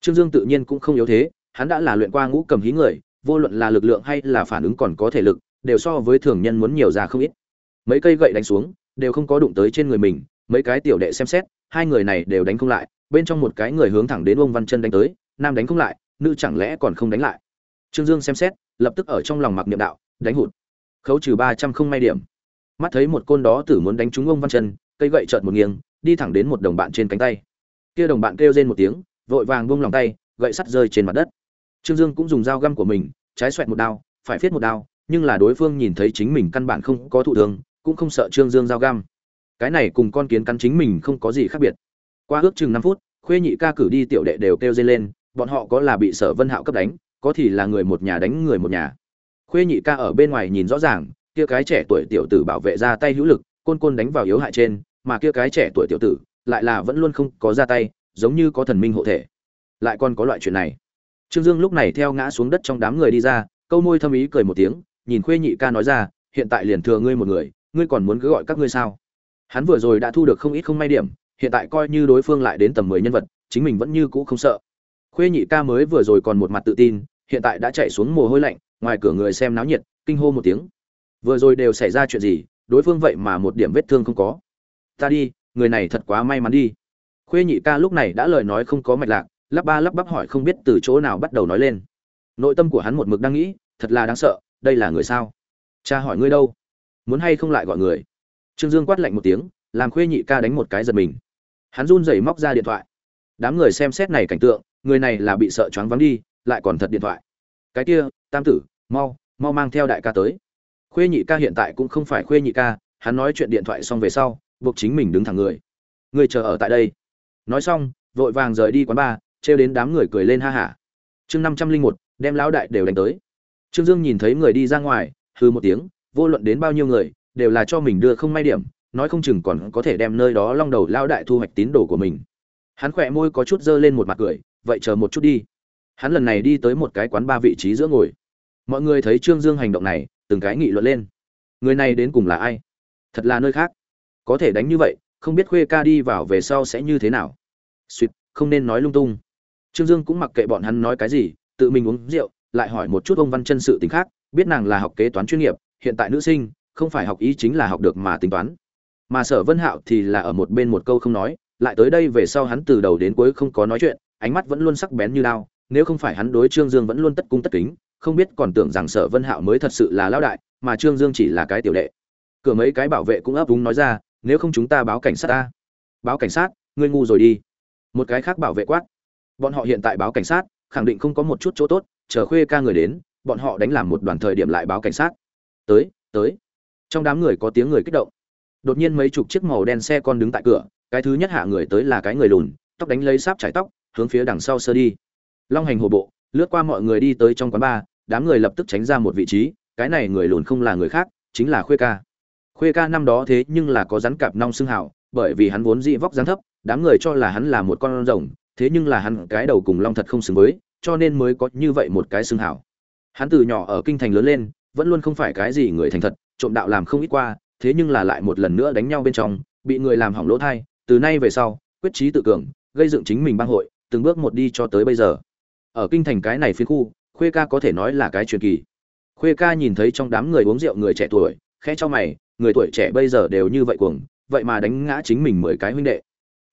Trương dương tự nhiên cũng không yếu thế, hắn đã là luyện qua ngũ cầm hí người, vô luận là lực lượng hay là phản ứng còn có thể lực, đều so với thường nhân muốn nhiều ra không ít. Mấy cây gậy đánh xuống, đều không có đụng tới trên người mình, mấy cái tiểu đệ xem xét, hai người này đều đánh không lại, bên trong một cái người hướng thẳng đến ông văn chân đánh tới, nam đánh không lại, nữ chẳng lẽ còn không đánh lại? Trương dương xem xét lập tức ở trong lòng mặc niệm đạo, đánh hụt. Khấu trừ ba trăm không may điểm. Mắt thấy một côn đó tử muốn đánh trúng ông văn chân cây gậy trợn một nghiêng, đi thẳng đến một đồng bạn trên cánh tay. Kia đồng bạn kêu rên một tiếng, vội vàng buông lòng tay, gậy sắt rơi trên mặt đất. Trương dương cũng dùng dao găm của mình, trái xoẹt một đao, phải phiết một đao, nhưng là đối phương nhìn thấy chính mình căn bản không có thụ thương, cũng không sợ trương dương dao găm. Cái này cùng con kiến cắn chính mình không có gì khác biệt. Qua ước chừng năm phút, khuê nhị ca cử đi tiểu đệ đều kêu dây lên, bọn họ có là bị sở vân hạo cấp đánh có thì là người một nhà đánh người một nhà. Khuê nhị ca ở bên ngoài nhìn rõ ràng, kia cái trẻ tuổi tiểu tử bảo vệ ra tay hữu lực, côn côn đánh vào yếu hại trên, mà kia cái trẻ tuổi tiểu tử lại là vẫn luôn không có ra tay, giống như có thần minh hộ thể. Lại còn có loại chuyện này. Trương dương lúc này theo ngã xuống đất trong đám người đi ra, câu môi thâm ý cười một tiếng, nhìn khuê nhị ca nói ra, hiện tại liền thừa ngươi một người, ngươi còn muốn cứ gọi các ngươi sao? Hắn vừa rồi đã thu được không ít không may điểm, hiện tại coi như đối phương lại đến tầm mười nhân vật, chính mình vẫn như cũ không sợ. Khuê nhị ca mới vừa rồi còn một mặt tự tin hiện tại đã chạy xuống mồ hôi lạnh, ngoài cửa người xem náo nhiệt, kinh hô một tiếng. Vừa rồi đều xảy ra chuyện gì, đối phương vậy mà một điểm vết thương không có. Ta đi, người này thật quá may mắn đi. Khuê nhị ca lúc này đã lời nói không có mạch lạc, lắp ba lắp bắp hỏi không biết từ chỗ nào bắt đầu nói lên. Nội tâm của hắn một mực đang nghĩ, thật là đáng sợ, đây là người sao? Cha hỏi ngươi đâu? Muốn hay không lại gọi người? Trương dương quát lạnh một tiếng, làm khuê nhị ca đánh một cái giật mình. Hắn run rẩy móc ra điện thoại. Đám người xem xét này cảnh tượng, người này là bị sợ choáng vắng đi lại còn thật điện thoại. Cái kia, tam tử, mau mau mang theo đại ca tới. Khuê nhị ca hiện tại cũng không phải khuê nhị ca, hắn nói chuyện điện thoại xong về sau, buộc chính mình đứng thẳng người. Người chờ ở tại đây. Nói xong, vội vàng rời đi quán bar, trêu đến đám người cười lên ha hả. Chương năm trăm linh một, đem lão đại đều đánh tới. Trương dương nhìn thấy người đi ra ngoài hư một tiếng, vô luận đến bao nhiêu người, đều là cho mình đưa không may điểm, nói không chừng còn có thể đem nơi đó long đầu lão đại thu hoạch tín đồ của mình. Hắn khỏe môi có chút dơ lên một mặt cười, vậy chờ một chút đi hắn lần này đi tới một cái quán ba vị trí giữa ngồi. Mọi người thấy trương dương hành động này, từng cái nghị luận lên. Người này đến cùng là ai? Thật là nơi khác. Có thể đánh như vậy, không biết khuê ca đi vào về sau sẽ như thế nào. Suýt không nên nói lung tung. Trương dương cũng mặc kệ bọn hắn nói cái gì, tự mình uống rượu, lại hỏi một chút ông văn chân sự t khác, biết nàng là học kế toán chuyên nghiệp, hiện tại nữ sinh, không phải học ý chính là học được mà tính toán. Mà sở vân hạo thì là ở một bên một câu không nói, lại tới đây về sau hắn từ đầu đến cuối không có nói chuyện, ánh mắt vẫn luôn sắc bén như lao nếu không phải hắn đối trương dương vẫn luôn tất cung tất kính, không biết còn tưởng rằng sở vân hạo mới thật sự là lao đại, mà trương dương chỉ là cái tiểu đệ. Cửa mấy cái bảo vệ cũng ấp úng nói ra, nếu không chúng ta báo cảnh sát ta. Báo cảnh sát? Ngươi ngu rồi đi. Một cái khác bảo vệ quát. Bọn họ hiện tại báo cảnh sát, khẳng định không có một chút chỗ tốt, chờ khuê ca người đến, bọn họ đánh làm một đoàn thời điểm lại báo cảnh sát. Tới tới. Trong đám người có tiếng người kích động. Đột nhiên mấy chục chiếc màu đen xe con đứng tại cửa, cái thứ nhất hạ người tới là cái người lùn, tóc đánh lấy sáp trải tóc, hướng phía đằng sau sơ đi long hành hồ bộ, lướt qua mọi người đi tới trong quán bar, đám người lập tức tránh ra một vị trí, cái này người lùn không là người khác, chính là khuê ca. Khuê ca năm đó thế nhưng là có rắn cạp nong xương hảo bởi vì hắn vốn dị vóc dáng thấp, đám người cho là hắn là một con rồng, thế nhưng là hắn cái đầu cùng long thật không xứng với, cho nên mới có như vậy một cái xương hảo hắn từ nhỏ ở kinh thành lớn lên, vẫn luôn không phải cái gì người thành thật, trộm đạo làm không ít qua, thế nhưng là lại một lần nữa đánh nhau bên trong, bị người làm hỏng lỗ thai, từ nay về sau, quyết trí tự cường, gây dựng chính mình bang hội, từng bước một đi cho tới bây giờ ở kinh thành cái này phiến khu, khuê ca có thể nói là cái truyền kỳ. Khuê ca nhìn thấy trong đám người uống rượu người trẻ tuổi, khẽ cho mày, người tuổi trẻ bây giờ đều như vậy cuồng, vậy mà đánh ngã chính mình mười cái huynh đệ.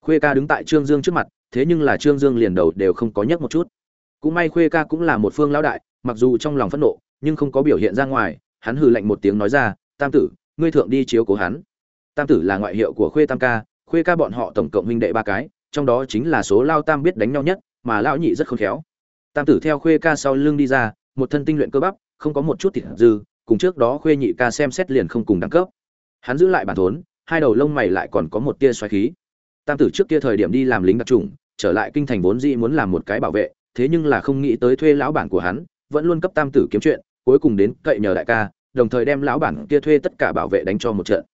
Khuê ca đứng tại trương dương trước mặt, thế nhưng là trương dương liền đầu đều không có nhấc một chút. Cũng may khuê ca cũng là một phương lão đại, mặc dù trong lòng phẫn nộ, nhưng không có biểu hiện ra ngoài, hắn hừ lạnh một tiếng nói ra, tam tử, ngươi thượng đi chiếu cố hắn. Tam tử là ngoại hiệu của khuê tam ca, khuê ca bọn họ tổng cộng huynh đệ ba cái, trong đó chính là số lao tam biết đánh nhau nhất, mà lão nhị rất khôn khéo tam tử theo khuê ca sau lưng đi ra, một thân tinh luyện cơ bắp, không có một chút thịt dư, cùng trước đó khuê nhị ca xem xét liền không cùng đẳng cấp. Hắn giữ lại bản thốn, hai đầu lông mày lại còn có một tia xoáy khí. Tam tử trước kia thời điểm đi làm lính đặc trùng trở lại kinh thành vốn dĩ muốn làm một cái bảo vệ, thế nhưng là không nghĩ tới thuê lão bản của hắn, vẫn luôn cấp tam tử kiếm chuyện, cuối cùng đến cậy nhờ đại ca, đồng thời đem lão bản kia thuê tất cả bảo vệ đánh cho một trận.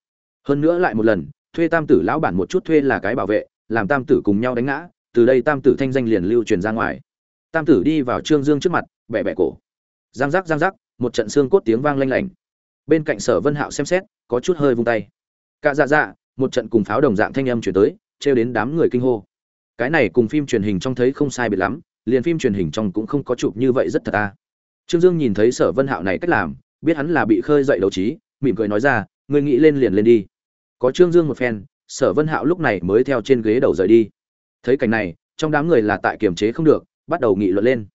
Hơn nữa lại một lần, thuê tam tử lão bản một chút thuê là cái bảo vệ, làm tam tử cùng nhau đánh ngã, từ đây tam tử thanh danh liền lưu truyền ra ngoài tam tử đi vào trương dương trước mặt, bẻ bẻ cổ. Giang giác giang giác, một trận xương cốt tiếng vang lanh lảnh. Bên cạnh sở vân hạo xem xét, có chút hơi vung tay. Cạ dạ dạ một trận cùng pháo đồng dạng thanh âm chuyển tới, trêu đến đám người kinh hô. Cái này cùng phim truyền hình trong thấy không sai biệt lắm, liền phim truyền hình trong cũng không có chụp như vậy rất thật ta trương dương nhìn thấy sở vân hạo này cách làm, biết hắn là bị khơi dậy đấu trí, mỉm cười nói ra, ngươi nghĩ lên liền lên đi. Có trương dương một phen, sở vân hạo lúc này mới theo trên ghế đầu rời đi. Thấy cảnh này, trong đám người là tại kiềm chế không được bắt đầu nghị luận lên.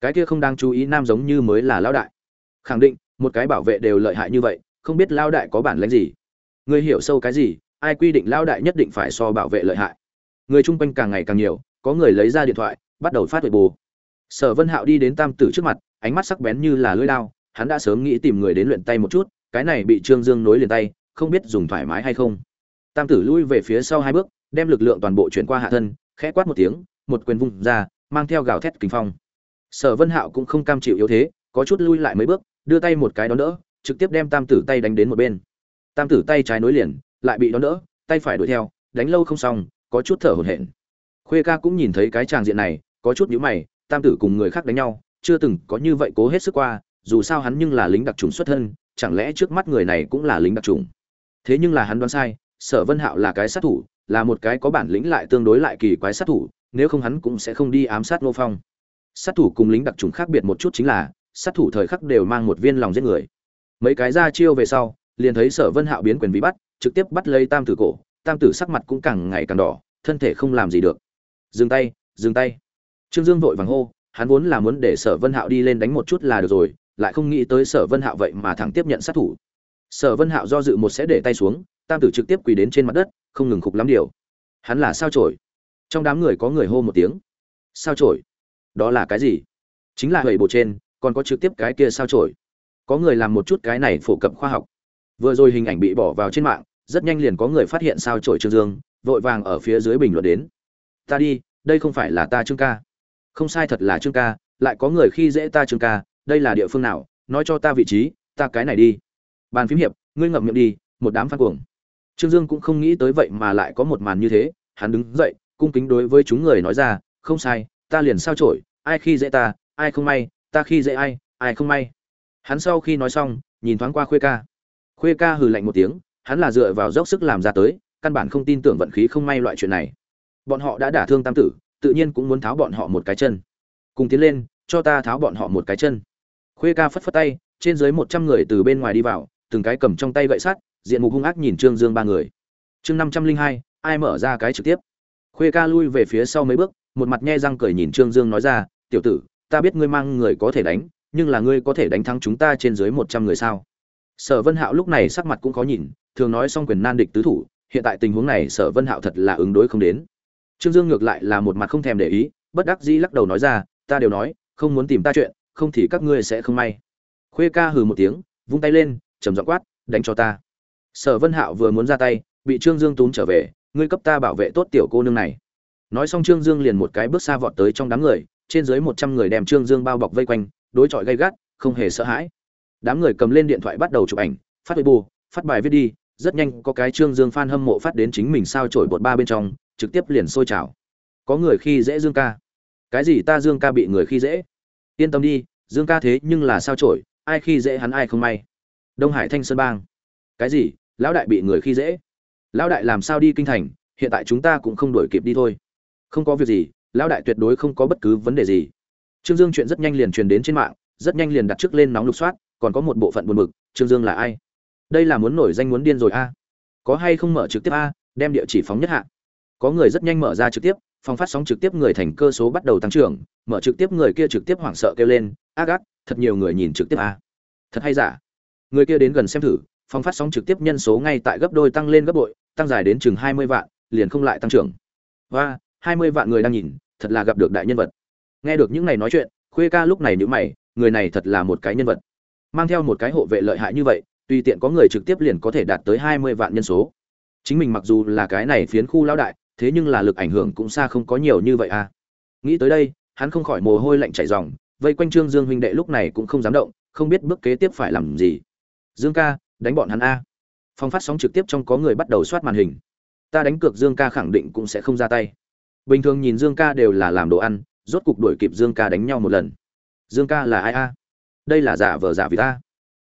Cái kia không đang chú ý nam giống như mới là lão đại. Khẳng định, một cái bảo vệ đều lợi hại như vậy, không biết lão đại có bản lĩnh gì. Ngươi hiểu sâu cái gì, ai quy định lão đại nhất định phải so bảo vệ lợi hại? Người chung quanh càng ngày càng nhiều, có người lấy ra điện thoại, bắt đầu phát huệ bù. Sở vân hạo đi đến tam tử trước mặt, ánh mắt sắc bén như là lưỡi đao, hắn đã sớm nghĩ tìm người đến luyện tay một chút, cái này bị trương dương nối liền tay, không biết dùng thoải mái hay không. Tam tử lui về phía sau hai bước, đem lực lượng toàn bộ chuyển qua hạ thân, khẽ quát một tiếng, một quyền vung ra mang theo gào thét kinh phong. Sở vân hạo cũng không cam chịu yếu thế, có chút lui lại mấy bước, đưa tay một cái đón đỡ, trực tiếp đem tam tử tay đánh đến một bên. Tam tử tay trái nối liền, lại bị đón đỡ, tay phải đuổi theo, đánh lâu không xong, có chút thở hổn hển. Khuê ca cũng nhìn thấy cái tràng diện này, có chút nhíu mày, tam tử cùng người khác đánh nhau, chưa từng có như vậy cố hết sức qua, dù sao hắn nhưng là lính đặc trùng xuất thân, chẳng lẽ trước mắt người này cũng là lính đặc trùng? Thế nhưng là hắn đoán sai, sở vân hạo là cái sát thủ, là một cái có bản lĩnh lại tương đối lại kỳ quái sát thủ nếu không hắn cũng sẽ không đi ám sát ngô phong. Sát thủ cùng lính đặc trùng khác biệt một chút chính là, sát thủ thời khắc đều mang một viên lòng giết người. Mấy cái ra chiêu về sau, liền thấy sở vân hạo biến quyền bị bắt, trực tiếp bắt lấy tam tử cổ, tam tử sắc mặt cũng càng ngày càng đỏ, thân thể không làm gì được. Dừng tay dừng tay. Trương dương vội vàng hô, hắn vốn là muốn để sở vân hạo đi lên đánh một chút là được rồi, lại không nghĩ tới sở vân hạo vậy mà thẳng tiếp nhận sát thủ. Sở vân hạo do dự một sẽ để tay xuống, tam tử trực tiếp quỳ đến trên mặt đất, không ngừng khục lắm điều. Hắn là sao chổi? Trong đám người có người hô một tiếng. Sao trổi đó là cái gì? Chính là hầy bộ trên, còn có trực tiếp cái kia sao trổi có người làm một chút cái này phổ cập khoa học. Vừa rồi hình ảnh bị bỏ vào trên mạng, rất nhanh liền có người phát hiện sao trổi trương dương, vội vàng ở phía dưới bình luận đến. Ta đi, đây không phải là ta trương ca. Không sai thật là trương ca, lại có người khi dễ ta trương ca, đây là địa phương nào, nói cho ta vị trí, ta cái này đi. Bàn phím hiệp, ngươi ngậm miệng đi, một đám phan cuồng. Trương dương cũng không nghĩ tới vậy mà lại có một màn như thế, hắn đứng dậy cung kính đối với chúng người nói ra, không sai, ta liền sao trổi ai khi dễ ta, ai không may, ta khi dễ ai ai không may. Hắn sau khi nói xong, nhìn thoáng qua khuê ca. Khuê ca hừ lạnh một tiếng, hắn là dựa vào dốc sức làm ra tới, căn bản không tin tưởng vận khí không may loại chuyện này. Bọn họ đã đả thương tam tử, tự nhiên cũng muốn tháo bọn họ một cái chân. Cùng tiến lên, cho ta tháo bọn họ một cái chân. Khuê ca phất phất tay, trên dưới một trăm người từ bên ngoài đi vào, từng cái cầm trong tay gậy sắt, diện mục hung ác nhìn trương dương ba người. Chương năm trăm linh hai, ai mở ra cái trực tiếp? Khuê ca lui về phía sau mấy bước, một mặt nhe răng cười nhìn trương dương nói ra, tiểu tử, ta biết ngươi mang người có thể đánh, nhưng là ngươi có thể đánh thắng chúng ta trên dưới một trăm người sao? Sở vân hạo lúc này sắc mặt cũng khó nhìn, thường nói xong quyền nan địch tứ thủ, hiện tại tình huống này sở vân hạo thật là ứng đối không đến. Trương dương ngược lại là một mặt không thèm để ý, bất đắc dĩ lắc đầu nói ra, ta đều nói, không muốn tìm ta chuyện, không thì các ngươi sẽ không may. Khuê ca hừ một tiếng, vung tay lên, trầm dọ quát, đánh cho ta. Sở vân hạo vừa muốn ra tay, bị trương dương túm trở về ngươi cấp ta bảo vệ tốt tiểu cô nương này. Nói xong trương dương liền một cái bước xa vọt tới trong đám người, trên dưới một trăm người đem trương dương bao bọc vây quanh, đối chọi gay gắt, không hề sợ hãi. Đám người cầm lên điện thoại bắt đầu chụp ảnh, phát bù phát bài viết đi, rất nhanh có cái trương dương f hâm mộ phát đến chính mình sao trổi bột ba bên trong, trực tiếp liền sôi trào. Có người khi dễ dương ca. Cái gì ta dương ca bị người khi dễ? Yên tâm đi, dương ca thế nhưng là sao trổi ai khi dễ hắn ai không may. Đông hải thanh sơn bang. Cái gì? Lão đại bị người khi dễ? Lão đại làm sao đi kinh thành, hiện tại chúng ta cũng không đổi kịp đi thôi. Không có việc gì, lão đại tuyệt đối không có bất cứ vấn đề gì. Trương dương chuyện rất nhanh liền truyền đến trên mạng, rất nhanh liền đặt trước lên nóng lục soát, còn có một bộ phận buồn bực, trương dương là ai? Đây là muốn nổi danh muốn điên rồi a. Có hay không mở trực tiếp a, đem địa chỉ phóng nhất hạ. Có người rất nhanh mở ra trực tiếp, phòng phát sóng trực tiếp người thành cơ số bắt đầu tăng trưởng, mở trực tiếp người kia trực tiếp hoảng sợ kêu lên, ác ác thật nhiều người nhìn trực tiếp a. Thật hay giả? Người kia đến gần xem thử, phòng phát sóng trực tiếp nhân số ngay tại gấp đôi tăng lên gấp bội tăng dài đến chừng hai mươi vạn, liền không lại tăng trưởng. Và, hai mươi vạn người đang nhìn, thật là gặp được đại nhân vật. Nghe được những này nói chuyện, khuê ca lúc này nhữ mày, người này thật là một cái nhân vật. Mang theo một cái hộ vệ lợi hại như vậy, tùy tiện có người trực tiếp liền có thể đạt tới hai mươi vạn nhân số. Chính mình mặc dù là cái này phiến khu lão đại, thế nhưng là lực ảnh hưởng cũng xa không có nhiều như vậy à. Nghĩ tới đây, hắn không khỏi mồ hôi lạnh chảy ròng, vây quanh trương dương huynh đệ lúc này cũng không dám động, không biết bước kế tiếp phải làm gì. Dương ca, đánh bọn hắn a. Phòng phát sóng trực tiếp trong có người bắt đầu soát màn hình. Ta đánh cược dương ca khẳng định cũng sẽ không ra tay. Bình thường nhìn dương ca đều là làm đồ ăn, rốt cục đuổi kịp dương ca đánh nhau một lần. Dương ca là ai a? Đây là giả vờ giả vì ta.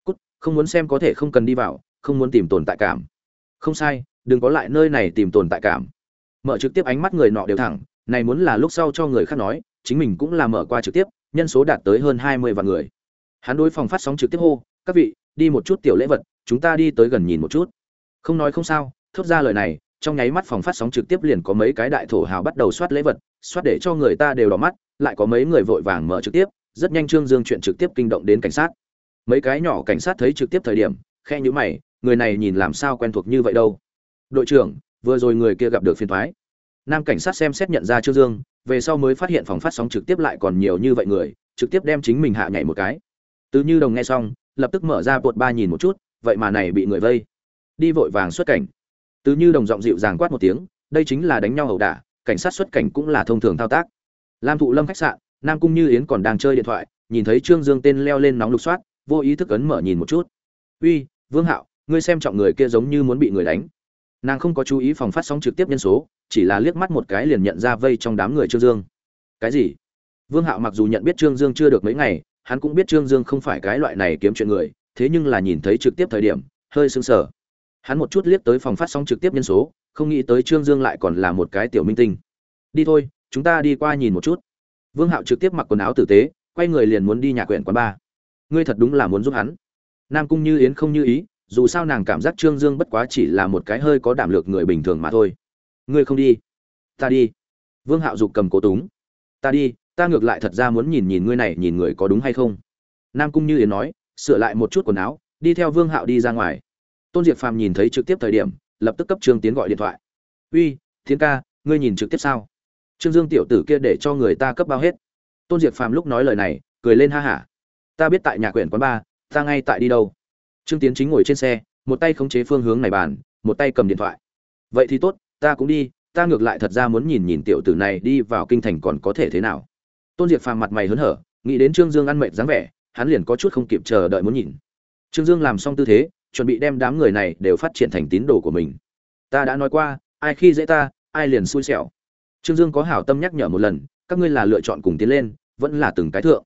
Cút, không muốn xem có thể không cần đi vào, không muốn tìm tồn tại cảm. Không sai, đừng có lại nơi này tìm tồn tại cảm. Mở trực tiếp ánh mắt người nọ đều thẳng, này muốn là lúc sau cho người khác nói, chính mình cũng là mở qua trực tiếp, nhân số đạt tới hơn hai mươi vạn người. Hắn đối phòng phát sóng trực tiếp hô, các vị, đi một chút tiểu lễ vật chúng ta đi tới gần nhìn một chút. Không nói không sao, thốt ra lời này, trong nháy mắt phòng phát sóng trực tiếp liền có mấy cái đại thổ hào bắt đầu soát lễ vật, soát để cho người ta đều đỏ mắt, lại có mấy người vội vàng mở trực tiếp, rất nhanh trương dương chuyện trực tiếp kinh động đến cảnh sát. Mấy cái nhỏ cảnh sát thấy trực tiếp thời điểm, khe nhữ mày, người này nhìn làm sao quen thuộc như vậy đâu. Đội trưởng, vừa rồi người kia gặp được phiên thoái nam cảnh sát xem xét nhận ra trương dương, về sau mới phát hiện phòng phát sóng trực tiếp lại còn nhiều như vậy người, trực tiếp đem chính mình hạ nhảy một cái. Từ như đồng nghe xong, lập tức mở ra bột ba nhìn một chút vậy mà này bị người vây. Đi vội vàng xuất cảnh. Từ như đồng giọng dịu dàng quát một tiếng, đây chính là đánh nhau ẩu đả, cảnh sát xuất cảnh cũng là thông thường thao tác. Lam thụ lâm khách sạn, nam cung như yến còn đang chơi điện thoại, nhìn thấy trương dương tên leo lên nóng lục soát, vô ý thức ấn mở nhìn một chút. Uy, vương hạo, ngươi xem trọng người kia giống như muốn bị người đánh. Nàng không có chú ý phòng phát sóng trực tiếp nhân số, chỉ là liếc mắt một cái liền nhận ra vây trong đám người trương dương. Cái gì? Vương hạo mặc dù nhận biết trương dương chưa được mấy ngày, hắn cũng biết trương dương không phải cái loại này kiếm chuyện người thế nhưng là nhìn thấy trực tiếp thời điểm, hơi sững sờ. Hắn một chút liếc tới phòng phát sóng trực tiếp nhân số, không nghĩ tới trương dương lại còn là một cái tiểu minh tinh. Đi thôi, chúng ta đi qua nhìn một chút. Vương hạo trực tiếp mặc quần áo tử tế, quay người liền muốn đi nhà quyển quán ba. Ngươi thật đúng là muốn giúp hắn. Nam cung như yến không như ý, dù sao nàng cảm giác trương dương bất quá chỉ là một cái hơi có đảm lược người bình thường mà thôi. Ngươi không đi, ta đi. Vương hạo dục cầm cố túng. Ta đi, ta ngược lại thật ra muốn nhìn nhìn ngươi này, nhìn người có đúng hay không? Nam cung như yến nói sửa lại một chút quần áo, đi theo vương hạo đi ra ngoài. Tôn diệp phàm nhìn thấy trực tiếp thời điểm, lập tức cấp trương tiến gọi điện thoại. Uy tiến ca, ngươi nhìn trực tiếp sao? Trương dương tiểu tử kia để cho người ta cấp bao hết. Tôn diệp phàm lúc nói lời này, cười lên ha hả. Ta biết tại nhà quyển quán ba, ta ngay tại đi đâu. Trương tiến chính ngồi trên xe, một tay khống chế phương hướng này bàn, một tay cầm điện thoại. Vậy thì tốt, ta cũng đi, ta ngược lại thật ra muốn nhìn nhìn tiểu tử này đi vào kinh thành còn có thể thế nào. Tôn diệp phàm mặt mày hớn hở, nghĩ đến trương dương ăn mệt dáng vẻ hắn liền có chút không kịp chờ đợi muốn nhìn. Trương dương làm xong tư thế, chuẩn bị đem đám người này đều phát triển thành tín đồ của mình. Ta đã nói qua, ai khi dễ ta, ai liền xui xẻo. Trương dương có hảo tâm nhắc nhở một lần, các ngươi là lựa chọn cùng tiến lên, vẫn là từng cái thượng.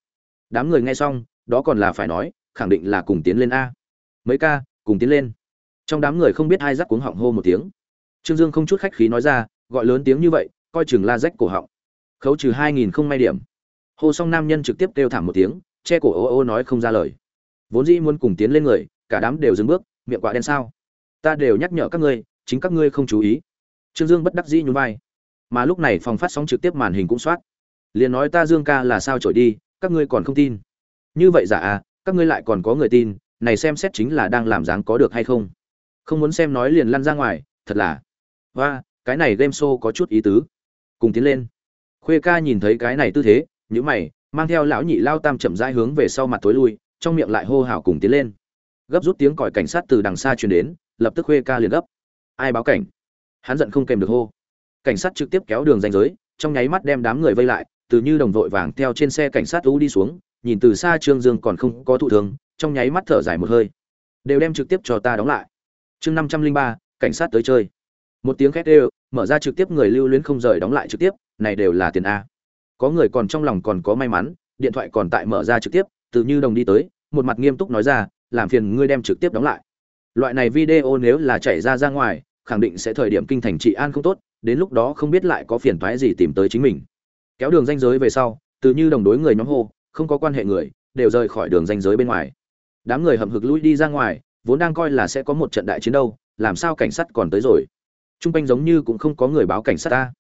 Đám người nghe xong, đó còn là phải nói, khẳng định là cùng tiến lên a. Mấy ca, cùng tiến lên. Trong đám người không biết ai rắc cuống họng hô một tiếng. Trương dương không chút khách khí nói ra, gọi lớn tiếng như vậy, coi chừng la rách cổ họng. Khấu trừ hai nghìn không may điểm. Hô xong nam nhân trực tiếp kêu thảm một tiếng che cổ ô ô nói không ra lời. Vốn dĩ muốn cùng tiến lên người, cả đám đều dừng bước, miệng quả đen sao? Ta đều nhắc nhở các ngươi, chính các ngươi không chú ý. Trương dương bất đắc dĩ nhún vai. Mà lúc này phòng phát sóng trực tiếp màn hình cũng soát. Liền nói ta dương ca là sao trổi đi, các ngươi còn không tin. Như vậy giả à các ngươi lại còn có người tin, này xem xét chính là đang làm dáng có được hay không. Không muốn xem nói liền lăn ra ngoài, thật là. Và cái này game show có chút ý tứ. Cùng tiến lên. Khuê ca nhìn thấy cái này tư thế nhữ mày mang theo lão nhị lao tam chậm rãi hướng về sau mặt tối lui, trong miệng lại hô hào cùng tiến lên. Gấp rút tiếng còi cảnh sát từ đằng xa truyền đến, lập tức khuê ca liền gấp. Ai báo cảnh? Hắn giận không kèm được hô. Cảnh sát trực tiếp kéo đường ranh giới, trong nháy mắt đem đám người vây lại, từ như đồng vội vàng theo trên xe cảnh sát lũ đi xuống, nhìn từ xa trương dương còn không có thụ thương, trong nháy mắt thở dài một hơi. Đều đem trực tiếp cho ta đóng lại. Chương năm trăm linh ba, cảnh sát tới chơi. Một tiếng khét đều, mở ra trực tiếp người lưu luyến không rời đóng lại trực tiếp, này đều là tiền a có người còn trong lòng còn có may mắn điện thoại còn tại mở ra trực tiếp từ như đồng đi tới một mặt nghiêm túc nói ra làm phiền ngươi đem trực tiếp đóng lại. Loại này video nếu là chảy ra ra ngoài khẳng định sẽ thời điểm kinh thành trị an không tốt đến lúc đó không biết lại có phiền toái gì tìm tới chính mình. Kéo đường danh giới về sau từ như đồng đối người nhóm hô không có quan hệ người đều rời khỏi đường danh giới bên ngoài. Đám người hậm hực lui đi ra ngoài vốn đang coi là sẽ có một trận đại chiến đâu làm sao cảnh sát còn tới rồi? Trung quanh giống như cũng không có người báo cảnh sát ta.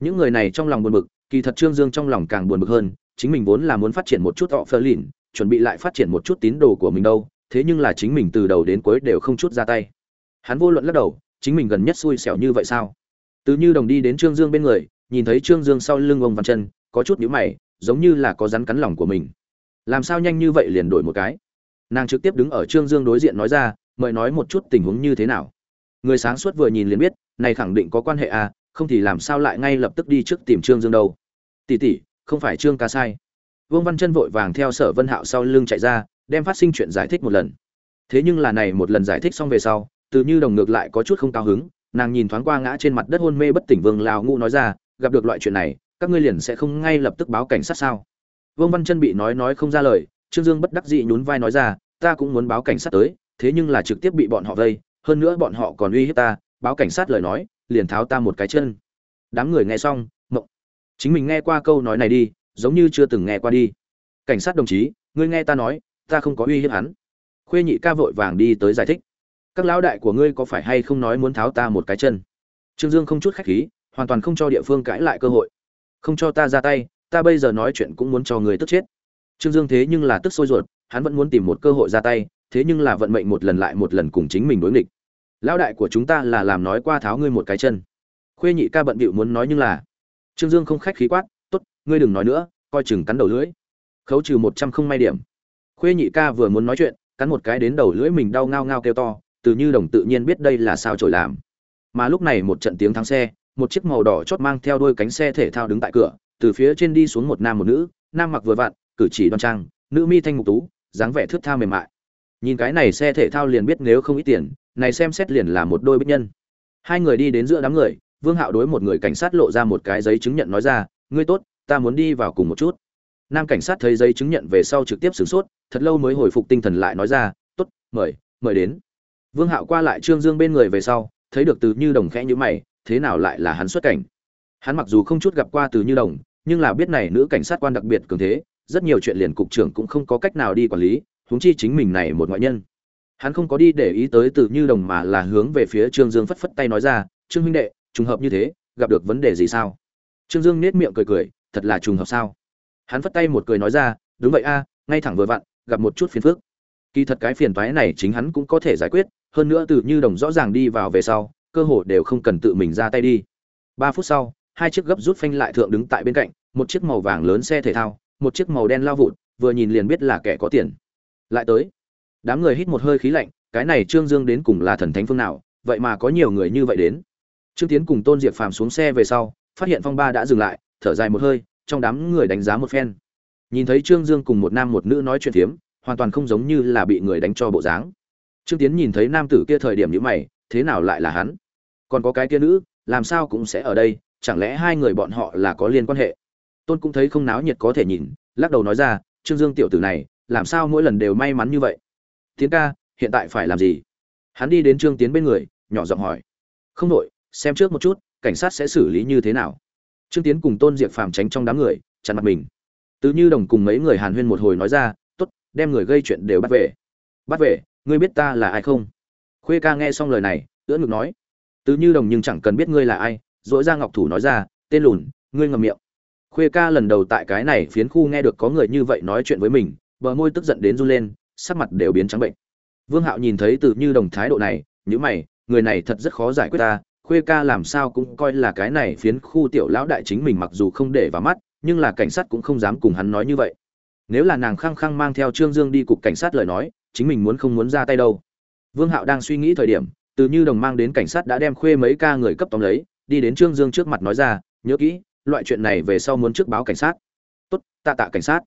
Những người này trong lòng buồn bực, kỳ thật Trương Dương trong lòng càng buồn bực hơn, chính mình vốn là muốn phát triển một chút họ phơ lìn, chuẩn bị lại phát triển một chút tín đồ của mình đâu, thế nhưng là chính mình từ đầu đến cuối đều không chút ra tay. Hắn vô luận lắc đầu, chính mình gần nhất xui xẻo như vậy sao? Từ Như Đồng đi đến Trương Dương bên người, nhìn thấy Trương Dương sau lưng ông Văn Chân, có chút nhíu mày, giống như là có rắn cắn lòng của mình. Làm sao nhanh như vậy liền đổi một cái? Nàng trực tiếp đứng ở Trương Dương đối diện nói ra, mời nói một chút tình huống như thế nào. Người sáng suốt vừa nhìn liền biết, này khẳng định có quan hệ à, không thì làm sao lại ngay lập tức đi trước tìm Trương Dương đâu. Tỷ tỷ, không phải Trương ca sai. Vương Văn Chân vội vàng theo Sở Vân Hạo sau lưng chạy ra, đem phát sinh chuyện giải thích một lần. Thế nhưng là này một lần giải thích xong về sau, Từ Như Đồng ngược lại có chút không cao hứng, nàng nhìn thoáng qua ngã trên mặt đất hôn mê bất tỉnh Vương lào ngũ nói ra, gặp được loại chuyện này, các ngươi liền sẽ không ngay lập tức báo cảnh sát sao? Vương Văn Chân bị nói nói không ra lời, Trương Dương bất đắc dĩ nhún vai nói ra, ta cũng muốn báo cảnh sát tới, thế nhưng là trực tiếp bị bọn họ vây, hơn nữa bọn họ còn uy hiếp ta, báo cảnh sát lời nói liền tháo ta một cái chân đám người nghe xong chính mình nghe qua câu nói này đi, giống như chưa từng nghe qua đi. Cảnh sát đồng chí, ngươi nghe ta nói, ta không có uy hiếp hắn. Khuê nhị ca vội vàng đi tới giải thích. Các lão đại của ngươi có phải hay không nói muốn tháo ta một cái chân? Trương dương không chút khách khí, hoàn toàn không cho địa phương cãi lại cơ hội. Không cho ta ra tay, ta bây giờ nói chuyện cũng muốn cho người tức chết. Trương dương thế nhưng là tức sôi ruột, hắn vẫn muốn tìm một cơ hội ra tay, thế nhưng là vận mệnh một lần lại một lần cùng chính mình đối nghịch. Lão đại của chúng ta là làm nói qua tháo ngươi một cái chân. Khuê nhị ca bận bịu muốn nói nhưng là trương dương không khách khí quát, tốt, ngươi đừng nói nữa, coi chừng cắn đầu lưỡi. Khấu trừ một trăm không may điểm. Khuê nhị ca vừa muốn nói chuyện, cắn một cái đến đầu lưỡi mình đau ngao ngao kêu to, từ như đồng tự nhiên biết đây là sao trổi làm. Mà lúc này một trận tiếng thắng xe, một chiếc màu đỏ chót mang theo đôi cánh xe thể thao đứng tại cửa, từ phía trên đi xuống một nam một nữ, nam mặc vừa vặn, cử chỉ đoan trang, nữ mi thanh ngục tú, dáng vẻ thước tha mềm mại. Nhìn cái này xe thể thao liền biết nếu không ít tiền, này xem xét liền là một đôi bích nhân. Hai người đi đến giữa đám người vương hạo đối một người cảnh sát lộ ra một cái giấy chứng nhận nói ra, ngươi tốt, ta muốn đi vào cùng một chút. Nam cảnh sát thấy giấy chứng nhận về sau trực tiếp sửng sốt, thật lâu mới hồi phục tinh thần lại nói ra, tốt, mời mời đến. Vương hạo qua lại trương dương bên người về sau, thấy được từ như đồng khẽ như mày, thế nào lại là hắn xuất cảnh? Hắn mặc dù không chút gặp qua từ như đồng, nhưng là biết này nữ cảnh sát quan đặc biệt cường thế, rất nhiều chuyện liền cục trưởng cũng không có cách nào đi quản lý, huống chi chính mình này một ngoại nhân. Hắn không có đi để ý tới từ như đồng mà là hướng về phía trương dương phất phất tay nói ra, trương huynh đệ trùng hợp như thế, gặp được vấn đề gì sao? Trương dương nét miệng cười cười, thật là trùng hợp sao? Hắn phất tay một cười nói ra, đúng vậy a, ngay thẳng vừa vặn, gặp một chút phiền phức. Kỳ thật cái phiền toái này chính hắn cũng có thể giải quyết, hơn nữa từ như đồng rõ ràng đi vào về sau, cơ hội đều không cần tự mình ra tay đi. Ba phút sau, hai chiếc gấp rút phanh lại thượng đứng tại bên cạnh, một chiếc màu vàng lớn xe thể thao, một chiếc màu đen lao vụt, vừa nhìn liền biết là kẻ có tiền. Lại tới, đám người hít một hơi khí lạnh, cái này trương dương đến cùng là thần thánh phương nào, vậy mà có nhiều người như vậy đến trương tiến cùng tôn diệp phàm xuống xe về sau phát hiện phong ba đã dừng lại thở dài một hơi trong đám người đánh giá một phen. Nhìn thấy trương dương cùng một nam một nữ nói chuyện thiếm, hoàn toàn không giống như là bị người đánh cho bộ dáng. Trương tiến nhìn thấy nam tử kia thời điểm như mày thế nào lại là hắn? Còn có cái kia nữ làm sao cũng sẽ ở đây chẳng lẽ hai người bọn họ là có liên quan hệ? Tôn cũng thấy không náo nhiệt có thể nhìn lắc đầu nói ra trương dương tiểu tử này làm sao mỗi lần đều may mắn như vậy? Tiến ca hiện tại phải làm gì? Hắn đi đến trương tiến bên người nhỏ giọng hỏi. Không đổi xem trước một chút, cảnh sát sẽ xử lý như thế nào. Trương tiến cùng tôn diệp phàm tránh trong đám người, chặn mặt mình. Tứ như đồng cùng mấy người hàn huyên một hồi nói ra t ố t đem người gây chuyện đều bắt về. Bắt về? Ngươi biết ta là ai không? Khuê ca nghe xong lời này, ưỡn ngực nói. Tứ như đồng nhưng chẳng cần biết ngươi là ai dỗi ra ngọc thủ nói ra, tên lùn, ngươi ngầm miệng. Khuê ca lần đầu tại cái này phiến khu nghe được có người như vậy nói chuyện với mình, bờ môi tức giận đến run lên, sắc mặt đều biến trắng bệnh. Vương hạo nhìn thấy từ như đồng thái độ này nhữ mày, người này thật rất khó giải quyết ta khuê ca làm sao cũng coi là cái này phiến khu tiểu lão đại chính mình mặc dù không để vào mắt, nhưng là cảnh sát cũng không dám cùng hắn nói như vậy. Nếu là nàng khăng khăng mang theo trương dương đi cục cảnh sát lời nói, chính mình muốn không muốn ra tay đâu. Vương hạo đang suy nghĩ thời điểm, từ như đồng mang đến cảnh sát đã đem khuê mấy ca người cấp tóm lấy, đi đến trương dương trước mặt nói ra, nhớ kỹ, loại chuyện này về sau muốn trước báo cảnh sát. Tốt, tạ tạ cảnh sát.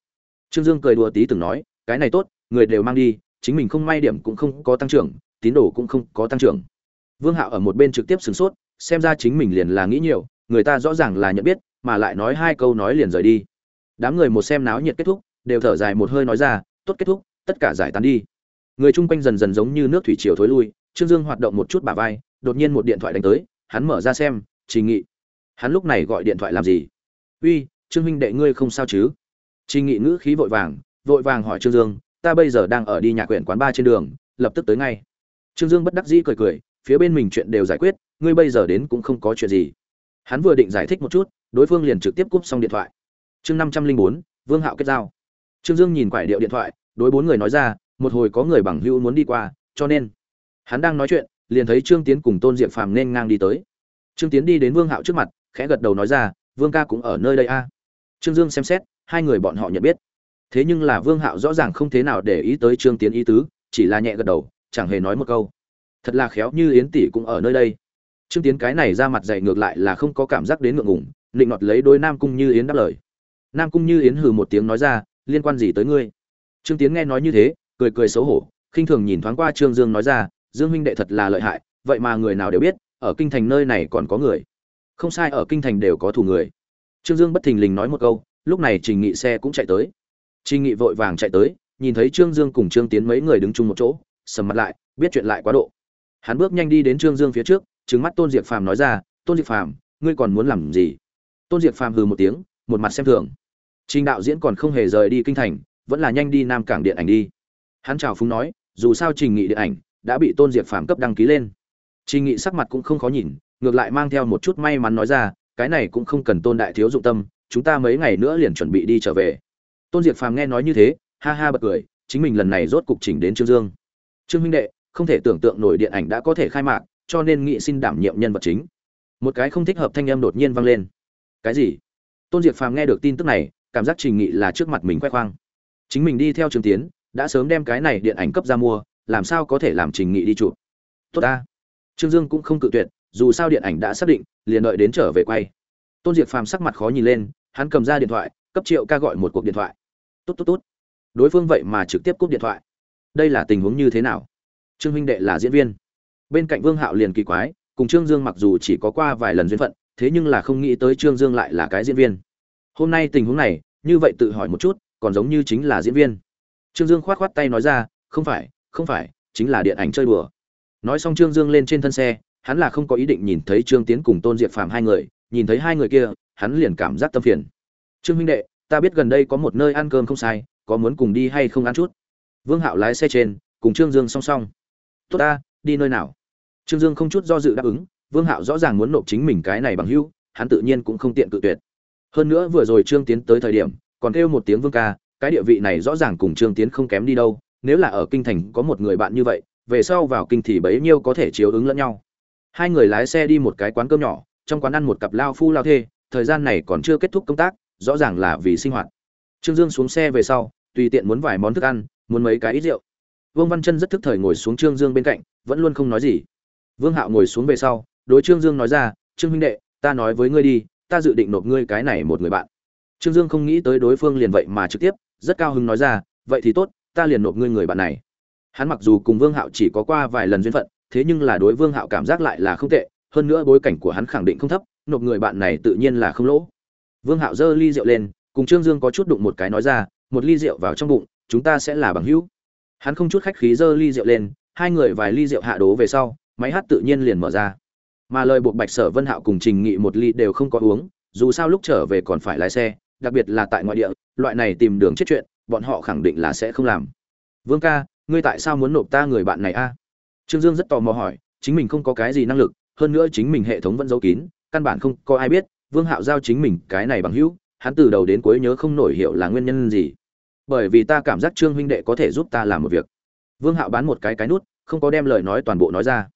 Trương dương cười đùa tí từng nói, cái này tốt, người đều mang đi, chính mình không may điểm cũng không có tăng trưởng, tín đồ cũng không có tăng trưởng vương hạo ở một bên trực tiếp sửng sốt, xem ra chính mình liền là nghĩ nhiều, người ta rõ ràng là nhận biết, mà lại nói hai câu nói liền rời đi. Đám người một xem náo nhiệt kết thúc, đều thở dài một hơi nói ra, tốt kết thúc, tất cả giải tán đi. Người chung quanh dần dần giống như nước thủy triều thối lui, trương dương hoạt động một chút bả vai, đột nhiên một điện thoại đánh tới, hắn mở ra xem, trình nghị. Hắn lúc này gọi điện thoại làm gì? Uy, trương huynh đệ ngươi không sao chứ? Trình nghị ngữ khí vội vàng vội vàng hỏi trương dương, ta bây giờ đang ở đi nhà quyển quán ba trên đường, lập tức tới ngay. Trương dương bất đắc dĩ cười cười phía bên mình chuyện đều giải quyết, ngươi bây giờ đến cũng không có chuyện gì. Hắn vừa định giải thích một chút, đối phương liền trực tiếp cúp xong điện thoại. Chương năm trăm linh bốn, vương hạo kết giao. Trương dương nhìn quải điệu điện thoại, đối bốn người nói ra, một hồi có người bằng hữu muốn đi qua, cho nên. Hắn đang nói chuyện, liền thấy trương tiến cùng tôn diệp phàm nên ngang đi tới. Trương tiến đi đến vương hạo trước mặt, khẽ gật đầu nói ra, vương ca cũng ở nơi đây a. Trương dương xem xét, hai người bọn họ nhận biết. Thế nhưng là vương hạo rõ ràng không thế nào để ý tới trương tiến ý tứ, chỉ là nhẹ gật đầu, chẳng hề nói một câu thật là khéo như yến tỷ cũng ở nơi đây. Trương tiến cái này ra mặt dày ngược lại là không có cảm giác đến ngượng ngủng định nọt lấy đôi nam cung như yến đáp lời. Nam cung như yến hừ một tiếng nói ra, liên quan gì tới ngươi? Trương tiến nghe nói như thế, cười cười xấu hổ, khinh thường nhìn thoáng qua trương dương nói ra, dương huynh đệ thật là lợi hại, vậy mà người nào đều biết, ở kinh thành nơi này còn có người. Không sai, ở kinh thành đều có thủ người. Trương dương bất thình lình nói một câu, lúc này trình nghị xe cũng chạy tới. Trình nghị vội vàng chạy tới, nhìn thấy trương dương cùng trương tiến mấy người đứng chung một chỗ, sầm mặt lại, biết chuyện lại quá độ hắn bước nhanh đi đến trương dương phía trước, trừng mắt tôn diệp phàm nói ra, tôn diệp phàm, ngươi còn muốn làm gì? Tôn diệp phàm hừ một tiếng, một mặt xem thường. Trình đạo diễn còn không hề rời đi kinh thành, vẫn là nhanh đi nam cảng điện ảnh đi. Hắn chào phúng nói, dù sao trình nghị điện ảnh đã bị tôn diệp phàm cấp đăng ký lên. Trình nghị sắc mặt cũng không khó nhìn, ngược lại mang theo một chút may mắn nói ra, cái này cũng không cần tôn đại thiếu dụng tâm, chúng ta mấy ngày nữa liền chuẩn bị đi trở về. Tôn diệp phàm nghe nói như thế, ha ha bật cười, chính mình lần này rốt cục chỉnh đến trương dương. Trương huynh đệ không thể tưởng tượng nổi điện ảnh đã có thể khai mạc, cho nên nghị xin đảm nhiệm nhân vật chính. Một cái không thích hợp thanh âm đột nhiên vang lên. Cái gì? Tôn diệp phàm nghe được tin tức này, cảm giác trình nghị là trước mặt mình khoe khoang. Chính mình đi theo trường tiến, đã sớm đem cái này điện ảnh cấp ra mua, làm sao có thể làm trình nghị đi chụp? Tốt ta. Trương dương cũng không cự tuyệt, dù sao điện ảnh đã xác định, liền đợi đến trở về quay. Tôn diệp phàm sắc mặt khó nhìn lên, hắn cầm ra điện thoại, cấp triệu ca gọi một cuộc điện thoại. Tốt tốt tốt. Đối phương vậy mà trực tiếp cúp điện thoại. Đây là tình huống như thế nào? Trương huynh đệ là diễn viên. Bên cạnh vương hạo liền kỳ quái, cùng trương dương mặc dù chỉ có qua vài lần duyên phận, thế nhưng là không nghĩ tới trương dương lại là cái diễn viên. Hôm nay tình huống này, như vậy tự hỏi một chút, còn giống như chính là diễn viên. Trương dương khoát khoát tay nói ra, không phải không phải, chính là điện ảnh chơi đùa. Nói xong trương dương lên trên thân xe, hắn là không có ý định nhìn thấy trương tiến cùng tôn diệp phàm hai người, nhìn thấy hai người kia, hắn liền cảm giác tâm phiền. Trương huynh đệ, ta biết gần đây có một nơi ăn cơm không sai, có muốn cùng đi hay không ăn chút? Vương hạo lái xe trên, cùng trương dương song song tốt ta, đi nơi nào? Trương dương không chút do dự đáp ứng, vương hạo rõ ràng muốn nộp chính mình cái này bằng hưu hắn tự nhiên cũng không tiện cự tuyệt. Hơn nữa vừa rồi trương tiến tới thời điểm, còn kêu một tiếng vương ca, cái địa vị này rõ ràng cùng trương tiến không kém đi đâu, nếu là ở kinh thành có một người bạn như vậy, về sau vào kinh thì bấy nhiêu có thể chiếu ứng lẫn nhau. Hai người lái xe đi một cái quán cơm nhỏ, trong quán ăn một cặp lao phu lao thê, thời gian này còn chưa kết thúc công tác, rõ ràng là vì sinh hoạt. Trương dương xuống xe về sau, tùy tiện muốn vài món thức ăn, muốn mấy cái ít rượu vương văn chân rất thức thời ngồi xuống trương dương bên cạnh, vẫn luôn không nói gì. Vương hạo ngồi xuống về sau, đối trương dương nói ra, trương huynh đệ, ta nói với ngươi đi, ta dự định nộp ngươi cái này một người bạn. Trương dương không nghĩ tới đối phương liền vậy mà trực tiếp, rất cao hứng nói ra, vậy thì tốt, ta liền nộp ngươi người bạn này. Hắn mặc dù cùng vương hạo chỉ có qua vài lần duyên phận, thế nhưng là đối vương hạo cảm giác lại là không tệ, hơn nữa bối cảnh của hắn khẳng định không thấp, nộp người bạn này tự nhiên là không lỗ. Vương hạo giơ ly rượu lên, cùng trương dương có chút đụng một cái nói ra, một ly rượu vào trong bụng, chúng ta sẽ là bằng hữu hắn không chút khách khí giơ ly rượu lên, hai người vài ly rượu hạ đố về sau, máy hát tự nhiên liền mở ra. Mà lời buộc bạch sở vân hạo cùng trình nghị một ly đều không có uống, dù sao lúc trở về còn phải lái xe, đặc biệt là tại ngoại địa, loại này tìm đường chết chuyện, bọn họ khẳng định là sẽ không làm. Vương ca, ngươi tại sao muốn nộp ta người bạn này a? Trương dương rất tò mò hỏi, chính mình không có cái gì năng lực, hơn nữa chính mình hệ thống vẫn giấu kín, căn bản không có ai biết, vương hạo giao chính mình cái này bằng hữu, hắn từ đầu đến cuối nhớ không nổi hiểu là nguyên nhân gì bởi vì ta cảm giác trương huynh đệ có thể giúp ta làm một việc. Vương hạo bán một cái cái nút, không có đem lời nói toàn bộ nói ra.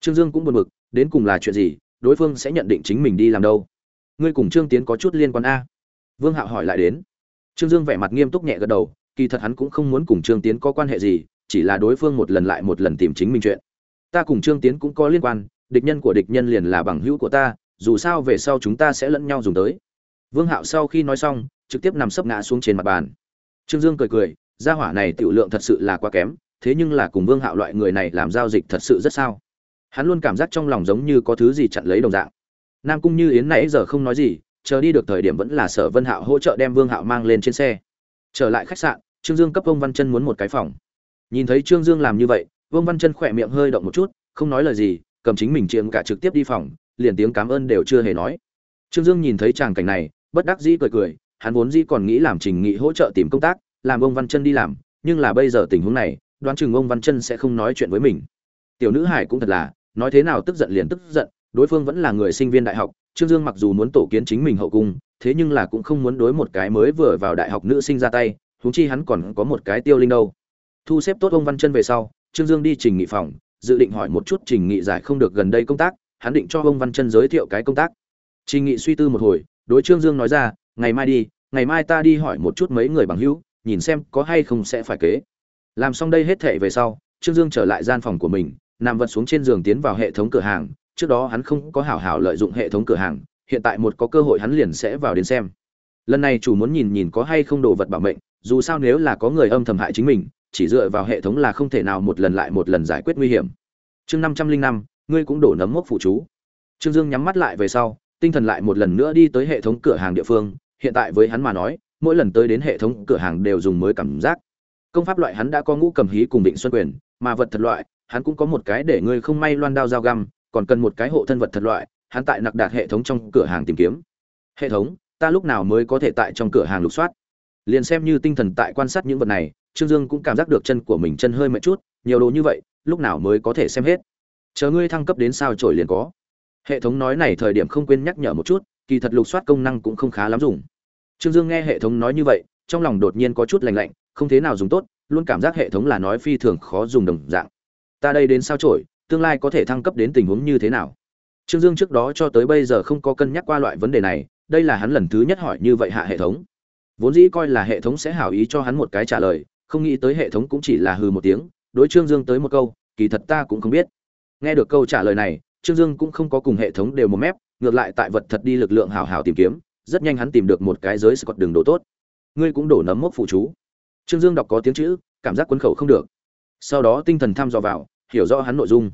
Trương dương cũng buồn bực, đến cùng là chuyện gì, đối phương sẽ nhận định chính mình đi làm đâu? Ngươi cùng trương tiến có chút liên quan a? Vương hạo hỏi lại đến. Trương dương vẻ mặt nghiêm túc nhẹ gật đầu, kỳ thật hắn cũng không muốn cùng trương tiến có quan hệ gì, chỉ là đối phương một lần lại một lần tìm chính mình chuyện. Ta cùng trương tiến cũng có liên quan, địch nhân của địch nhân liền là bằng hữu của ta, dù sao về sau chúng ta sẽ lẫn nhau dùng tới. Vương hạo sau khi nói xong, trực tiếp nằm sấp ngã xuống trên mặt bàn trương dương cười cười, gia hỏa này tiểu lượng thật sự là quá kém, thế nhưng là cùng vương hạo loại người này làm giao dịch thật sự rất sao. Hắn luôn cảm giác trong lòng giống như có thứ gì chặn lấy đồng dạng. Nam cung như yến nãy giờ không nói gì, chờ đi được thời điểm vẫn là sở vân hạo hỗ trợ đem vương hạo mang lên trên xe. Trở lại khách sạn, trương dương cấp Vương văn chân muốn một cái phòng. Nhìn thấy trương dương làm như vậy, vương văn chân khỏe miệng hơi động một chút, không nói lời gì, cầm chính mình chiếm cả trực tiếp đi phòng, liền tiếng cảm ơn đều chưa hề nói. Trương dương nhìn thấy tràng cảnh này, bất đắc dĩ cười cười hắn vốn dĩ còn nghĩ làm trình nghị hỗ trợ tìm công tác, làm ông văn chân đi làm, nhưng là bây giờ tình huống này, đoán chừng ông văn chân sẽ không nói chuyện với mình. Tiểu nữ hải cũng thật là, nói thế nào tức giận liền tức giận, đối phương vẫn là người sinh viên đại học, trương dương mặc dù muốn tổ kiến chính mình hậu cung, thế nhưng là cũng không muốn đối một cái mới vừa vào đại học nữ sinh ra tay, huống chi hắn còn có một cái tiêu linh đâu. Thu xếp tốt ông văn chân về sau, trương dương đi trình nghị phòng, dự định hỏi một chút trình nghị giải không được gần đây công tác, hắn định cho ông văn chân giới thiệu cái công tác. Trình nghị suy tư một hồi, đối trương dương nói ra ngày mai đi, ngày mai ta đi hỏi một chút mấy người bằng hữu, nhìn xem có hay không sẽ phải kế. Làm xong đây hết thệ về sau, trương dương trở lại gian phòng của mình, nằm vật xuống trên giường tiến vào hệ thống cửa hàng. Trước đó hắn không có hảo hảo lợi dụng hệ thống cửa hàng, hiện tại một có cơ hội hắn liền sẽ vào đến xem. Lần này chủ muốn nhìn nhìn có hay không đồ vật bảo mệnh, dù sao nếu là có người âm thầm hại chính mình, chỉ dựa vào hệ thống là không thể nào một lần lại một lần giải quyết nguy hiểm. Chương năm trăm linh năm, ngươi cũng đổ nấm mốc phụ chú. Trương dương nhắm mắt lại về sau, tinh thần lại một lần nữa đi tới hệ thống cửa hàng địa phương hiện tại với hắn mà nói, mỗi lần tới đến hệ thống cửa hàng đều dùng mới cảm giác. Công pháp loại hắn đã có ngũ cầm hí cùng định xuân quyền, mà vật thật loại, hắn cũng có một cái để ngươi không may loan đao dao găm, còn cần một cái hộ thân vật thật loại, hắn tại nặc đạt hệ thống trong cửa hàng tìm kiếm. Hệ thống, ta lúc nào mới có thể tại trong cửa hàng lục soát? Liền xem như tinh thần tại quan sát những vật này, trương dương cũng cảm giác được chân của mình chân hơi mệt chút, nhiều đồ như vậy, lúc nào mới có thể xem hết? Chờ ngươi thăng cấp đến sao trổi liền có. Hệ thống nói này thời điểm không quên nhắc nhở một chút kỳ thật lục soát công năng cũng không khá lắm dùng. Trương dương nghe hệ thống nói như vậy, trong lòng đột nhiên có chút lành lạnh, không thế nào dùng tốt, luôn cảm giác hệ thống là nói phi thường khó dùng đồng dạng. Ta đây đến sao trổi, tương lai có thể thăng cấp đến tình huống như thế nào? Trương dương trước đó cho tới bây giờ không có cân nhắc qua loại vấn đề này, đây là hắn lần thứ nhất hỏi như vậy hạ hệ thống. Vốn dĩ coi là hệ thống sẽ hảo ý cho hắn một cái trả lời, không nghĩ tới hệ thống cũng chỉ là hừ một tiếng, đối trương dương tới một câu, kỳ thật ta cũng không biết. Nghe được câu trả lời này, trương dương cũng không có cùng hệ thống đều một mép ngược lại tại vật thật đi lực lượng hào hào tìm kiếm rất nhanh hắn tìm được một cái giới scott đường đổ tốt. Ngươi cũng đổ nấm mốc phụ chú. Trương dương đọc có tiếng chữ cảm giác quấn khẩu không được. Sau đó tinh thần thăm dò vào hiểu rõ hắn nội dung.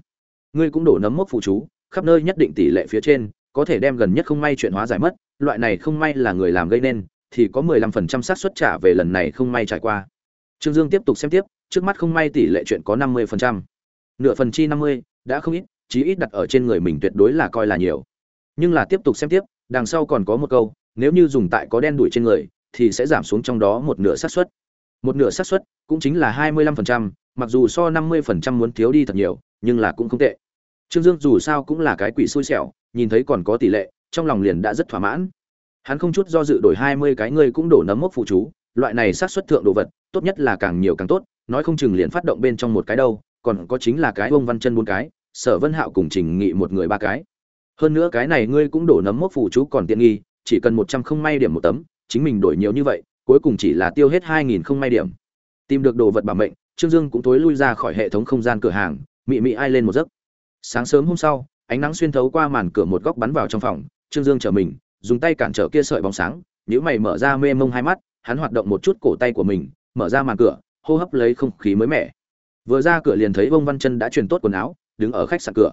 Ngươi cũng đổ nấm mốc phụ chú khắp nơi nhất định tỷ lệ phía trên có thể đem gần nhất không may chuyện hóa giải mất loại này không may là người làm gây nên thì có 15% xác suất trả về lần này không may trải qua. Trương dương tiếp tục xem tiếp trước mắt không may tỷ lệ chuyện có 50%. nửa phần chi 50, đã không ít chí ít đặt ở trên người mình tuyệt đối là coi là nhiều nhưng là tiếp tục xem tiếp đằng sau còn có một câu nếu như dùng tại có đen đuổi trên người thì sẽ giảm xuống trong đó một nửa xác suất. Một nửa xác suất cũng chính là 25%, mặc dù so 50% muốn thiếu đi thật nhiều nhưng là cũng không tệ. Trương dương dù sao cũng là cái quỷ xui xẻo nhìn thấy còn có tỷ lệ trong lòng liền đã rất thỏa mãn. Hắn không chút do dự đổi 20 cái ngươi cũng đổ nấm mốc phụ chú loại này xác suất thượng đồ vật tốt nhất là càng nhiều càng tốt nói không chừng liền phát động bên trong một cái đâu còn có chính là cái ông văn chân bốn cái sở vân hạo cùng trình nghị một người ba cái hơn nữa cái này ngươi cũng đổ nấm mốc phụ chú còn tiện nghi, chỉ cần một trăm không may điểm một tấm, chính mình đổi nhiều như vậy, cuối cùng chỉ là tiêu hết hai nghìn không may điểm. Tìm được đồ vật bảo mệnh, trương dương cũng tối lui ra khỏi hệ thống không gian cửa hàng, mị mị ai lên một giấc. Sáng sớm hôm sau, ánh nắng xuyên thấu qua màn cửa một góc bắn vào trong phòng, trương dương trở mình, dùng tay cản trở kia sợi bóng sáng nhữ mày mở ra mê mông hai mắt, hắn hoạt động một chút cổ tay của mình, mở ra màn cửa, hô hấp lấy không khí mới mẻ. Vừa ra cửa liền thấy bông văn chân đã truyền tốt quần áo, đứng ở khách sạn cửa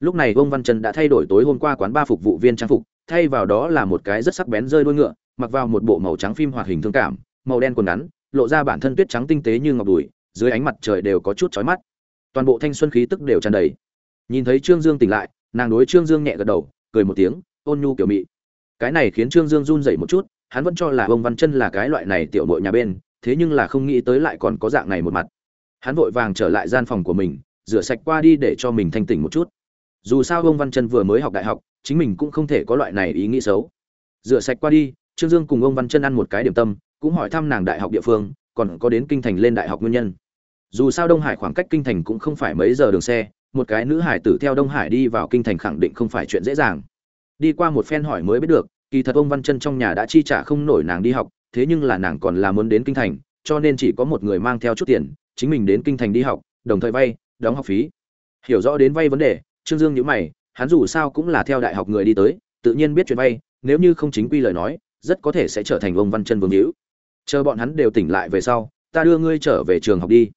lúc này ông văn trần đã thay đổi tối hôm qua quán ba phục vụ viên trang phục, thay vào đó là một cái rất sắc bén rơi đuôi ngựa, mặc vào một bộ màu trắng phim hoạt hình thương cảm, màu đen quần ngắn, lộ ra bản thân tuyết trắng tinh tế như ngọc đùi, dưới ánh mặt trời đều có chút chói mắt. Toàn bộ thanh xuân khí tức đều tràn đầy. Nhìn thấy trương dương tỉnh lại, nàng đối trương dương nhẹ gật đầu, cười một tiếng, ôn nhu kiểu mị. Cái này khiến trương dương run rẩy một chút, hắn vẫn cho là ông văn chân là cái loại này tiểu nội nhà bên, thế nhưng là không nghĩ tới lại còn có dạng này một mặt. Hắn vội vàng trở lại gian phòng của mình, rửa sạch qua đi để cho mình thanh tỉnh một chút dù sao ông văn chân vừa mới học đại học, chính mình cũng không thể có loại này ý nghĩ xấu. Rửa sạch qua đi, trương dương cùng ông văn chân ăn một cái điểm tâm, cũng hỏi thăm nàng đại học địa phương, còn có đến kinh thành lên đại học nguyên nhân. Dù sao đông hải khoảng cách kinh thành cũng không phải mấy giờ đường xe, một cái nữ hải tử theo đông hải đi vào kinh thành khẳng định không phải chuyện dễ dàng. Đi qua một phen hỏi mới biết được, kỳ thật ông văn chân trong nhà đã chi trả không nổi nàng đi học, thế nhưng là nàng còn là muốn đến kinh thành, cho nên chỉ có một người mang theo chút tiền, chính mình đến kinh thành đi học, đồng thời vay, đóng học phí. Hiểu rõ đến vay vấn đề trương dương nhíu mày, hắn dù sao cũng là theo đại học người đi tới, tự nhiên biết chuyện vay nếu như không chính quy lời nói, rất có thể sẽ trở thành ông văn chân vương hữu. Chờ bọn hắn đều tỉnh lại về sau, ta đưa ngươi trở về trường học đi.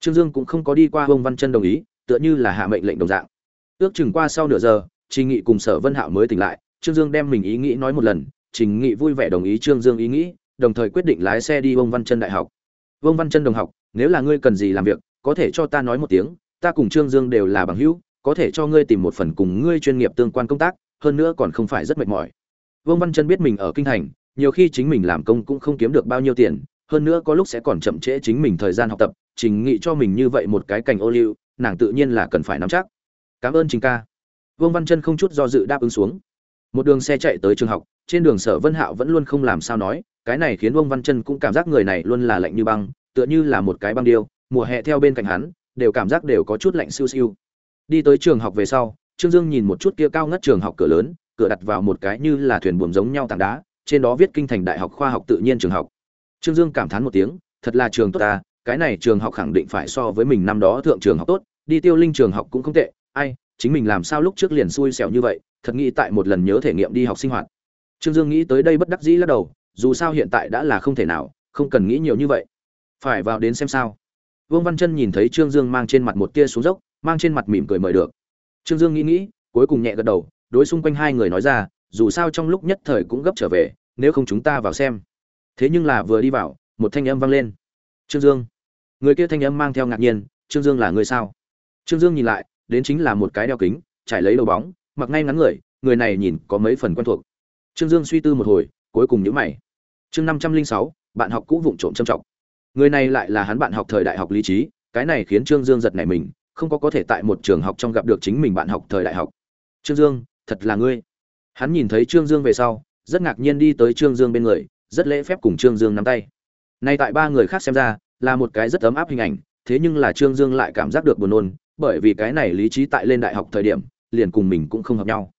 Trương dương cũng không có đi qua ông văn chân đồng ý, tựa như là hạ mệnh lệnh đồng dạng. Ước chừng qua sau nửa giờ, trình nghị cùng sở vân hạo mới tỉnh lại, trương dương đem mình ý nghĩ nói một lần, trình nghị vui vẻ đồng ý trương dương ý nghĩ, đồng thời quyết định lái xe đi ông văn chân đại học. Ông văn chân đồng học, nếu là ngươi cần gì làm việc, có thể cho ta nói một tiếng, ta cùng trương dương đều là bằng hữu có thể cho ngươi tìm một phần cùng ngươi chuyên nghiệp tương quan công tác, hơn nữa còn không phải rất mệt mỏi. Vương văn chân biết mình ở kinh thành, nhiều khi chính mình làm công cũng không kiếm được bao nhiêu tiền, hơn nữa có lúc sẽ còn chậm trễ chính mình thời gian học tập, trình nghị cho mình như vậy một cái cành ô liu, nàng tự nhiên là cần phải nắm chắc. Cảm ơn trình ca. Vương văn chân không chút do dự đáp ứng xuống. Một đường xe chạy tới trường học, trên đường sở vân hạo vẫn luôn không làm sao nói, cái này khiến vương văn chân cũng cảm giác người này luôn là lạnh như băng, tựa như là một cái băng điêu, mùa hè theo bên cạnh hắn, đều cảm giác đều có chút lạnh siêu siêu đi tới trường học về sau, trương dương nhìn một chút kia cao ngất trường học cửa lớn, cửa đặt vào một cái như là thuyền buồm giống nhau tảng đá, trên đó viết kinh thành đại học khoa học tự nhiên trường học. Trương dương cảm thán một tiếng, thật là trường tốt ta, cái này trường học khẳng định phải so với mình năm đó thượng trường học tốt, đi tiêu linh trường học cũng không tệ, ai, chính mình làm sao lúc trước liền xui xẻo như vậy, thật nghĩ tại một lần nhớ thể nghiệm đi học sinh hoạt. Trương dương nghĩ tới đây bất đắc dĩ lắc đầu, dù sao hiện tại đã là không thể nào, không cần nghĩ nhiều như vậy. Phải vào đến xem sao. Vương văn chân nhìn thấy trương dương mang trên mặt một tia xuống dốc mang trên mặt mỉm cười mời được. Trương dương nghĩ nghĩ, cuối cùng nhẹ gật đầu, đối xung quanh hai người nói ra, dù sao trong lúc nhất thời cũng gấp trở về, nếu không chúng ta vào xem. Thế nhưng là vừa đi vào, một thanh âm vang lên. Trương dương. Người kia thanh âm mang theo ngạc nhiên, trương dương là người sao? Trương dương nhìn lại, đến chính là một cái đeo kính, trải lấy đầu bóng, mặc ngay ngắn người người này nhìn có mấy phần quen thuộc. Trương dương suy tư một hồi, cuối cùng nhữ mày. Chương năm trăm linh sáu, bạn học cũ vụng trộm trầm trọng. Người này lại là hắn bạn học thời đại học lý trí, cái này khiến trương dương giật nảy mình không có có thể tại một trường học trong gặp được chính mình bạn học thời đại học. Trương dương, thật là ngươi. Hắn nhìn thấy trương dương về sau, rất ngạc nhiên đi tới trương dương bên người, rất lễ phép cùng trương dương nắm tay. Nay tại ba người khác xem ra, là một cái rất ấm áp hình ảnh, thế nhưng là trương dương lại cảm giác được buồn nôn, bởi vì cái này lý trí tại lên đại học thời điểm, liền cùng mình cũng không hợp nhau.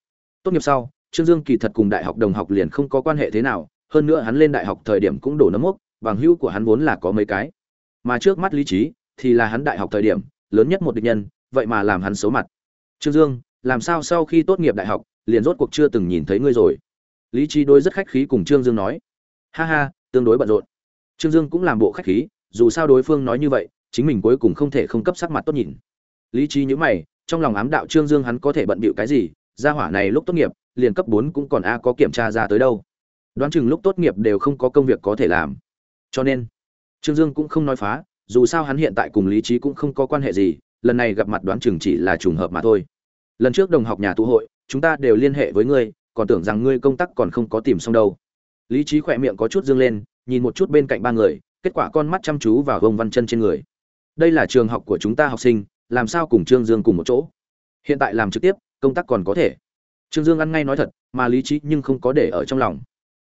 Tốt nghiệp sau, trương dương kỳ thật cùng đại học đồng học liền không có quan hệ thế nào, hơn nữa hắn lên đại học thời điểm cũng đổ nấm mốc, bằng hữu của hắn vốn là có mấy cái. Mà trước mắt lý trí, thì là hắn đại học thời điểm lớn nhất một địch nhân, vậy mà làm hắn xấu mặt. Trương dương, làm sao sau khi tốt nghiệp đại học, liền rốt cuộc chưa từng nhìn thấy ngươi rồi? Lý trí đối rất khách khí cùng trương dương nói. Ha ha, tương đối bận rộn. Trương dương cũng làm bộ khách khí, dù sao đối phương nói như vậy, chính mình cuối cùng không thể không cấp sắc mặt tốt nhìn. Lý trí nhữ mày, trong lòng ám đạo trương dương hắn có thể bận bịu cái gì, gia hỏa này lúc tốt nghiệp, liền cấp bốn cũng còn a có kiểm tra ra tới đâu. Đoán chừng lúc tốt nghiệp đều không có công việc có thể làm. Cho nên, trương dương cũng không nói phá dù sao hắn hiện tại cùng lý trí cũng không có quan hệ gì, lần này gặp mặt đoán chừng chỉ là trùng hợp mà thôi. Lần trước đồng học nhà tụ hội, chúng ta đều liên hệ với ngươi, còn tưởng rằng ngươi công tác còn không có tìm xong đâu. Lý trí khỏe miệng có chút dương lên, nhìn một chút bên cạnh ba người, kết quả con mắt chăm chú vào vông văn chân trên người. Đây là trường học của chúng ta học sinh, làm sao cùng trương dương cùng một chỗ? Hiện tại làm trực tiếp, công tác còn có thể. Trương dương ăn ngay nói thật, mà lý trí nhưng không có để ở trong lòng.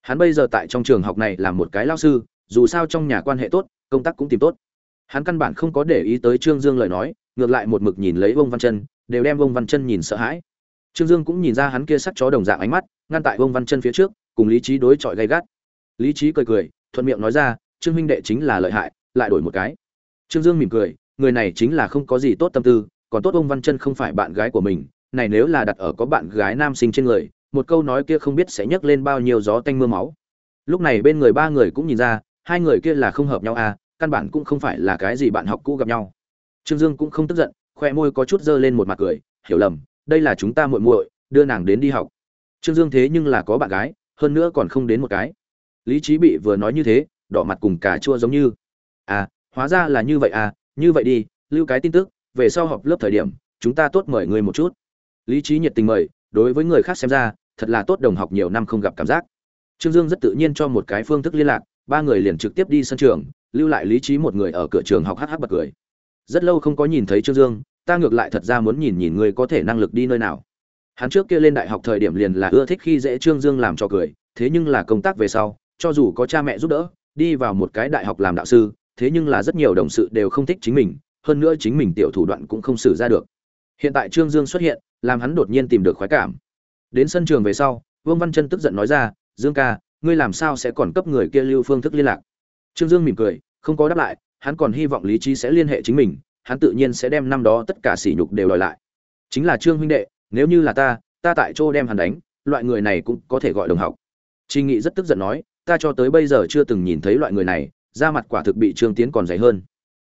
Hắn bây giờ tại trong trường học này là một cái lao sư, dù sao trong nhà quan hệ tốt, công tác cũng tìm tốt hắn căn bản không có để ý tới trương dương lời nói ngược lại một mực nhìn lấy vông văn chân đều đem vông Văn Chân nhìn sợ hãi. Trương Dương cũng nhìn ra hắn kia sắc chó đồng dạng ánh mắt, ngăn tại vông Văn Chân phía trước, cùng Lý trí đối chọi gay gắt. Lý trí cười cười, thuận miệng nói ra, Trương huynh đệ chính là lợi hại, lại đổi một cái. Trương Dương mỉm cười, người này chính là không có gì tốt tâm tư, còn tốt vông Văn Chân không phải bạn gái của mình, này nếu là đặt ở có bạn gái nam sinh trên người, một câu nói kia không biết sẽ nhấc lên bao nhiêu gió tanh mưa máu. Lúc này bên người ba người cũng nhìn ra, hai người kia là không hợp nhau à, căn bản cũng không phải là cái gì bạn học cũ gặp nhau. Trương Dương cũng không tức giận, khoe môi có chút dơ lên một mặt cười, hiểu lầm, đây là chúng ta muội muội, đưa nàng đến đi học. Trương Dương thế nhưng là có bạn gái, hơn nữa còn không đến một cái. Lý Chí bị vừa nói như thế, đỏ mặt cùng cả chua giống như. À, hóa ra là như vậy à, như vậy đi, lưu cái tin tức, về sau họp lớp thời điểm, chúng ta tốt mời người một chút. Lý Chí nhiệt tình mời, đối với người khác xem ra, thật là tốt đồng học nhiều năm không gặp cảm giác. Trương Dương rất tự nhiên cho một cái phương thức liên lạc, ba người liền trực tiếp đi sân trường, lưu lại Lý trí một người ở cửa trường học hắc hắc bật cười. Rất lâu không có nhìn thấy Trương Dương, ta ngược lại thật ra muốn nhìn nhìn người có thể năng lực đi nơi nào. Hắn trước kia lên đại học thời điểm liền là ưa thích khi dễ Trương Dương làm cho cười, thế nhưng là công tác về sau, cho dù có cha mẹ giúp đỡ, đi vào một cái đại học làm đạo sư, thế nhưng là rất nhiều đồng sự đều không thích chính mình, hơn nữa chính mình tiểu thủ đoạn cũng không xử ra được. Hiện tại Trương Dương xuất hiện, làm hắn đột nhiên tìm được khoái cảm. Đến sân trường về sau, Vương Văn Chân tức giận nói ra, "Dương ca, ngươi làm sao sẽ còn cấp người kia lưu phương thức liên lạc?" Trương Dương mỉm cười, không có đáp lại, hắn còn hy vọng lý trí sẽ liên hệ chính mình, hắn tự nhiên sẽ đem năm đó tất cả sỉ nhục đều đòi lại. Chính là Trương huynh đệ, nếu như là ta, ta tại chỗ đem hắn đánh, loại người này cũng có thể gọi đồng học. Trình Nghị rất tức giận nói, ta cho tới bây giờ chưa từng nhìn thấy loại người này, da mặt quả thực bị Trương Tiến còn dày hơn.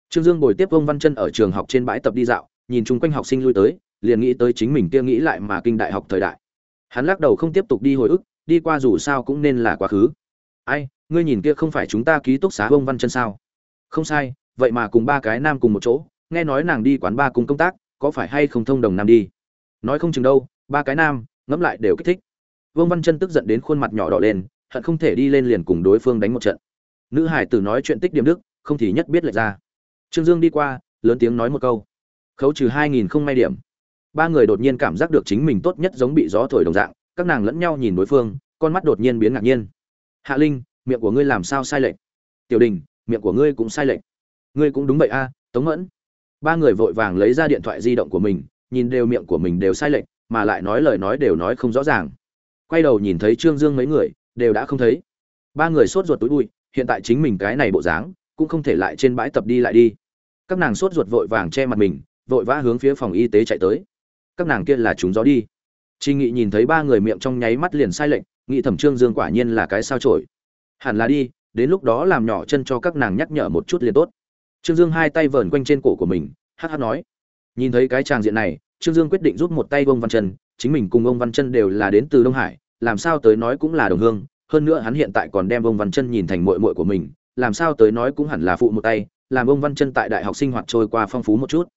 Trương Dương bồi tiếp Vương Văn Chân ở trường học trên bãi tập đi dạo, nhìn chung quanh học sinh lui tới, liền nghĩ tới chính mình kia nghĩ lại mà kinh đại học thời đại. Hắn lắc đầu không tiếp tục đi hồi ức, đi qua dù sao cũng nên là quá khứ. Ai, ngươi nhìn kia không phải chúng ta ký túc xá Vương Văn Chân sao? Không sai, vậy mà cùng ba cái nam cùng một chỗ, nghe nói nàng đi quán ba cùng công tác, có phải hay không thông đồng nam đi? Nói không chừng đâu, ba cái nam, ngẫm lại đều kích thích. Vương Văn Chân tức giận đến khuôn mặt nhỏ đỏ lên, hận không thể đi lên liền cùng đối phương đánh một trận. Nữ hải tử nói chuyện tích điểm đức, không thì nhất biết lại ra. Trương Dương đi qua, lớn tiếng nói một câu. Khấu trừ hai nghìn không may điểm. Ba người đột nhiên cảm giác được chính mình tốt nhất giống bị gió thổi đồng dạng, các nàng lẫn nhau nhìn đối phương, con mắt đột nhiên biến ngạc nhiên. Hạ Linh, miệng của ngươi làm sao sai lệch? Tiểu Đình, miệng của ngươi cũng sai lệch. Ngươi cũng đúng vậy a, Tống Mẫn. Ba người vội vàng lấy ra điện thoại di động của mình, nhìn đều miệng của mình đều sai lệch, mà lại nói lời nói đều nói không rõ ràng. Quay đầu nhìn thấy Trương Dương mấy người, đều đã không thấy. Ba người sốt ruột túi bụi, hiện tại chính mình cái này bộ dáng, cũng không thể lại trên bãi tập đi lại đi. Các nàng sốt ruột vội vàng che mặt mình, vội vã hướng phía phòng y tế chạy tới. Các nàng kia là chúng gió đi. Trình Nghị nhìn thấy ba người miệng trong nháy mắt liền sai lệch, nghị thẩm Trương Dương quả nhiên là cái sao chổi. Hẳn là đi, đến lúc đó làm nhỏ chân cho các nàng nhắc nhở một chút liền tốt. Trương Dương hai tay vờn quanh trên cổ của mình, hh nói. Nhìn thấy cái tràng diện này, Trương Dương quyết định rút một tay ông Văn Chân, chính mình cùng ông Văn Chân đều là đến từ Đông Hải, làm sao tới nói cũng là đồng hương, hơn nữa hắn hiện tại còn đem ông Văn Chân nhìn thành muội muội của mình, làm sao tới nói cũng hẳn là phụ một tay, làm ông Văn Chân tại đại học sinh hoạt trôi qua phong phú một chút,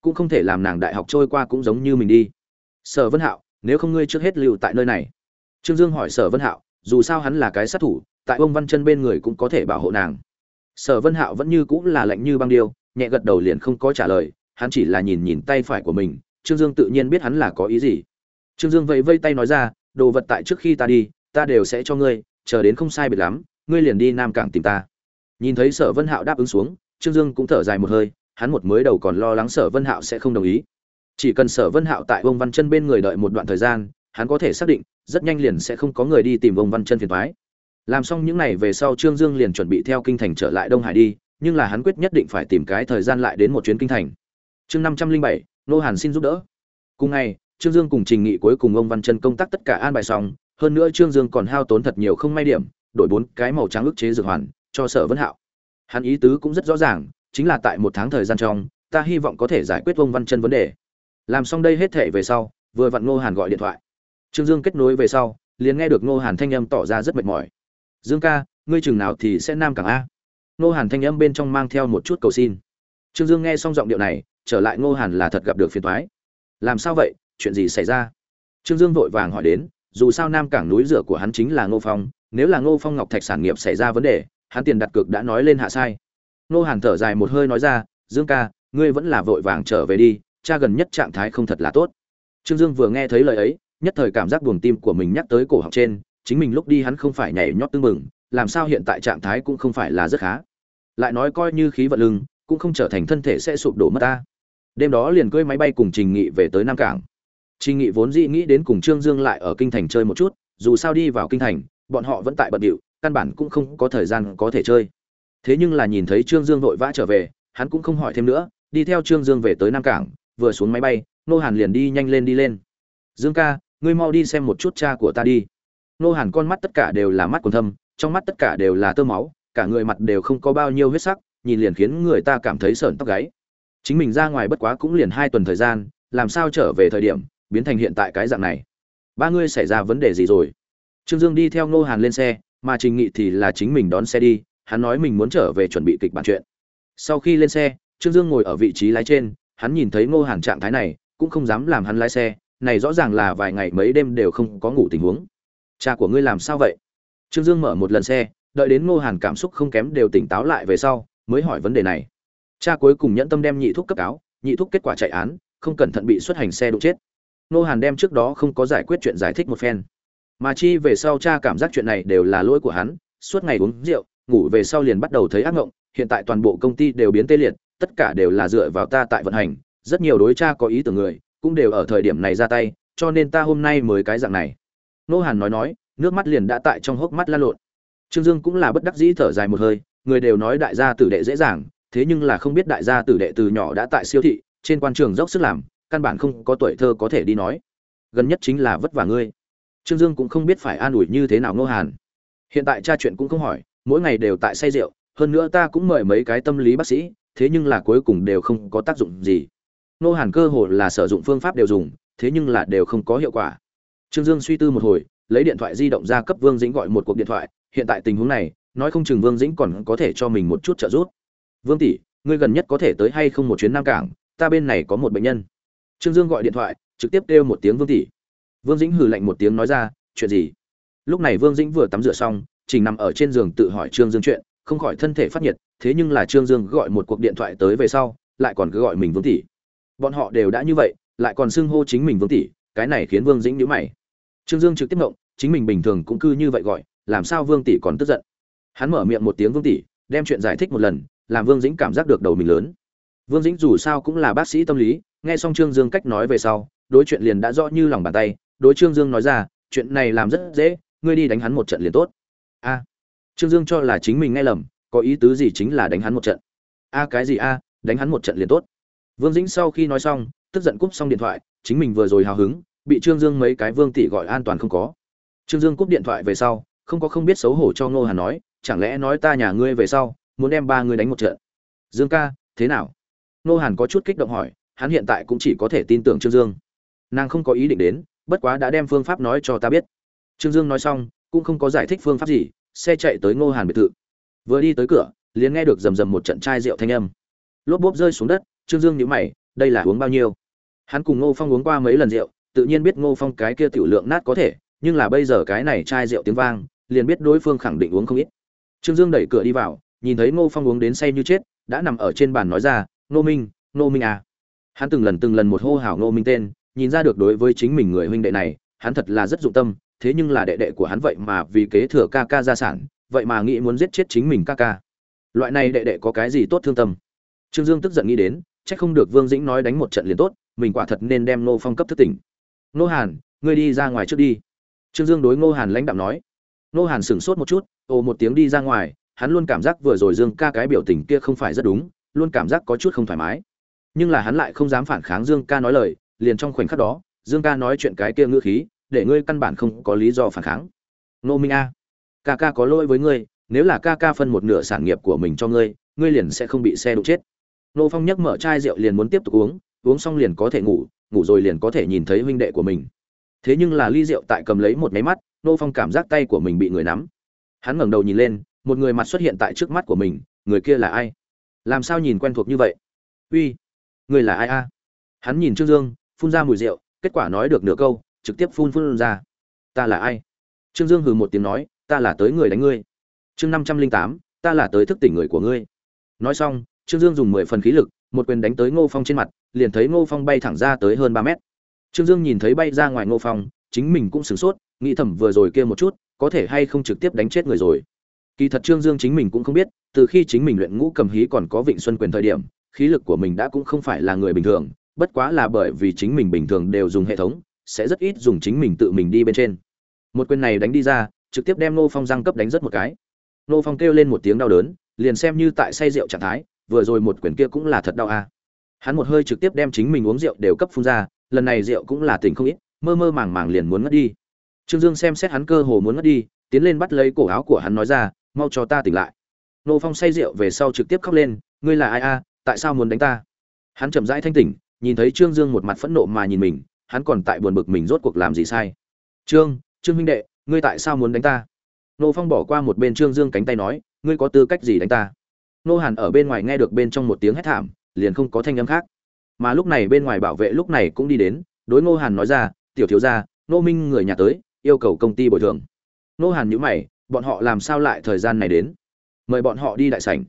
cũng không thể làm nàng đại học trôi qua cũng giống như mình đi. Sở Vân Hạo, nếu không ngươi trước hết lưu tại nơi này. Trương Dương hỏi Sở Vân Hạo, dù sao hắn là cái sát thủ, tại ông Văn Chân bên người cũng có thể bảo hộ nàng. Sở Vân Hạo vẫn như cũng là lạnh như băng điêu, nhẹ gật đầu liền không có trả lời, hắn chỉ là nhìn nhìn tay phải của mình, Trương Dương tự nhiên biết hắn là có ý gì. Trương Dương vẫy vây tay nói ra, đồ vật tại trước khi ta đi, ta đều sẽ cho ngươi, chờ đến không sai biệt lắm, ngươi liền đi Nam Cảng tìm ta. Nhìn thấy Sở Vân Hạo đáp ứng xuống, Trương Dương cũng thở dài một hơi, hắn một mới đầu còn lo lắng Sở Vân Hạo sẽ không đồng ý. Chỉ cần Sở Vân Hạo tại vông Văn Chân bên người đợi một đoạn thời gian, hắn có thể xác định, rất nhanh liền sẽ không có người đi tìm vông Văn Chân phiền thoái làm xong những này về sau Trương Dương liền chuẩn bị theo kinh thành trở lại Đông Hải đi, nhưng là hắn quyết nhất định phải tìm cái thời gian lại đến một chuyến kinh thành. Chương năm trăm linh bảy, Nô Hàn xin giúp đỡ. Cùng ngày, Trương Dương cùng Trình Nghị cuối cùng ông Văn Chân công tác tất cả an bài xong, hơn nữa Trương Dương còn hao tốn thật nhiều không may điểm, đổi bốn cái màu trắng ức chế dược hoàn cho Sở Vân Hạo. Hắn ý tứ cũng rất rõ ràng, chính là tại một tháng thời gian trong, ta hy vọng có thể giải quyết ông Văn Chân vấn đề. Làm xong đây hết thể về sau, vừa vặn Ngô Hàn gọi điện thoại. Trương Dương kết nối về sau, liền nghe được Ngô Hàn thanh âm tỏ ra rất mệt mỏi. "Dương ca, ngươi chừng nào thì sẽ nam cảng a?" Ngô Hàn thanh âm bên trong mang theo một chút cầu xin. Trương Dương nghe xong giọng điệu này, trở lại Ngô Hàn là thật gặp được phiền toái. Làm sao vậy, chuyện gì xảy ra? Trương Dương vội vàng hỏi đến, dù sao Nam Cảng núi rửa của hắn chính là Ngô Phong, nếu là Ngô Phong Ngọc Thạch sản nghiệp xảy ra vấn đề, hắn tiền đặt cược đã nói lên hạ sai. Ngô Hàn thở dài một hơi nói ra, "Dương ca, ngươi vẫn là vội vàng trở về đi, cha gần nhất trạng thái không thật là tốt." Trương Dương vừa nghe thấy lời ấy, nhất thời cảm giác buồng tim của mình nhắc tới cổ học trên, chính mình lúc đi hắn không phải nhảy nhót tương mừng, làm sao hiện tại trạng thái cũng không phải là rất khá. Lại nói coi như khí vận lưng, cũng không trở thành thân thể sẽ sụp đổ mất ta. Đêm đó liền cưỡi máy bay cùng trình nghị về tới nam cảng. Trình nghị vốn dĩ nghĩ đến cùng trương dương lại ở kinh thành chơi một chút dù sao đi vào kinh thành bọn họ vẫn tại bận điệu căn bản cũng không có thời gian có thể chơi. Thế nhưng là nhìn thấy trương dương vội vã trở về hắn cũng không hỏi thêm nữa đi theo trương dương về tới nam cảng vừa xuống máy bay nô hàn liền đi nhanh lên đi lên. Dương ca ngươi mau đi xem một chút cha của ta đi nô hàn con mắt tất cả đều là mắt còn thâm, trong mắt tất cả đều là tơ máu, cả người mặt đều không có bao nhiêu huyết sắc, nhìn liền khiến người ta cảm thấy sởn tóc gáy. Chính mình ra ngoài bất quá cũng liền hai tuần thời gian, làm sao trở về thời điểm, biến thành hiện tại cái dạng này? Ba ngươi xảy ra vấn đề gì rồi? Trương dương đi theo Nô hàn lên xe, mà trình nghị thì là chính mình đón xe đi, hắn nói mình muốn trở về chuẩn bị kịch bản chuyện. Sau khi lên xe, trương dương ngồi ở vị trí lái trên, hắn nhìn thấy ngô hàn trạng thái này, cũng không dám làm hắn lái xe, này rõ ràng là vài ngày mấy đêm đều không có ngủ tình huống cha của ngươi làm sao vậy? Trương dương mở một lần xe, đợi đến ngô hàn cảm xúc không kém đều tỉnh táo lại về sau, mới hỏi vấn đề này. Cha cuối cùng nhẫn tâm đem nhị thuốc cấp cáo nhị thuốc kết quả chạy án, không cẩn thận bị xuất hành xe đụng chết. Ngô hàn đem trước đó không có giải quyết chuyện giải thích một phen. Mà chi về sau cha cảm giác chuyện này đều là lỗi của hắn, suốt ngày uống rượu, ngủ về sau liền bắt đầu thấy ác ngộng, hiện tại toàn bộ công ty đều biến tê liệt, tất cả đều là dựa vào ta tại vận hành, rất nhiều đối cha có ý tưởng người, cũng đều ở thời điểm này ra tay, cho nên ta hôm nay mới cái dạng này nô hàn nói nói, nước mắt liền đã tại trong hốc mắt lan lộn. Trương dương cũng là bất đắc dĩ thở dài một hơi, người đều nói đại gia tử đệ dễ dàng, thế nhưng là không biết đại gia tử đệ từ nhỏ đã tại siêu thị, trên quan trường dốc sức làm, căn bản không có tuổi thơ có thể đi nói. Gần nhất chính là vất vả ngươi. Trương dương cũng không biết phải an ủi như thế nào nô hàn. Hiện tại cha chuyện cũng không hỏi, mỗi ngày đều tại say rượu, hơn nữa ta cũng mời mấy cái tâm lý bác sĩ, thế nhưng là cuối cùng đều không có tác dụng gì. Nô hàn cơ hồ là sử dụng phương pháp đều dùng, thế nhưng là đều không có hiệu quả trương dương suy tư một hồi, lấy điện thoại di động ra cấp vương dĩnh gọi một cuộc điện thoại, hiện tại tình huống này, nói không chừng vương dĩnh còn có thể cho mình một chút trợ giúp. Vương tỷ, ngươi gần nhất có thể tới hay không một chuyến nam cảng, ta bên này có một bệnh nhân. Trương dương gọi điện thoại, trực tiếp kêu một tiếng vương tỷ. Vương dĩnh hừ lạnh một tiếng nói ra, chuyện gì? Lúc này vương dĩnh vừa tắm rửa xong, chỉ nằm ở trên giường tự hỏi trương dương chuyện, không khỏi thân thể phát nhiệt, thế nhưng là trương dương gọi một cuộc điện thoại tới về sau, lại còn cứ gọi mình vương tỷ. Bọn họ đều đã như vậy, lại còn xưng hô chính mình vương tỷ, cái này khiến vương dĩnh nhíu mày trương dương trực tiếp ngộng, chính mình bình thường cũng cư như vậy gọi, làm sao vương tỷ còn tức giận? Hắn mở miệng một tiếng vương tỷ, đem chuyện giải thích một lần, làm vương dĩnh cảm giác được đầu mình lớn. Vương dĩnh dù sao cũng là bác sĩ tâm lý, nghe xong trương dương cách nói về sau, đối chuyện liền đã rõ như lòng bàn tay, đối trương dương nói ra, chuyện này làm rất dễ, ngươi đi đánh hắn một trận liền tốt. A. Trương dương cho là chính mình nghe lầm, có ý tứ gì chính là đánh hắn một trận. A, cái gì a, đánh hắn một trận liền tốt. Vương dĩnh sau khi nói xong, tức giận cúp xong điện thoại, chính mình vừa rồi hào hứng bị trương dương mấy cái vương tỷ gọi an toàn không có. Trương dương cúp điện thoại về sau, không có không biết xấu hổ cho ngô hàn nói, chẳng lẽ nói ta nhà ngươi về sau, muốn đem ba ngươi đánh một trận? Dương ca, thế nào? Ngô hàn có chút kích động hỏi, hắn hiện tại cũng chỉ có thể tin tưởng trương dương. Nàng không có ý định đến, bất quá đã đem phương pháp nói cho ta biết. Trương dương nói xong, cũng không có giải thích phương pháp gì, xe chạy tới ngô hàn biệt thự. Vừa đi tới cửa, liền nghe được rầm rầm một trận chai rượu thanh âm. Lốp bốp rơi xuống đất, trương dương nhíu mày, đây là uống bao nhiêu? Hắn cùng ngô phong uống qua mấy lần rượu tự nhiên biết ngô phong cái kia tiểu lượng nát có thể, nhưng là bây giờ cái này chai rượu tiếng vang, liền biết đối phương khẳng định uống không ít. Trương dương đẩy cửa đi vào, nhìn thấy ngô phong uống đến say như chết, đã nằm ở trên bàn nói ra, ngô minh ngô minh à. Hắn từng lần từng lần một hô hào ngô minh tên, nhìn ra được đối với chính mình người huynh đệ này, hắn thật là rất dụng tâm, thế nhưng là đệ đệ của hắn vậy mà vì kế thừa ca ca gia sản, vậy mà nghĩ muốn giết chết chính mình ca ca. Loại này đệ đệ có cái gì tốt thương tâm? Trương dương tức giận nghĩ đến, chắc không được vương dĩnh nói đánh một trận liền tốt, mình quả thật nên đem Ngô phong cấp thức tỉnh nô hàn, ngươi đi ra ngoài trước đi. Trương dương đối ngô hàn lãnh đạo nói. Nô hàn sửng sốt một chút, ồ một tiếng đi ra ngoài, hắn luôn cảm giác vừa rồi dương ca cái biểu tình kia không phải rất đúng, luôn cảm giác có chút không thoải mái. Nhưng là hắn lại không dám phản kháng dương ca nói lời, liền trong khoảnh khắc đó, dương ca nói chuyện cái kia ngữ khí, để ngươi căn bản không có lý do phản kháng. Nô minh a, ca ca có lỗi với ngươi, nếu là ca ca phân một nửa sản nghiệp của mình cho ngươi ngươi liền sẽ không bị xe đụng chết. Nô phong nhấc mở chai rượu liền muốn tiếp tục uống uống xong liền có thể ngủ ngủ rồi liền có thể nhìn thấy huynh đệ của mình. Thế nhưng là ly rượu tại cầm lấy một máy mắt, nô phong cảm giác tay của mình bị người nắm. Hắn ngẩng đầu nhìn lên, một người mặt xuất hiện tại trước mắt của mình, người kia là ai? Làm sao nhìn quen thuộc như vậy? Uy, người là ai a? Hắn nhìn trương dương, phun ra mùi rượu, kết quả nói được nửa câu, trực tiếp phun phun ra. Ta là ai? Trương dương hừ một tiếng nói, ta là tới người đánh ngươi. Chương năm trăm linh tám, ta là tới thức tỉnh người của ngươi. Nói xong, trương dương dùng mười phần khí lực một quyền đánh tới ngô phong trên mặt, liền thấy ngô phong bay thẳng ra tới hơn ba mét. Trương dương nhìn thấy bay ra ngoài ngô phong, chính mình cũng sửng sốt, nghĩ thầm vừa rồi kia một chút, có thể hay không trực tiếp đánh chết người rồi. Kỳ thật trương dương chính mình cũng không biết, từ khi chính mình luyện ngũ cầm hí còn có vịnh xuân quyền thời điểm, khí lực của mình đã cũng không phải là người bình thường, bất quá là bởi vì chính mình bình thường đều dùng hệ thống, sẽ rất ít dùng chính mình tự mình đi bên trên. Một quyền này đánh đi ra, trực tiếp đem Ngô phong răng cấp đánh rất một cái. Ngô phong kêu lên một tiếng đau đớn, liền xem như tại say rượu trạng thái vừa rồi một quyền kia cũng là thật đau a. Hắn một hơi trực tiếp đem chính mình uống rượu đều cấp phun ra, lần này rượu cũng là tỉnh không ít, mơ mơ màng màng liền muốn ngất đi. Trương dương xem xét hắn cơ hồ muốn ngất đi, tiến lên bắt lấy cổ áo của hắn nói ra, mau cho ta tỉnh lại. Nô phong say rượu về sau trực tiếp khóc lên, ngươi là ai a? Tại sao muốn đánh ta? Hắn chậm rãi thanh tỉnh, nhìn thấy trương dương một mặt phẫn nộ mà nhìn mình, hắn còn tại buồn bực mình rốt cuộc làm gì sai. Trương trương minh đệ, ngươi tại sao muốn đánh ta? Nô phong bỏ qua một bên trương dương cánh tay nói, ngươi có tư cách gì đánh ta? Nô hàn ở bên ngoài nghe được bên trong một tiếng hét thảm, liền không có thanh âm khác. Mà lúc này bên ngoài bảo vệ lúc này cũng đi đến, đối ngô hàn nói ra, tiểu thiếu gia nô minh người nhà tới, yêu cầu công ty bồi thường. Nô hàn nhữ mày, bọn họ làm sao lại thời gian này đến? Mời bọn họ đi đại sảnh.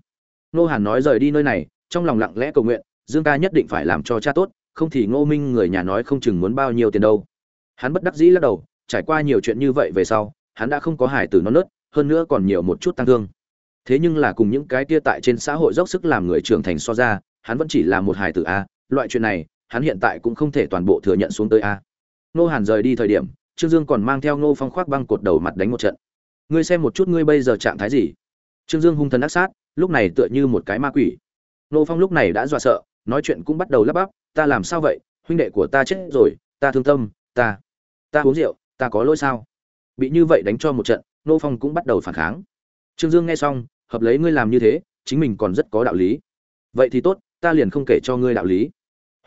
Nô hàn nói, rời đi nơi này, trong lòng lặng lẽ cầu nguyện, dương ca nhất định phải làm cho cha tốt, không thì ngô minh người nhà nói không chừng muốn bao nhiêu tiền đâu. Hắn bất đắc dĩ lắc đầu, trải qua nhiều chuyện như vậy về sau, hắn đã không có hài tử non nớt, hơn nữa còn nhiều một chút tăng thương thế nhưng là cùng những cái kia tại trên xã hội dốc sức làm người trưởng thành so ra, hắn vẫn chỉ là một hài tử a, loại chuyện này, hắn hiện tại cũng không thể toàn bộ thừa nhận xuống tới a. Nô hàn rời đi thời điểm, trương dương còn mang theo ngô phong khoác băng cột đầu mặt đánh một trận. Ngươi xem một chút ngươi bây giờ trạng thái gì? Trương dương hung thần ác sát, lúc này tựa như một cái ma quỷ. Nô phong lúc này đã dọa sợ, nói chuyện cũng bắt đầu lắp bắp, ta làm sao vậy? Huynh đệ của ta chết rồi, ta thương tâm, ta ta uống rượu, ta có lỗi sao? Bị như vậy đánh cho một trận nô phong cũng bắt đầu phản kháng. Trương dương nghe xong hợp lấy ngươi làm như thế, chính mình còn rất có đạo lý. Vậy thì tốt, ta liền không kể cho ngươi đạo lý.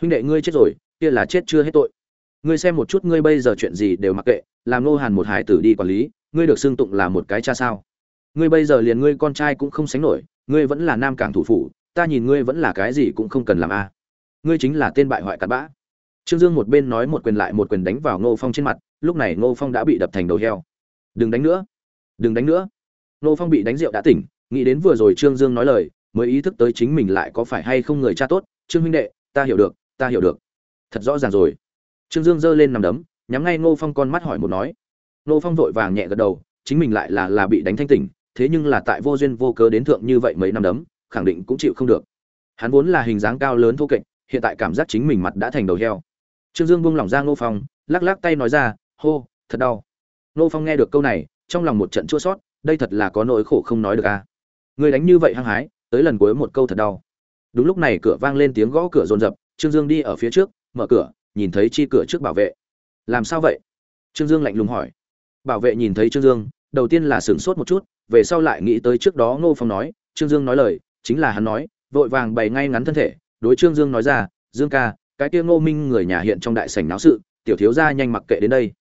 Huynh đệ ngươi chết rồi, kia là chết chưa hết tội. Ngươi xem một chút ngươi bây giờ chuyện gì đều mặc kệ, làm nô hàn một hải tử đi quản lý, ngươi được xưng tụng là một cái cha sao. Ngươi bây giờ liền ngươi con trai cũng không sánh nổi, ngươi vẫn là nam cảng thủ phủ, ta nhìn ngươi vẫn là cái gì cũng không cần làm a. Ngươi chính là tên bại hoại cặn bã. Trương dương một bên nói một quyền lại một quyền đánh vào ngô phong trên mặt, lúc này ngô phong đã bị đập thành đầu heo. Đừng đánh nữa. Đừng đánh nữa. Ngô phong bị đánh rượu đã tỉnh nghĩ đến vừa rồi trương dương nói lời, mới ý thức tới chính mình lại có phải hay không người cha tốt, trương huynh đệ, ta hiểu được, ta hiểu được. Thật rõ ràng rồi. Trương dương giơ lên nằm đấm, nhắm ngay ngô phong con mắt hỏi một nói. Ngô phong vội vàng nhẹ gật đầu, chính mình lại là là bị đánh thanh tỉnh, thế nhưng là tại vô duyên vô cớ đến thượng như vậy mấy năm đấm, khẳng định cũng chịu không được. Hắn vốn là hình dáng cao lớn thô kệch, hiện tại cảm giác chính mình mặt đã thành đầu heo. Trương dương buông lỏng ra ngô phong, lắc lắc tay nói ra, hô, thật đau. Ngô phong nghe được câu này, trong lòng một trận chua sót đây thật là có nỗi khổ không nói được a à. Ngươi đánh như vậy hăng hái, tới lần cuối một câu thật đau. Đúng lúc này cửa vang lên tiếng gõ cửa rồn rập, trương dương đi ở phía trước, mở cửa, nhìn thấy chi cửa trước bảo vệ. Làm sao vậy? Trương dương lạnh lùng hỏi. Bảo vệ nhìn thấy trương dương, đầu tiên là sửng sốt một chút, về sau lại nghĩ tới trước đó ngô phong nói, trương dương nói lời, chính là hắn nói, vội vàng bày ngay ngắn thân thể, đối trương dương nói ra, dương ca, cái kia ngô minh người nhà hiện trong đại sảnh náo sự, tiểu thiếu gia nhanh mặc kệ đến đây.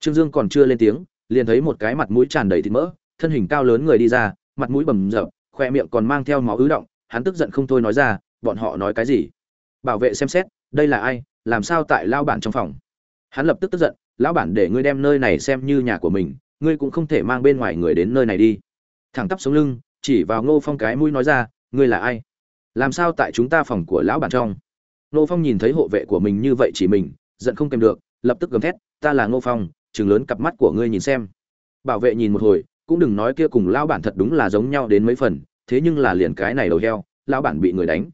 Trương dương còn chưa lên tiếng, liền thấy một cái mặt mũi tràn đầy thịt mỡ, thân hình cao lớn người đi ra, mặt mũi bầm rợp khoe miệng còn mang theo máu ứ động, hắn tức giận không thôi nói ra, bọn họ nói cái gì? Bảo vệ xem xét, đây là ai, làm sao tại lao bản trong phòng? Hắn lập tức tức giận, lão bản để ngươi đem nơi này xem như nhà của mình, ngươi cũng không thể mang bên ngoài người đến nơi này đi. Thẳng tắp sống lưng, chỉ vào ngô phong cái mũi nói ra, ngươi là ai? Làm sao tại chúng ta phòng của lão bản trong? Ngô phong nhìn thấy hộ vệ của mình như vậy chỉ mình, giận không kèm được, lập tức gầm thét, ta là ngô phong, chừng lớn cặp mắt của ngươi nhìn xem. Bảo vệ nhìn một hồi cũng đừng nói kia cùng lão bản thật đúng là giống nhau đến mấy phần, thế nhưng là liền cái này đầu heo, lão bản bị người đánh.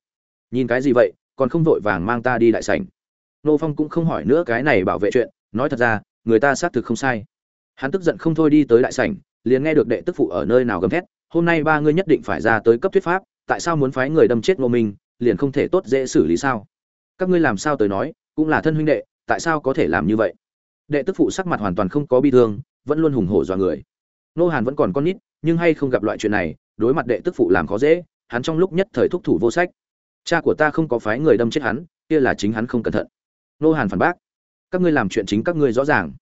Nhìn cái gì vậy, còn không vội vàng mang ta đi đại sảnh. Nô phong cũng không hỏi nữa cái này bảo vệ chuyện, nói thật ra, người ta xác thực không sai. Hắn tức giận không thôi đi tới đại sảnh, liền nghe được đệ tức phụ ở nơi nào gầm thét, hôm nay ba ngươi nhất định phải ra tới cấp thuyết pháp, tại sao muốn phái người đâm chết ngô minh, liền không thể tốt dễ xử lý sao? Các ngươi làm sao tới nói, cũng là thân huynh đệ, tại sao có thể làm như vậy? Đệ tức phụ sắc mặt hoàn toàn không có bi thương, vẫn luôn hùng hổ dọa người nô hàn vẫn còn con nít, nhưng hay không gặp loại chuyện này, đối mặt đệ tức phụ làm khó dễ, hắn trong lúc nhất thời thúc thủ vô sách. Cha của ta không có phái người đâm chết hắn, kia là chính hắn không cẩn thận. Nô hàn phản bác. Các ngươi làm chuyện chính các ngươi rõ ràng.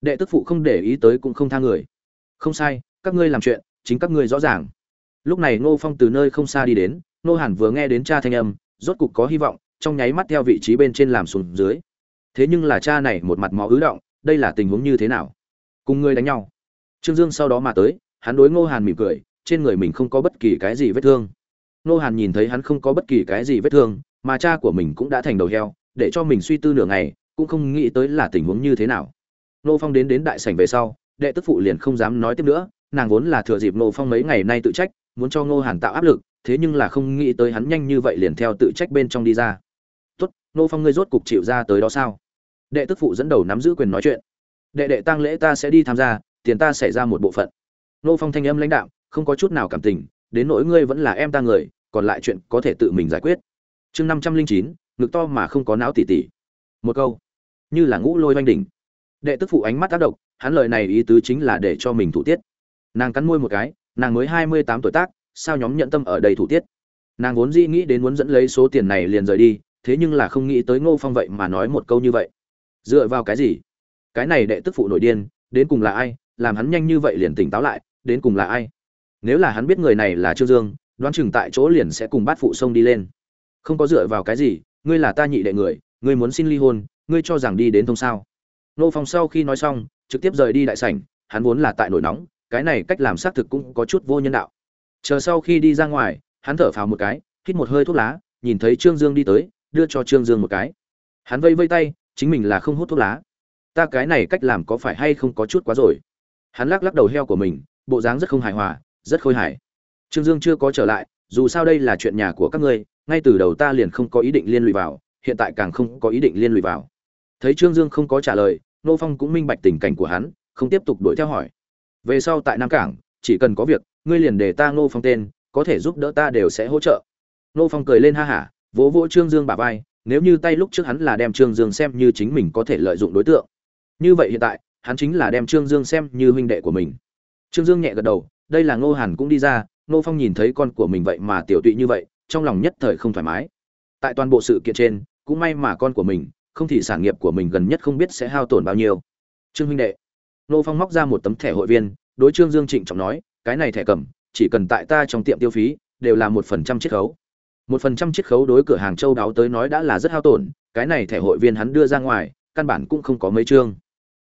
Đệ tức phụ không để ý tới cũng không tha người. Không sai, các ngươi làm chuyện chính các ngươi rõ ràng. Lúc này ngô phong từ nơi không xa đi đến, nô hàn vừa nghe đến cha thanh âm, rốt cục có hy vọng, trong nháy mắt theo vị trí bên trên làm xuống dưới. Thế nhưng là cha này một mặt máu ứ động, đây là tình huống như thế nào? Cùng ngươi đánh nhau trương dương sau đó mà tới, hắn đối ngô hàn mỉm cười, trên người mình không có bất kỳ cái gì vết thương. Ngô hàn nhìn thấy hắn không có bất kỳ cái gì vết thương, mà cha của mình cũng đã thành đầu heo, để cho mình suy tư nửa ngày, cũng không nghĩ tới là tình huống như thế nào. Ngô phong đến đến đại sảnh về sau, đệ tức phụ liền không dám nói tiếp nữa, nàng vốn là thừa dịp Ngô phong mấy ngày nay tự trách, muốn cho ngô hàn tạo áp lực, thế nhưng là không nghĩ tới hắn nhanh như vậy liền theo tự trách bên trong đi ra. Tốt, Ngô phong ngươi rốt cục chịu ra tới đó sao? Đệ tức phụ dẫn đầu nắm giữ quyền nói chuyện. Đệ đệ tang lễ ta sẽ đi tham gia tiền ta xảy ra một bộ phận. Nô phong thanh âm lãnh đạo không có chút nào cảm tình, đến nỗi ngươi vẫn là em ta người, còn lại chuyện có thể tự mình giải quyết. Chương năm trăm linh chín, ngực to mà không có não tỉ tỉ. Một câu. Như là ngũ lôi oanh đỉnh. Đệ tức phụ ánh mắt tác động, hắn lời này ý tứ chính là để cho mình thủ tiết. Nàng cắn môi một cái, nàng mới hai mươi tám tuổi tác, sao nhóm nhận tâm ở đây thủ tiết? Nàng vốn dĩ nghĩ đến muốn dẫn lấy số tiền này liền rời đi, thế nhưng là không nghĩ tới ngô phong vậy mà nói một câu như vậy. Dựa vào cái gì? Cái này đệ tức phụ nổi điên, đến cùng là ai? Làm hắn nhanh như vậy liền tỉnh táo lại, đến cùng là ai? Nếu là hắn biết người này là trương dương, đoán chừng tại chỗ liền sẽ cùng bát phụ sông đi lên. Không có dựa vào cái gì, ngươi là ta nhị đệ người, ngươi muốn xin ly hôn, ngươi cho rằng đi đến thông sao? Nô phong sau khi nói xong, trực tiếp rời đi đại sảnh, hắn vốn là tại nổi nóng, cái này cách làm xác thực cũng có chút vô nhân đạo. Chờ sau khi đi ra ngoài, hắn thở phào một cái, hít một hơi thuốc lá, nhìn thấy trương dương đi tới, đưa cho trương dương một cái. Hắn vây vây tay, chính mình là không hút thuốc lá. Ta cái này cách làm có phải hay không có chút quá rồi? Hắn lắc lắc đầu heo của mình, bộ dáng rất không hài hòa, rất khôi hài. Trương dương chưa có trở lại, dù sao đây là chuyện nhà của các ngươi, ngay từ đầu ta liền không có ý định liên lụy vào, hiện tại càng không có ý định liên lụy vào. Thấy trương dương không có trả lời nô phong cũng minh bạch tình cảnh của hắn, không tiếp tục đuổi theo hỏi. Về sau tại nam cảng, chỉ cần có việc, ngươi liền để ta nô phong tên, có thể giúp đỡ ta đều sẽ hỗ trợ. Nô phong cười lên ha hả, vỗ vỗ trương dương bà vai, nếu như tay lúc trước hắn là đem trương dương xem như chính mình có thể lợi dụng đối tượng. Như vậy hiện tại hắn chính là đem trương dương xem như huynh đệ của mình. Trương dương nhẹ gật đầu, đây là ngô hàn cũng đi ra nô phong nhìn thấy con của mình vậy mà tiểu tụy như vậy, trong lòng nhất thời không thoải mái. Tại toàn bộ sự kiện trên, cũng may mà con của mình, không thì sản nghiệp của mình gần nhất không biết sẽ hao tổn bao nhiêu. Trương huynh đệ. Nô phong móc ra một tấm thẻ hội viên, đối trương dương trịnh trọng nói, cái này thẻ cầm, chỉ cần tại ta trong tiệm tiêu phí, đều là một phần trăm chiết khấu. Một phần trăm chiết khấu đối cửa hàng châu đáo tới nói đã là rất hao tổn, cái này thẻ hội viên hắn đưa ra ngoài, căn bản cũng không có mấy chương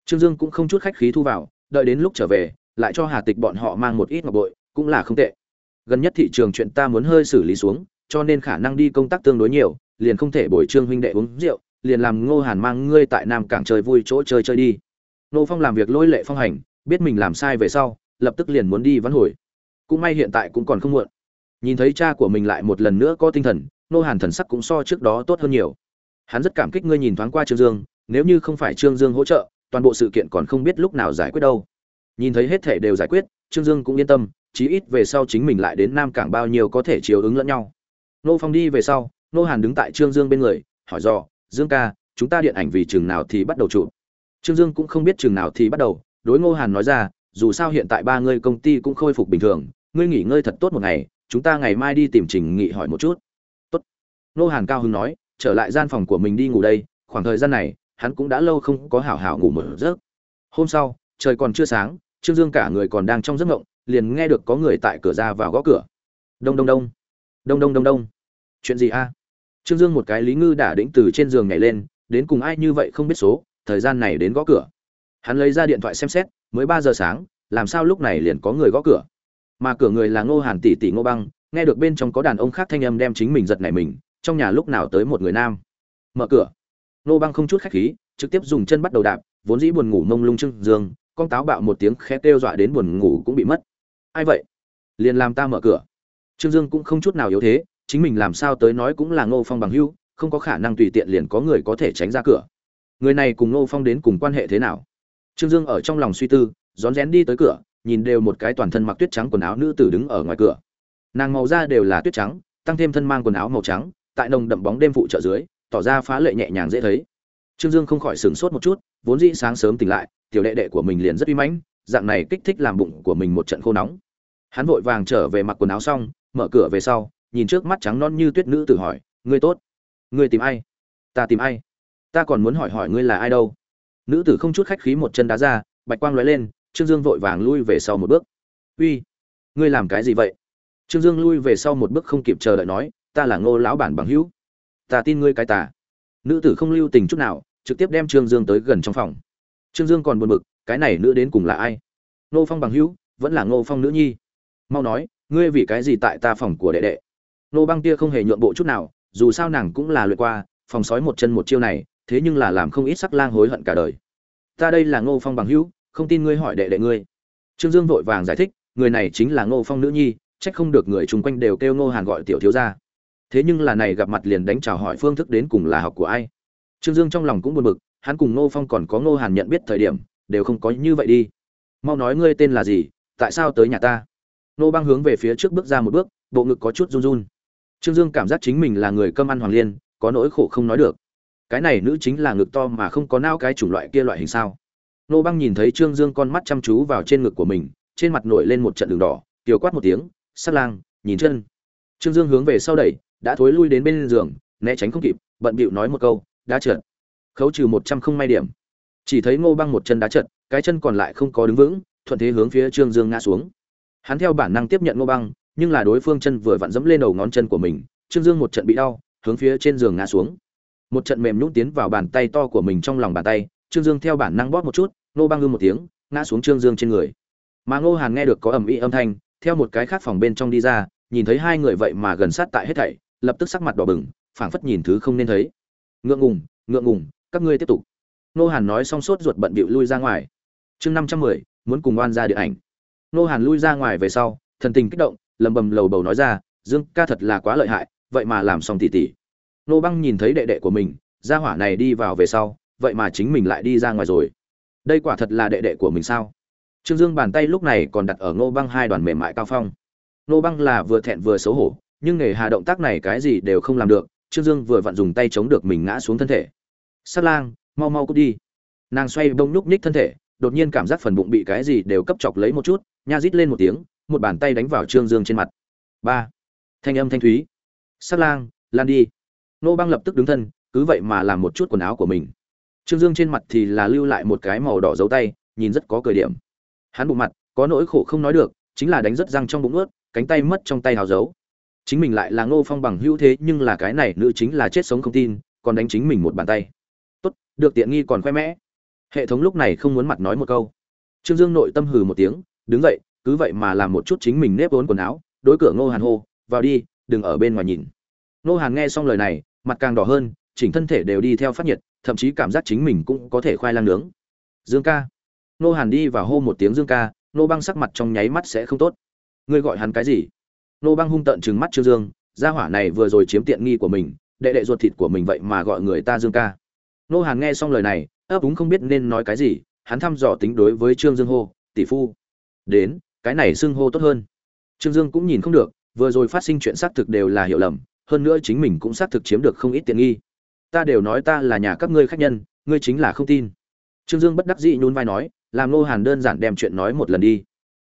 trương dương cũng không chút khách khí thu vào, đợi đến lúc trở về, lại cho hà tịch bọn họ mang một ít ngọc bội, cũng là không tệ. Gần nhất thị trường chuyện ta muốn hơi xử lý xuống, cho nên khả năng đi công tác tương đối nhiều, liền không thể bồi trương huynh đệ uống rượu, liền làm ngô hàn mang ngươi tại nam cảng chơi vui chỗ chơi chơi đi. Nô phong làm việc lôi lệ phong hành, biết mình làm sai về sau, lập tức liền muốn đi vãn hồi. Cũng may hiện tại cũng còn không muộn. Nhìn thấy cha của mình lại một lần nữa có tinh thần nô hàn thần sắc cũng so trước đó tốt hơn nhiều. Hắn rất cảm kích ngươi nhìn thoáng qua trương dương, nếu như không phải trương dương hỗ trợ toàn bộ sự kiện còn không biết lúc nào giải quyết đâu. Nhìn thấy hết thể đều giải quyết, trương dương cũng yên tâm, chí ít về sau chính mình lại đến nam cảng bao nhiêu có thể chiếu ứng lẫn nhau. Nô phong đi về sau nô hàn đứng tại trương dương bên người, hỏi dò, dương ca, chúng ta điện ảnh vì chừng nào thì bắt đầu chụp? Trương dương cũng không biết chừng nào thì bắt đầu, đối ngô hàn nói ra, dù sao hiện tại ba ngươi công ty cũng khôi phục bình thường, ngươi nghỉ ngơi thật tốt một ngày, chúng ta ngày mai đi tìm trình nghị hỏi một chút. Tốt. Nô hàn cao hứng nói, trở lại gian phòng của mình đi ngủ đây, khoảng thời gian này hắn cũng đã lâu không có hảo hảo ngủ một giấc. Hôm sau, trời còn chưa sáng, trương dương cả người còn đang trong giấc mộng, liền nghe được có người tại cửa ra vào gõ cửa. Đông đông đông. Đông đông đông đông. Chuyện gì a? Trương dương một cái lý ngư đả đĩnh từ trên giường nhảy lên, đến cùng ai như vậy không biết số, thời gian này đến gõ cửa. Hắn lấy ra điện thoại xem xét, mới ba giờ sáng, làm sao lúc này liền có người gõ cửa? Mà cửa người là ngô hàn tỷ tỷ ngô băng, nghe được bên trong có đàn ông khác thanh âm đem chính mình giật nảy mình, trong nhà lúc nào tới một người nam? Mở cửa. Nô băng không chút khách khí, trực tiếp dùng chân bắt đầu đạp, vốn dĩ buồn ngủ mông lung trưng dương, con táo bạo một tiếng khẽ kêu dọa đến buồn ngủ cũng bị mất. Ai vậy? Liền làm ta mở cửa. Trương dương cũng không chút nào yếu thế, chính mình làm sao tới nói cũng là ngô phong bằng hưu không có khả năng tùy tiện liền có người có thể tránh ra cửa. Người này cùng ngô phong đến cùng quan hệ thế nào? Trương dương ở trong lòng suy tư, rón rén đi tới cửa, nhìn đều một cái toàn thân mặc tuyết trắng quần áo nữ tử đứng ở ngoài cửa. Nàng màu da đều là tuyết trắng, tăng thêm thân mang quần áo màu trắng, tại nồng đậm bóng đêm phụ trợ dưới tỏ ra phá lệ nhẹ nhàng dễ thấy. Trương dương không khỏi sửng sốt một chút, vốn dĩ sáng sớm tỉnh lại, tiểu đệ đệ của mình liền rất uy mãnh, dạng này kích thích làm bụng của mình một trận khô nóng. Hắn vội vàng trở về mặc quần áo xong, mở cửa về sau, nhìn trước mắt trắng non như tuyết nữ tử hỏi, ngươi tốt? Ngươi tìm ai? Ta tìm ai? Ta còn muốn hỏi hỏi ngươi là ai đâu. Nữ tử không chút khách khí một chân đá ra, bạch quang lóe lên, trương dương vội vàng lui về sau một bước. Uy, ngươi làm cái gì vậy? Trương dương lui về sau một bước không kịp chờ đợi nói, ta là ngô lão bản bằng hữu ta tin ngươi cái tà. Nữ tử không lưu tình chút nào, trực tiếp đem trương dương tới gần trong phòng. Trương dương còn buồn bực, cái này nữ đến cùng là ai? Ngô phong bằng hữu, vẫn là ngô phong nữ nhi. Mau nói, ngươi vì cái gì tại ta phòng của đệ đệ? Nô băng tia không hề nhượng bộ chút nào, dù sao nàng cũng là lượt qua, phòng sói một chân một chiêu này, thế nhưng là làm không ít sắc lang hối hận cả đời. Ta đây là ngô phong bằng hữu, không tin ngươi hỏi đệ đệ ngươi. Trương dương vội vàng giải thích, người này chính là ngô phong nữ nhi trách không được người chung quanh đều kêu ngô hàn gọi tiểu thiếu gia thế nhưng là này gặp mặt liền đánh chào hỏi phương thức đến cùng là học của ai? Trương dương trong lòng cũng buồn bực, hắn cùng ngô phong còn có ngô hàn nhận biết thời điểm, đều không có như vậy đi. Mau nói ngươi tên là gì, tại sao tới nhà ta? Nô băng hướng về phía trước bước ra một bước, bộ ngực có chút run run. Trương dương cảm giác chính mình là người cơm ăn hoàng liên, có nỗi khổ không nói được. Cái này nữ chính là ngực to mà không có nao cái chủng loại kia loại hình sao? Nô băng nhìn thấy trương dương con mắt chăm chú vào trên ngực của mình, trên mặt nổi lên một trận đường đỏ, kiều quát một tiếng sắt lang, nhìn chân. Trương dương hướng về sau đẩy đã thối lui đến bên giường, né tránh không kịp, bận bịu nói một câu đã trượt. Khấu trừ một trăm không may điểm. Chỉ thấy ngô băng một chân đá trượt, cái chân còn lại không có đứng vững, thuận thế hướng phía trương dương ngã xuống. Hắn theo bản năng tiếp nhận ngô băng, nhưng là đối phương chân vừa vặn dẫm lên đầu ngón chân của mình, trương dương một trận bị đau, hướng phía trên giường ngã xuống. Một trận mềm nhũng tiến vào bàn tay to của mình trong lòng bàn tay, trương dương theo bản năng bóp một chút, ngô băng ư một tiếng, ngã xuống trương dương trên người. Mà ngô hàn nghe được có ầm ĩ âm thanh, theo một cái khác phòng bên trong đi ra, nhìn thấy hai người vậy mà gần sát tại hết thảy lập tức sắc mặt đỏ bừng, phảng phất nhìn thứ không nên thấy. Ngượng ngùng ngượng ngùng, các ngươi tiếp tục. Nô hàn nói xong sốt ruột bận bịu lui ra ngoài. Chương năm trăm mười, muốn cùng oan ra điện ảnh. Nô hàn lui ra ngoài về sau, thần tình kích động, lầm bầm lầu bầu nói ra, dương, ca thật là quá lợi hại, vậy mà làm xong tỉ tỉ nô băng nhìn thấy đệ đệ của mình, gia hỏa này đi vào về sau, vậy mà chính mình lại đi ra ngoài rồi. Đây quả thật là đệ đệ của mình sao? Trương dương bàn tay lúc này còn đặt ở ngô băng hai đoàn mềm mại cao phong. Ngô băng là vừa thẹn vừa xấu hổ nhưng nghề hà động tác này cái gì đều không làm được, trương dương vừa vặn dùng tay chống được mình ngã xuống thân thể. Sát lang, mau mau cút đi. Nàng xoay bông nhúc nhích thân thể, đột nhiên cảm giác phần bụng bị cái gì đều cấp chọc lấy một chút, nha rít lên một tiếng, một bàn tay đánh vào trương dương trên mặt. Ba. Thanh âm thanh thúy. Sát lang, lan đi. Nô băng lập tức đứng thân, cứ vậy mà làm một chút quần áo của mình. Trương dương trên mặt thì là lưu lại một cái màu đỏ dấu tay, nhìn rất có cười điểm. Hắn bụng mặt, có nỗi khổ không nói được, chính là đánh rất răng trong bụng ướt cánh tay mất trong tay hào dấu chính mình lại là ngô phong bằng hữu thế, nhưng là cái này nữ chính là chết sống không tin, còn đánh chính mình một bàn tay. Tốt, được tiện nghi còn khoe mẽ. Hệ thống lúc này không muốn mặt nói một câu. Trương dương nội tâm hừ một tiếng, đứng dậy, cứ vậy mà làm một chút chính mình nếp vốn quần áo, đối cửa ngô hàn hô, vào đi, đừng ở bên ngoài nhìn. Ngô hàn nghe xong lời này, mặt càng đỏ hơn, chỉnh thân thể đều đi theo phát nhiệt, thậm chí cảm giác chính mình cũng có thể khoai lang nướng. Dương ca. Ngô hàn đi và hô một tiếng dương ca, Ngô băng sắc mặt trong nháy mắt sẽ không tốt. Ngươi gọi hắn cái gì? Nô băng hung tợn trừng mắt trương dương, gia hỏa này vừa rồi chiếm tiện nghi của mình, đệ đệ ruột thịt của mình vậy mà gọi người ta dương ca. Nô hàn nghe xong lời này, ấp úng không biết nên nói cái gì, hắn thăm dò tính đối với trương dương hô, tỷ phu, đến, cái này xưng hô tốt hơn. Trương dương cũng nhìn không được, vừa rồi phát sinh chuyện xác thực đều là hiểu lầm, hơn nữa chính mình cũng xác thực chiếm được không ít tiện nghi. Ta đều nói ta là nhà các ngươi khách nhân, ngươi chính là không tin. Trương dương bất đắc dĩ nhún vai nói, làm nô hàn đơn giản đem chuyện nói một lần đi.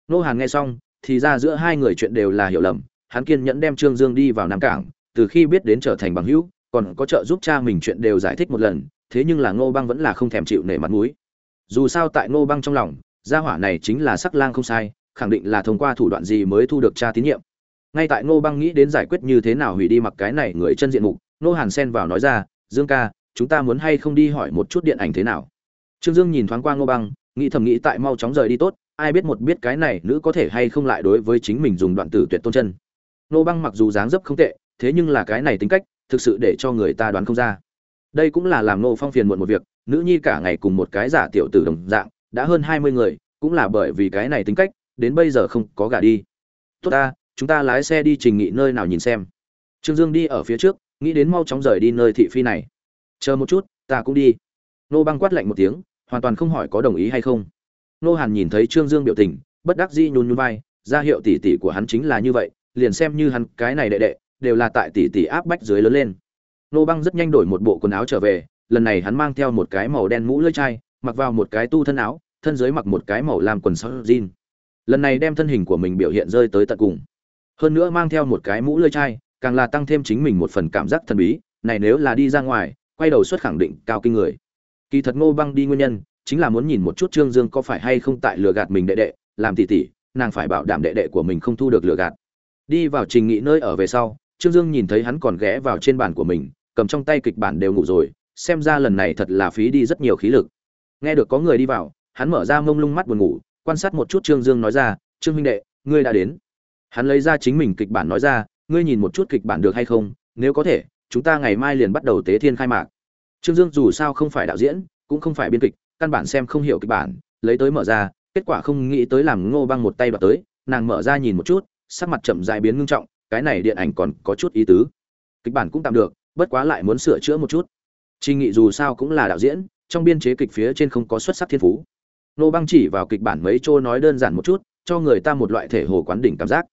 Nô hàn nghe xong thì ra giữa hai người chuyện đều là hiểu lầm, hắn kiên nhẫn đem trương dương đi vào nam cảng, từ khi biết đến trở thành bằng hữu, còn có trợ giúp cha mình chuyện đều giải thích một lần, thế nhưng là ngô băng vẫn là không thèm chịu nể mặt mũi. Dù sao tại ngô băng trong lòng, gia hỏa này chính là sắc lang không sai, khẳng định là thông qua thủ đoạn gì mới thu được cha tín nhiệm. Ngay tại ngô băng nghĩ đến giải quyết như thế nào hủy đi mặc cái này người chân diện mục ngô hàn xen vào nói ra, dương ca, chúng ta muốn hay không đi hỏi một chút điện ảnh thế nào? Trương dương nhìn thoáng qua ngô băng, nghĩ thầm nghĩ tại mau chóng rời đi tốt ai biết một biết cái này nữ có thể hay không lại đối với chính mình dùng đoạn tử tuyệt tôn chân. Nô băng mặc dù dáng dấp không tệ, thế nhưng là cái này tính cách, thực sự để cho người ta đoán không ra. Đây cũng là làm nô phong phiền muộn một việc, nữ nhi cả ngày cùng một cái giả tiểu tử đồng dạng, đã hơn hai mươi người, cũng là bởi vì cái này tính cách, đến bây giờ không có gả đi. Tốt ta, chúng ta lái xe đi trình nghị nơi nào nhìn xem. Trương dương đi ở phía trước, nghĩ đến mau chóng rời đi nơi thị phi này. Chờ một chút, ta cũng đi. Nô băng quát lạnh một tiếng, hoàn toàn không hỏi có đồng ý hay không nô hàn nhìn thấy trương dương biểu tình, bất đắc dĩ nhún nhún vai, ra hiệu tỷ tỷ của hắn chính là như vậy, liền xem như hắn cái này đệ đệ, đều là tại tỷ tỷ áp bách dưới lớn lên. Nô băng rất nhanh đổi một bộ quần áo trở về, lần này hắn mang theo một cái màu đen mũ lưỡi chai, mặc vào một cái tu thân áo, thân dưới mặc một cái màu làm quần sóc jean. Lần này đem thân hình của mình biểu hiện rơi tới tận cùng. Hơn nữa mang theo một cái mũ lưỡi chai, càng là tăng thêm chính mình một phần cảm giác thần bí, này nếu là đi ra ngoài, quay đầu xuất khẳng định cao kinh người. Kỳ thật ngô băng đi nguyên nhân chính là muốn nhìn một chút trương dương có phải hay không tại lừa gạt mình đệ đệ, làm tỉ tỉ, nàng phải bảo đảm đệ đệ của mình không thu được lừa gạt. Đi vào trình nghị nơi ở về sau, trương dương nhìn thấy hắn còn ghé vào trên bàn của mình, cầm trong tay kịch bản đều ngủ rồi, xem ra lần này thật là phí đi rất nhiều khí lực. Nghe được có người đi vào, hắn mở ra mông lung mắt buồn ngủ, quan sát một chút trương dương nói ra, trương huynh đệ, ngươi đã đến. Hắn lấy ra chính mình kịch bản nói ra, ngươi nhìn một chút kịch bản được hay không? Nếu có thể, chúng ta ngày mai liền bắt đầu tế thiên khai mạc. Trương dương dù sao không phải đạo diễn, cũng không phải biên kịch căn bản xem không hiểu kịch bản, lấy tới mở ra, kết quả không nghĩ tới làm ngô băng một tay đoạt tới, nàng mở ra nhìn một chút, sắc mặt chậm dài biến ngưng trọng, cái này điện ảnh còn có chút ý tứ. Kịch bản cũng tạm được, bất quá lại muốn sửa chữa một chút. Trình nghị dù sao cũng là đạo diễn, trong biên chế kịch phía trên không có xuất sắc thiên phú. Ngô băng chỉ vào kịch bản mấy chỗ nói đơn giản một chút, cho người ta một loại thể hồ quán đỉnh cảm giác.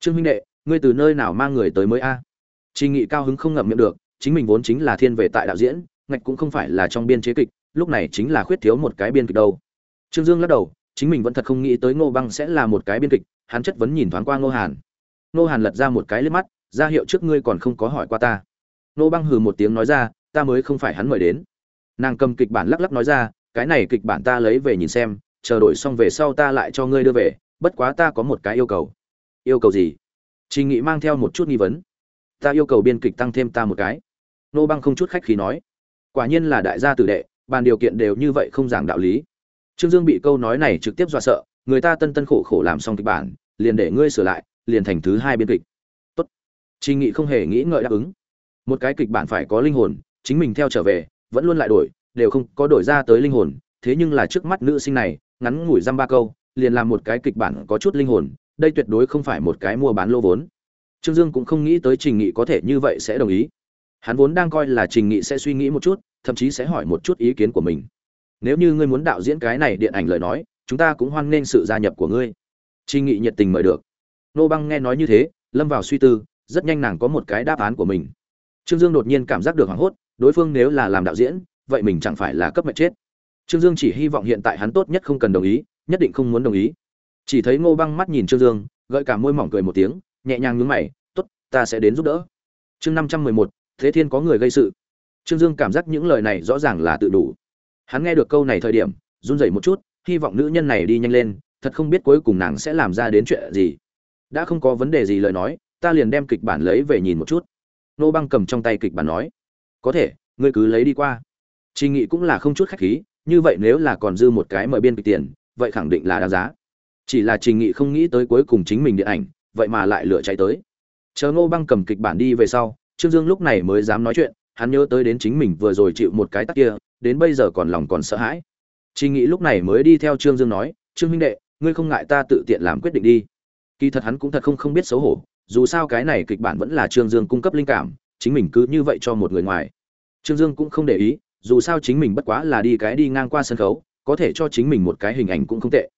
Trương huynh đệ, ngươi từ nơi nào mang người tới mới a? Trình nghị cao hứng không ngậm miệng được, chính mình vốn chính là thiên về tại đạo diễn, ngạch cũng không phải là trong biên chế kịch lúc này chính là khuyết thiếu một cái biên kịch đâu. Trương dương lắc đầu, chính mình vẫn thật không nghĩ tới ngô băng sẽ là một cái biên kịch, hắn chất vấn nhìn thoáng qua ngô hàn. Ngô hàn lật ra một cái liếc mắt, ra hiệu trước ngươi còn không có hỏi qua ta. Ngô băng hừ một tiếng nói ra, ta mới không phải hắn mời đến. Nàng cầm kịch bản lắc lắc nói ra, cái này kịch bản ta lấy về nhìn xem, chờ đổi xong về sau ta lại cho ngươi đưa về, bất quá ta có một cái yêu cầu. Yêu cầu gì? Trình nghị mang theo một chút nghi vấn. Ta yêu cầu biên kịch tăng thêm ta một cái. Nô băng không chút khách khí nói. Quả nhiên là đại gia tử đệ bàn điều kiện đều như vậy không giảng đạo lý. Trương dương bị câu nói này trực tiếp dọa sợ, người ta tân tân khổ khổ làm xong kịch bản, liền để ngươi sửa lại, liền thành thứ hai biên kịch. Tốt. Trình nghị không hề nghĩ ngợi đáp ứng. Một cái kịch bản phải có linh hồn, chính mình theo trở về, vẫn luôn lại đổi, đều không có đổi ra tới linh hồn, thế nhưng là trước mắt nữ sinh này, ngắn ngủi dăm ba câu, liền làm một cái kịch bản có chút linh hồn, đây tuyệt đối không phải một cái mua bán lô vốn. Trương dương cũng không nghĩ tới trình nghị có thể như vậy sẽ đồng ý. Hắn vốn đang coi là trình nghị sẽ suy nghĩ một chút thậm chí sẽ hỏi một chút ý kiến của mình. Nếu như ngươi muốn đạo diễn cái này điện ảnh lời nói, chúng ta cũng hoan nghênh sự gia nhập của ngươi. Trình nghị nhiệt tình mời được. Nô băng nghe nói như thế, lâm vào suy tư, rất nhanh nàng có một cái đáp án của mình. Trương dương đột nhiên cảm giác được hoảng hốt, đối phương nếu là làm đạo diễn, vậy mình chẳng phải là cấp mệnh chết. Trương dương chỉ hy vọng hiện tại hắn tốt nhất không cần đồng ý, nhất định không muốn đồng ý. Chỉ thấy ngô băng mắt nhìn trương dương, gợi cả môi mỏng cười một tiếng, nhẹ nhàng nhướng mày, tốt, ta sẽ đến giúp đỡ. Chương năm trăm mười một, thế thiên có người gây sự trương dương cảm giác những lời này rõ ràng là tự đủ. Hắn nghe được câu này thời điểm, run rẩy một chút, hy vọng nữ nhân này đi nhanh lên, thật không biết cuối cùng nàng sẽ làm ra đến chuyện gì. Đã không có vấn đề gì lời nói, ta liền đem kịch bản lấy về nhìn một chút. Nô băng cầm trong tay kịch bản nói, có thể, ngươi cứ lấy đi qua. Trình nghị cũng là không chút khách khí, như vậy nếu là còn dư một cái mời biên kịch tiền, vậy khẳng định là đáng giá. Chỉ là trình nghị không nghĩ tới cuối cùng chính mình điện ảnh, vậy mà lại lựa chạy tới. Chờ ngô băng cầm kịch bản đi về sau, trương dương lúc này mới dám nói chuyện hắn nhớ tới đến chính mình vừa rồi chịu một cái tắc kia, đến bây giờ còn lòng còn sợ hãi. Chị nghĩ lúc này mới đi theo trương dương nói, trương huynh đệ, ngươi không ngại ta tự tiện làm quyết định đi. Kỳ thật hắn cũng thật không không biết xấu hổ, dù sao cái này kịch bản vẫn là trương dương cung cấp linh cảm, chính mình cứ như vậy cho một người ngoài. Trương dương cũng không để ý, dù sao chính mình bất quá là đi cái đi ngang qua sân khấu, có thể cho chính mình một cái hình ảnh cũng không tệ.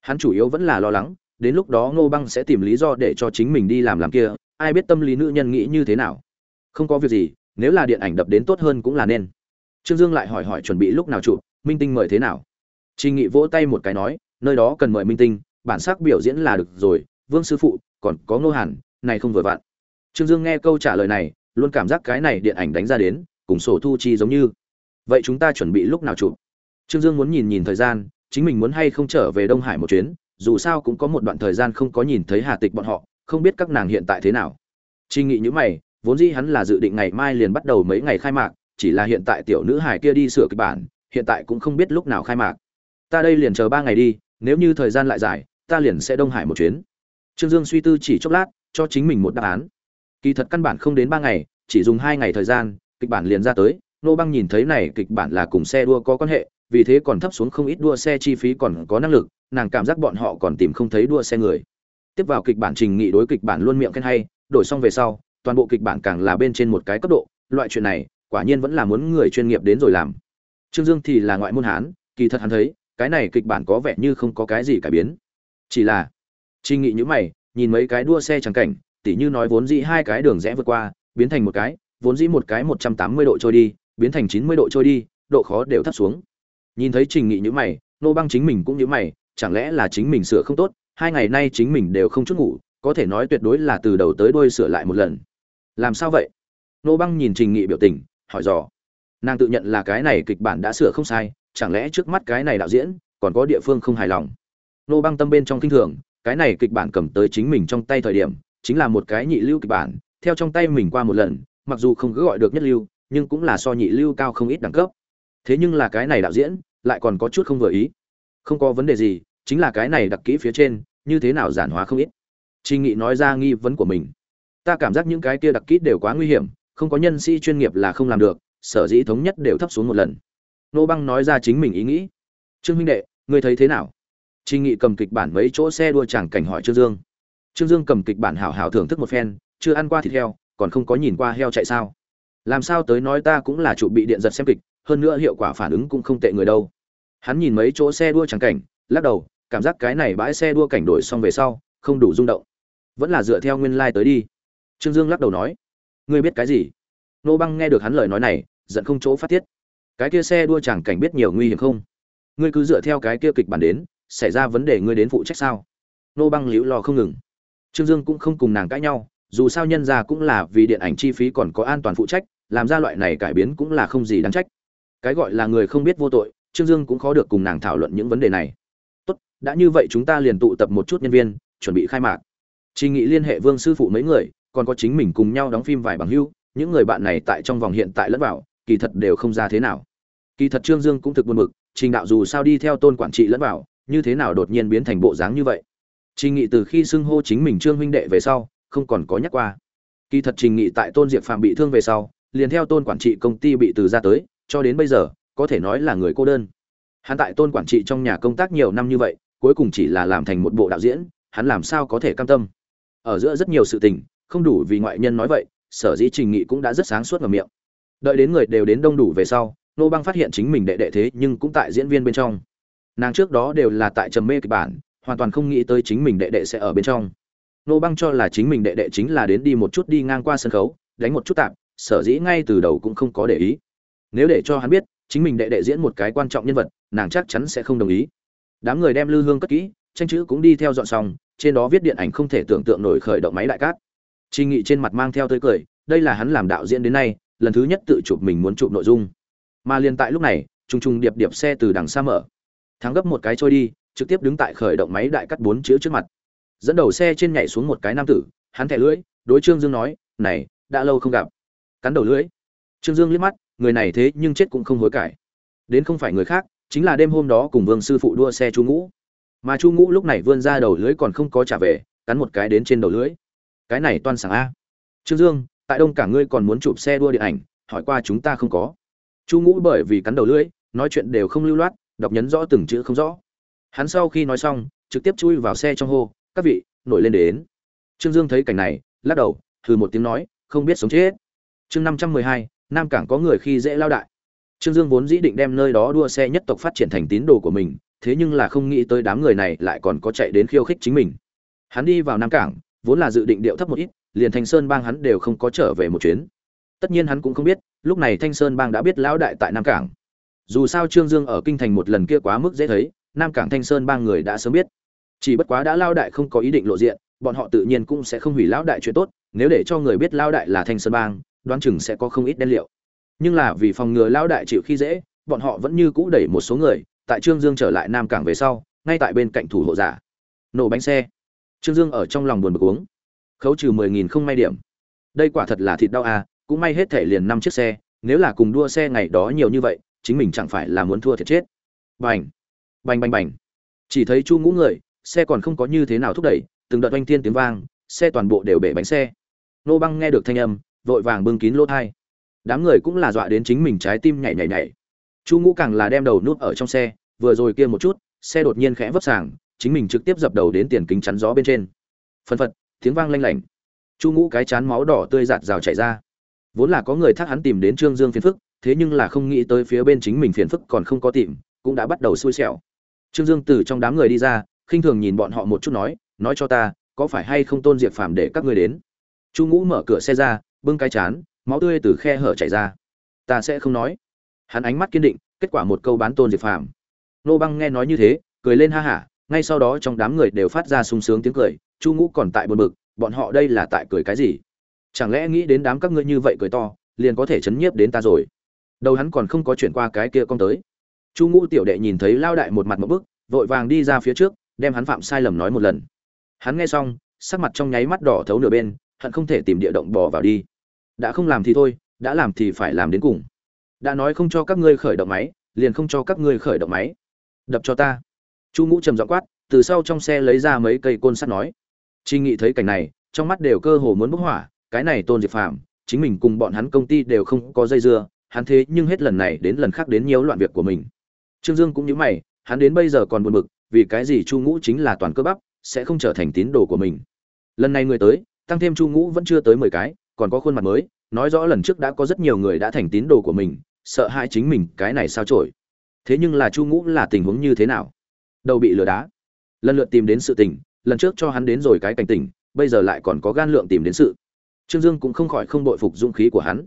Hắn chủ yếu vẫn là lo lắng, đến lúc đó ngô băng sẽ tìm lý do để cho chính mình đi làm làm kia, ai biết tâm lý nữ nhân nghĩ như thế nào. Không có việc gì nếu là điện ảnh đập đến tốt hơn cũng là nên. Trương dương lại hỏi hỏi chuẩn bị lúc nào chụp minh tinh mời thế nào? Trình nghị vỗ tay một cái nói nơi đó cần mời minh tinh bản sắc biểu diễn là được rồi vương sư phụ còn có ngô hàn này không vừa vặn. Trương dương nghe câu trả lời này luôn cảm giác cái này điện ảnh đánh ra đến cùng sổ thu chi giống như. Vậy chúng ta chuẩn bị lúc nào chụp? Trương dương muốn nhìn nhìn thời gian chính mình muốn hay không trở về đông hải một chuyến dù sao cũng có một đoạn thời gian không có nhìn thấy hà tịch bọn họ không biết các nàng hiện tại thế nào. Trình Nghị nhíu mày, vốn dĩ hắn là dự định ngày mai liền bắt đầu mấy ngày khai mạc, chỉ là hiện tại tiểu nữ hải kia đi sửa kịch bản, hiện tại cũng không biết lúc nào khai mạc. Ta đây liền chờ ba ngày đi, nếu như thời gian lại dài, ta liền sẽ Đông Hải một chuyến. Trương Dương suy tư chỉ chốc lát, cho chính mình một đáp án. Kỳ thật căn bản không đến ba ngày, chỉ dùng hai ngày thời gian, kịch bản liền ra tới. Nô Băng nhìn thấy này kịch bản là cùng xe đua có quan hệ, vì thế còn thấp xuống không ít đua xe chi phí còn có năng lực, nàng cảm giác bọn họ còn tìm không thấy đua xe người. Tiếp vào kịch bản trình nghị đối kịch bản luôn miệng khen hay, đổi xong về sau toàn bộ kịch bản càng là bên trên một cái cấp độ, loại chuyện này, quả nhiên vẫn là muốn người chuyên nghiệp đến rồi làm. Trương dương thì là ngoại môn hán, kỳ thật hắn thấy, cái này kịch bản có vẻ như không có cái gì cải biến. Chỉ là, chi nghị như mày, nhìn mấy cái đua xe chẳng cảnh, tỉ như nói vốn dĩ hai cái đường rẽ vượt qua, biến thành một cái, vốn dĩ một cái một trăm tám mươi độ trôi đi, biến thành chín mươi độ trôi đi, độ khó đều thấp xuống. Nhìn thấy trình nghị như mày, nô băng chính mình cũng như mày, chẳng lẽ là chính mình sửa không tốt, hai ngày nay chính mình đều không chút ngủ, có thể nói tuyệt đối là từ đầu tới đuôi sửa lại một lần làm sao vậy? Nô băng nhìn trình nghị biểu tình, hỏi dò. Nàng tự nhận là cái này kịch bản đã sửa không sai, chẳng lẽ trước mắt cái này đạo diễn còn có địa phương không hài lòng? Nô băng tâm bên trong kinh thường, cái này kịch bản cầm tới chính mình trong tay thời điểm, chính là một cái nhị lưu kịch bản, theo trong tay mình qua một lần, mặc dù không cứ gọi được nhất lưu, nhưng cũng là so nhị lưu cao không ít đẳng cấp. Thế nhưng là cái này đạo diễn lại còn có chút không vừa ý. Không có vấn đề gì, chính là cái này đặc kỹ phía trên, như thế nào giản hóa không ít. Trình Nghị nói ra nghi vấn của mình. Ta cảm giác những cái kia đặc kỹ đều quá nguy hiểm, không có nhân sĩ chuyên nghiệp là không làm được, sở dĩ thống nhất đều thấp xuống một lần. Nô Băng nói ra chính mình ý nghĩ. Trương huynh đệ, ngươi thấy thế nào? Trình Nghị cầm kịch bản mấy chỗ xe đua chẳng cảnh hỏi Trương Dương. trương dương cầm kịch bản hảo hảo thưởng thức một phen chưa ăn qua thịt heo còn không có nhìn qua heo chạy sao làm sao tới nói ta cũng là trụ bị điện giật xem kịch hơn nữa hiệu quả phản ứng cũng không tệ người đâu hắn nhìn mấy chỗ xe đua chẳng cảnh lắc đầu cảm giác cái này bãi xe đua cảnh đổi xong về sau không đủ rung động vẫn là dựa theo nguyên lai、like、tới đi trương dương lắc đầu nói, ngươi biết cái gì? Nô băng nghe được hắn lời nói này, giận không chỗ phát tiết. Cái kia xe đua chẳng cảnh biết nhiều nguy hiểm không? Ngươi cứ dựa theo cái kia kịch bản đến, xảy ra vấn đề ngươi đến phụ trách sao? Nô băng liễu lo không ngừng. Trương dương cũng không cùng nàng cãi nhau, dù sao nhân ra cũng là vì điện ảnh chi phí còn có an toàn phụ trách, làm ra loại này cải biến cũng là không gì đáng trách. Cái gọi là người không biết vô tội, trương dương cũng khó được cùng nàng thảo luận những vấn đề này. Tốt, đã như vậy chúng ta liền tụ tập một chút nhân viên, chuẩn bị khai mạc. Trình nghị liên hệ vương sư phụ mấy người còn có chính mình cùng nhau đóng phim vài bằng hưu, những người bạn này tại trong vòng hiện tại lẫn vào, kỳ thật đều không ra thế nào. Kỳ thật trương dương cũng thực buồn bực, trình đạo dù sao đi theo tôn quản trị lẫn vào, như thế nào đột nhiên biến thành bộ dáng như vậy? Trình nghị từ khi xưng hô chính mình trương huynh đệ về sau, không còn có nhắc qua. Kỳ thật trình nghị tại tôn diệp phạm bị thương về sau, liền theo tôn quản trị công ty bị từ ra tới, cho đến bây giờ, có thể nói là người cô đơn. Hắn tại tôn quản trị trong nhà công tác nhiều năm như vậy, cuối cùng chỉ là làm thành một bộ đạo diễn, hắn làm sao có thể cam tâm? Ở giữa rất nhiều sự tình không đủ vì ngoại nhân nói vậy, sở dĩ trình nghị cũng đã rất sáng suốt vào miệng. Đợi đến người đều đến đông đủ về sau, nô băng phát hiện chính mình đệ đệ thế nhưng cũng tại diễn viên bên trong. Nàng trước đó đều là tại trầm mê kịch bản, hoàn toàn không nghĩ tới chính mình đệ đệ sẽ ở bên trong. Nô băng cho là chính mình đệ đệ chính là đến đi một chút đi ngang qua sân khấu, đánh một chút tạm sở dĩ ngay từ đầu cũng không có để ý. Nếu để cho hắn biết, chính mình đệ đệ diễn một cái quan trọng nhân vật, nàng chắc chắn sẽ không đồng ý. Đám người đem lư hương cất kỹ, tranh chữ cũng đi theo dọn xong, trên đó viết điện ảnh không thể tưởng tượng nổi khởi động máy đại cát. Trình Nghị trên mặt mang theo tươi cười, đây là hắn làm đạo diễn đến nay, lần thứ nhất tự chụp mình muốn chụp nội dung. Mà liền tại lúc này, trùng trùng điệp điệp xe từ đằng xa mở. Thắng gấp một cái trôi đi, trực tiếp đứng tại khởi động máy đại cắt bốn chữ trước mặt. Dẫn đầu xe trên nhảy xuống một cái nam tử, hắn thẻ lưỡi, đối Trương Dương nói, "Này, đã lâu không gặp." Cắn đầu lưỡi. Trương Dương liếc mắt, người này thế nhưng chết cũng không hối cải. Đến không phải người khác, chính là đêm hôm đó cùng Vương sư phụ đua xe Chu Ngũ. Mà Chu Ngũ lúc này vươn ra đầu lưỡi còn không có trả về, cắn một cái đến trên đầu lưỡi cái này toan sảng a. Trương dương, tại đông cả ngươi còn muốn chụp xe đua điện ảnh, hỏi qua chúng ta không có. Chu ngũ bởi vì cắn đầu lưỡi, nói chuyện đều không lưu loát, đọc nhấn rõ từng chữ không rõ. Hắn sau khi nói xong, trực tiếp chui vào xe trong hô, các vị, nổi lên đến. Trương dương thấy cảnh này, lắc đầu thử một tiếng nói, không biết sống chết. Chương năm trăm mười hai, nam cảng có người khi dễ lao đại. Trương dương vốn dĩ định đem nơi đó đua xe nhất tộc phát triển thành tín đồ của mình, thế nhưng là không nghĩ tới đám người này lại còn có chạy đến khiêu khích chính mình. Hắn đi vào nam cảng vốn là dự định điệu thấp một ít, liền thanh sơn bang hắn đều không có trở về một chuyến. Tất nhiên hắn cũng không biết, lúc này thanh sơn bang đã biết lão đại tại nam cảng. Dù sao trương dương ở kinh thành một lần kia quá mức dễ thấy, nam cảng thanh sơn bang người đã sớm biết. Chỉ bất quá đã lao đại không có ý định lộ diện, bọn họ tự nhiên cũng sẽ không hủy lão đại chuyện tốt, nếu để cho người biết lao đại là thanh sơn bang, đoán chừng sẽ có không ít đen liệu. Nhưng là vì phòng ngừa Lão đại chịu khi dễ, bọn họ vẫn như cũ đẩy một số người, tại trương dương trở lại nam cảng về sau, ngay tại bên cạnh thủ hộ giả. Nổ bánh xe trương dương ở trong lòng buồn bực uống. Khấu trừ mười nghìn không may điểm. Đây quả thật là thịt đau à cũng may hết thể liền năm chiếc xe, nếu là cùng đua xe ngày đó nhiều như vậy, chính mình chẳng phải là muốn thua thiệt chết. Bành! Bành bành bành! Chỉ thấy chu ngũ người, xe còn không có như thế nào thúc đẩy, từng đợt oanh thiên tiếng vang, xe toàn bộ đều bể bánh xe. Nô băng nghe được thanh âm, vội vàng bưng kín lỗ thai. Đám người cũng là dọa đến chính mình trái tim nhảy nhảy nhảy. Chu ngũ càng là đem đầu nút ở trong xe, vừa rồi kia một chút, xe đột nhiên khẽ vấp sàng chính mình trực tiếp dập đầu đến tiền kính chắn gió bên trên. Phân phật, tiếng vang lanh lảnh. Chu ngũ cái chán máu đỏ tươi giạt rào chảy ra. Vốn là có người thác hắn tìm đến trương dương phiền phức, thế nhưng là không nghĩ tới phía bên chính mình phiền phức còn không có tìm, cũng đã bắt đầu xui xẻo. Trương dương từ trong đám người đi ra, khinh thường nhìn bọn họ một chút nói nói cho ta, có phải hay không tôn diệp phàm để các ngươi đến? Chu ngũ mở cửa xe ra, bưng cái chán, máu tươi từ khe hở chảy ra. Ta sẽ không nói. Hắn ánh mắt kiên định, kết quả một câu bán tôn diệp phàm. Nô băng nghe nói như thế, cười lên ha hả ngay sau đó trong đám người đều phát ra sung sướng tiếng cười, chu ngũ còn tại buồn bực, bọn họ đây là tại cười cái gì? Chẳng lẽ nghĩ đến đám các ngươi như vậy cười to, liền có thể chấn nhiếp đến ta rồi? Đầu hắn còn không có chuyển qua cái kia con tới. Chu ngũ tiểu đệ nhìn thấy lao đại một mặt một bức, vội vàng đi ra phía trước, đem hắn phạm sai lầm nói một lần. Hắn nghe xong, sắc mặt trong nháy mắt đỏ thấu nửa bên, hận không thể tìm địa động bỏ vào đi. Đã không làm thì thôi, đã làm thì phải làm đến cùng. Đã nói không cho các ngươi khởi động máy, liền không cho các ngươi khởi động máy. Đập cho ta chu ngũ trầm giọng quát, từ sau trong xe lấy ra mấy cây côn sắt nói. Trinh nghị thấy cảnh này, trong mắt đều cơ hồ muốn bốc hỏa, cái này tôn diệp phạm chính mình cùng bọn hắn công ty đều không có dây dưa, hắn thế nhưng hết lần này đến lần khác đến nhiễu loạn việc của mình. Trương dương cũng như mày, hắn đến bây giờ còn buồn bực, vì cái gì chu ngũ chính là toàn cơ bắp, sẽ không trở thành tín đồ của mình. Lần này người tới, tăng thêm chu ngũ vẫn chưa tới mười cái, còn có khuôn mặt mới, nói rõ lần trước đã có rất nhiều người đã thành tín đồ của mình, sợ hãi chính mình, cái này sao trổi? Thế nhưng là chu ngũ là tình huống như thế nào? Đầu bị lừa đá. Lần lượt tìm đến sự tình lần trước cho hắn đến rồi cái cảnh tỉnh, bây giờ lại còn có gan lượng tìm đến sự. Trương dương cũng không khỏi không bội phục dũng khí của hắn.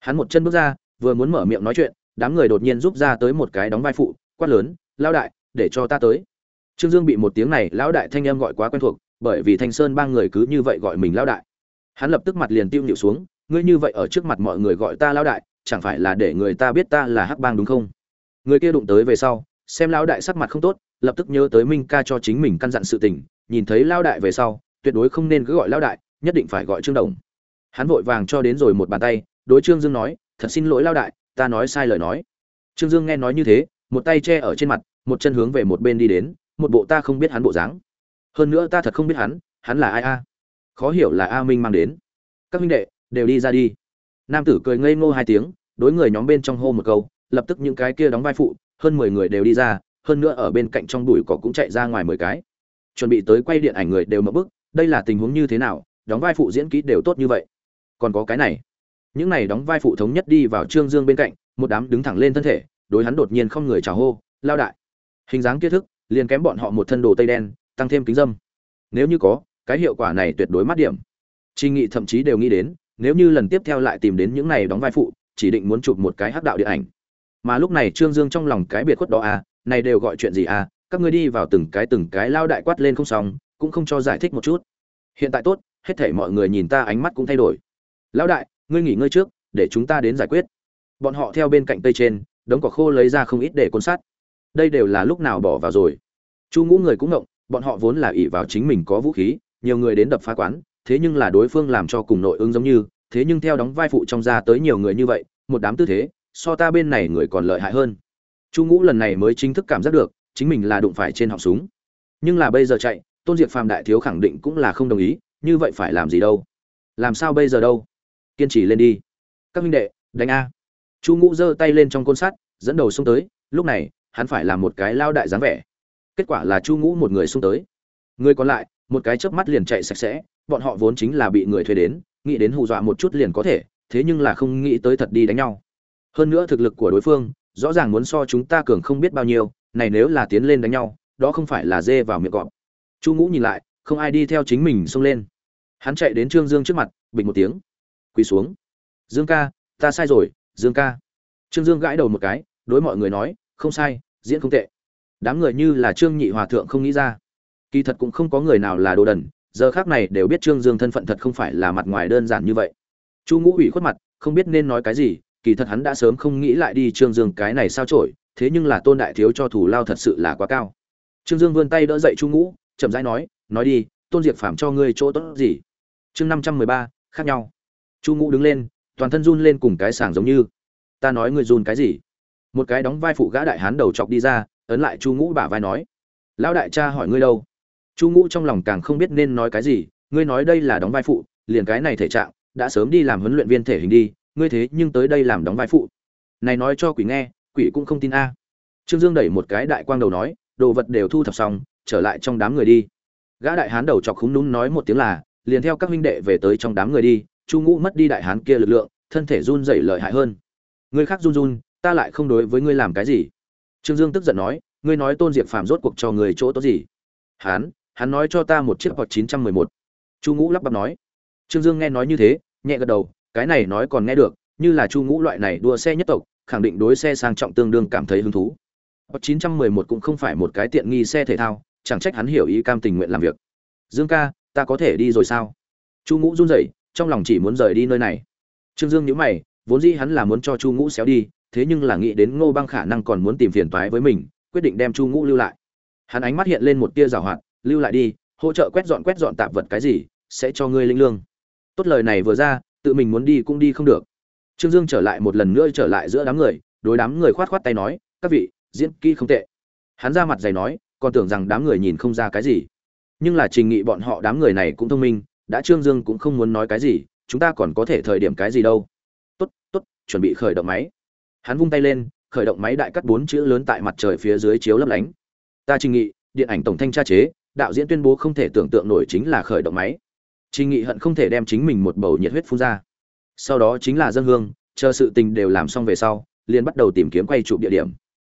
Hắn một chân bước ra vừa muốn mở miệng nói chuyện đám người đột nhiên giúp ra tới một cái đóng vai phụ quát lớn lao đại để cho ta tới. Trương dương bị một tiếng này lão đại thanh em gọi quá quen thuộc bởi vì thanh sơn ba người cứ như vậy gọi mình lao đại. Hắn lập tức mặt liền tiêu nhịu xuống ngươi như vậy ở trước mặt mọi người gọi ta lao đại chẳng phải là để người ta biết ta là hắc bang đúng không? Người kia đụng tới về sau xem lao đại sắc mặt không tốt lập tức nhớ tới minh ca cho chính mình căn dặn sự tình, nhìn thấy lao đại về sau, tuyệt đối không nên cứ gọi lao đại, nhất định phải gọi trương đồng. Hắn vội vàng cho đến rồi một bàn tay, đối trương dương nói, thật xin lỗi lao đại, ta nói sai lời nói. Trương dương nghe nói như thế, một tay che ở trên mặt, một chân hướng về một bên đi đến, một bộ ta không biết hắn bộ dáng. Hơn nữa ta thật không biết hắn hắn là ai a? Khó hiểu là a minh mang đến. Các huynh đệ, đều đi ra đi. Nam tử cười ngây ngô hai tiếng, đối người nhóm bên trong hô một câu, lập tức những cái kia đóng vai phụ, hơn mười người đều đi ra hơn nữa ở bên cạnh trong bụi cỏ cũng chạy ra ngoài mười cái. Chuẩn bị tới quay điện ảnh người đều mở bức đây là tình huống như thế nào đóng vai phụ diễn kỹ đều tốt như vậy. Còn có cái này. Những này đóng vai phụ thống nhất đi vào trương dương bên cạnh một đám đứng thẳng lên thân thể đối hắn đột nhiên không người chào hô lao đại. Hình dáng kia thức liền kém bọn họ một thân đồ tây đen tăng thêm kính dâm. Nếu như có cái hiệu quả này tuyệt đối mát điểm. Trình Nghị thậm chí đều nghĩ đến, nếu như lần tiếp theo lại tìm đến những này đóng vai phụ, chỉ định muốn chụp một cái hắc đạo điện ảnh. Mà lúc này Trương Dương trong lòng cái biệt khuất đó à, này đều gọi chuyện gì à, các ngươi đi vào từng cái từng cái lao đại quát lên không xong, cũng không cho giải thích một chút. Hiện tại tốt, hết thảy mọi người nhìn ta ánh mắt cũng thay đổi. Lão đại, ngươi nghỉ ngơi trước, để chúng ta đến giải quyết. Bọn họ theo bên cạnh tây trên, đống cỏ khô lấy ra không ít để côn sát. Đây đều là lúc nào bỏ vào rồi. Chu Ngũ người cũng ngộng, bọn họ vốn là ỷ vào chính mình có vũ khí, nhiều người đến đập phá quán, thế nhưng là đối phương làm cho cùng nội ứng giống như, thế nhưng theo đóng vai phụ trong ra tới nhiều người như vậy, một đám tư thế, so ta bên này người còn lợi hại hơn. Chu Ngũ lần này mới chính thức cảm giác được, chính mình là đụng phải trên họng súng. Nhưng là bây giờ chạy, Tôn Diệp Phàm đại thiếu khẳng định cũng là không đồng ý, như vậy phải làm gì đâu? Làm sao bây giờ đâu? Kiên trì lên đi. Các minh đệ, đánh a. Chu Ngũ giơ tay lên trong côn sắt, dẫn đầu xông tới, lúc này, hắn phải làm một cái lao đại dáng vẻ. Kết quả là Chu Ngũ một người xông tới. Người còn lại, một cái chớp mắt liền chạy sạch sẽ, bọn họ vốn chính là bị người thuê đến nghĩ đến hù dọa một chút liền có thể thế nhưng là không nghĩ tới thật đi đánh nhau hơn nữa thực lực của đối phương rõ ràng muốn so chúng ta cường không biết bao nhiêu, này nếu là tiến lên đánh nhau, đó không phải là dê vào miệng cọp. Chu ngũ nhìn lại, không ai đi theo chính mình xông lên. Hắn chạy đến trương dương trước mặt, bình một tiếng. Quỳ xuống. Dương ca, ta sai rồi, dương ca. Trương dương gãi đầu một cái, đối mọi người nói, không sai, diễn không tệ. Đám người như là trương nhị hòa thượng không nghĩ ra. Kỳ thật cũng không có người nào là đồ đần, giờ khác này đều biết trương dương thân phận thật không phải là mặt ngoài đơn giản như vậy. Chu ngũ ủy khuất mặt, không biết nên nói cái gì kỳ thật hắn đã sớm không nghĩ lại đi trương dương cái này sao chổi, thế nhưng là tôn đại thiếu cho thủ lao thật sự là quá cao. Trương dương vươn tay đỡ dậy chu ngũ, chậm rãi nói nói đi, tôn diệt phạm cho ngươi chỗ tốt gì? Chương năm trăm mười ba, khác nhau. Chu ngũ đứng lên, toàn thân run lên cùng cái sàng giống như. Ta nói ngươi run cái gì? Một cái đóng vai phụ gã đại hán đầu chọc đi ra, ấn lại chu ngũ bả vai nói, lão đại cha hỏi ngươi đâu? Chu ngũ trong lòng càng không biết nên nói cái gì, ngươi nói đây là đóng vai phụ, liền cái này thể trạng, đã sớm đi làm huấn luyện viên thể hình đi ngươi thế nhưng tới đây làm đóng vai phụ. Này nói cho quỷ nghe quỷ cũng không tin a. Trương dương đẩy một cái đại quang đầu nói đồ vật đều thu thập xong trở lại trong đám người đi. Gã đại hán đầu chọc khúng núm nói một tiếng là liền theo các huynh đệ về tới trong đám người đi chu ngũ mất đi đại hán kia lực lượng thân thể run rẩy lợi hại hơn. Ngươi khác run run ta lại không đối với ngươi làm cái gì. Trương dương tức giận nói ngươi nói tôn diệp phàm rốt cuộc cho người chỗ tốt gì? Hán hắn nói cho ta một chiếc hoặc 911. Chu Ngũ lắp bắp nói. Trương Dương nghe nói như thế, nhẹ gật đầu, cái này nói còn nghe được, như là Chu Ngũ loại này đua xe nhất tộc, khẳng định đối xe sang trọng tương đương cảm thấy hứng thú. Hoặc 911 cũng không phải một cái tiện nghi xe thể thao, chẳng trách hắn hiểu ý cam tình nguyện làm việc. Dương ca, ta có thể đi rồi sao? Chu Ngũ run rẩy, trong lòng chỉ muốn rời đi nơi này. Trương Dương nhíu mày, vốn dĩ hắn là muốn cho Chu Ngũ xéo đi, thế nhưng là nghĩ đến Ngô Băng khả năng còn muốn tìm phiền toái với mình, quyết định đem Chu Ngũ lưu lại. Hắn ánh mắt hiện lên một tia giảo hoạt, lưu lại đi hỗ trợ quét dọn quét dọn tạp vật cái gì sẽ cho ngươi linh lương tốt lời này vừa ra tự mình muốn đi cũng đi không được. Trương dương trở lại một lần nữa trở lại giữa đám người, đối đám người khoát khoát tay nói, các vị, diễn kỹ không tệ. Hắn ra mặt dày nói, còn tưởng rằng đám người nhìn không ra cái gì. Nhưng là trình nghị bọn họ đám người này cũng thông minh, đã trương dương cũng không muốn nói cái gì, chúng ta còn có thể thời điểm cái gì đâu. Tốt tốt, chuẩn bị khởi động máy. Hắn vung tay lên, khởi động máy đại cắt bốn chữ lớn tại mặt trời phía dưới chiếu lấp lánh. Ta trình nghị, điện ảnh tổng thanh tra chế, đạo diễn tuyên bố không thể tưởng tượng nổi chính là khởi động máy. Trình Nghị hận không thể đem chính mình một bầu nhiệt huyết phun ra. Sau đó chính là dân hương, chờ sự tình đều làm xong về sau, liền bắt đầu tìm kiếm quay chụp địa điểm.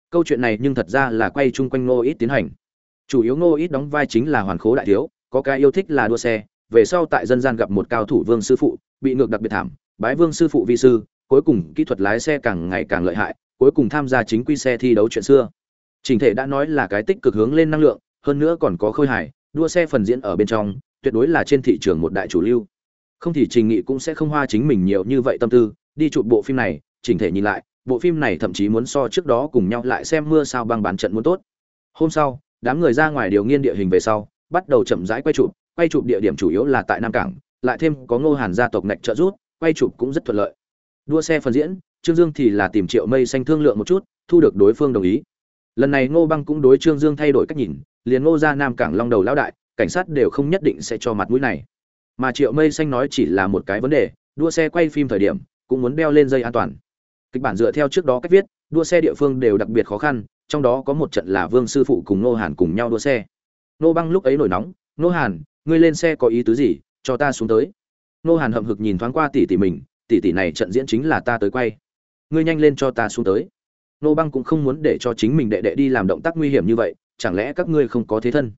Câu chuyện này nhưng thật ra là quay chung quanh Ngô Ít tiến hành. Chủ yếu Ngô Ít đóng vai chính là hoàn khố đại thiếu, có cái yêu thích là đua xe, về sau tại dân gian gặp một cao thủ Vương sư phụ, bị ngược đặc biệt thảm, bái Vương sư phụ vi sư, cuối cùng kỹ thuật lái xe càng ngày càng lợi hại, cuối cùng tham gia chính quy xe thi đấu chuyện xưa. Trình thể đã nói là cái tích cực hướng lên năng lượng, hơn nữa còn có khôi hài, đua xe phần diễn ở bên trong, tuyệt đối là trên thị trường một đại chủ lưu. Không thì Trình Nghị cũng sẽ không hoa chính mình nhiều như vậy tâm tư, đi chụp bộ phim này, chỉnh thể nhìn lại, bộ phim này thậm chí muốn so trước đó cùng nhau lại xem mưa sao băng bán trận muốn tốt. Hôm sau, đám người ra ngoài điều nghiên địa hình về sau, bắt đầu chậm rãi quay chụp, quay chụp địa điểm chủ yếu là tại Nam Cảng, lại thêm có Ngô Hàn gia tộc ngạch trợ giúp, quay chụp cũng rất thuận lợi. Đua xe phần diễn, Trương Dương thì là tìm Triệu Mây xanh thương lượng một chút, thu được đối phương đồng ý. Lần này Ngô Băng cũng đối Trương Dương thay đổi cách nhìn, liền Ngô ra Nam Cảng Long đầu lão đại, cảnh sát đều không nhất định sẽ cho mặt mũi này. Mà Triệu Mây xanh nói chỉ là một cái vấn đề, đua xe quay phim thời điểm, cũng muốn đeo lên dây an toàn. Kịch bản dựa theo trước đó cách viết, đua xe địa phương đều đặc biệt khó khăn, trong đó có một trận là Vương sư phụ cùng nô Hàn cùng nhau đua xe. Nô Băng lúc ấy nổi nóng, nô Hàn, ngươi lên xe có ý tứ gì, cho ta xuống tới." Nô Hàn hậm hực nhìn thoáng qua tỷ tỷ mình, tỷ tỷ này trận diễn chính là ta tới quay. Ngươi nhanh lên cho ta xuống tới. Nô Băng cũng không muốn để cho chính mình đệ đệ đi làm động tác nguy hiểm như vậy, chẳng lẽ các ngươi không có thế thân?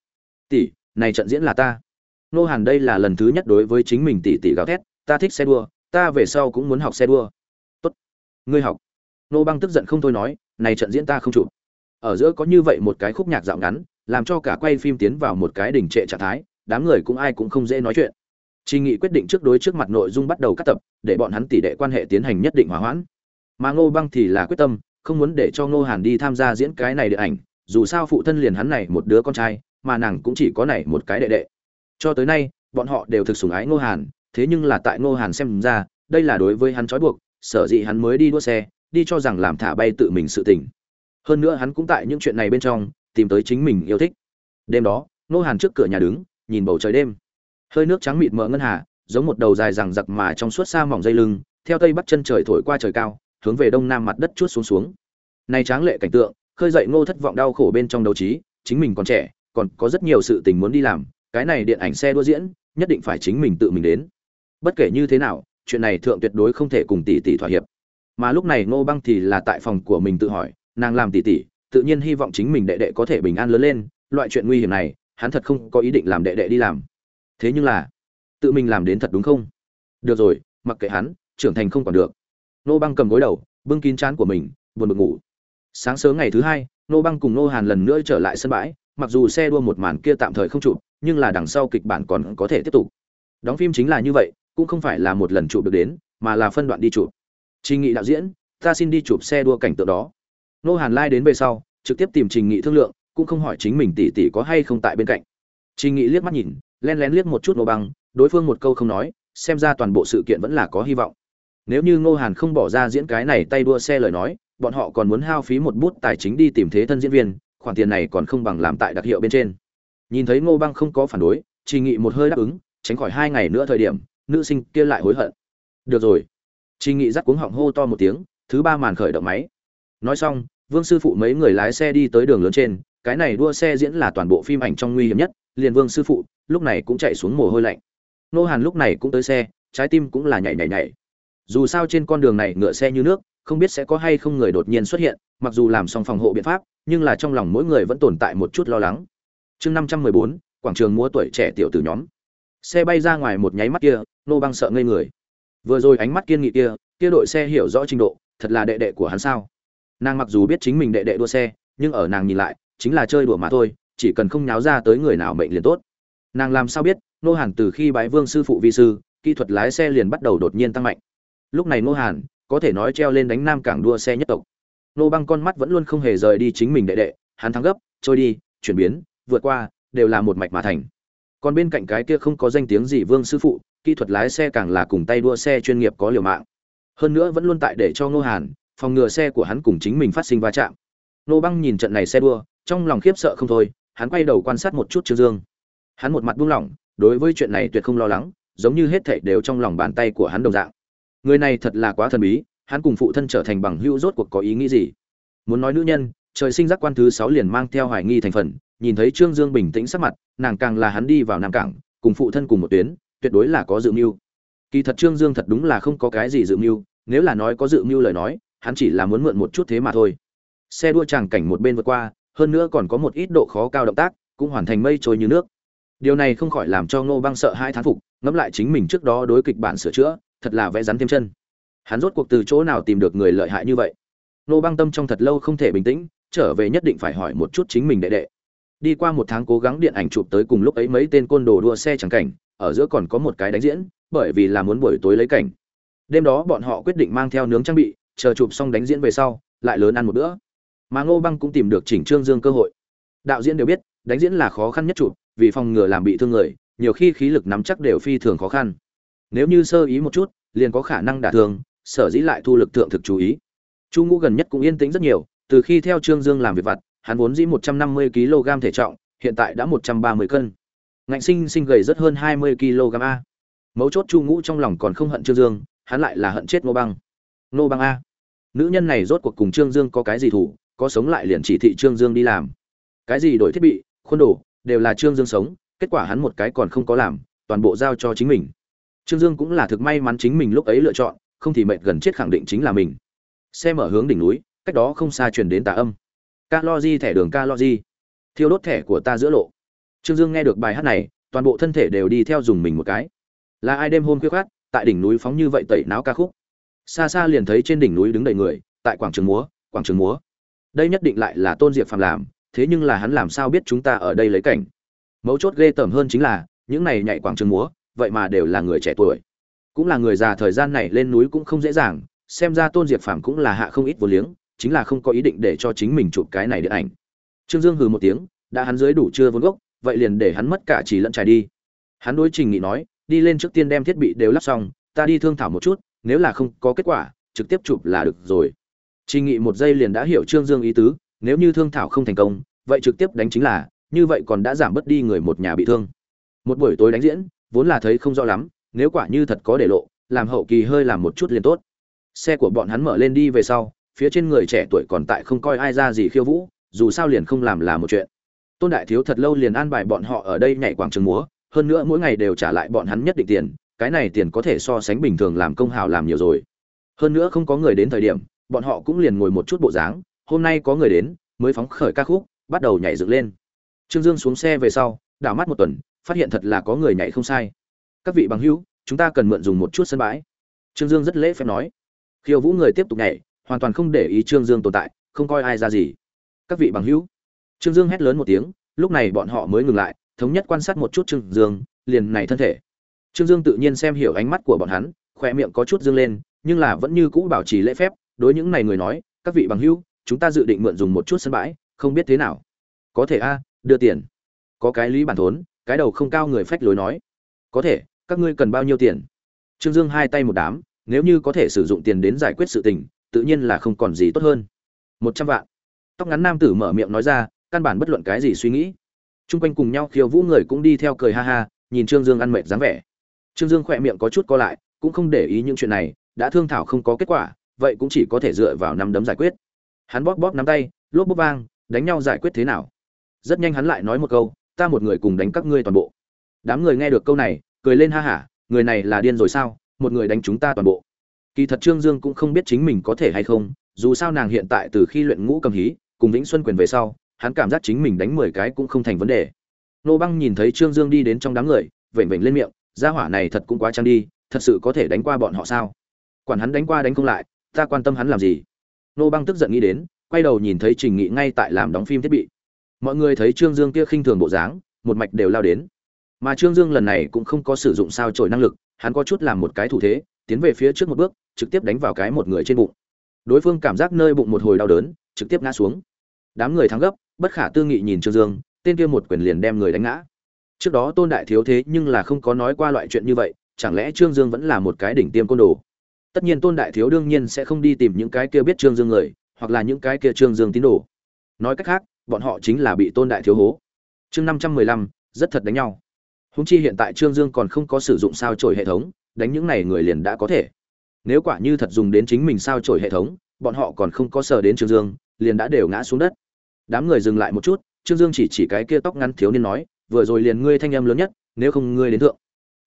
Tỷ, này trận diễn là ta. nô Hàn đây là lần thứ nhất đối với chính mình tỷ tỷ gào thét, ta thích xe đua, ta về sau cũng muốn học xe đua. Tốt, ngươi học. nô Băng tức giận không thôi nói, này trận diễn ta không chụp. Ở giữa có như vậy một cái khúc nhạc dạo ngắn, làm cho cả quay phim tiến vào một cái đỉnh trệ trạng thái, đám người cũng ai cũng không dễ nói chuyện. Trình Nghị quyết định trước đối trước mặt nội dung bắt đầu cắt tập, để bọn hắn tỷ đệ quan hệ tiến hành nhất định hòa hoãn. Mà Ngô Băng thì là quyết tâm, không muốn để cho Ngô Hàn đi tham gia diễn cái này điện ảnh, dù sao phụ thân liền hắn này một đứa con trai, mà nàng cũng chỉ có này một cái đệ đệ. Cho tới nay, bọn họ đều thực sủng ái Ngô Hàn, thế nhưng là tại Ngô Hàn xem ra, đây là đối với hắn trói buộc, sở dĩ hắn mới đi đua xe, đi cho rằng làm thả bay tự mình sự tình. Hơn nữa hắn cũng tại những chuyện này bên trong, tìm tới chính mình yêu thích. Đêm đó, Ngô Hàn trước cửa nhà đứng, nhìn bầu trời đêm hơi nước trắng mịt mờ ngân hà giống một đầu dài rằng giặc mà trong suốt xa mỏng dây lưng theo tây bắc chân trời thổi qua trời cao hướng về đông nam mặt đất chuốt xuống xuống này tráng lệ cảnh tượng khơi dậy ngô thất vọng đau khổ bên trong đấu trí chính mình còn trẻ còn có rất nhiều sự tình muốn đi làm, cái này điện ảnh xe đua diễn, nhất định phải chính mình tự mình đến. Bất kể như thế nào, chuyện này thượng tuyệt đối không thể cùng tỷ tỷ thỏa hiệp. Mà lúc này ngô băng thì là tại phòng của mình tự hỏi, nàng làm tỷ tỷ, tự nhiên hy vọng chính mình đệ đệ có thể bình an lớn lên, loại chuyện nguy hiểm này, hắn thật không có ý định làm đệ đệ đi làm. Thế nhưng là, tự mình làm đến thật đúng không? Được rồi, mặc kệ hắn, trưởng thành không còn được. Nô băng cầm gối đầu, bưng kín chán của mình, buồn bực ngủ. Sáng sớm ngày thứ hai nô băng cùng nô hàn lần nữa trở lại sân bãi mặc dù xe đua một màn kia tạm thời không chụp nhưng là đằng sau kịch bản còn có thể tiếp tục. Đóng phim chính là như vậy cũng không phải là một lần chụp được đến mà là phân đoạn đi chụp. Trình nghị đạo diễn ta xin đi chụp xe đua cảnh tượng đó. Nô hàn lai đến về sau trực tiếp tìm trình nghị thương lượng cũng không hỏi chính mình tỷ tỷ có hay không tại bên cạnh. Trình nghị liếc mắt nhìn len lén liếc một chút Ngô Băng, đối phương một câu không nói, xem ra toàn bộ sự kiện vẫn là có hy vọng. Nếu như Ngô Hàn không bỏ ra diễn cái này tay đua xe lời nói, bọn họ còn muốn hao phí một bút tài chính đi tìm thế thân diễn viên, khoản tiền này còn không bằng làm tại đặc hiệu bên trên. Nhìn thấy Ngô Băng không có phản đối, Trình Nghị một hơi đáp ứng, tránh khỏi hai ngày nữa thời điểm, nữ sinh kia lại hối hận. Được rồi. Trình Nghị dắt cuống họng hô to một tiếng, thứ ba màn khởi động máy. Nói xong, Vương sư phụ mấy người lái xe đi tới đường lớn trên, cái này đua xe diễn là toàn bộ phim ảnh trong nguy hiểm nhất, liền Vương sư phụ, lúc này cũng chạy xuống mồ hôi lạnh nô hàn lúc này cũng tới xe trái tim cũng là nhảy nhảy nhảy dù sao trên con đường này ngựa xe như nước không biết sẽ có hay không người đột nhiên xuất hiện mặc dù làm xong phòng hộ biện pháp nhưng là trong lòng mỗi người vẫn tồn tại một chút lo lắng. Chương năm trăm mười bốn, quảng trường múa tuổi trẻ tiểu tử nhóm. Xe bay ra ngoài một nháy mắt kia, nô băng sợ ngây người. Vừa rồi ánh mắt kiên nghị kia kia đội xe hiểu rõ trình độ, thật là đệ đệ của hắn sao? Nàng mặc dù biết chính mình đệ đệ đua xe, nhưng ở nàng nhìn lại, chính là chơi đùa mà thôi, chỉ cần không nháo ra tới người nào mệnh liền tốt. Nàng làm sao biết, nô hàn từ khi bái vương sư phụ vi sư, kỹ thuật lái xe liền bắt đầu đột nhiên tăng mạnh. Lúc này nô hàn, có thể nói treo lên đánh nam cảng đua xe nhất tộc nô băng con mắt vẫn luôn không hề rời đi chính mình đệ đệ, hắn thắng gấp, trôi đi, chuyển biến, vượt qua, đều là một mạch mà thành. Còn bên cạnh cái kia không có danh tiếng gì vương sư phụ, kỹ thuật lái xe càng là cùng tay đua xe chuyên nghiệp có liều mạng. Hơn nữa vẫn luôn tại để cho nô hàn, phòng ngừa xe của hắn cùng chính mình phát sinh va chạm. Nô băng nhìn trận này xe đua, trong lòng khiếp sợ không thôi, hắn quay đầu quan sát một chút trương dương. Hắn một mặt buông lỏng, đối với chuyện này tuyệt không lo lắng, giống như hết thảy đều trong lòng bàn tay của hắn đồng dạng. Người này thật là quá thần bí hắn cùng phụ thân trở thành bằng hữu rốt cuộc có ý nghĩ gì? Muốn nói nữ nhân, trời sinh giác quan thứ sáu liền mang theo hoài nghi thành phần, nhìn thấy trương dương bình tĩnh sắc mặt, nàng càng là hắn đi vào nam cảng, cùng phụ thân cùng một tuyến, tuyệt đối là có dự mưu. Kỳ thật trương dương thật đúng là không có cái gì dự mưu, nếu là nói có dự mưu lời nói, hắn chỉ là muốn mượn một chút thế mà thôi. Xe đua tràng cảnh một bên vượt qua, hơn nữa còn có một ít độ khó cao động tác, cũng hoàn thành mây trôi như nước. Điều này không khỏi làm cho ngô băng sợ hai thán phục, ngẫm lại chính mình trước đó đối kịch bản sửa chữa, thật là vẽ rắn thêm chân hắn rốt cuộc từ chỗ nào tìm được người lợi hại như vậy? Ngô băng tâm trong thật lâu không thể bình tĩnh, trở về nhất định phải hỏi một chút chính mình đệ đệ. Đi qua một tháng cố gắng điện ảnh chụp tới cùng lúc ấy mấy tên côn đồ đua xe chẳng cảnh, ở giữa còn có một cái đánh diễn, bởi vì là muốn buổi tối lấy cảnh. Đêm đó bọn họ quyết định mang theo nướng trang bị, chờ chụp xong đánh diễn về sau, lại lớn ăn một bữa. Mà ngô băng cũng tìm được chỉnh trương dương cơ hội. Đạo diễn đều biết, đánh diễn là khó khăn nhất chụp, vì phòng ngừa làm bị thương người, nhiều khi khí lực nắm chắc đều phi thường khó khăn. Nếu như sơ ý một chút, liền có khả năng đả thương sở dĩ lại thu lực thượng thực chú ý. Chu ngũ gần nhất cũng yên tĩnh rất nhiều, từ khi theo trương dương làm việc vặt, hắn vốn dĩ một trăm năm mươi kg thể trọng, hiện tại đã một trăm ba mươi cân. Ngạnh sinh sinh gầy rất hơn hai mươi kg a. Mấu chốt chu ngũ trong lòng còn không hận trương dương, hắn lại là hận chết ngô băng. Ngô băng a. Nữ nhân này rốt cuộc cùng trương dương có cái gì thủ, có sống lại liền chỉ thị trương dương đi làm. Cái gì đổi thiết bị, khuôn đồ, đều là trương dương sống, kết quả hắn một cái còn không có làm, toàn bộ giao cho chính mình. Trương dương cũng là thực may mắn chính mình lúc ấy lựa chọn không thì mệt gần chết khẳng định chính là mình. Xe mở hướng đỉnh núi, cách đó không xa truyền đến tà âm. Ca thẻ đường ca thiêu đốt thẻ của ta giữa lộ. Trương dương nghe được bài hát này, toàn bộ thân thể đều đi theo dùng mình một cái. Là ai đêm hôm khuya khát tại đỉnh núi phóng như vậy tẩy não ca khúc. Xa xa liền thấy trên đỉnh núi đứng đầy người, tại quảng trường múa, quảng trường múa. Đây nhất định lại là tôn diệp phàm làm, thế nhưng là hắn làm sao biết chúng ta ở đây lấy cảnh? Mấu chốt ghê tởm hơn chính là, những này nhảy quảng trường múa, vậy mà đều là người trẻ tuổi cũng là người già thời gian này lên núi cũng không dễ dàng, xem ra tôn diệp phàm cũng là hạ không ít vô liếng, chính là không có ý định để cho chính mình chụp cái này điện ảnh. Trương dương hừ một tiếng, đã hắn dưới đủ chưa vốn gốc, vậy liền để hắn mất cả chỉ lẫn trải đi. Hắn đối trình nghị nói, đi lên trước tiên đem thiết bị đều lắp xong, ta đi thương thảo một chút, nếu là không có kết quả, trực tiếp chụp là được rồi. Trình nghị một giây liền đã hiểu trương dương ý tứ, nếu như thương thảo không thành công, vậy trực tiếp đánh chính là, như vậy còn đã giảm bớt đi người một nhà bị thương. Một buổi tối đánh diễn, vốn là thấy không rõ lắm nếu quả như thật có để lộ, làm hậu kỳ hơi làm một chút liền tốt. Xe của bọn hắn mở lên đi về sau, phía trên người trẻ tuổi còn tại không coi ai ra gì khiêu vũ, dù sao liền không làm là một chuyện. Tôn đại thiếu thật lâu liền an bài bọn họ ở đây nhảy quảng trường múa, hơn nữa mỗi ngày đều trả lại bọn hắn nhất định tiền, cái này tiền có thể so sánh bình thường làm công hào làm nhiều rồi. Hơn nữa không có người đến thời điểm, bọn họ cũng liền ngồi một chút bộ dáng, hôm nay có người đến, mới phóng khởi ca khúc, bắt đầu nhảy dựng lên. Trương dương xuống xe về sau, đảo mắt một tuần, phát hiện thật là có người nhảy không sai các vị bằng hữu, chúng ta cần mượn dùng một chút sân bãi. Trương dương rất lễ phép nói. Khiêu vũ người tiếp tục nhảy, hoàn toàn không để ý trương dương tồn tại, không coi ai ra gì. Các vị bằng hữu. Trương dương hét lớn một tiếng, lúc này bọn họ mới ngừng lại, thống nhất quan sát một chút trương dương, liền này thân thể. Trương dương tự nhiên xem hiểu ánh mắt của bọn hắn khoe miệng có chút dương lên, nhưng là vẫn như cũ bảo trì lễ phép, đối những này người nói, các vị bằng hữu, chúng ta dự định mượn dùng một chút sân bãi, không biết thế nào. Có thể a, đưa tiền. Có cái lý bản thốn, cái đầu không cao người phách lối nói. Có thể các ngươi cần bao nhiêu tiền? Trương dương hai tay một đám, nếu như có thể sử dụng tiền đến giải quyết sự tình, tự nhiên là không còn gì tốt hơn. Một trăm vạn. Tóc ngắn nam tử mở miệng nói ra, căn bản bất luận cái gì suy nghĩ. Chung quanh cùng nhau khiêu vũ người cũng đi theo cười ha ha, nhìn trương dương ăn mệt dáng vẻ. Trương dương khỏe miệng có chút co lại, cũng không để ý những chuyện này, đã thương thảo không có kết quả, vậy cũng chỉ có thể dựa vào nắm đấm giải quyết. Hắn bóp bóp nắm tay, lốp bóp vang, đánh nhau giải quyết thế nào? Rất nhanh hắn lại nói một câu, ta một người cùng đánh các ngươi toàn bộ. Đám người nghe được câu này cười lên ha hả, người này là điên rồi sao, một người đánh chúng ta toàn bộ. Kỳ thật trương dương cũng không biết chính mình có thể hay không, dù sao nàng hiện tại từ khi luyện ngũ cầm hí, cùng vĩnh xuân quyền về sau, hắn cảm giác chính mình đánh mười cái cũng không thành vấn đề. Nô băng nhìn thấy trương dương đi đến trong đám người, vểnh vểnh lên miệng, gia hỏa này thật cũng quá trăng đi, thật sự có thể đánh qua bọn họ sao? Quản hắn đánh qua đánh không lại, ta quan tâm hắn làm gì? Nô băng tức giận nghĩ đến, quay đầu nhìn thấy trình nghị ngay tại làm đóng phim thiết bị. Mọi người thấy trương dương kia khinh thường bộ dáng, một mạch đều lao đến mà trương dương lần này cũng không có sử dụng sao trổi năng lực, hắn có chút làm một cái thủ thế, tiến về phía trước một bước, trực tiếp đánh vào cái một người trên bụng. Đối phương cảm giác nơi bụng một hồi đau đớn, trực tiếp ngã xuống. Đám người thắng gấp, bất khả tư nghị nhìn trương dương, tên kia một quyền liền đem người đánh ngã. Trước đó tôn đại thiếu thế nhưng là không có nói qua loại chuyện như vậy, chẳng lẽ trương dương vẫn là một cái đỉnh tiêm côn đồ? Tất nhiên tôn đại thiếu đương nhiên sẽ không đi tìm những cái kia biết trương dương người, hoặc là những cái kia trương dương tín đồ. Nói cách khác, bọn họ chính là bị tôn đại thiếu hố. Chương năm trăm mười lăm, rất thật đánh nhau húng chi hiện tại trương dương còn không có sử dụng sao trổi hệ thống, đánh những này người liền đã có thể. Nếu quả như thật dùng đến chính mình sao trổi hệ thống, bọn họ còn không có sờ đến trương dương, liền đã đều ngã xuống đất. Đám người dừng lại một chút, trương dương chỉ chỉ cái kia tóc ngắn thiếu niên nói, vừa rồi liền ngươi thanh em lớn nhất, nếu không ngươi đến thượng.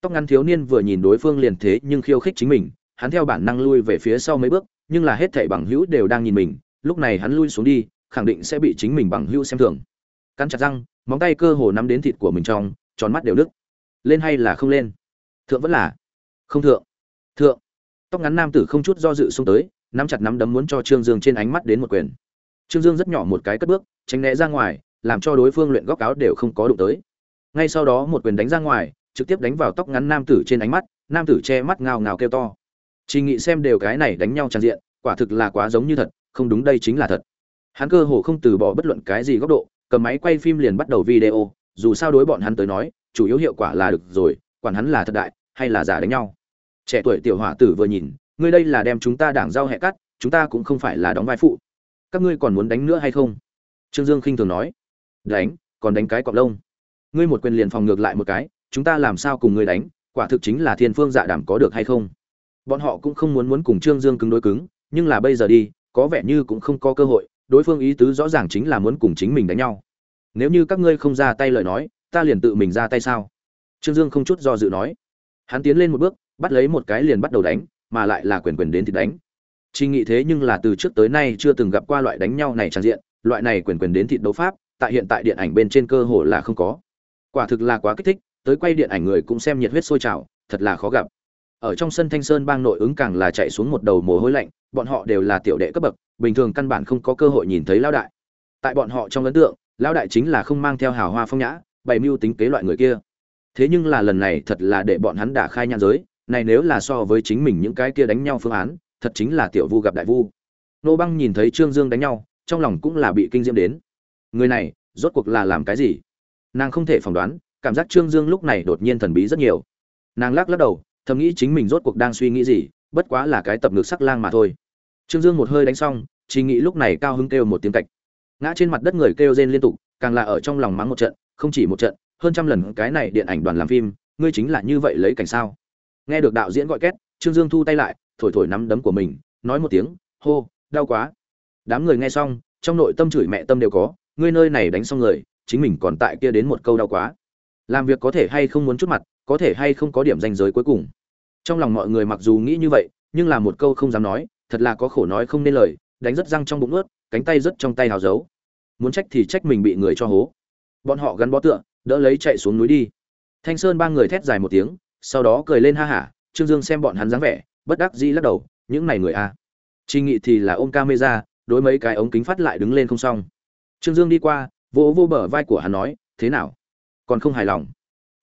Tóc ngắn thiếu niên vừa nhìn đối phương liền thế nhưng khiêu khích chính mình, hắn theo bản năng lui về phía sau mấy bước, nhưng là hết thảy bằng hữu đều đang nhìn mình, lúc này hắn lui xuống đi, khẳng định sẽ bị chính mình bằng hữu xem thường. Cắn chặt răng, móng tay cơ hồ nắm đến thịt của mình trong, tròn mắt đều đứt lên hay là không lên? Thượng vẫn là? Không thượng. Thượng. Tóc ngắn nam tử không chút do dự xông tới, nắm chặt nắm đấm muốn cho trương dương trên ánh mắt đến một quyền. Trương dương rất nhỏ một cái cất bước, tránh né ra ngoài, làm cho đối phương luyện góc áo đều không có đụng tới. Ngay sau đó một quyền đánh ra ngoài, trực tiếp đánh vào tóc ngắn nam tử trên ánh mắt, nam tử che mắt ngào ngào kêu to. Chỉ nghị xem đều cái này đánh nhau tràn diện, quả thực là quá giống như thật, không đúng đây chính là thật. Hắn cơ hồ không từ bỏ bất luận cái gì góc độ, cầm máy quay phim liền bắt đầu video, dù sao đối bọn hắn tới nói chủ yếu hiệu quả là được rồi, quản hắn là thật đại, hay là giả đánh nhau. Trẻ tuổi tiểu hỏa tử vừa nhìn, ngươi đây là đem chúng ta đảng giao hẹ cắt, chúng ta cũng không phải là đóng vai phụ. Các ngươi còn muốn đánh nữa hay không? Trương dương khinh thường nói. Đánh, còn đánh cái cọp lông. Ngươi một quyền liền phòng ngược lại một cái, chúng ta làm sao cùng ngươi đánh, quả thực chính là thiên phương dạ đảm có được hay không? Bọn họ cũng không muốn muốn cùng trương dương cứng đối cứng, nhưng là bây giờ đi, có vẻ như cũng không có cơ hội, đối phương ý tứ rõ ràng chính là muốn cùng chính mình đánh nhau. Nếu như các ngươi không ra tay lời nói ta liền tự mình ra tay sao? Trương dương không chút do dự nói. Hắn tiến lên một bước, bắt lấy một cái liền bắt đầu đánh, mà lại là quyền quyền đến thì đánh. Trình nghĩ thế nhưng là từ trước tới nay chưa từng gặp qua loại đánh nhau này trang diện, loại này quyền quyền đến thịt đấu pháp, tại hiện tại điện ảnh bên trên cơ hồ là không có. Quả thực là quá kích thích, tới quay điện ảnh người cũng xem nhiệt huyết sôi trào, thật là khó gặp. Ở trong sân thanh sơn bang nội ứng càng là chạy xuống một đầu mồ hôi lạnh, bọn họ đều là tiểu đệ cấp bậc, bình thường căn bản không có cơ hội nhìn thấy lão đại. Tại bọn họ trong ấn tượng, lão đại chính là không mang theo hào hoa phong nhã bày mưu tính kế loại người kia. Thế nhưng là lần này thật là để bọn hắn đả khai nhan giới, này nếu là so với chính mình những cái kia đánh nhau phương án, thật chính là tiểu vu gặp đại vu. Nô băng nhìn thấy trương dương đánh nhau, trong lòng cũng là bị kinh diễm đến. Người này, rốt cuộc là làm cái gì? Nàng không thể phỏng đoán, cảm giác trương dương lúc này đột nhiên thần bí rất nhiều. Nàng lắc lắc đầu, thầm nghĩ chính mình rốt cuộc đang suy nghĩ gì, bất quá là cái tập ngược sắc lang mà thôi. Trương dương một hơi đánh xong, chỉ nghĩ lúc này cao hứng kêu một tiếng cạch. Ngã trên mặt đất người kêu rên liên tục, càng là ở trong lòng mắng một trận không chỉ một trận, hơn trăm lần cái này điện ảnh đoàn làm phim, ngươi chính là như vậy lấy cảnh sao? Nghe được đạo diễn gọi két, trương dương thu tay lại, thổi thổi nắm đấm của mình, nói một tiếng, hô, đau quá. Đám người nghe xong, trong nội tâm chửi mẹ tâm đều có, ngươi nơi này đánh xong người, chính mình còn tại kia đến một câu đau quá. Làm việc có thể hay không muốn chút mặt, có thể hay không có điểm danh giới cuối cùng. Trong lòng mọi người mặc dù nghĩ như vậy, nhưng là một câu không dám nói, thật là có khổ nói không nên lời, đánh rất răng trong bụng ướt cánh tay rất trong tay hào giấu. Muốn trách thì trách mình bị người cho hố bọn họ gắn bó tựa, đỡ lấy chạy xuống núi đi. Thanh sơn ba người thét dài một tiếng, sau đó cười lên ha hả, trương dương xem bọn hắn dáng vẻ, bất đắc dĩ lắc đầu, những này người a. À. chi nghị thì là ôm camera, đối mấy cái ống kính phát lại đứng lên không xong. Trương dương đi qua, vỗ vô bờ vai của hắn nói, thế nào? Còn không hài lòng?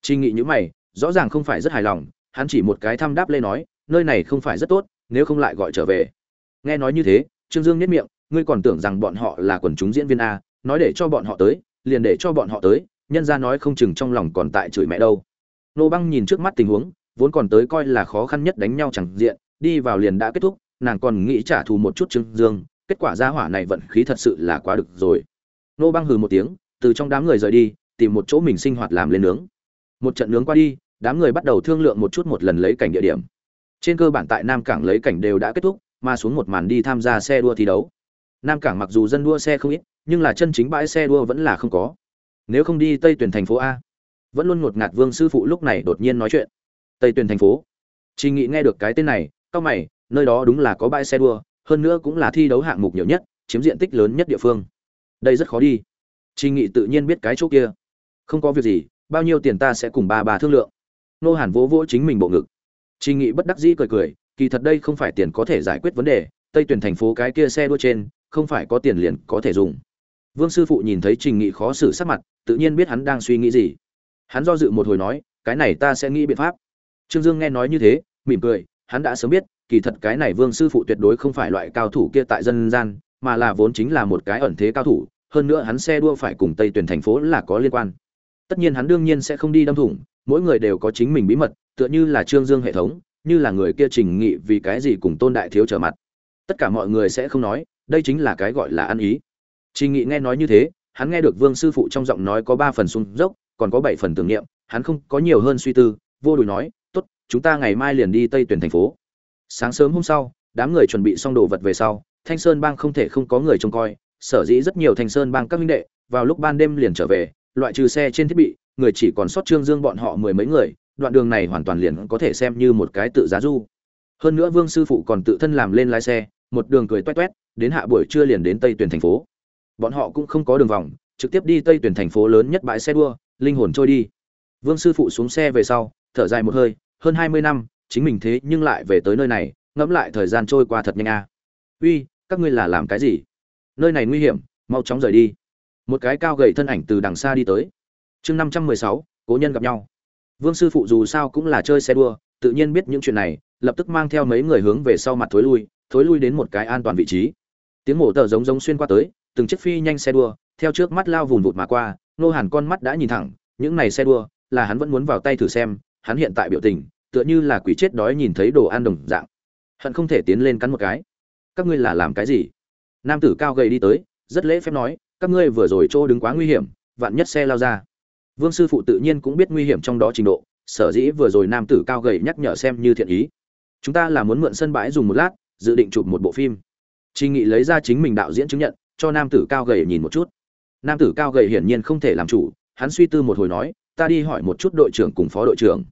Chi nghị nhữ mày, rõ ràng không phải rất hài lòng, hắn chỉ một cái thăm đáp lên nói, nơi này không phải rất tốt, nếu không lại gọi trở về. Nghe nói như thế, trương dương nhất miệng, ngươi còn tưởng rằng bọn họ là quần chúng diễn viên a, nói để cho bọn họ tới liền để cho bọn họ tới, nhân ra nói không chừng trong lòng còn tại chửi mẹ đâu. Nô băng nhìn trước mắt tình huống, vốn còn tới coi là khó khăn nhất đánh nhau chẳng diện, đi vào liền đã kết thúc, nàng còn nghĩ trả thù một chút trương dương, kết quả ra hỏa này vận khí thật sự là quá được rồi. Nô băng hừ một tiếng, từ trong đám người rời đi, tìm một chỗ mình sinh hoạt làm lên nướng. Một trận nướng qua đi, đám người bắt đầu thương lượng một chút một lần lấy cảnh địa điểm. Trên cơ bản tại nam cảng lấy cảnh đều đã kết thúc, mà xuống một màn đi tham gia xe đua thi đấu. Nam cảng mặc dù dân đua xe không ít nhưng là chân chính bãi xe đua vẫn là không có. Nếu không đi tây tuyển thành phố a. Vẫn luôn ngột ngạt vương sư phụ lúc này đột nhiên nói chuyện. Tây tuyển thành phố. Chị nghị nghe được cái tên này, cao mày, nơi đó đúng là có bãi xe đua, hơn nữa cũng là thi đấu hạng mục nhiều nhất, chiếm diện tích lớn nhất địa phương. Đây rất khó đi. Chị nghị tự nhiên biết cái chỗ kia. Không có việc gì, bao nhiêu tiền ta sẽ cùng ba bà thương lượng. Nô hàn vỗ vỗ chính mình bộ ngực. Chị nghị bất đắc dĩ cười cười, kỳ thật đây không phải tiền có thể giải quyết vấn đề, tây tuyển thành phố cái kia xe đua trên, không phải có tiền liền có thể dùng vương sư phụ nhìn thấy trình nghị khó xử sắc mặt, tự nhiên biết hắn đang suy nghĩ gì. Hắn do dự một hồi nói, cái này ta sẽ nghĩ biện pháp. Trương dương nghe nói như thế, mỉm cười, hắn đã sớm biết, kỳ thật cái này vương sư phụ tuyệt đối không phải loại cao thủ kia tại dân gian, mà là vốn chính là một cái ẩn thế cao thủ, hơn nữa hắn xe đua phải cùng tây tuyển thành phố là có liên quan. Tất nhiên hắn đương nhiên sẽ không đi đâm thủng, mỗi người đều có chính mình bí mật, tựa như là trương dương hệ thống, như là người kia trình nghị vì cái gì cùng tôn đại thiếu trở mặt. Tất cả mọi người sẽ không nói, đây chính là cái gọi là ăn ý trình nghị nghe nói như thế, hắn nghe được vương sư phụ trong giọng nói có ba phần sung dốc, còn có bảy phần tưởng niệm, hắn không có nhiều hơn suy tư, vô đùi nói, tốt, chúng ta ngày mai liền đi tây tuyển thành phố. Sáng sớm hôm sau, đám người chuẩn bị xong đồ vật về sau, thanh sơn bang không thể không có người trông coi, sở dĩ rất nhiều thanh sơn bang các minh đệ vào lúc ban đêm liền trở về, loại trừ xe trên thiết bị, người chỉ còn sót trương dương bọn họ mười mấy người, đoạn đường này hoàn toàn liền có thể xem như một cái tự giá du. Hơn nữa vương sư phụ còn tự thân làm lên lái xe, một đường cười toét toét, đến hạ buổi trưa liền đến tây tuyển thành phố bọn họ cũng không có đường vòng, trực tiếp đi tây tuyển thành phố lớn nhất bãi xe đua, linh hồn trôi đi. Vương sư phụ xuống xe về sau, thở dài một hơi, hơn hai mươi năm, chính mình thế nhưng lại về tới nơi này, ngẫm lại thời gian trôi qua thật nhanh a. Uy, các ngươi là làm cái gì? Nơi này nguy hiểm, mau chóng rời đi. Một cái cao gầy thân ảnh từ đằng xa đi tới. Chương năm trăm mười sáu, cố nhân gặp nhau. Vương sư phụ dù sao cũng là chơi xe đua, tự nhiên biết những chuyện này, lập tức mang theo mấy người hướng về sau mặt thối lui thối lui đến một cái an toàn vị trí. Tiếng mổ tờ giống giống xuyên qua tới từng chiếc phi nhanh xe đua theo trước mắt lao vùn vụt mà qua nô hàn con mắt đã nhìn thẳng những này xe đua là hắn vẫn muốn vào tay thử xem hắn hiện tại biểu tình tựa như là quỷ chết đói nhìn thấy đồ ăn đồng dạng. Hận không thể tiến lên cắn một cái. Các ngươi là làm cái gì? Nam tử cao gầy đi tới rất lễ phép nói các ngươi vừa rồi chỗ đứng quá nguy hiểm vạn nhất xe lao ra. Vương sư phụ tự nhiên cũng biết nguy hiểm trong đó trình độ sở dĩ vừa rồi nam tử cao gầy nhắc nhở xem như thiện ý. Chúng ta là muốn mượn sân bãi dùng một lát dự định chụp một bộ phim. Trình Nghị lấy ra chính mình đạo diễn chứng nhận, cho nam tử cao gầy nhìn một chút. Nam tử cao gầy hiển nhiên không thể làm chủ, hắn suy tư một hồi nói, "Ta đi hỏi một chút đội trưởng cùng phó đội trưởng."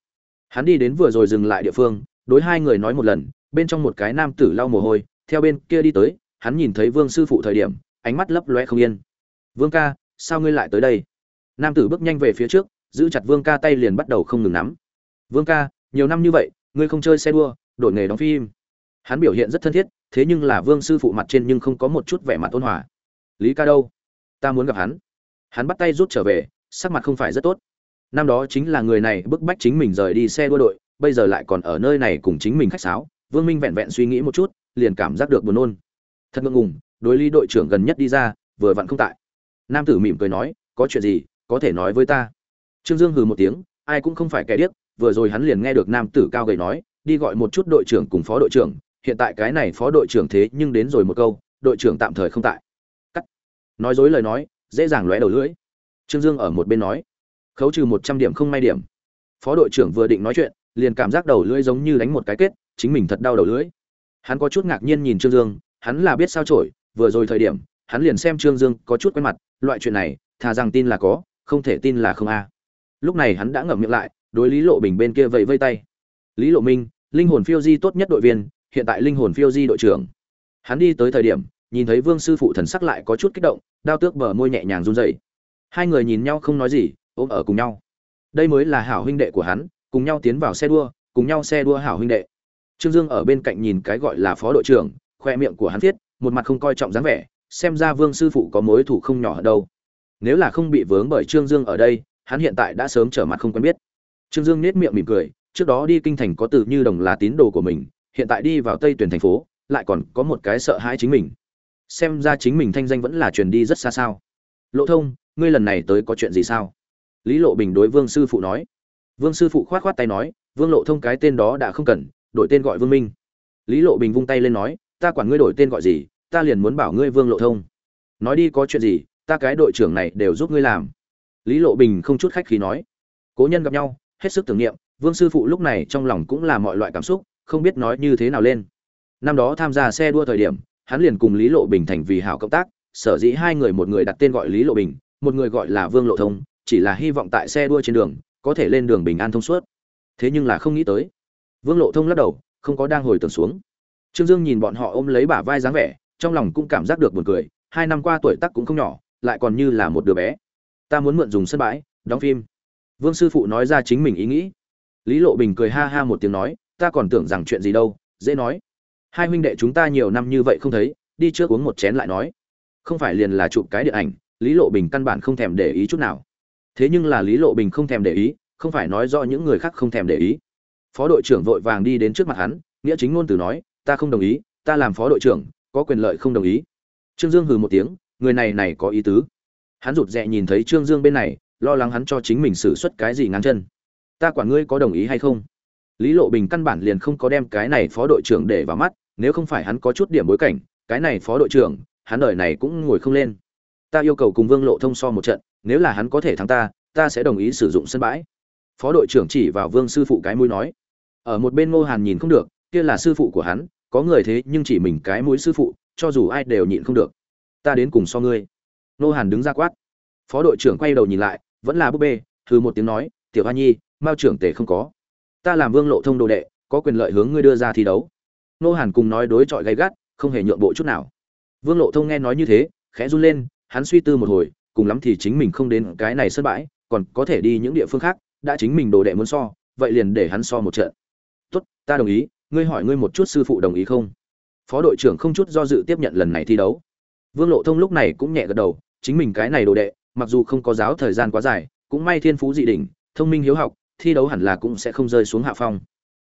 Hắn đi đến vừa rồi dừng lại địa phương, đối hai người nói một lần, bên trong một cái nam tử lau mồ hôi, theo bên kia đi tới, hắn nhìn thấy Vương sư phụ thời điểm, ánh mắt lấp lóe không yên. "Vương ca, sao ngươi lại tới đây?" Nam tử bước nhanh về phía trước, giữ chặt Vương ca tay liền bắt đầu không ngừng nắm. "Vương ca, nhiều năm như vậy, ngươi không chơi xe đua, đổi nghề đóng phim." Hắn biểu hiện rất thân thiết, thế nhưng là Vương sư phụ mặt trên nhưng không có một chút vẻ mặt ôn hòa. "Lý ca đâu? Ta muốn gặp hắn." Hắn bắt tay rút trở về, sắc mặt không phải rất tốt. Năm đó chính là người này bức bách chính mình rời đi xe đua đội, bây giờ lại còn ở nơi này cùng chính mình khách sáo, Vương Minh vẹn vẹn suy nghĩ một chút, liền cảm giác được buồn nôn. Thật ngượng ngùng, đối lý đội trưởng gần nhất đi ra, vừa vặn không tại. Nam tử mỉm cười nói, "Có chuyện gì, có thể nói với ta." Trương Dương hừ một tiếng, ai cũng không phải kẻ điếc, vừa rồi hắn liền nghe được nam tử cao gầy nói, đi gọi một chút đội trưởng cùng phó đội trưởng, hiện tại cái này phó đội trưởng thế nhưng đến rồi một câu đội trưởng tạm thời không tại nói dối lời nói, dễ dàng lóe đầu lưỡi. Trương dương ở một bên nói, khấu trừ một trăm điểm không may điểm. Phó đội trưởng vừa định nói chuyện, liền cảm giác đầu lưỡi giống như đánh một cái kết, chính mình thật đau đầu lưỡi. Hắn có chút ngạc nhiên nhìn trương dương, hắn là biết sao trổi vừa rồi thời điểm, hắn liền xem trương dương có chút quen mặt, loại chuyện này, thà rằng tin là có, không thể tin là không a. Lúc này hắn đã ngậm miệng lại, đối lý lộ bình bên kia vẫy vây tay. Lý lộ minh, linh hồn phiêu di tốt nhất đội viên, hiện tại linh hồn phiêu di đội trưởng. Hắn đi tới thời điểm nhìn thấy vương sư phụ thần sắc lại có chút kích động, đao tước bờ môi nhẹ nhàng run rẩy. Hai người nhìn nhau không nói gì, ôm ở cùng nhau. Đây mới là hảo huynh đệ của hắn, cùng nhau tiến vào xe đua, cùng nhau xe đua hảo huynh đệ. Trương dương ở bên cạnh nhìn cái gọi là phó đội trưởng, khoe miệng của hắn thiết một mặt không coi trọng dáng vẻ, xem ra vương sư phụ có mối thủ không nhỏ ở đâu. Nếu là không bị vướng bởi trương dương ở đây, hắn hiện tại đã sớm trở mặt không quen biết. Trương dương nết miệng mỉm cười, trước đó đi kinh thành có từ như đồng là tín đồ của mình, hiện tại đi vào tây tuyển thành phố, lại còn có một cái sợ hãi chính mình xem ra chính mình thanh danh vẫn là truyền đi rất xa sao. Lộ thông, ngươi lần này tới có chuyện gì sao? Lý lộ bình đối vương sư phụ nói. Vương sư phụ khoát khoát tay nói, vương lộ thông cái tên đó đã không cần, đổi tên gọi vương minh. Lý lộ bình vung tay lên nói, ta quản ngươi đổi tên gọi gì, ta liền muốn bảo ngươi vương lộ thông. Nói đi có chuyện gì, ta cái đội trưởng này đều giúp ngươi làm. Lý lộ bình không chút khách khí nói. Cố nhân gặp nhau, hết sức tưởng niệm, vương sư phụ lúc này trong lòng cũng là mọi loại cảm xúc, không biết nói như thế nào lên. Năm đó tham gia xe đua thời điểm hắn liền cùng lý lộ bình thành vì hảo cộng tác, sở dĩ hai người một người đặt tên gọi lý lộ bình, một người gọi là vương lộ thông, chỉ là hy vọng tại xe đua trên đường, có thể lên đường bình an thông suốt. Thế nhưng là không nghĩ tới, vương lộ thông lắc đầu, không có đang hồi tưởng xuống. Trương dương nhìn bọn họ ôm lấy bả vai dáng vẻ, trong lòng cũng cảm giác được buồn cười, hai năm qua tuổi tác cũng không nhỏ, lại còn như là một đứa bé. Ta muốn mượn dùng sân bãi, đóng phim. Vương sư phụ nói ra chính mình ý nghĩ. Lý lộ bình cười ha ha một tiếng nói, ta còn tưởng rằng chuyện gì đâu, dễ nói hai huynh đệ chúng ta nhiều năm như vậy không thấy đi trước uống một chén lại nói. Không phải liền là chụp cái điện ảnh lý lộ bình căn bản không thèm để ý chút nào. Thế nhưng là lý lộ bình không thèm để ý không phải nói do những người khác không thèm để ý. Phó đội trưởng vội vàng đi đến trước mặt hắn nghĩa chính ngôn từ nói ta không đồng ý ta làm phó đội trưởng có quyền lợi không đồng ý. Trương dương hừ một tiếng người này này có ý tứ. Hắn rụt rè nhìn thấy trương dương bên này lo lắng hắn cho chính mình xử suất cái gì ngang chân. Ta quản ngươi có đồng ý hay không? Lý Lộ Bình căn bản liền không có đem cái này phó đội trưởng để vào mắt, nếu không phải hắn có chút điểm bối cảnh, cái này phó đội trưởng, hắn đời này cũng ngồi không lên. Ta yêu cầu cùng Vương Lộ thông so một trận, nếu là hắn có thể thắng ta, ta sẽ đồng ý sử dụng sân bãi. Phó đội trưởng chỉ vào Vương sư phụ cái mũi nói. Ở một bên Ngô Hàn nhìn không được, kia là sư phụ của hắn, có người thế nhưng chỉ mình cái mũi sư phụ, cho dù ai đều nhịn không được. Ta đến cùng so ngươi. Ngô Hàn đứng ra quát. Phó đội trưởng quay đầu nhìn lại, vẫn là búp bê, hừ một tiếng nói, "Tiểu Hoa Nhi, mao trưởng tề không có ta làm vương lộ thông đồ đệ có quyền lợi hướng ngươi đưa ra thi đấu nô hàn cùng nói đối chọi gay gắt, không hề nhượng bộ chút nào. Vương lộ thông nghe nói như thế, khẽ run lên, hắn suy tư một hồi, cùng lắm thì chính mình không đến cái này sân bãi, còn có thể đi những địa phương khác, đã chính mình đồ đệ muốn so, vậy liền để hắn so một trận. Tốt, ta đồng ý, ngươi hỏi ngươi một chút sư phụ đồng ý không? Phó đội trưởng không chút do dự tiếp nhận lần này thi đấu. Vương lộ thông lúc này cũng nhẹ gật đầu, chính mình cái này đồ đệ, mặc dù không có giáo thời gian quá dài, cũng may thiên phú dị đỉnh, thông minh hiếu học, thi đấu hẳn là cũng sẽ không rơi xuống hạ phong.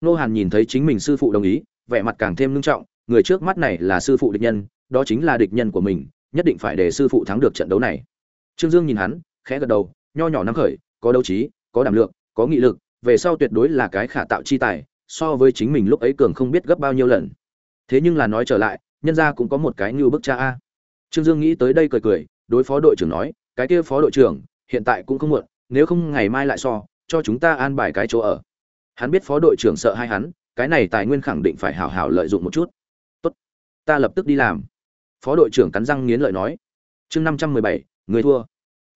Nô hàn nhìn thấy chính mình sư phụ đồng ý vẻ mặt càng thêm nghiêm trọng, người trước mắt này là sư phụ địch nhân, đó chính là địch nhân của mình, nhất định phải để sư phụ thắng được trận đấu này. Trương dương nhìn hắn, khẽ gật đầu, nho nhỏ năm khởi, có đấu trí, có đảm lượng, có nghị lực, về sau tuyệt đối là cái khả tạo chi tài, so với chính mình lúc ấy cường không biết gấp bao nhiêu lần. Thế nhưng là nói trở lại, nhân gia cũng có một cái như bức cha a. Trương dương nghĩ tới đây cười cười, đối phó đội trưởng nói, cái kia phó đội trưởng, hiện tại cũng không muộn, nếu không ngày mai lại so, cho chúng ta an bài cái chỗ ở. Hắn biết phó đội trưởng sợ hai hắn cái này tài nguyên khẳng định phải hảo hảo lợi dụng một chút. Tốt, ta lập tức đi làm. Phó đội trưởng cắn răng nghiến lợi nói. Chương năm trăm mười bảy, người thua.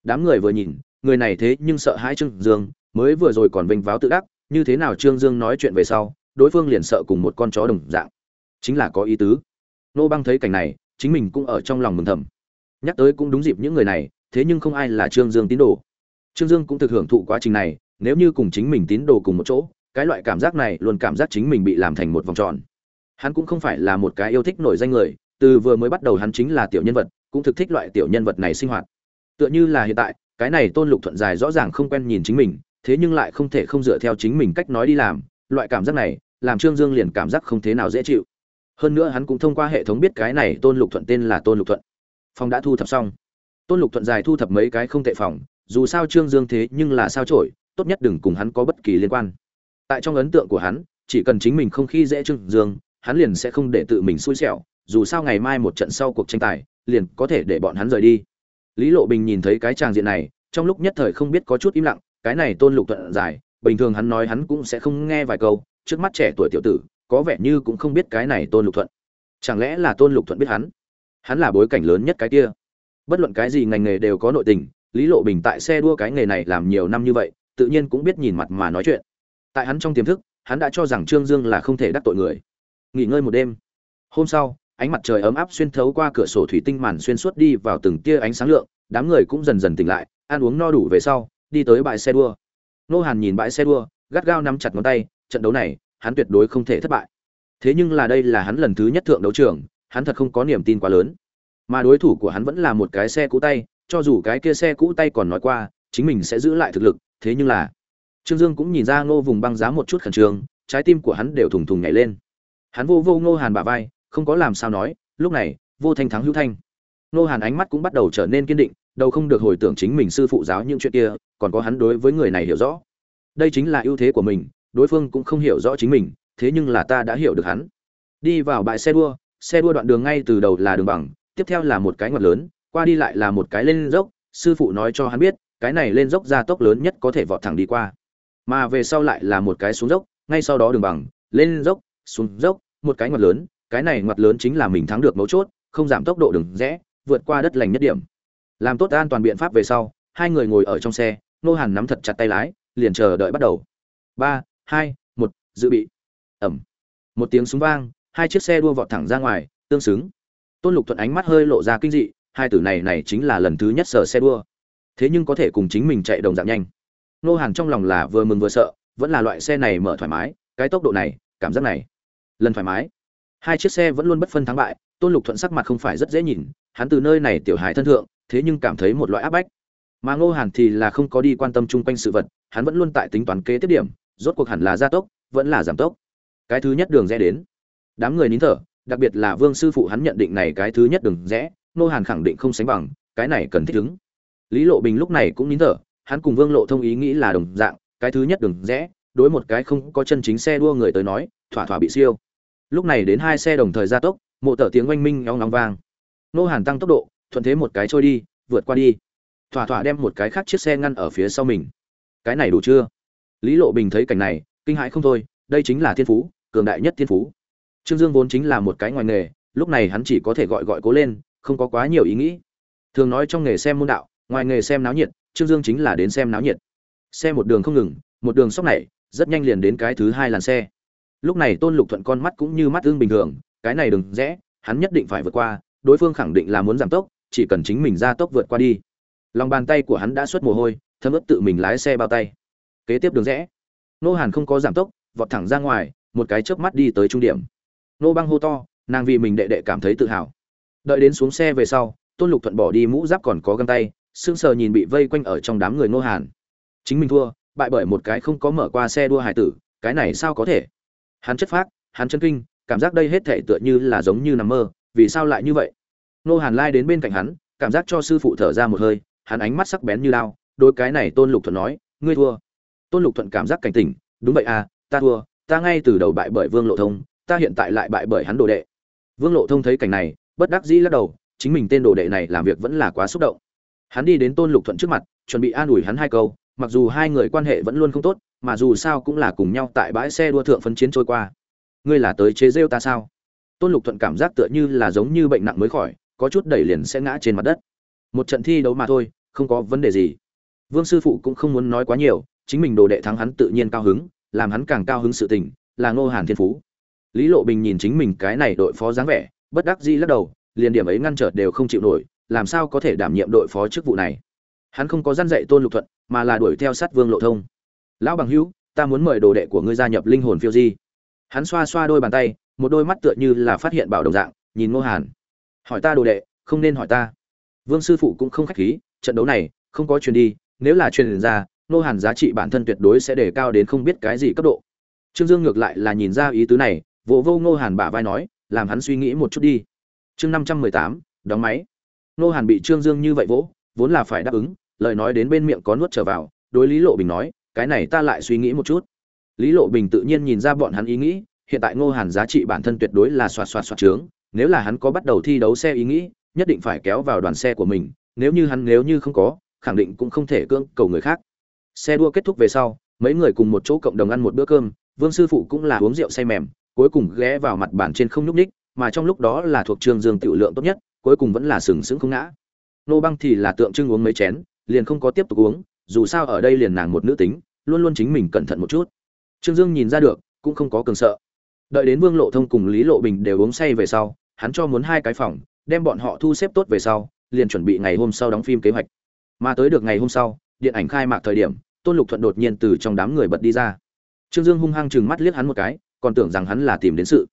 Đám người vừa nhìn, người này thế nhưng sợ hãi trương dương, mới vừa rồi còn vênh váo tự đắc, như thế nào trương dương nói chuyện về sau, đối phương liền sợ cùng một con chó đồng dạng. Chính là có ý tứ. Nô băng thấy cảnh này, chính mình cũng ở trong lòng mừng thầm. Nhắc tới cũng đúng dịp những người này, thế nhưng không ai là trương dương tín đồ. Trương dương cũng thực hưởng thụ quá trình này, nếu như cùng chính mình tín đồ cùng một chỗ cái loại cảm giác này luôn cảm giác chính mình bị làm thành một vòng tròn. Hắn cũng không phải là một cái yêu thích nổi danh người, từ vừa mới bắt đầu hắn chính là tiểu nhân vật, cũng thực thích loại tiểu nhân vật này sinh hoạt. Tựa như là hiện tại, cái này tôn lục thuận dài rõ ràng không quen nhìn chính mình, thế nhưng lại không thể không dựa theo chính mình cách nói đi làm, loại cảm giác này, làm trương dương liền cảm giác không thế nào dễ chịu. Hơn nữa hắn cũng thông qua hệ thống biết cái này tôn lục thuận tên là tôn lục thuận. Phòng đã thu thập xong. Tôn lục thuận dài thu thập mấy cái không tệ phòng, dù sao trương dương thế nhưng là sao trổi tốt nhất đừng cùng hắn có bất kỳ liên quan tại trong ấn tượng của hắn, chỉ cần chính mình không khi dễ trương dương, hắn liền sẽ không để tự mình xui xẻo, dù sao ngày mai một trận sau cuộc tranh tài, liền có thể để bọn hắn rời đi. Lý lộ bình nhìn thấy cái tràng diện này, trong lúc nhất thời không biết có chút im lặng, cái này tôn lục thuận dài, bình thường hắn nói hắn cũng sẽ không nghe vài câu, trước mắt trẻ tuổi tiểu tử, có vẻ như cũng không biết cái này tôn lục thuận. Chẳng lẽ là tôn lục thuận biết hắn? Hắn là bối cảnh lớn nhất cái kia. Bất luận cái gì ngành nghề đều có nội tình, lý lộ bình tại xe đua cái nghề này làm nhiều năm như vậy, tự nhiên cũng biết nhìn mặt mà nói chuyện tại hắn trong tiềm thức, hắn đã cho rằng trương dương là không thể đắc tội người. Nghỉ ngơi một đêm. Hôm sau, ánh mặt trời ấm áp xuyên thấu qua cửa sổ thủy tinh màn xuyên suốt đi vào từng tia ánh sáng lượng, đám người cũng dần dần tỉnh lại, ăn uống no đủ về sau, đi tới bãi xe đua. Nô hàn nhìn bãi xe đua, gắt gao nắm chặt ngón tay, trận đấu này, hắn tuyệt đối không thể thất bại. Thế nhưng là đây là hắn lần thứ nhất thượng đấu trường, hắn thật không có niềm tin quá lớn. Mà đối thủ của hắn vẫn là một cái xe cũ tay, cho dù cái kia xe cũ tay còn nói qua, chính mình sẽ giữ lại thực lực, thế nhưng là trương dương cũng nhìn ra ngô vùng băng giá một chút khẩn trương, trái tim của hắn đều thùng thùng nhảy lên. Hắn vô vô ngô hàn bả vai, không có làm sao nói, lúc này, vô thanh thắng hữu thanh. Ngô hàn ánh mắt cũng bắt đầu trở nên kiên định, đầu không được hồi tưởng chính mình sư phụ giáo những chuyện kia, còn có hắn đối với người này hiểu rõ. Đây chính là ưu thế của mình, đối phương cũng không hiểu rõ chính mình, thế nhưng là ta đã hiểu được hắn. Đi vào bãi xe đua xe đua đoạn đường ngay từ đầu là đường bằng, tiếp theo là một cái ngoặt lớn, qua đi lại là một cái lên dốc, sư phụ nói cho hắn biết, cái này lên dốc gia tốc lớn nhất có thể vọt thẳng đi qua mà về sau lại là một cái xuống dốc, ngay sau đó đường bằng, lên dốc, xuống dốc, một cái ngoặt lớn, cái này ngoặt lớn chính là mình thắng được mấu chốt, không giảm tốc độ đường rẽ, vượt qua đất lành nhất điểm. Làm tốt an toàn biện pháp về sau, hai người ngồi ở trong xe, nô hàn nắm thật chặt tay lái, liền chờ đợi bắt đầu. Ba, hai, một, dự bị. Ẩm. Một tiếng súng vang, hai chiếc xe đua vọt thẳng ra ngoài, tương xứng. Tôn lục thuận ánh mắt hơi lộ ra kinh dị, hai tử này này chính là lần thứ nhất sở xe đua. Thế nhưng có thể cùng chính mình chạy đồng dạng nhanh nô hàn trong lòng là vừa mừng vừa sợ, vẫn là loại xe này mở thoải mái, cái tốc độ này, cảm giác này, lần thoải mái. Hai chiếc xe vẫn luôn bất phân thắng bại, tôn lục thuận sắc mặt không phải rất dễ nhìn, hắn từ nơi này tiểu hài thân thượng, thế nhưng cảm thấy một loại áp bách. Mà ngô hàn thì là không có đi quan tâm chung quanh sự vật, hắn vẫn luôn tại tính toán kế tiếp điểm, rốt cuộc hẳn là gia tốc, vẫn là giảm tốc. Cái thứ nhất đường rẽ đến. Đám người nín thở, đặc biệt là vương sư phụ hắn nhận định này cái thứ nhất đường rẽ, ngô hàn khẳng định không sánh bằng, cái này cần thích ứng. Lý lộ bình lúc này cũng nín thở hắn cùng vương lộ thông ý nghĩ là đồng dạng, cái thứ nhất đường rẽ, đối một cái không có chân chính xe đua người tới nói, thỏa thỏa bị siêu. Lúc này đến hai xe đồng thời gia tốc, mộ tở tiếng oanh minh nhóng ngóng vang. Nô hàn tăng tốc độ, thuận thế một cái trôi đi, vượt qua đi. Thỏa thỏa đem một cái khác chiếc xe ngăn ở phía sau mình. Cái này đủ chưa? Lý lộ bình thấy cảnh này, kinh hãi không thôi, đây chính là thiên phú, cường đại nhất thiên phú. Trương dương vốn chính là một cái ngoài nghề, lúc này hắn chỉ có thể gọi gọi cố lên, không có quá nhiều ý nghĩ. Thường nói trong nghề xem môn đạo, ngoài nghề xem náo nhiệt trương dương chính là đến xem náo nhiệt. Xe một đường không ngừng, một đường sóc này, rất nhanh liền đến cái thứ hai làn xe. Lúc này tôn lục thuận con mắt cũng như mắt ương bình thường, cái này đừng rẽ, hắn nhất định phải vượt qua, đối phương khẳng định là muốn giảm tốc, chỉ cần chính mình ra tốc vượt qua đi. Lòng bàn tay của hắn đã xuất mồ hôi, thấm ướt tự mình lái xe bao tay. Kế tiếp đường rẽ. Nô hàn không có giảm tốc, vọt thẳng ra ngoài, một cái chớp mắt đi tới trung điểm. Nô băng hô to, nàng vì mình đệ đệ cảm thấy tự hào. Đợi đến xuống xe về sau, tôn lục thuận bỏ đi mũ giáp còn có găng tay sững sờ nhìn bị vây quanh ở trong đám người nô hàn. Chính mình thua, bại bởi một cái không có mở qua xe đua hải tử, cái này sao có thể? Hắn chất phác, hắn chân kinh, cảm giác đây hết thể tựa như là giống như nằm mơ, vì sao lại như vậy? Nô hàn lai đến bên cạnh hắn, cảm giác cho sư phụ thở ra một hơi, hắn ánh mắt sắc bén như lao đôi cái này tôn lục thuận nói, ngươi thua. Tôn lục thuận cảm giác cảnh tỉnh, đúng vậy à ta thua, ta ngay từ đầu bại bởi vương lộ thông, ta hiện tại lại bại bởi hắn đồ đệ. Vương lộ thông thấy cảnh này, bất đắc dĩ lắc đầu, chính mình tên đồ đệ này làm việc vẫn là quá xúc động hắn đi đến tôn lục thuận trước mặt, chuẩn bị an ủi hắn hai câu, mặc dù hai người quan hệ vẫn luôn không tốt, mà dù sao cũng là cùng nhau tại bãi xe đua thượng phân chiến trôi qua. Ngươi là tới chế rêu ta sao? Tôn lục thuận cảm giác tựa như là giống như bệnh nặng mới khỏi, có chút đẩy liền sẽ ngã trên mặt đất. Một trận thi đấu mà thôi, không có vấn đề gì. Vương sư phụ cũng không muốn nói quá nhiều, chính mình đồ đệ thắng hắn tự nhiên cao hứng, làm hắn càng cao hứng sự tình, là ngô hàn thiên phú. Lý lộ bình nhìn chính mình cái này đội phó dáng vẻ, bất đắc dĩ lắc đầu, liền điểm ấy ngăn trở đều không chịu nổi làm sao có thể đảm nhiệm đội phó chức vụ này? Hắn không có gian dạy tôn lục thuận, mà là đuổi theo sát vương lộ thông. Lão bằng hữu, ta muốn mời đồ đệ của ngươi gia nhập linh hồn phiêu di. Hắn xoa xoa đôi bàn tay, một đôi mắt tựa như là phát hiện bảo đồng dạng, nhìn ngô hàn. Hỏi ta đồ đệ, không nên hỏi ta. Vương sư phụ cũng không khách khí, trận đấu này, không có truyền đi, nếu là truyền ra, ngô hàn giá trị bản thân tuyệt đối sẽ đề cao đến không biết cái gì cấp độ. Trương dương ngược lại là nhìn ra ý tứ này, vỗ vô ngô hàn bả vai nói, làm hắn suy nghĩ một chút đi. Chương năm trăm mười tám, đóng máy ngô hàn bị trương dương như vậy vỗ, vốn là phải đáp ứng, lời nói đến bên miệng có nuốt trở vào, đối lý lộ bình nói, cái này ta lại suy nghĩ một chút. Lý lộ bình tự nhiên nhìn ra bọn hắn ý nghĩ, hiện tại ngô hàn giá trị bản thân tuyệt đối là xoạt xoạt xoạt trướng, nếu là hắn có bắt đầu thi đấu xe ý nghĩ, nhất định phải kéo vào đoàn xe của mình, nếu như hắn nếu như không có, khẳng định cũng không thể cưỡng cầu người khác. Xe đua kết thúc về sau, mấy người cùng một chỗ cộng đồng ăn một bữa cơm, vương sư phụ cũng là uống rượu say mềm, cuối cùng ghé vào mặt bàn trên không nhúc ních mà trong lúc đó là thuộc trương dương tiểu lượng tốt nhất cuối cùng vẫn là sừng sững không ngã. Nô băng thì là tượng trưng uống mấy chén, liền không có tiếp tục uống, dù sao ở đây liền nàng một nữ tính, luôn luôn chính mình cẩn thận một chút. Trương dương nhìn ra được, cũng không có cường sợ. Đợi đến vương lộ thông cùng lý lộ bình đều uống say về sau, hắn cho muốn hai cái phòng, đem bọn họ thu xếp tốt về sau, liền chuẩn bị ngày hôm sau đóng phim kế hoạch. Mà tới được ngày hôm sau, điện ảnh khai mạc thời điểm, tôn lục thuận đột nhiên từ trong đám người bật đi ra. Trương dương hung hăng chừng mắt liếc hắn một cái, còn tưởng rằng hắn là tìm đến sự.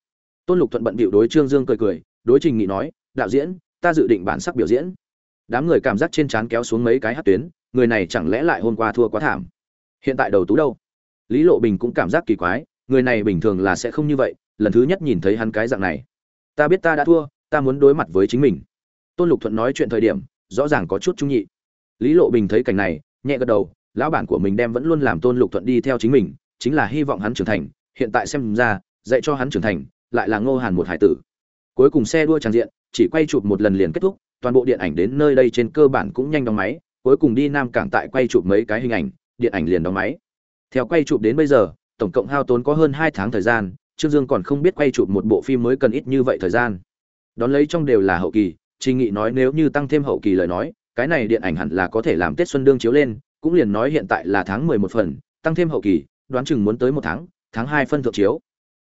Tôn lục thuận bận bịu đối trương dương cười cười, đối trình nghị nói đạo diễn, ta dự định bản sắc biểu diễn. Đám người cảm giác trên trán kéo xuống mấy cái hát tuyến, người này chẳng lẽ lại hôm qua thua quá thảm? Hiện tại đầu tú đâu? Lý lộ bình cũng cảm giác kỳ quái, người này bình thường là sẽ không như vậy, lần thứ nhất nhìn thấy hắn cái dạng này. Ta biết ta đã thua, ta muốn đối mặt với chính mình. Tôn lục thuận nói chuyện thời điểm, rõ ràng có chút trung nhị. Lý lộ bình thấy cảnh này, nhẹ gật đầu, lão bản của mình đem vẫn luôn làm tôn lục thuận đi theo chính mình, chính là hy vọng hắn trưởng thành. Hiện tại xem ra, dạy cho hắn trưởng thành, lại là ngô hàn một hải tử. Cuối cùng xe đua tràn diện chỉ quay chụp một lần liền kết thúc, toàn bộ điện ảnh đến nơi đây trên cơ bản cũng nhanh đóng máy, cuối cùng đi nam cảng tại quay chụp mấy cái hình ảnh, điện ảnh liền đóng máy. Theo quay chụp đến bây giờ, tổng cộng hao tốn có hơn hai tháng thời gian, trương dương còn không biết quay chụp một bộ phim mới cần ít như vậy thời gian. Đón lấy trong đều là hậu kỳ, trình nghị nói nếu như tăng thêm hậu kỳ lời nói, cái này điện ảnh hẳn là có thể làm tết xuân đương chiếu lên, cũng liền nói hiện tại là tháng mười một phần, tăng thêm hậu kỳ, đoán chừng muốn tới một tháng tháng hai phân thượng chiếu.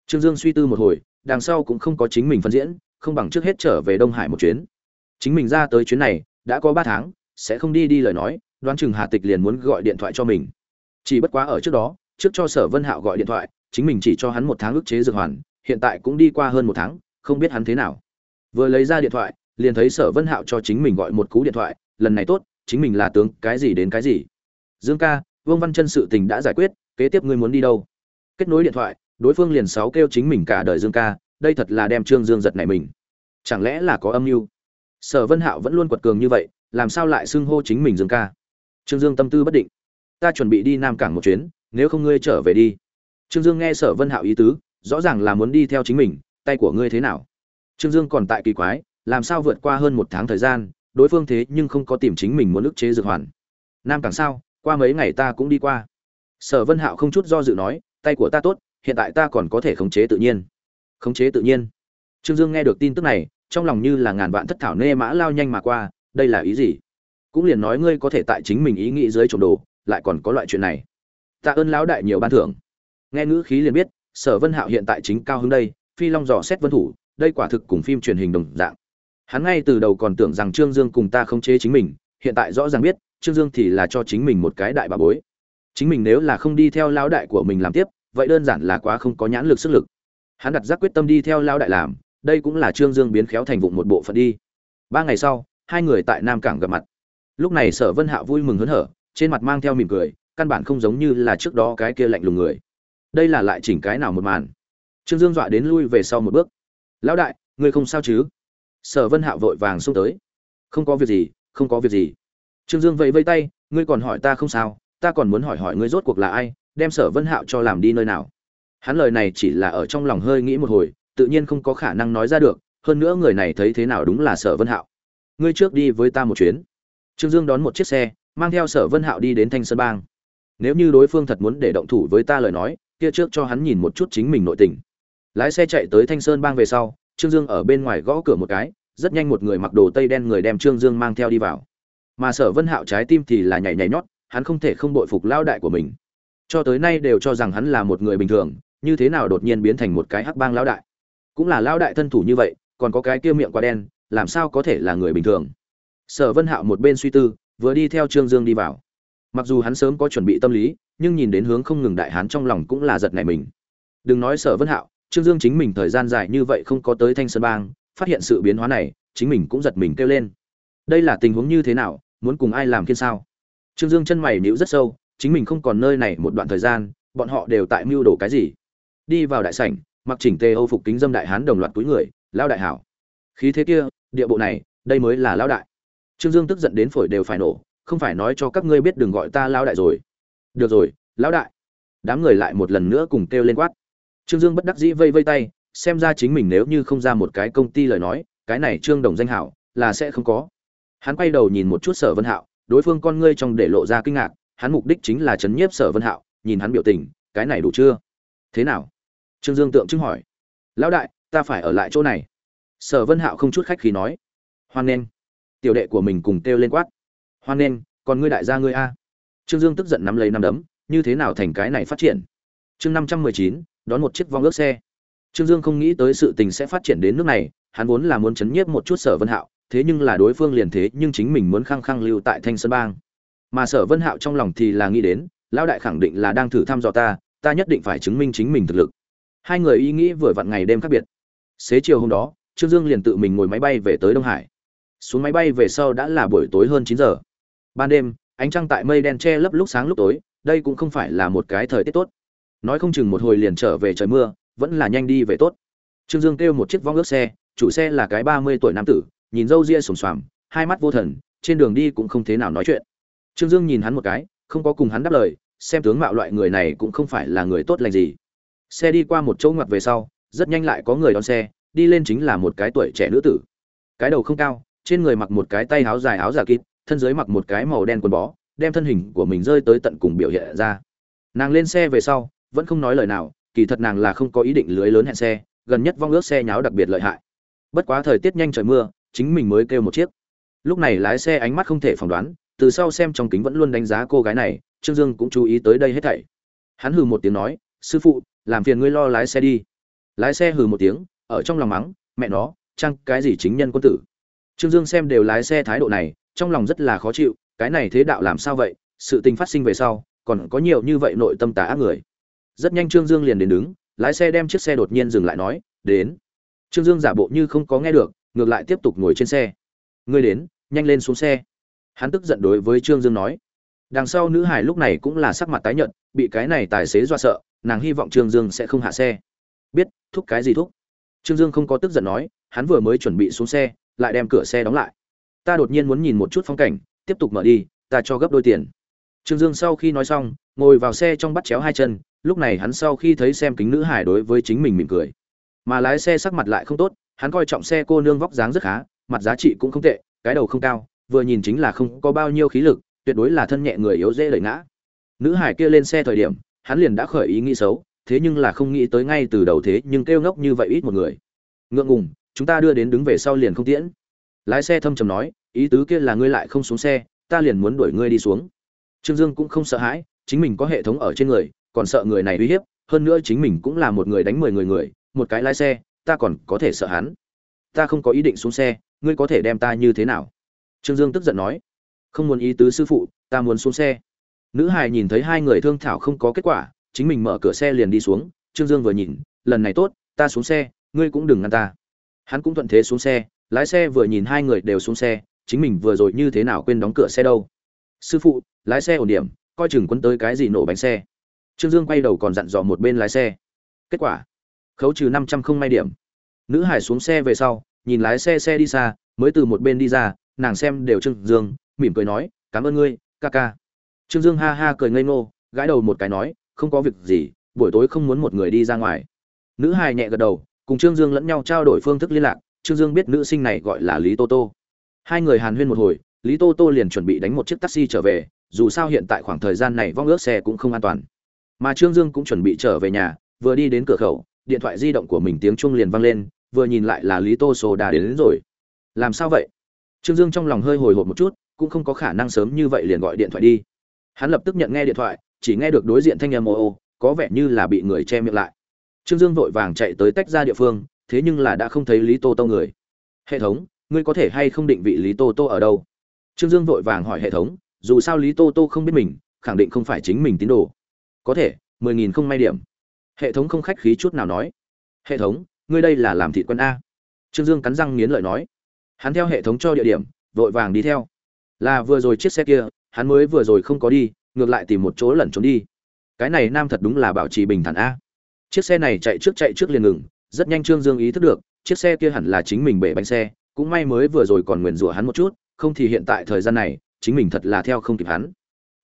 Trương dương suy tư một hồi, đằng sau cũng không có chính mình phân diễn không bằng trước hết trở về đông hải một chuyến. Chính mình ra tới chuyến này, đã có ba tháng, sẽ không đi đi lời nói, đoán chừng hà tịch liền muốn gọi điện thoại cho mình. Chỉ bất quá ở trước đó, trước cho sở vân hạo gọi điện thoại, chính mình chỉ cho hắn một tháng ức chế dược hoàn, hiện tại cũng đi qua hơn một tháng, không biết hắn thế nào. Vừa lấy ra điện thoại, liền thấy sở vân hạo cho chính mình gọi một cú điện thoại, lần này tốt, chính mình là tướng, cái gì đến cái gì. Dương ca, vương văn chân sự tình đã giải quyết, kế tiếp ngươi muốn đi đâu? Kết nối điện thoại, đối phương liền sáu kêu chính mình cả đời dương ca đây thật là đem trương dương giật này mình. Chẳng lẽ là có âm mưu? Sở vân hạo vẫn luôn quật cường như vậy, làm sao lại xưng hô chính mình dương ca? Trương dương tâm tư bất định. Ta chuẩn bị đi nam cảng một chuyến, nếu không ngươi trở về đi. Trương dương nghe sở vân hạo ý tứ, rõ ràng là muốn đi theo chính mình, tay của ngươi thế nào? Trương dương còn tại kỳ quái, làm sao vượt qua hơn một tháng thời gian, đối phương thế nhưng không có tìm chính mình muốn ức chế dược hoàn. Nam cảng sao? Qua mấy ngày ta cũng đi qua. Sở vân hạo không chút do dự nói, tay của ta tốt, hiện tại ta còn có thể khống chế tự nhiên khống chế tự nhiên. Trương dương nghe được tin tức này, trong lòng như là ngàn vạn thất thảo nê mã lao nhanh mà qua, đây là ý gì? Cũng liền nói ngươi có thể tại chính mình ý nghĩ dưới trộm đồ, lại còn có loại chuyện này. Tạ ơn lão đại nhiều ban thưởng. Nghe ngữ khí liền biết, sở vân hạo hiện tại chính cao hứng đây, phi long dò xét vân thủ, đây quả thực cùng phim truyền hình đồng dạng. Hắn ngay từ đầu còn tưởng rằng trương dương cùng ta không chế chính mình, hiện tại rõ ràng biết, trương dương thì là cho chính mình một cái đại bà bối. Chính mình nếu là không đi theo lão đại của mình làm tiếp, vậy đơn giản là quá không có nhãn lực sức lực hắn đặt giác quyết tâm đi theo lão đại làm, đây cũng là trương dương biến khéo thành vụng một bộ phận đi. Ba ngày sau, hai người tại nam cảng gặp mặt. Lúc này sở vân hạo vui mừng hớn hở, trên mặt mang theo mỉm cười, căn bản không giống như là trước đó cái kia lạnh lùng người. Đây là lại chỉnh cái nào một màn. Trương dương dọa đến lui về sau một bước. Lão đại, ngươi không sao chứ? Sở vân hạo vội vàng xông tới. Không có việc gì, không có việc gì. Trương dương vẫy vây tay, ngươi còn hỏi ta không sao, ta còn muốn hỏi hỏi ngươi rốt cuộc là ai, đem sở vân hạo cho làm đi nơi nào? Hắn lời này chỉ là ở trong lòng hơi nghĩ một hồi, tự nhiên không có khả năng nói ra được, hơn nữa người này thấy thế nào đúng là sở vân hạo. Ngươi trước đi với ta một chuyến. Trương dương đón một chiếc xe, mang theo sở vân hạo đi đến thanh sơn bang. Nếu như đối phương thật muốn để động thủ với ta lời nói, kia trước cho hắn nhìn một chút chính mình nội tình. Lái xe chạy tới thanh sơn bang về sau, trương dương ở bên ngoài gõ cửa một cái, rất nhanh một người mặc đồ tây đen người đem trương dương mang theo đi vào. Mà sở vân hạo trái tim thì là nhảy nhảy nhót, hắn không thể không bội phục lao đại của mình. Cho tới nay đều cho rằng hắn là một người bình thường như thế nào đột nhiên biến thành một cái hắc bang lão đại? Cũng là lão đại thân thủ như vậy, còn có cái kia miệng quá đen, làm sao có thể là người bình thường? Sở vân hạo một bên suy tư, vừa đi theo trương dương đi vào. Mặc dù hắn sớm có chuẩn bị tâm lý, nhưng nhìn đến hướng không ngừng đại hán trong lòng cũng là giật nảy mình. Đừng nói sở vân hạo, trương dương chính mình thời gian dài như vậy không có tới thanh sơn bang, phát hiện sự biến hóa này, chính mình cũng giật mình kêu lên. Đây là tình huống như thế nào, muốn cùng ai làm kiên sao? Trương dương chân mày níu rất sâu, chính mình không còn nơi này một đoạn thời gian, bọn họ đều tại mưu đồ cái gì? Đi vào đại sảnh, mặc chỉnh tề âu phục kính dâm đại hán đồng loạt túi người lao đại hảo. Khí thế kia, địa bộ này, đây mới là lao đại. Trương dương tức giận đến phổi đều phải nổ, không phải nói cho các ngươi biết đừng gọi ta lao đại rồi. Được rồi, lão đại. Đám người lại một lần nữa cùng kêu lên quát. Trương dương bất đắc dĩ vây vây tay, xem ra chính mình nếu như không ra một cái công ty lời nói, cái này trương đồng danh hảo, là sẽ không có. Hắn quay đầu nhìn một chút sở vân hạo, đối phương con ngươi trong để lộ ra kinh ngạc, hắn mục đích chính là chấn nhiếp sở vân hạo, nhìn hắn biểu tình, cái này đủ chưa? Thế nào? Trương dương tượng trưng hỏi. Lão đại, ta phải ở lại chỗ này. Sở vân hạo không chút khách khí nói. Hoan nghênh. Tiểu đệ của mình cùng kêu lên quát. Hoan nghênh, còn ngươi đại gia ngươi a? Trương dương tức giận nắm lấy nắm đấm. Như thế nào thành cái này phát triển? Chương năm trăm mười chín, đón một chiếc vong ước xe. Trương dương không nghĩ tới sự tình sẽ phát triển đến nước này, hắn vốn là muốn chấn nhiếp một chút sở vân hạo, thế nhưng là đối phương liền thế, nhưng chính mình muốn khăng khăng lưu tại thanh sơn bang. Mà sở vân hạo trong lòng thì là nghĩ đến, lão đại khẳng định là đang thử thăm dò ta ta nhất định phải chứng minh chính mình thực lực hai người ý nghĩ vừa vặn ngày đêm khác biệt. Xế chiều hôm đó, trương dương liền tự mình ngồi máy bay về tới đông hải. Xuống máy bay về sau đã là buổi tối hơn chín giờ. Ban đêm, ánh trăng tại mây đen che lấp lúc sáng lúc tối, đây cũng không phải là một cái thời tiết tốt. Nói không chừng một hồi liền trở về trời mưa, vẫn là nhanh đi về tốt. Trương dương kêu một chiếc vong ước xe, chủ xe là cái ba mươi tuổi nam tử, nhìn râu ria sồm xoàm, hai mắt vô thần, trên đường đi cũng không thế nào nói chuyện. Trương dương nhìn hắn một cái, không có cùng hắn đáp lời, xem tướng mạo loại người này cũng không phải là người tốt lành gì xe đi qua một chỗ ngoặt về sau, rất nhanh lại có người đón xe, đi lên chính là một cái tuổi trẻ nữ tử. Cái đầu không cao, trên người mặc một cái tay áo dài áo giả kít thân dưới mặc một cái màu đen quần bó, đem thân hình của mình rơi tới tận cùng biểu hiện ra. Nàng lên xe về sau, vẫn không nói lời nào, kỳ thật nàng là không có ý định lưới lớn hẹn xe, gần nhất vong ước xe nháo đặc biệt lợi hại. Bất quá thời tiết nhanh trời mưa, chính mình mới kêu một chiếc. Lúc này lái xe ánh mắt không thể phỏng đoán, từ sau xem trong kính vẫn luôn đánh giá cô gái này, trương dương cũng chú ý tới đây hết thảy. Hắn hừ một tiếng nói, sư phụ làm phiền ngươi lo lái xe đi. Lái xe hừ một tiếng, ở trong lòng mắng, mẹ nó, chăng cái gì chính nhân quân tử. Trương dương xem đều lái xe thái độ này, trong lòng rất là khó chịu, cái này thế đạo làm sao vậy? Sự tình phát sinh về sau, còn có nhiều như vậy nội tâm tà ác người. Rất nhanh trương dương liền đến đứng, lái xe đem chiếc xe đột nhiên dừng lại nói, đến. Trương dương giả bộ như không có nghe được, ngược lại tiếp tục ngồi trên xe. Ngươi đến, nhanh lên xuống xe. Hắn tức giận đối với trương dương nói. Đằng sau nữ hải lúc này cũng là sắc mặt tái nhợt, bị cái này tài xế do sợ nàng hy vọng trương dương sẽ không hạ xe. Biết, thúc cái gì thúc? Trương dương không có tức giận nói, hắn vừa mới chuẩn bị xuống xe, lại đem cửa xe đóng lại. Ta đột nhiên muốn nhìn một chút phong cảnh, tiếp tục mở đi, ta cho gấp đôi tiền. Trương dương sau khi nói xong, ngồi vào xe trong bắt chéo hai chân, lúc này hắn sau khi thấy xem kính nữ hải đối với chính mình mỉm cười. Mà lái xe sắc mặt lại không tốt, hắn coi trọng xe cô nương vóc dáng rất khá, mặt giá trị cũng không tệ, cái đầu không cao, vừa nhìn chính là không có bao nhiêu khí lực, tuyệt đối là thân nhẹ người yếu dễ đẩy ngã. Nữ hải kia lên xe thời điểm hắn liền đã khởi ý nghĩ xấu, thế nhưng là không nghĩ tới ngay từ đầu thế nhưng kêu ngốc như vậy ít một người. Ngượng ngùng, chúng ta đưa đến đứng về sau liền không tiễn. Lái xe thâm trầm nói, ý tứ kia là ngươi lại không xuống xe, ta liền muốn đuổi ngươi đi xuống. Trương dương cũng không sợ hãi, chính mình có hệ thống ở trên người, còn sợ người này uy hiếp, hơn nữa chính mình cũng là một người đánh mười người người, một cái lái xe, ta còn có thể sợ hắn. Ta không có ý định xuống xe, ngươi có thể đem ta như thế nào? Trương dương tức giận nói, không muốn ý tứ sư phụ, ta muốn xuống xe nữ hài nhìn thấy hai người thương thảo không có kết quả, chính mình mở cửa xe liền đi xuống. Trương dương vừa nhìn, lần này tốt, ta xuống xe, ngươi cũng đừng ngăn ta. Hắn cũng thuận thế xuống xe, lái xe vừa nhìn hai người đều xuống xe, chính mình vừa rồi như thế nào quên đóng cửa xe đâu. Sư phụ, lái xe ổn điểm, coi chừng quấn tới cái gì nổ bánh xe. Trương dương quay đầu còn dặn dò một bên lái xe. Kết quả, khấu trừ năm trăm không may điểm. Nữ hải xuống xe về sau, nhìn lái xe xe đi xa, mới từ một bên đi ra, nàng xem đều trương dương, mỉm cười nói, cảm ơn ngươi, ca ca trương dương ha ha cười ngây ngô gãi đầu một cái nói không có việc gì buổi tối không muốn một người đi ra ngoài. Nữ hài nhẹ gật đầu cùng trương dương lẫn nhau trao đổi phương thức liên lạc trương dương biết nữ sinh này gọi là lý tô tô. Hai người hàn huyên một hồi lý tô tô liền chuẩn bị đánh một chiếc taxi trở về dù sao hiện tại khoảng thời gian này vong ước xe cũng không an toàn. Mà trương dương cũng chuẩn bị trở về nhà vừa đi đến cửa khẩu điện thoại di động của mình tiếng chuông liền vang lên vừa nhìn lại là lý tô sô đã đến, đến rồi. Làm sao vậy? Trương dương trong lòng hơi hồi hộp một chút cũng không có khả năng sớm như vậy liền gọi điện thoại đi hắn lập tức nhận nghe điện thoại, chỉ nghe được đối diện thanh âm ô ô, có vẻ như là bị người che miệng lại. Trương dương vội vàng chạy tới tách ra địa phương, thế nhưng là đã không thấy lý tô tô người. Hệ thống, ngươi có thể hay không định vị lý tô tô ở đâu? Trương dương vội vàng hỏi hệ thống, dù sao lý tô tô không biết mình, khẳng định không phải chính mình tín đồ. Có thể, mười nghìn không may điểm. Hệ thống không khách khí chút nào nói. Hệ thống, ngươi đây là làm thị quân a. Trương dương cắn răng nghiến lợi nói. Hắn theo hệ thống cho địa điểm, vội vàng đi theo. Là vừa rồi chiếc xe kia hắn mới vừa rồi không có đi, ngược lại tìm một chỗ lẩn trốn đi. Cái này nam thật đúng là bảo trì bình thản a. Chiếc xe này chạy trước chạy trước liền ngừng, rất nhanh trương dương ý thức được, chiếc xe kia hẳn là chính mình bể bánh xe, cũng may mới vừa rồi còn nguyền rủa hắn một chút, không thì hiện tại thời gian này, chính mình thật là theo không kịp hắn.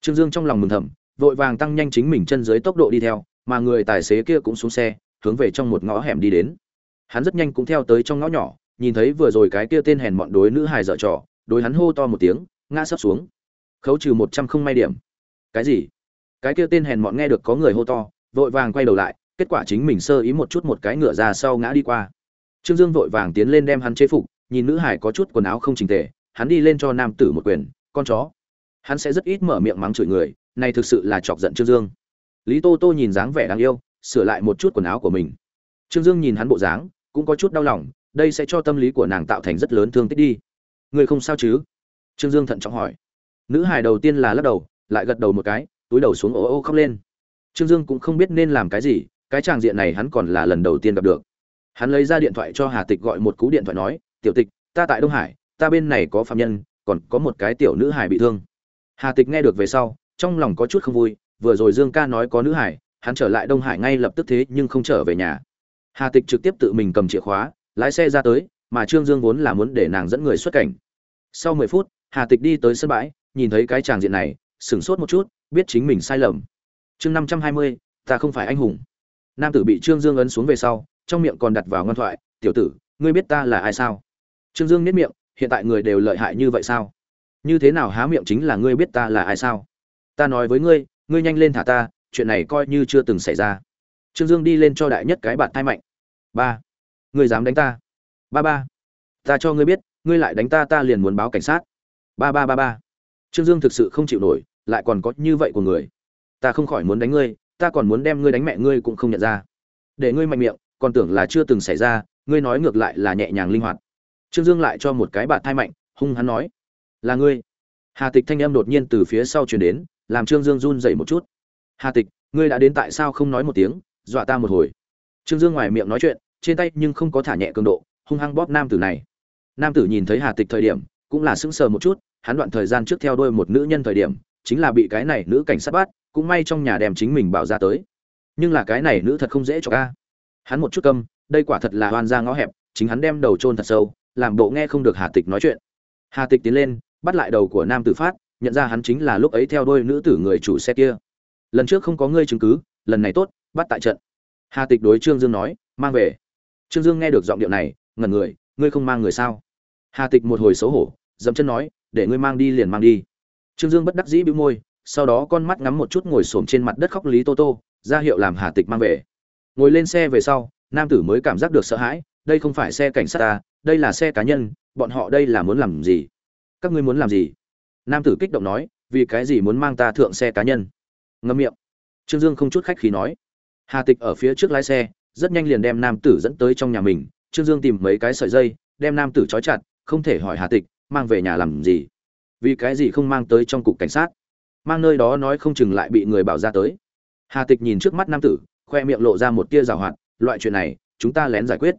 Trương dương trong lòng mừng thầm, vội vàng tăng nhanh chính mình chân dưới tốc độ đi theo, mà người tài xế kia cũng xuống xe, hướng về trong một ngõ hẻm đi đến. Hắn rất nhanh cũng theo tới trong ngõ nhỏ, nhìn thấy vừa rồi cái kia tên hèn mọn đối nữ hài dở trò, đối hắn hô to một tiếng, ngã sấp xuống khấu trừ một trăm không may điểm. Cái gì? Cái kia tên hèn mọn nghe được có người hô to, vội vàng quay đầu lại, kết quả chính mình sơ ý một chút một cái ngựa ra sau ngã đi qua. Trương dương vội vàng tiến lên đem hắn chế phục, nhìn nữ hải có chút quần áo không chỉnh tề, hắn đi lên cho nam tử một quyền, con chó. Hắn sẽ rất ít mở miệng mắng chửi người, này thực sự là chọc giận trương dương. Lý tô tô nhìn dáng vẻ đáng yêu, sửa lại một chút quần áo của mình. Trương dương nhìn hắn bộ dáng, cũng có chút đau lòng, đây sẽ cho tâm lý của nàng tạo thành rất lớn thương tích đi. Người không sao chứ? Trương dương thận trọng hỏi nữ hài đầu tiên là lắc đầu, lại gật đầu một cái, túi đầu xuống ô ô khóc lên. Trương dương cũng không biết nên làm cái gì, cái tràng diện này hắn còn là lần đầu tiên gặp được. Hắn lấy ra điện thoại cho hà tịch gọi một cú điện thoại nói, tiểu tịch, ta tại đông hải, ta bên này có phạm nhân, còn có một cái tiểu nữ hải bị thương. Hà tịch nghe được về sau, trong lòng có chút không vui, vừa rồi dương ca nói có nữ hải hắn trở lại đông hải ngay lập tức thế nhưng không trở về nhà. Hà tịch trực tiếp tự mình cầm chìa khóa, lái xe ra tới, mà trương dương vốn là muốn để nàng dẫn người xuất cảnh. Sau mười phút, hà tịch đi tới sân bãi nhìn thấy cái tràng diện này, sửng sốt một chút, biết chính mình sai lầm. Chương năm trăm hai mươi, ta không phải anh hùng. Nam tử bị trương dương ấn xuống về sau, trong miệng còn đặt vào ngoan thoại, tiểu tử, ngươi biết ta là ai sao? Trương dương nếp miệng, hiện tại người đều lợi hại như vậy sao? Như thế nào há miệng chính là ngươi biết ta là ai sao? Ta nói với ngươi ngươi nhanh lên thả ta, chuyện này coi như chưa từng xảy ra. Trương dương đi lên cho đại nhất cái bạn thai mạnh. Ba, ngươi dám đánh ta? Ba ba, ta cho ngươi biết, ngươi lại đánh ta ta liền muốn báo cảnh sát. Ba ba ba ba trương dương thực sự không chịu nổi, lại còn có như vậy của người. Ta không khỏi muốn đánh ngươi, ta còn muốn đem ngươi đánh mẹ ngươi cũng không nhận ra. Để ngươi mạnh miệng, còn tưởng là chưa từng xảy ra, ngươi nói ngược lại là nhẹ nhàng linh hoạt. Trương dương lại cho một cái bạt thai mạnh, hung hắn nói, là ngươi. Hà tịch thanh âm đột nhiên từ phía sau truyền đến, làm trương dương run dậy một chút. Hà tịch, ngươi đã đến tại sao không nói một tiếng, dọa ta một hồi? Trương dương ngoài miệng nói chuyện, trên tay nhưng không có thả nhẹ cường độ, hung hăng bóp nam tử này. Nam tử nhìn thấy hà tịch thời điểm, cũng là sững sờ một chút hắn đoạn thời gian trước theo đuôi một nữ nhân thời điểm, chính là bị cái này nữ cảnh sát bắt, cũng may trong nhà đem chính mình bảo ra tới. Nhưng là cái này nữ thật không dễ cho a. hắn một chút câm, đây quả thật là hoan gia ngõ hẹp, chính hắn đem đầu chôn thật sâu, làm bộ nghe không được hà tịch nói chuyện. Hà tịch tiến lên, bắt lại đầu của nam tử phát, nhận ra hắn chính là lúc ấy theo đuôi nữ tử người chủ xe kia. Lần trước không có ngươi chứng cứ, lần này tốt, bắt tại trận. Hà tịch đối trương dương nói, mang về. Trương dương nghe được giọng điệu này, ngẩn người, ngươi không mang người sao? Hà tịch một hồi xấu hổ, dậm chân nói để ngươi mang đi liền mang đi. Trương dương bất đắc dĩ bĩu môi, sau đó con mắt ngắm một chút ngồi xổm trên mặt đất khóc lý tô tô, ra hiệu làm hà tịch mang về. Ngồi lên xe về sau, nam tử mới cảm giác được sợ hãi, đây không phải xe cảnh sát ta, đây là xe cá nhân, bọn họ đây là muốn làm gì? Các ngươi muốn làm gì? Nam tử kích động nói, vì cái gì muốn mang ta thượng xe cá nhân? Ngâm miệng. Trương dương không chút khách khí nói. Hà tịch ở phía trước lái xe, rất nhanh liền đem nam tử dẫn tới trong nhà mình. Trương dương tìm mấy cái sợi dây, đem nam tử trói chặt, không thể hỏi hà tịch mang về nhà làm gì? Vì cái gì không mang tới trong cục cảnh sát? Mang nơi đó nói không chừng lại bị người bảo ra tới. Hà tịch nhìn trước mắt nam tử, khoe miệng lộ ra một tia rào hoạt, loại chuyện này, chúng ta lén giải quyết.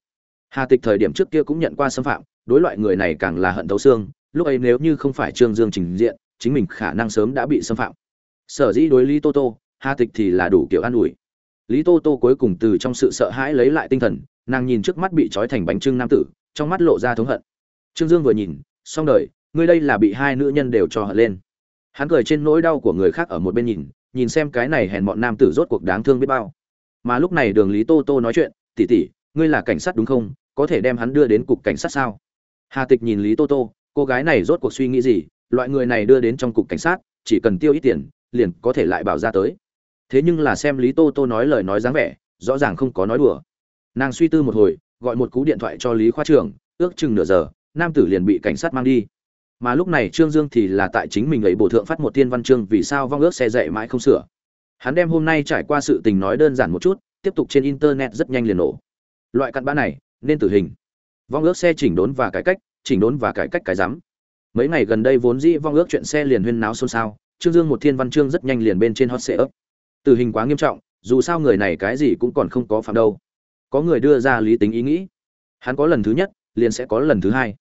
Hà tịch thời điểm trước kia cũng nhận qua xâm phạm, đối loại người này càng là hận thấu xương, lúc ấy nếu như không phải trương dương trình diện, chính mình khả năng sớm đã bị xâm phạm. Sở dĩ đối lý tô tô, hà tịch thì là đủ kiểu an ủi. Lý tô tô cuối cùng từ trong sự sợ hãi lấy lại tinh thần, nàng nhìn trước mắt bị trói thành bánh trưng nam tử, trong mắt lộ ra thống hận. Trương dương vừa nhìn xong đời, ngươi đây là bị hai nữ nhân đều cho hận lên. Hắn cười trên nỗi đau của người khác ở một bên nhìn nhìn xem cái này hèn bọn nam tử rốt cuộc đáng thương biết bao. Mà lúc này đường lý tô tô nói chuyện tỉ tỉ ngươi là cảnh sát đúng không? Có thể đem hắn đưa đến cục cảnh sát sao? Hà tịch nhìn lý tô tô, cô gái này rốt cuộc suy nghĩ gì? Loại người này đưa đến trong cục cảnh sát, chỉ cần tiêu ít tiền, liền có thể lại bảo ra tới. Thế nhưng là xem lý tô tô nói lời nói dáng vẻ, rõ ràng không có nói đùa. Nàng suy tư một hồi, gọi một cú điện thoại cho lý khoa trưởng ước chừng nửa giờ nam tử liền bị cảnh sát mang đi. Mà lúc này trương dương thì là tại chính mình ấy bổ thượng phát một tiên văn chương vì sao vong ước xe dậy mãi không sửa. Hắn đem hôm nay trải qua sự tình nói đơn giản một chút, tiếp tục trên internet rất nhanh liền nổ. Loại cặn bã này, nên tử hình. Vong ước xe chỉnh đốn và cải cách, chỉnh đốn và cải cách cái rắm. Mấy ngày gần đây vốn dĩ vong ước chuyện xe liền huyên náo xôn xao, trương dương một thiên văn chương rất nhanh liền bên trên hot xe ấp tử hình quá nghiêm trọng, dù sao người này cái gì cũng còn không có phạm đâu. Có người đưa ra lý tính ý nghĩ. Hắn có lần thứ nhất, liền sẽ có lần thứ hai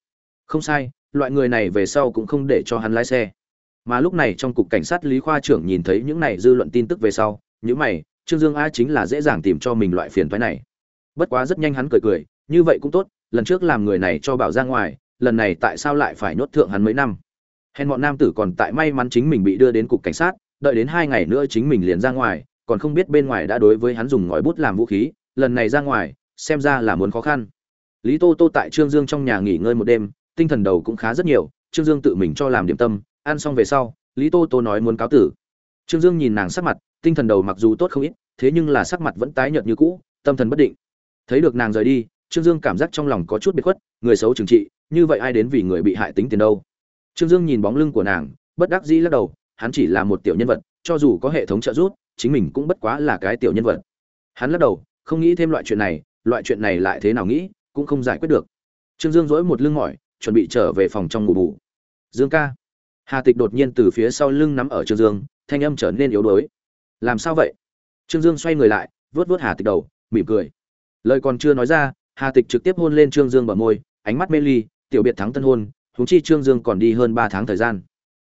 không sai, loại người này về sau cũng không để cho hắn lái xe. Mà lúc này trong cục cảnh sát lý khoa trưởng nhìn thấy những này dư luận tin tức về sau những mày, trương dương a chính là dễ dàng tìm cho mình loại phiền thoái này. Bất quá rất nhanh hắn cười cười, như vậy cũng tốt, lần trước làm người này cho bảo ra ngoài, lần này tại sao lại phải nhốt thượng hắn mấy năm? Hèn bọn nam tử còn tại may mắn chính mình bị đưa đến cục cảnh sát, đợi đến hai ngày nữa chính mình liền ra ngoài, còn không biết bên ngoài đã đối với hắn dùng ngòi bút làm vũ khí, lần này ra ngoài, xem ra là muốn khó khăn. Lý tô tô tại trương dương trong nhà nghỉ ngơi một đêm tinh thần đầu cũng khá rất nhiều, trương dương tự mình cho làm điểm tâm, ăn xong về sau, lý tô tô nói muốn cáo tử. Trương dương nhìn nàng sắc mặt, tinh thần đầu mặc dù tốt không ít, thế nhưng là sắc mặt vẫn tái nhợt như cũ, tâm thần bất định. Thấy được nàng rời đi, trương dương cảm giác trong lòng có chút biệt khuất, người xấu trừng trị, như vậy ai đến vì người bị hại tính tiền đâu? Trương dương nhìn bóng lưng của nàng, bất đắc dĩ lắc đầu, hắn chỉ là một tiểu nhân vật, cho dù có hệ thống trợ giúp, chính mình cũng bất quá là cái tiểu nhân vật. Hắn lắc đầu, không nghĩ thêm loại chuyện này, loại chuyện này lại thế nào nghĩ, cũng không giải quyết được. Trương dương dỗi một lưng mỏi chuẩn bị trở về phòng trong ngủ bù. Dương ca. Hà tịch đột nhiên từ phía sau lưng nắm ở trương dương, thanh âm trở nên yếu đuối. Làm sao vậy? Trương dương xoay người lại vớt vớt hà tịch đầu, mỉm cười. Lời còn chưa nói ra, hà tịch trực tiếp hôn lên trương dương bờ môi, ánh mắt mê ly, tiểu biệt thắng tân hôn, huống chi trương dương còn đi hơn ba tháng thời gian.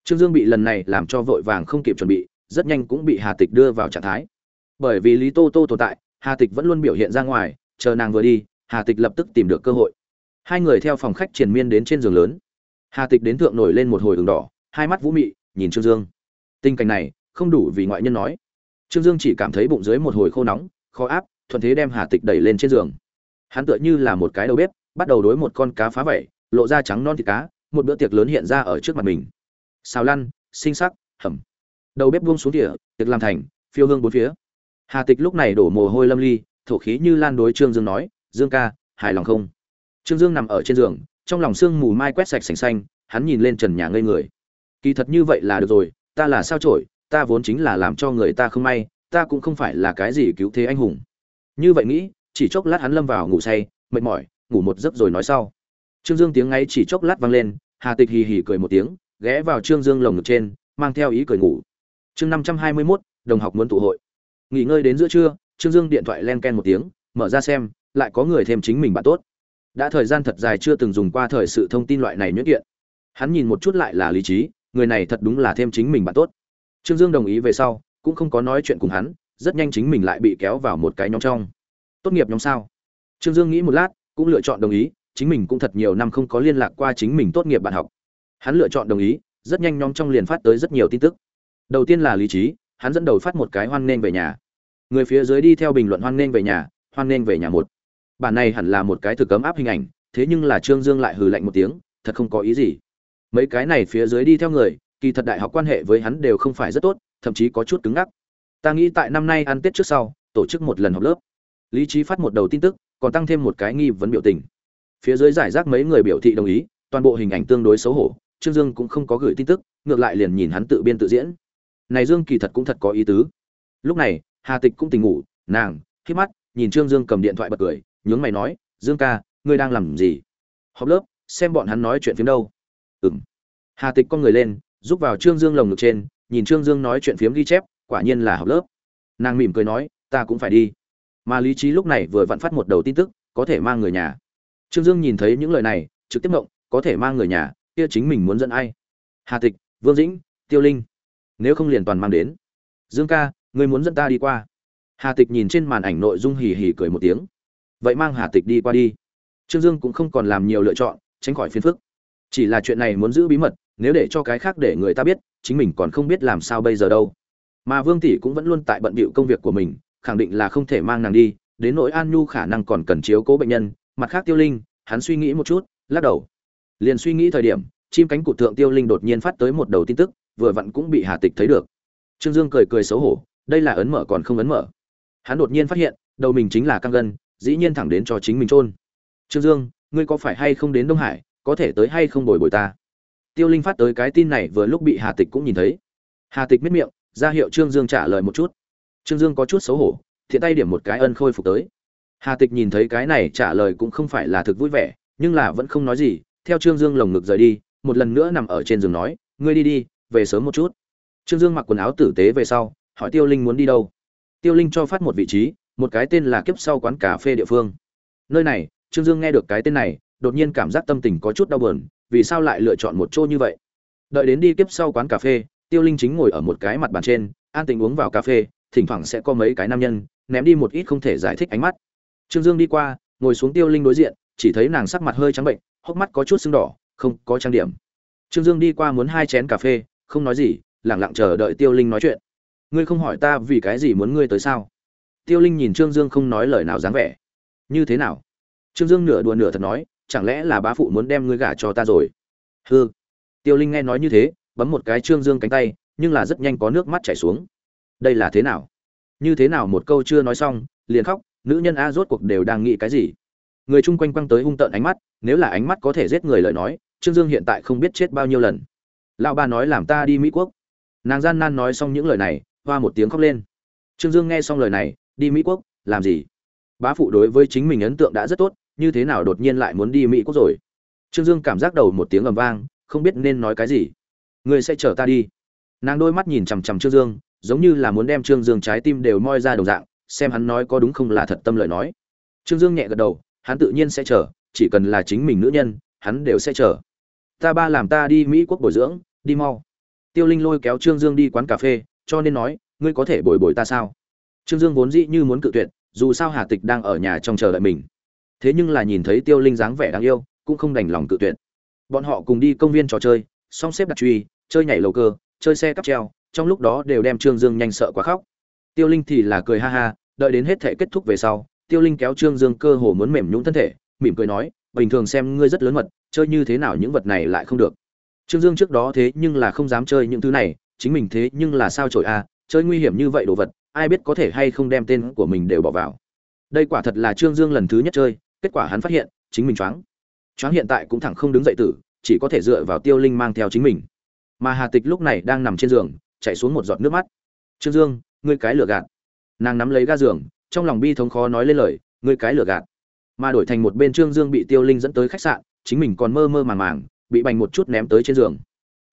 Trương dương bị lần này làm cho vội vàng không kịp chuẩn bị, rất nhanh cũng bị hà tịch đưa vào trạng thái. Bởi vì lý tô tô tồn tại, hà tịch vẫn luôn biểu hiện ra ngoài, chờ nàng vừa đi, hà tịch lập tức tìm được cơ hội hai người theo phòng khách triền miên đến trên giường lớn. Hà tịch đến thượng nổi lên một hồi đường đỏ, hai mắt vũ mị, nhìn trương dương. Tình cảnh này, không đủ vì ngoại nhân nói. Trương dương chỉ cảm thấy bụng dưới một hồi khô nóng, khó áp, thuận thế đem hà tịch đẩy lên trên giường. Hắn tựa như là một cái đầu bếp, bắt đầu đối một con cá phá vẩy, lộ ra trắng non thịt cá, một bữa tiệc lớn hiện ra ở trước mặt mình. Xào lăn, sinh sắc, hầm. Đầu bếp buông xuống tỉa tiệc làm thành, phiêu hương bốn phía. Hà tịch lúc này đổ mồ hôi lâm ly, thổ khí như lan đối trương dương nói, dương ca, hài lòng không? Trương dương nằm ở trên giường trong lòng sương mù mai quét sạch sành xanh hắn nhìn lên trần nhà ngây người. Kỳ thật như vậy là được rồi ta là sao chổi, ta vốn chính là làm cho người ta không may ta cũng không phải là cái gì cứu thế anh hùng. Như vậy nghĩ chỉ chốc lát hắn lâm vào ngủ say mệt mỏi ngủ một giấc rồi nói sau. Trương dương tiếng ngáy chỉ chốc lát vang lên hà tịch hì hì cười một tiếng ghé vào trương dương lồng ngực trên mang theo ý cười ngủ. Chương năm trăm hai mươi mốt đồng học muốn tụ hội. Nghỉ ngơi đến giữa trưa trương dương điện thoại len ken một tiếng mở ra xem lại có người thêm chính mình bạn tốt đã thời gian thật dài chưa từng dùng qua thời sự thông tin loại này nhuyễn kiện. Hắn nhìn một chút lại là lý trí, người này thật đúng là thêm chính mình bạn tốt. Trương dương đồng ý về sau, cũng không có nói chuyện cùng hắn, rất nhanh chính mình lại bị kéo vào một cái nhóm trong. Tốt nghiệp nhóm sao? Trương dương nghĩ một lát, cũng lựa chọn đồng ý, chính mình cũng thật nhiều năm không có liên lạc qua chính mình tốt nghiệp bạn học. Hắn lựa chọn đồng ý, rất nhanh nhóm trong liền phát tới rất nhiều tin tức. Đầu tiên là lý trí, hắn dẫn đầu phát một cái hoan nghênh về nhà. Người phía dưới đi theo bình luận hoan nghênh về nhà, hoan nghênh về nhà một bản này hẳn là một cái thực cấm áp hình ảnh, thế nhưng là trương dương lại hừ lạnh một tiếng, thật không có ý gì. Mấy cái này phía dưới đi theo người, kỳ thật đại học quan hệ với hắn đều không phải rất tốt, thậm chí có chút cứng ngắc. Ta nghĩ tại năm nay ăn tết trước sau, tổ chức một lần học lớp. Lý trí phát một đầu tin tức, còn tăng thêm một cái nghi vấn biểu tình. Phía dưới giải rác mấy người biểu thị đồng ý, toàn bộ hình ảnh tương đối xấu hổ, trương dương cũng không có gửi tin tức, ngược lại liền nhìn hắn tự biên tự diễn. Này dương kỳ thật cũng thật có ý tứ. Lúc này, hà tịch cũng tỉnh ngủ, nàng khi mắt, nhìn trương dương cầm điện thoại bật cười nhướng mày nói, dương ca, ngươi đang làm gì? Họp lớp, xem bọn hắn nói chuyện phiếm đâu. Ừ m hà tịch con người lên giúp vào trương dương lồng ngực trên, nhìn trương dương nói chuyện phiếm ghi chép, quả nhiên là học lớp. Nàng mỉm cười nói, ta cũng phải đi. Mà lý trí lúc này vừa vặn phát một đầu tin tức, có thể mang người nhà. Trương dương nhìn thấy những lời này, trực tiếp mộng có thể mang người nhà, kia chính mình muốn dẫn ai? Hà tịch, vương dĩnh, tiêu linh, nếu không liền toàn mang đến. Dương ca người muốn dẫn ta đi qua. Hà tịch nhìn trên màn ảnh nội dung hì hì cười một tiếng vậy mang hà tịch đi qua đi. Trương dương cũng không còn làm nhiều lựa chọn, tránh khỏi phiền phức. Chỉ là chuyện này muốn giữ bí mật, nếu để cho cái khác để người ta biết, chính mình còn không biết làm sao bây giờ đâu. Mà vương tỷ cũng vẫn luôn tại bận bịu công việc của mình, khẳng định là không thể mang nàng đi, đến nỗi an nhu khả năng còn cần chiếu cố bệnh nhân, mặt khác tiêu linh, hắn suy nghĩ một chút, lắc đầu. Liền suy nghĩ thời điểm, chim cánh cụt thượng tiêu linh đột nhiên phát tới một đầu tin tức, vừa vặn cũng bị hà tịch thấy được. Trương dương cười cười xấu hổ, đây là ấn mở còn không ấn mở. Hắn đột nhiên phát hiện, đầu mình chính là căng gân dĩ nhiên thẳng đến cho chính mình trôn trương dương, ngươi có phải hay không đến đông hải, có thể tới hay không bồi bồi ta? Tiêu linh phát tới cái tin này vừa lúc bị hà tịch cũng nhìn thấy. Hà tịch miết miệng, ra hiệu trương dương trả lời một chút. Trương dương có chút xấu hổ, thiện tay điểm một cái ân khôi phục tới. Hà tịch nhìn thấy cái này trả lời cũng không phải là thực vui vẻ, nhưng là vẫn không nói gì, theo trương dương lồng ngực rời đi, một lần nữa nằm ở trên giường nói, ngươi đi đi, về sớm một chút. Trương dương mặc quần áo tử tế về sau, hỏi tiêu linh muốn đi đâu. Tiêu linh cho phát một vị trí một cái tên là kiếp sau quán cà phê địa phương. Nơi này, trương dương nghe được cái tên này, đột nhiên cảm giác tâm tình có chút đau buồn, vì sao lại lựa chọn một chỗ như vậy? Đợi đến đi kiếp sau quán cà phê, tiêu linh chính ngồi ở một cái mặt bàn trên, an tình uống vào cà phê, thỉnh thoảng sẽ có mấy cái nam nhân, ném đi một ít không thể giải thích ánh mắt. Trương dương đi qua, ngồi xuống tiêu linh đối diện, chỉ thấy nàng sắc mặt hơi trắng bệnh, hốc mắt có chút sưng đỏ, không có trang điểm. Trương dương đi qua muốn hai chén cà phê, không nói gì lẳng lặng chờ đợi tiêu linh nói chuyện. Ngươi không hỏi ta vì cái gì muốn ngươi tới sao? Tiêu linh nhìn trương dương không nói lời nào dáng vẻ. Như thế nào? Trương dương nửa đùa nửa thật nói, chẳng lẽ là bá phụ muốn đem ngươi gả cho ta rồi? Hư tiêu linh nghe nói như thế, bấm một cái trương dương cánh tay, nhưng là rất nhanh có nước mắt chảy xuống. Đây là thế nào? Như thế nào một câu chưa nói xong, liền khóc, nữ nhân a rốt cuộc đều đang nghĩ cái gì? Người chung quanh quăng tới hung tợn ánh mắt, nếu là ánh mắt có thể giết người lời nói, trương dương hiện tại không biết chết bao nhiêu lần. Lão ba nói làm ta đi mỹ quốc. Nàng gian nan nói xong những lời này, hoa một tiếng khóc lên. Trương dương nghe xong lời này đi mỹ quốc, làm gì? Bá phụ đối với chính mình ấn tượng đã rất tốt, như thế nào đột nhiên lại muốn đi mỹ quốc rồi? Trương dương cảm giác đầu một tiếng ầm vang, không biết nên nói cái gì. Người sẽ chở ta đi. Nàng đôi mắt nhìn chằm chằm trương dương, giống như là muốn đem trương dương trái tim đều moi ra đầu dạng, xem hắn nói có đúng không là thật tâm lời nói. Trương dương nhẹ gật đầu, hắn tự nhiên sẽ chở chỉ cần là chính mình nữ nhân, hắn đều sẽ chở ta ba làm ta đi mỹ quốc bồi dưỡng, đi mau. Tiêu linh lôi kéo trương dương đi quán cà phê, cho nên nói, ngươi có thể bồi bồi ta sao? Trương dương vốn dĩ như muốn cự tuyệt dù sao hà tịch đang ở nhà trong chờ đợi mình. Thế nhưng là nhìn thấy tiêu linh dáng vẻ đáng yêu cũng không đành lòng cự tuyệt. Bọn họ cùng đi công viên trò chơi song xếp đặt truy chơi nhảy lầu cơ chơi xe cắp treo trong lúc đó đều đem trương dương nhanh sợ quá khóc. Tiêu linh thì là cười ha ha đợi đến hết thể kết thúc về sau tiêu linh kéo trương dương cơ hồ muốn mềm nhũn thân thể mỉm cười nói bình thường xem ngươi rất lớn mật chơi như thế nào những vật này lại không được. Trương dương trước đó thế nhưng là không dám chơi những thứ này chính mình thế nhưng là sao trời a à, chơi nguy hiểm như vậy đồ vật ai biết có thể hay không đem tên của mình đều bỏ vào. Đây quả thật là trương dương lần thứ nhất chơi, kết quả hắn phát hiện, chính mình choáng. Choáng hiện tại cũng thẳng không đứng dậy tử, chỉ có thể dựa vào tiêu linh mang theo chính mình. Mà hà tịch lúc này đang nằm trên giường, chạy xuống một giọt nước mắt. Trương dương, ngươi cái lửa gạt. Nàng nắm lấy ga giường, trong lòng bi thống khó nói lên lời, ngươi cái lửa gạt. Mà đổi thành một bên trương dương bị tiêu linh dẫn tới khách sạn, chính mình còn mơ mơ màng màng, bị bành một chút ném tới trên giường.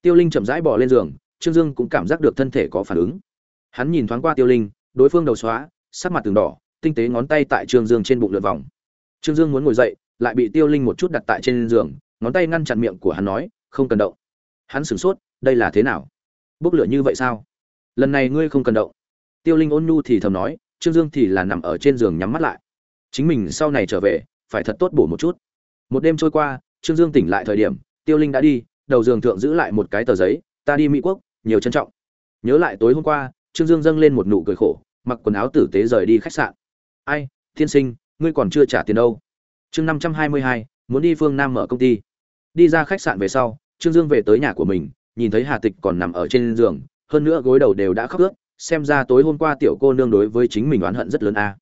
Tiêu linh chậm rãi bỏ lên giường, trương dương cũng cảm giác được thân thể có phản ứng hắn nhìn thoáng qua tiêu linh, đối phương đầu xóa, sắc mặt từng đỏ, tinh tế ngón tay tại trương dương trên bụng lượt vòng. Trương dương muốn ngồi dậy, lại bị tiêu linh một chút đặt tại trên giường, ngón tay ngăn chặn miệng của hắn nói, không cần động. Hắn sửng sốt, đây là thế nào? Bốc lửa như vậy sao? Lần này ngươi không cần động. Tiêu linh ôn nhu thì thầm nói, trương dương thì là nằm ở trên giường nhắm mắt lại. Chính mình sau này trở về, phải thật tốt bổ một chút. Một đêm trôi qua, trương dương tỉnh lại thời điểm, tiêu linh đã đi, đầu giường thượng giữ lại một cái tờ giấy, ta đi mỹ quốc, nhiều trân trọng. Nhớ lại tối hôm qua trương dương dâng lên một nụ cười khổ, mặc quần áo tử tế rời đi khách sạn. Ai, tiên sinh, ngươi còn chưa trả tiền đâu. Chương năm trăm hai mươi hai, muốn đi phương nam mở công ty. Đi ra khách sạn về sau, trương dương về tới nhà của mình, nhìn thấy hà tịch còn nằm ở trên giường, hơn nữa gối đầu đều đã khóc ướt, xem ra tối hôm qua tiểu cô nương đối với chính mình oán hận rất lớn a.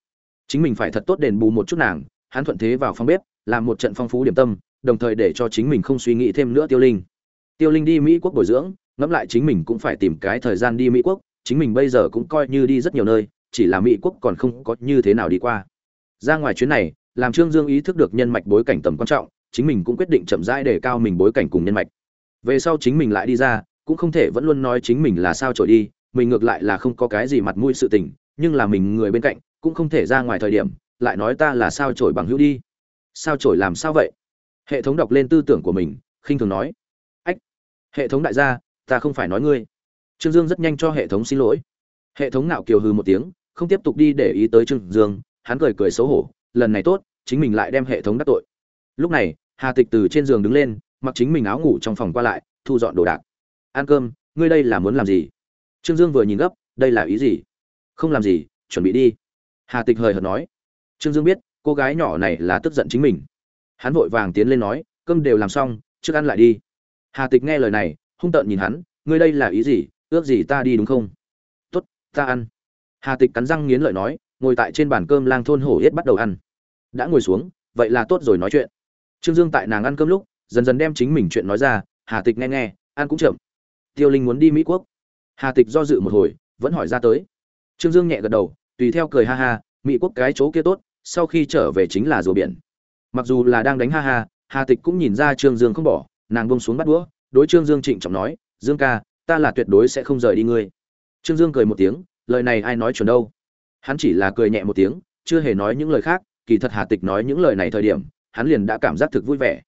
Chính mình phải thật tốt đền bù một chút nàng, hắn thuận thế vào phòng bếp, làm một trận phong phú điểm tâm, đồng thời để cho chính mình không suy nghĩ thêm nữa tiêu linh. Tiêu linh đi mỹ quốc bồi dưỡng, ngẫm lại chính mình cũng phải tìm cái thời gian đi mỹ quốc chính mình bây giờ cũng coi như đi rất nhiều nơi, chỉ là mỹ quốc còn không có như thế nào đi qua. Ra ngoài chuyến này, làm trương dương ý thức được nhân mạch bối cảnh tầm quan trọng, chính mình cũng quyết định chậm rãi để cao mình bối cảnh cùng nhân mạch. Về sau chính mình lại đi ra, cũng không thể vẫn luôn nói chính mình là sao trổi đi, mình ngược lại là không có cái gì mặt mũi sự tình, nhưng là mình người bên cạnh, cũng không thể ra ngoài thời điểm, lại nói ta là sao trổi bằng hữu đi. Sao trổi làm sao vậy? Hệ thống đọc lên tư tưởng của mình, khinh thường nói. Ách, hệ thống đại gia, ta không phải nói ngươi trương dương rất nhanh cho hệ thống xin lỗi. Hệ thống nạo kiều hư một tiếng, không tiếp tục đi để ý tới trương dương, hắn cười cười xấu hổ, lần này tốt, chính mình lại đem hệ thống đắc tội. Lúc này, hà tịch từ trên giường đứng lên, mặc chính mình áo ngủ trong phòng qua lại, thu dọn đồ đạc. Ăn cơm, ngươi đây là muốn làm gì? Trương dương vừa nhìn gấp, đây là ý gì? Không làm gì, chuẩn bị đi. Hà tịch hời hợt nói. Trương dương biết, cô gái nhỏ này là tức giận chính mình. Hắn vội vàng tiến lên nói, cơm đều làm xong, trước ăn lại đi. Hà tịch nghe lời này, hung tợn nhìn hắn, ngươi đây là ý gì? Ước gì ta đi đúng không? Tốt, ta ăn. Hà tịch cắn răng nghiến lợi nói, ngồi tại trên bàn cơm lang thôn hổ yết bắt đầu ăn. Đã ngồi xuống, vậy là tốt rồi nói chuyện. Trương dương tại nàng ăn cơm lúc, dần dần đem chính mình chuyện nói ra, hà tịch nghe nghe, ăn cũng chậm. Tiêu linh muốn đi mỹ quốc. Hà tịch do dự một hồi, vẫn hỏi ra tới. Trương dương nhẹ gật đầu, tùy theo cười ha ha, mỹ quốc cái chỗ kia tốt, sau khi trở về chính là rùa biển. Mặc dù là đang đánh ha ha, hà tịch cũng nhìn ra trương dương không bỏ, nàng bông xuống bắt đũa, đối trương dương trịnh trọng nói, dương ca ta là tuyệt đối sẽ không rời đi ngươi. Trương dương cười một tiếng, lời này ai nói chuẩn đâu? Hắn chỉ là cười nhẹ một tiếng, chưa hề nói những lời khác, kỳ thật hà tịch nói những lời này thời điểm, hắn liền đã cảm giác thực vui vẻ.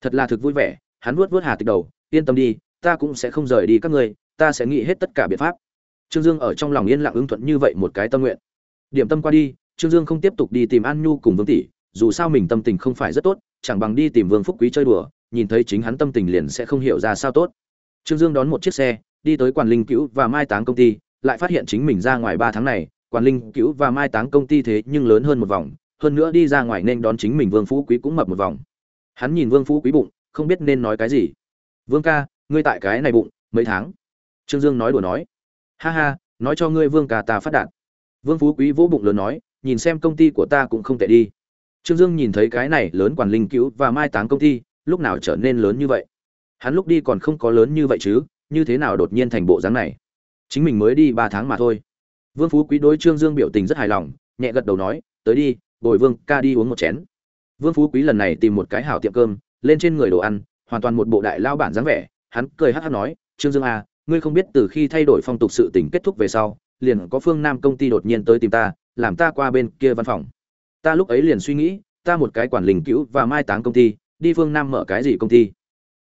Thật là thực vui vẻ, hắn vuốt vuốt hà tịch đầu, yên tâm đi, ta cũng sẽ không rời đi các ngươi, ta sẽ nghĩ hết tất cả biện pháp. Trương dương ở trong lòng yên lặng ứng thuận như vậy một cái tâm nguyện. Điểm tâm qua đi, trương dương không tiếp tục đi tìm an nhu cùng vương tỷ, dù sao mình tâm tình không phải rất tốt, chẳng bằng đi tìm vương phúc quý chơi đùa, nhìn thấy chính hắn tâm tình liền sẽ không hiểu ra sao tốt trương dương đón một chiếc xe, đi tới quản linh cứu và mai táng công ty, lại phát hiện chính mình ra ngoài ba tháng này, quản linh cứu và mai táng công ty thế nhưng lớn hơn một vòng, hơn nữa đi ra ngoài nên đón chính mình vương phú quý cũng mập một vòng. Hắn nhìn vương phú quý bụng, không biết nên nói cái gì. Vương ca, ngươi tại cái này bụng, mấy tháng? Trương dương nói đùa nói. Ha ha, nói cho ngươi vương ca ta phát đạt. Vương phú quý vỗ bụng lớn nói, nhìn xem công ty của ta cũng không tệ đi. Trương dương nhìn thấy cái này lớn quản linh cứu và mai táng công ty, lúc nào trở nên lớn như vậy? Hắn lúc đi còn không có lớn như vậy chứ, như thế nào đột nhiên thành bộ dáng này? Chính mình mới đi ba tháng mà thôi. Vương phú quý đối trương dương biểu tình rất hài lòng, nhẹ gật đầu nói, tới đi, bồi vương ca đi uống một chén. Vương phú quý lần này tìm một cái hảo tiệm cơm, lên trên người đồ ăn, hoàn toàn một bộ đại lao bản dáng vẻ, hắn cười hát hát nói, trương dương à ngươi không biết từ khi thay đổi phong tục sự tình kết thúc về sau, liền có phương nam công ty đột nhiên tới tìm ta, làm ta qua bên kia văn phòng. Ta lúc ấy liền suy nghĩ, ta một cái quản linh cứu và mai táng công ty, đi phương nam mở cái gì công ty?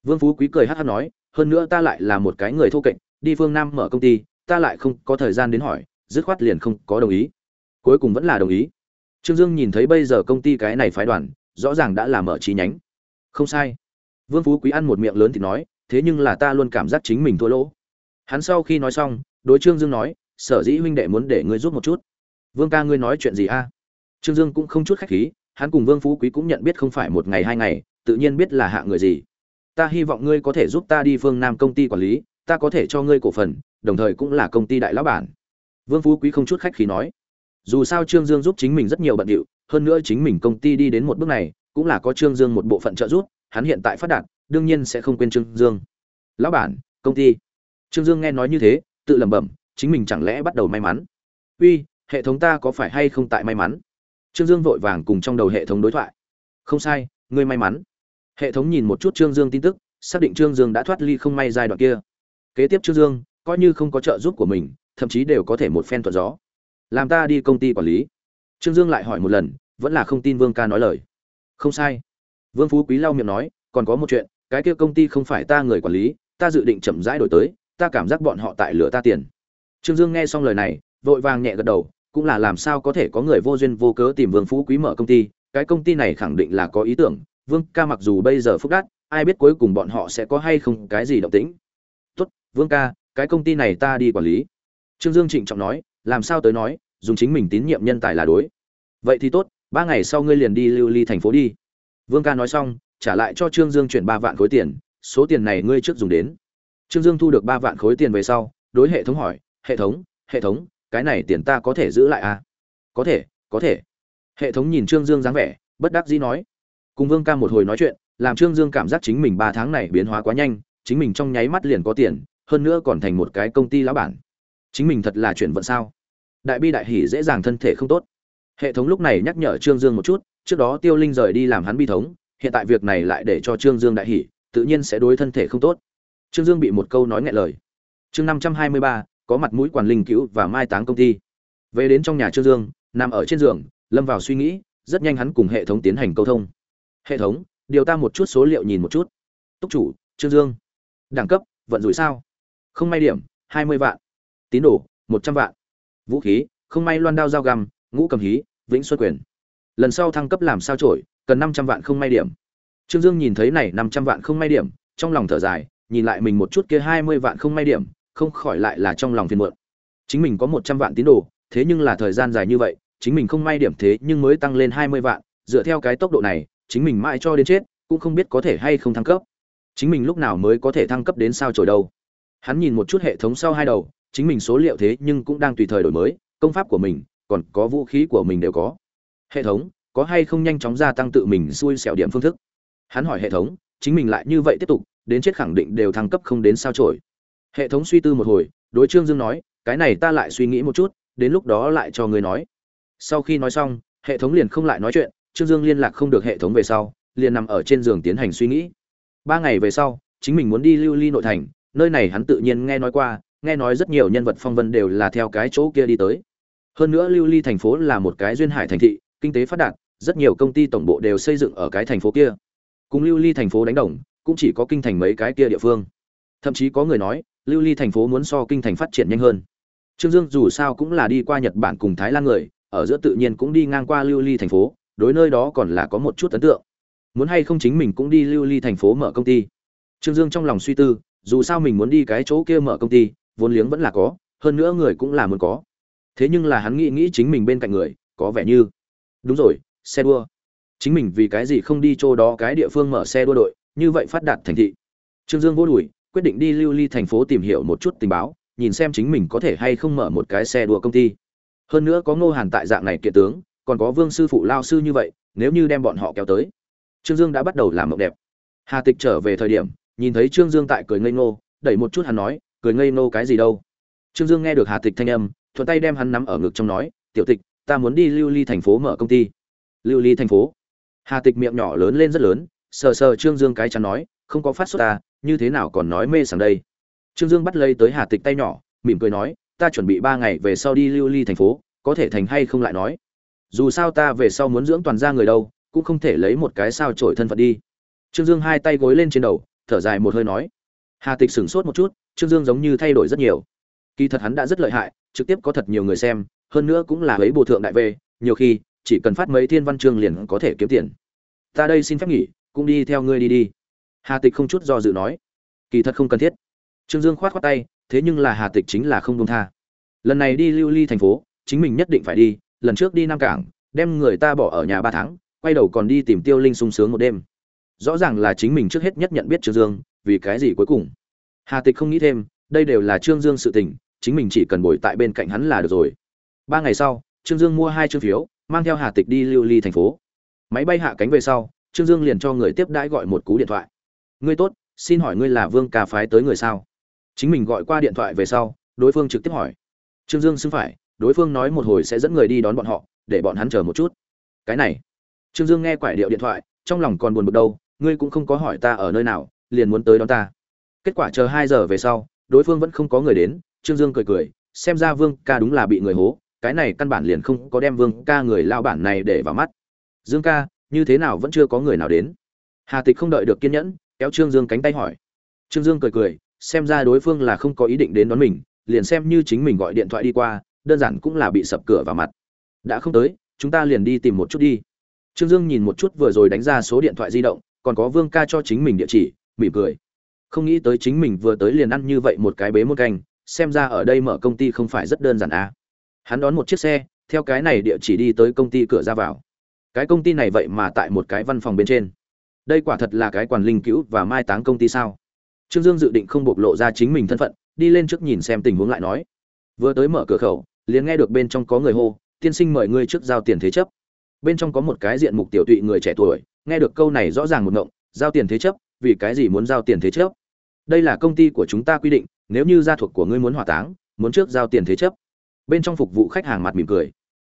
Vương phú quý cười hắc hắc nói, hơn nữa ta lại là một cái người thô kệch, đi phương nam mở công ty, ta lại không có thời gian đến hỏi, dứt khoát liền không có đồng ý. Cuối cùng vẫn là đồng ý. Trương dương nhìn thấy bây giờ công ty cái này phái đoàn, rõ ràng đã là mở chi nhánh. Không sai. Vương phú quý ăn một miệng lớn thì nói, thế nhưng là ta luôn cảm giác chính mình thua lỗ. Hắn sau khi nói xong, đối trương dương nói, sở dĩ huynh đệ muốn để ngươi giúp một chút. Vương ca ngươi nói chuyện gì a? Trương dương cũng không chút khách khí, hắn cùng vương phú quý cũng nhận biết không phải một ngày hai ngày, tự nhiên biết là hạ người gì ta hy vọng ngươi có thể giúp ta đi phương nam công ty quản lý, ta có thể cho ngươi cổ phần, đồng thời cũng là công ty đại lão bản. Vương phú quý không chút khách khí nói. Dù sao trương dương giúp chính mình rất nhiều bận điệu, hơn nữa chính mình công ty đi đến một bước này, cũng là có trương dương một bộ phận trợ giúp, hắn hiện tại phát đạt, đương nhiên sẽ không quên trương dương. Lão bản, công ty. Trương dương nghe nói như thế, tự lẩm bẩm, chính mình chẳng lẽ bắt đầu may mắn? Uy, hệ thống ta có phải hay không tại may mắn? Trương dương vội vàng cùng trong đầu hệ thống đối thoại. Không sai, ngươi may mắn hệ thống nhìn một chút trương dương tin tức, xác định trương dương đã thoát ly không may giai đoạn kia. Kế tiếp trương dương, coi như không có trợ giúp của mình, thậm chí đều có thể một phen thuận gió. Làm ta đi công ty quản lý. Trương dương lại hỏi một lần, vẫn là không tin vương ca nói lời. Không sai. Vương phú quý lau miệng nói, còn có một chuyện, cái kia công ty không phải ta người quản lý, ta dự định chậm rãi đổi tới, ta cảm giác bọn họ tại lửa ta tiền. Trương dương nghe xong lời này, vội vàng nhẹ gật đầu, cũng là làm sao có thể có người vô duyên vô cớ tìm vương phú quý mở công ty, cái công ty này khẳng định là có ý tưởng vương ca mặc dù bây giờ phúc đắt ai biết cuối cùng bọn họ sẽ có hay không cái gì động tĩnh. Tốt, vương ca, cái công ty này ta đi quản lý. Trương dương trịnh trọng nói, làm sao tới nói, dùng chính mình tín nhiệm nhân tài là đối. Vậy thì tốt, ba ngày sau ngươi liền đi lưu ly thành phố đi. Vương ca nói xong, trả lại cho trương dương chuyển ba vạn khối tiền, số tiền này ngươi trước dùng đến. Trương dương thu được ba vạn khối tiền về sau, đối hệ thống hỏi, hệ thống hệ thống, cái này tiền ta có thể giữ lại à? Có thể có thể. Hệ thống nhìn trương dương dáng vẻ, bất đắc dĩ nói cùng vương ca một hồi nói chuyện, làm trương dương cảm giác chính mình ba tháng này biến hóa quá nhanh, chính mình trong nháy mắt liền có tiền, hơn nữa còn thành một cái công ty lão bản. Chính mình thật là chuyển vận sao? Đại bi đại hỉ dễ dàng thân thể không tốt. Hệ thống lúc này nhắc nhở trương dương một chút, trước đó tiêu linh rời đi làm hắn bi thống, hiện tại việc này lại để cho trương dương đại hỉ, tự nhiên sẽ đối thân thể không tốt. Trương dương bị một câu nói ngại lời. Chương năm trăm hai mươi ba, có mặt mũi quản linh cứu và mai táng công ty. Về đến trong nhà trương dương, nằm ở trên giường, lâm vào suy nghĩ, rất nhanh hắn cùng hệ thống tiến hành câu thông hệ thống, điều ta một chút số liệu nhìn một chút. Túc chủ, trương dương. Đẳng cấp, vận rủi sao? Không may điểm, hai mươi vạn. Tín đồ, một trăm vạn. Vũ khí, không may loan đao dao găm, ngũ cầm hí, vĩnh xuân quyền. Lần sau thăng cấp làm sao trổi, cần năm trăm vạn không may điểm. Trương dương nhìn thấy này năm trăm vạn không may điểm, trong lòng thở dài, nhìn lại mình một chút kia hai mươi vạn không may điểm, không khỏi lại là trong lòng phiền muộn. Chính mình có một trăm vạn tín đồ, thế nhưng là thời gian dài như vậy, chính mình không may điểm thế nhưng mới tăng lên hai mươi vạn, dựa theo cái tốc độ này chính mình mãi cho đến chết, cũng không biết có thể hay không thăng cấp. Chính mình lúc nào mới có thể thăng cấp đến sao trổi đâu. Hắn nhìn một chút hệ thống sau hai đầu, chính mình số liệu thế nhưng cũng đang tùy thời đổi mới, công pháp của mình, còn có vũ khí của mình đều có. Hệ thống, có hay không nhanh chóng gia tăng tự mình xui xẻo điểm phương thức? Hắn hỏi hệ thống, chính mình lại như vậy tiếp tục, đến chết khẳng định đều thăng cấp không đến sao trổi hệ thống suy tư một hồi, đối trương dương nói, cái này ta lại suy nghĩ một chút, đến lúc đó lại cho người nói. Sau khi nói xong, hệ thống liền không lại nói chuyện trương dương liên lạc không được hệ thống về sau, liền nằm ở trên giường tiến hành suy nghĩ. Ba ngày về sau, chính mình muốn đi lưu ly nội thành, nơi này hắn tự nhiên nghe nói qua, nghe nói rất nhiều nhân vật phong vân đều là theo cái chỗ kia đi tới. Hơn nữa lưu ly thành phố là một cái duyên hải thành thị, kinh tế phát đạt, rất nhiều công ty tổng bộ đều xây dựng ở cái thành phố kia. Cùng lưu ly thành phố đánh đồng, cũng chỉ có kinh thành mấy cái kia địa phương. Thậm chí có người nói, lưu ly thành phố muốn so kinh thành phát triển nhanh hơn. Trương dương dù sao cũng là đi qua nhật bản cùng thái lan người, ở giữa tự nhiên cũng đi ngang qua lưu ly thành phố đối nơi đó còn là có một chút ấn tượng. Muốn hay không chính mình cũng đi lưu ly thành phố mở công ty. Trương dương trong lòng suy tư, dù sao mình muốn đi cái chỗ kia mở công ty, vốn liếng vẫn là có, hơn nữa người cũng là muốn có. Thế nhưng là hắn nghĩ nghĩ chính mình bên cạnh người, có vẻ như, đúng rồi, xe đua. Chính mình vì cái gì không đi chỗ đó cái địa phương mở xe đua đội, như vậy phát đạt thành thị. Trương dương vô đùi, quyết định đi lưu ly thành phố tìm hiểu một chút tình báo, nhìn xem chính mình có thể hay không mở một cái xe đua công ty. Hơn nữa có ngô hàn tại dạng này kiện tướng còn có vương sư phụ lao sư như vậy, nếu như đem bọn họ kéo tới, trương dương đã bắt đầu làm mộng đẹp. Hà tịch trở về thời điểm, nhìn thấy trương dương tại cười ngây ngô, đẩy một chút hắn nói, cười ngây ngô cái gì đâu? Trương dương nghe được hà tịch thanh âm, thuận tay đem hắn nắm ở ngực trong nói, tiểu tịch, ta muốn đi lưu ly thành phố mở công ty. Lưu ly thành phố. Hà tịch miệng nhỏ lớn lên rất lớn, sờ sờ trương dương cái chắn nói, không có phát xuất ta, như thế nào còn nói mê sảng đây? Trương dương bắt lấy tới hà tịch tay nhỏ, mỉm cười nói, ta chuẩn bị ba ngày về sau đi lưu ly thành phố, có thể thành hay không lại nói dù sao ta về sau muốn dưỡng toàn ra người đâu, cũng không thể lấy một cái sao trổi thân phận đi. Trương dương hai tay gối lên trên đầu, thở dài một hơi nói. Hà tịch sửng sốt một chút, trương dương giống như thay đổi rất nhiều. Kỳ thật hắn đã rất lợi hại, trực tiếp có thật nhiều người xem, hơn nữa cũng là ấy bộ thượng đại về nhiều khi, chỉ cần phát mấy thiên văn chương liền có thể kiếm tiền. Ta đây xin phép nghỉ, cũng đi theo ngươi đi đi. Hà tịch không chút do dự nói. Kỳ thật không cần thiết. Trương dương khoát khoát tay, thế nhưng là hà tịch chính là không công tha. Lần này đi lưu ly thành phố, chính mình nhất định phải đi lần trước đi nam cảng, đem người ta bỏ ở nhà ba tháng, quay đầu còn đi tìm tiêu linh sung sướng một đêm. Rõ ràng là chính mình trước hết nhất nhận biết trương dương, vì cái gì cuối cùng? Hà tịch không nghĩ thêm, đây đều là trương dương sự tình, chính mình chỉ cần bồi tại bên cạnh hắn là được rồi. Ba ngày sau, trương dương mua hai chương phiếu, mang theo hà tịch đi lưu ly thành phố. Máy bay hạ cánh về sau, trương dương liền cho người tiếp đãi gọi một cú điện thoại. Ngươi tốt, xin hỏi ngươi là vương ca phái tới người sao? Chính mình gọi qua điện thoại về sau, đối phương trực tiếp hỏi. Trương dương xưng phải đối phương nói một hồi sẽ dẫn người đi đón bọn họ, để bọn hắn chờ một chút. Cái này, trương dương nghe quải điệu điện thoại, trong lòng còn buồn bực đâu, ngươi cũng không có hỏi ta ở nơi nào, liền muốn tới đón ta. Kết quả chờ hai giờ về sau, đối phương vẫn không có người đến, trương dương cười cười, xem ra vương ca đúng là bị người hố, cái này căn bản liền không có đem vương ca người lao bản này để vào mắt. Dương ca, như thế nào vẫn chưa có người nào đến? Hà tịch không đợi được kiên nhẫn, kéo trương dương cánh tay hỏi. Trương dương cười cười, xem ra đối phương là không có ý định đến đón mình, liền xem như chính mình gọi điện thoại đi qua đơn giản cũng là bị sập cửa vào mặt. Đã không tới, chúng ta liền đi tìm một chút đi. Trương dương nhìn một chút vừa rồi đánh ra số điện thoại di động, còn có vương ca cho chính mình địa chỉ, mỉm cười. Không nghĩ tới chính mình vừa tới liền ăn như vậy một cái bế một canh, xem ra ở đây mở công ty không phải rất đơn giản à. hắn đón một chiếc xe, theo cái này địa chỉ đi tới công ty cửa ra vào. Cái công ty này vậy mà tại một cái văn phòng bên trên. Đây quả thật là cái quản linh cứu và mai táng công ty sao? Trương dương dự định không bộc lộ ra chính mình thân phận, đi lên trước nhìn xem tình huống lại nói. Vừa tới mở cửa khẩu liền nghe được bên trong có người hô, tiên sinh mời ngươi trước giao tiền thế chấp. Bên trong có một cái diện mục tiểu tụy người trẻ tuổi, nghe được câu này rõ ràng một ngộng, giao tiền thế chấp, vì cái gì muốn giao tiền thế chấp? Đây là công ty của chúng ta quy định, nếu như gia thuộc của ngươi muốn hỏa táng, muốn trước giao tiền thế chấp. Bên trong phục vụ khách hàng mặt mỉm cười.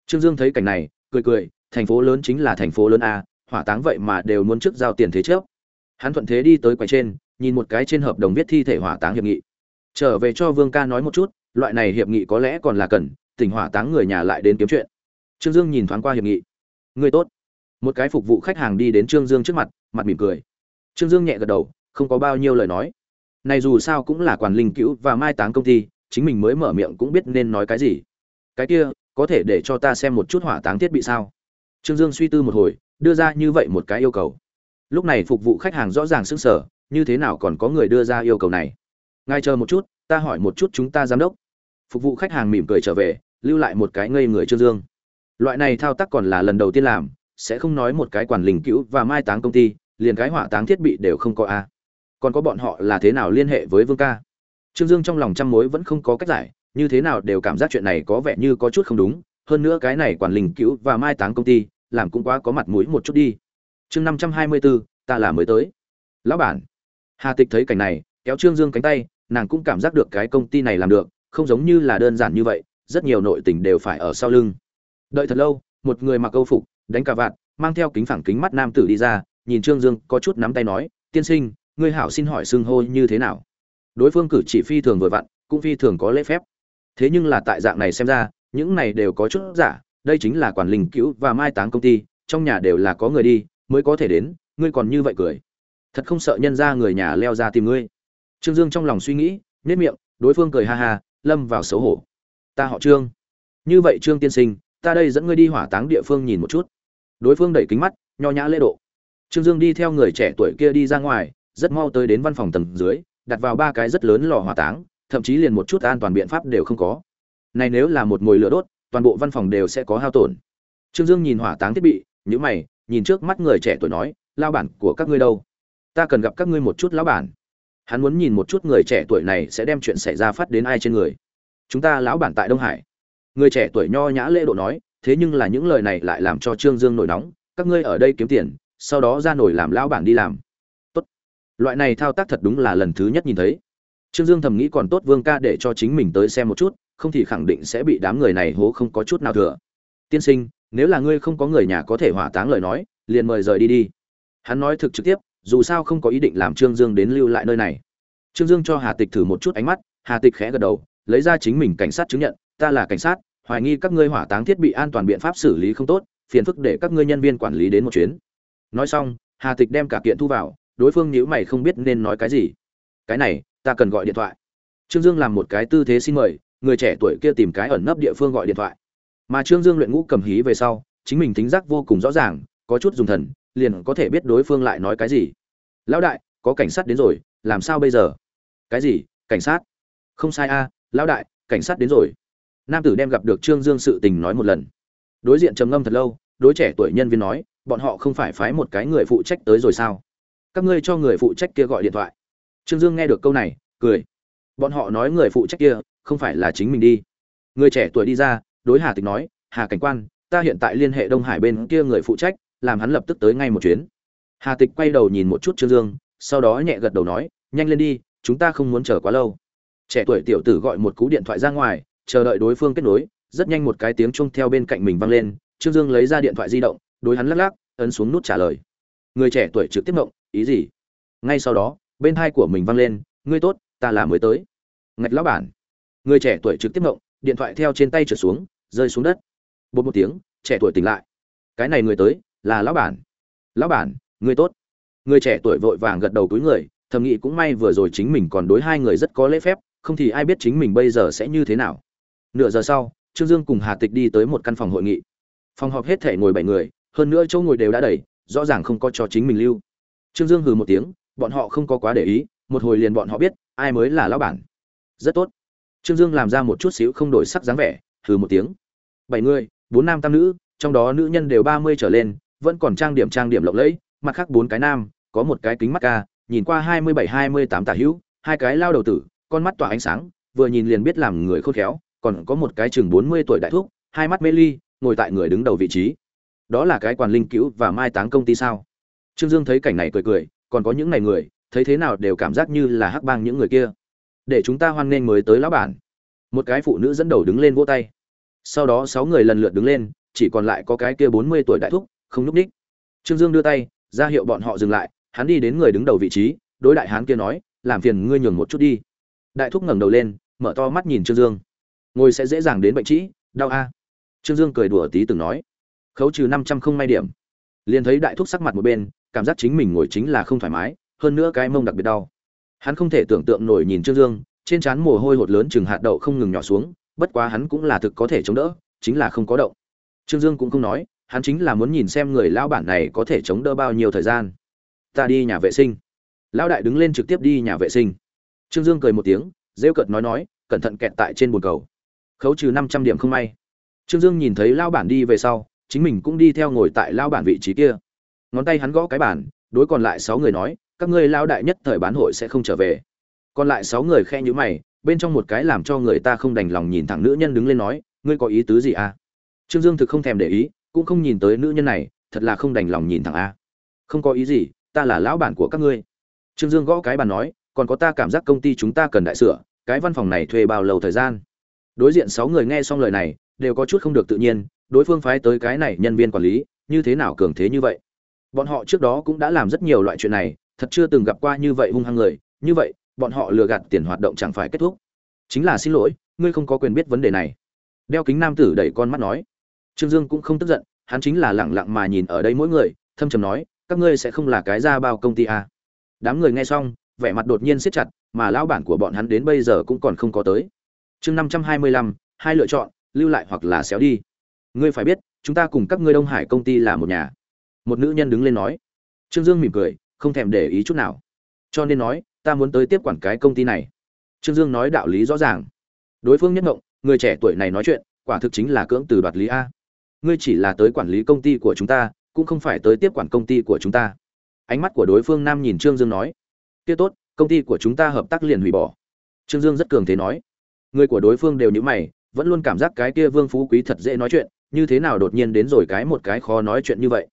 Trương dương thấy cảnh này, cười cười, thành phố lớn chính là thành phố lớn a, hỏa táng vậy mà đều muốn trước giao tiền thế chấp. Hắn thuận thế đi tới quầy trên, nhìn một cái trên hợp đồng viết thi thể hỏa táng hiệp nghị. Trở về cho vương ca nói một chút loại này hiệp nghị có lẽ còn là cần, tỉnh hỏa táng người nhà lại đến kiếm chuyện. Trương dương nhìn thoáng qua hiệp nghị. Người tốt. Một cái phục vụ khách hàng đi đến trương dương trước mặt mặt mỉm cười. Trương dương nhẹ gật đầu, không có bao nhiêu lời nói. Này dù sao cũng là quản linh cứu và mai táng công ty, chính mình mới mở miệng cũng biết nên nói cái gì. Cái kia, có thể để cho ta xem một chút hỏa táng thiết bị sao? Trương dương suy tư một hồi, đưa ra như vậy một cái yêu cầu. Lúc này phục vụ khách hàng rõ ràng sững sờ, như thế nào còn có người đưa ra yêu cầu này? Ngay chờ một chút ta hỏi một chút chúng ta giám đốc. Phục vụ khách hàng mỉm cười trở về, lưu lại một cái ngây người trương dương. Loại này thao tác còn là lần đầu tiên làm, sẽ không nói một cái quản linh cứu và mai táng công ty, liền cái hỏa táng thiết bị đều không có a. Còn có bọn họ là thế nào liên hệ với vương ca? Trương dương trong lòng trăm mối vẫn không có cách giải, như thế nào đều cảm giác chuyện này có vẻ như có chút không đúng, hơn nữa cái này quản linh cứu và mai táng công ty, làm cũng quá có mặt mũi một chút đi. Chương năm trăm hai mươi bốn, ta là mới tới. Lão bản. Hà tịch thấy cảnh này, kéo trương dương cánh tay nàng cũng cảm giác được cái công ty này làm được, không giống như là đơn giản như vậy, rất nhiều nội tình đều phải ở sau lưng. Đợi thật lâu, một người mặc câu phục, đánh cà vạt, mang theo kính phẳng kính mắt nam tử đi ra, nhìn trương dương có chút nắm tay nói, tiên sinh, ngươi hảo xin hỏi xưng hô như thế nào? Đối phương cử chỉ phi thường vừa vặn, cũng phi thường có lễ phép. Thế nhưng là tại dạng này xem ra, những này đều có chút giả, đây chính là quản linh cứu và mai táng công ty, trong nhà đều là có người đi, mới có thể đến, ngươi còn như vậy cười. Thật không sợ nhân ra người nhà leo ra tìm ngươi trương dương trong lòng suy nghĩ, nhếch miệng, đối phương cười ha ha, lâm vào xấu hổ. Ta họ trương. Như vậy trương tiên sinh, ta đây dẫn ngươi đi hỏa táng địa phương nhìn một chút. Đối phương đẩy kính mắt, nho nhã lễ độ. Trương dương đi theo người trẻ tuổi kia đi ra ngoài, rất mau tới đến văn phòng tầng dưới, đặt vào ba cái rất lớn lò hỏa táng, thậm chí liền một chút an toàn biện pháp đều không có. Này nếu là một mồi lửa đốt, toàn bộ văn phòng đều sẽ có hao tổn. Trương dương nhìn hỏa táng thiết bị, nhíu mày, nhìn trước mắt người trẻ tuổi nói lao bản của các ngươi đâu? Ta cần gặp các ngươi một chút lão bản hắn muốn nhìn một chút người trẻ tuổi này sẽ đem chuyện xảy ra phát đến ai trên người. Chúng ta lão bản tại đông hải. Người trẻ tuổi nho nhã lễ độ nói, thế nhưng là những lời này lại làm cho trương dương nổi nóng, các ngươi ở đây kiếm tiền, sau đó ra nổi làm lão bản đi làm. Tốt. Loại này thao tác thật đúng là lần thứ nhất nhìn thấy. Trương dương thầm nghĩ còn tốt vương ca để cho chính mình tới xem một chút, không thì khẳng định sẽ bị đám người này hố không có chút nào thừa. Tiên sinh, nếu là ngươi không có người nhà có thể hỏa táng lời nói, liền mời rời đi đi. Hắn nói thực trực tiếp dù sao không có ý định làm trương dương đến lưu lại nơi này. Trương dương cho hà tịch thử một chút ánh mắt, hà tịch khẽ gật đầu, lấy ra chính mình cảnh sát chứng nhận, ta là cảnh sát, hoài nghi các ngươi hỏa táng thiết bị an toàn biện pháp xử lý không tốt, phiền phức để các ngươi nhân viên quản lý đến một chuyến. Nói xong, hà tịch đem cả kiện thu vào, đối phương nhíu mày không biết nên nói cái gì. Cái này, ta cần gọi điện thoại. Trương dương làm một cái tư thế xin mời, người trẻ tuổi kia tìm cái ẩn nấp địa phương gọi điện thoại. Mà trương dương luyện ngũ cầm hí về sau, chính mình tính giác vô cùng rõ ràng, có chút dùng thần liền có thể biết đối phương lại nói cái gì. Lão đại, có cảnh sát đến rồi, làm sao bây giờ? Cái gì? Cảnh sát? Không sai a, lão đại, cảnh sát đến rồi. Nam tử đem gặp được trương dương sự tình nói một lần. Đối diện trầm ngâm thật lâu, đối trẻ tuổi nhân viên nói, bọn họ không phải phái một cái người phụ trách tới rồi sao? Các ngươi cho người phụ trách kia gọi điện thoại. Trương dương nghe được câu này, cười. Bọn họ nói người phụ trách kia, không phải là chính mình đi. Người trẻ tuổi đi ra, đối hà tịch nói, hà cảnh quan, ta hiện tại liên hệ đông hải bên kia người phụ trách làm hắn lập tức tới ngay một chuyến. Hà tịch quay đầu nhìn một chút trương dương, sau đó nhẹ gật đầu nói, nhanh lên đi, chúng ta không muốn chờ quá lâu. Trẻ tuổi tiểu tử gọi một cú điện thoại ra ngoài, chờ đợi đối phương kết nối, rất nhanh một cái tiếng chuông theo bên cạnh mình vang lên, trương dương lấy ra điện thoại di động, đối hắn lắc lắc, ấn xuống nút trả lời. Người trẻ tuổi trực tiếp động ý gì? Ngay sau đó, bên hai của mình vang lên, ngươi tốt, ta là mới tới. Ngạch lão bản. Người trẻ tuổi trực tiếp động điện thoại theo trên tay trượt xuống, rơi xuống đất. Bột một tiếng, trẻ tuổi tỉnh lại. Cái này người tới là lão bản. Lão bản, người tốt. Người trẻ tuổi vội vàng gật đầu túi người, thầm nghĩ cũng may vừa rồi chính mình còn đối hai người rất có lễ phép, không thì ai biết chính mình bây giờ sẽ như thế nào. Nửa giờ sau, trương dương cùng hà tịch đi tới một căn phòng hội nghị. Phòng họp hết thể ngồi bảy người, hơn nữa chỗ ngồi đều đã đầy, rõ ràng không có cho chính mình lưu. Trương dương hừ một tiếng, bọn họ không có quá để ý, một hồi liền bọn họ biết, ai mới là lão bản. Rất tốt. Trương dương làm ra một chút xíu không đổi sắc dáng vẻ, hừ một tiếng. Bảy người, bốn nam tam nữ, trong đó nữ nhân đều ba mươi trở lên vẫn còn trang điểm trang điểm lộng lẫy, mặt khác bốn cái nam, có một cái kính mắt ca, nhìn qua hai mươi bảy, hai mươi tám tả hữu, hai cái lao đầu tử, con mắt tỏa ánh sáng, vừa nhìn liền biết làm người khôn khéo, còn có một cái chừng bốn mươi tuổi đại thúc, hai mắt mê ly, ngồi tại người đứng đầu vị trí. Đó là cái quản linh cứu và mai táng công ty sao? Trương dương thấy cảnh này cười cười, còn có những này người, thấy thế nào đều cảm giác như là hắc bang những người kia. Để chúng ta hoan nghênh mới tới lão bản. Một cái phụ nữ dẫn đầu đứng lên vỗ tay. Sau đó sáu người lần lượt đứng lên, chỉ còn lại có cái kia bốn mươi tuổi đại thúc không núp ních. Trương dương đưa tay, ra hiệu bọn họ dừng lại, hắn đi đến người đứng đầu vị trí, đối đại hán kia nói, làm phiền ngươi nhường một chút đi. Đại thúc ngẩng đầu lên, mở to mắt nhìn trương dương. Ngồi sẽ dễ dàng đến bệnh trĩ, đau a. Trương dương cười đùa tí từng nói. Khấu trừ năm trăm không may điểm. Liền thấy đại thúc sắc mặt một bên, cảm giác chính mình ngồi chính là không thoải mái, hơn nữa cái mông đặc biệt đau. Hắn không thể tưởng tượng nổi nhìn trương dương, trên trán mồ hôi hột lớn chừng hạt đậu không ngừng nhỏ xuống, bất quá hắn cũng là thực có thể chống đỡ, chính là không có động. Trương dương cũng không nói hắn chính là muốn nhìn xem người lão bản này có thể chống đỡ bao nhiêu thời gian. Ta đi nhà vệ sinh. Lão đại đứng lên trực tiếp đi nhà vệ sinh. Trương dương cười một tiếng, rêu cợt nói nói, cẩn thận kẹt tại trên bồn cầu. Khấu trừ năm trăm điểm không may. Trương dương nhìn thấy lão bản đi về sau, chính mình cũng đi theo ngồi tại lão bản vị trí kia. Ngón tay hắn gõ cái bản đối còn lại sáu người nói, các ngươi lão đại nhất thời bán hội sẽ không trở về. Còn lại sáu người khe nhữ mày, bên trong một cái làm cho người ta không đành lòng nhìn thẳng nữ nhân đứng lên nói, ngươi có ý tứ gì à? Trương dương thực không thèm để ý cũng không nhìn tới nữ nhân này, thật là không đành lòng nhìn thẳng a. Không có ý gì, ta là lão bản của các ngươi. Trương dương gõ cái bàn nói, còn có ta cảm giác công ty chúng ta cần đại sửa, cái văn phòng này thuê bao lâu thời gian? Đối diện sáu người nghe xong lời này, đều có chút không được tự nhiên, đối phương phái tới cái này nhân viên quản lý, như thế nào cường thế như vậy? Bọn họ trước đó cũng đã làm rất nhiều loại chuyện này, thật chưa từng gặp qua như vậy hung hăng người, như vậy, bọn họ lừa gạt tiền hoạt động chẳng phải kết thúc. Chính là xin lỗi, ngươi không có quyền biết vấn đề này. Đeo kính nam tử đẩy con mắt nói trương dương cũng không tức giận, hắn chính là lẳng lặng mà nhìn ở đây mỗi người, thâm trầm nói, các ngươi sẽ không là cái ra bao công ty à. đám người nghe xong, vẻ mặt đột nhiên siết chặt, mà lão bản của bọn hắn đến bây giờ cũng còn không có tới. Chương năm trăm hai mươi lăm, hai lựa chọn, lưu lại hoặc là xéo đi. Ngươi phải biết, chúng ta cùng các ngươi đông hải công ty là một nhà. Một nữ nhân đứng lên nói. Trương dương mỉm cười, không thèm để ý chút nào. Cho nên nói, ta muốn tới tiếp quản cái công ty này. Trương dương nói đạo lý rõ ràng. Đối phương nhất ngộng, người trẻ tuổi này nói chuyện, quả thực chính là cưỡng từ đoạt lý a ngươi chỉ là tới quản lý công ty của chúng ta, cũng không phải tới tiếp quản công ty của chúng ta. Ánh mắt của đối phương nam nhìn trương dương nói, kia tốt, công ty của chúng ta hợp tác liền hủy bỏ. Trương dương rất cường thế nói. Người của đối phương đều nhữ mày, vẫn luôn cảm giác cái kia vương phú quý thật dễ nói chuyện, như thế nào đột nhiên đến rồi cái một cái khó nói chuyện như vậy.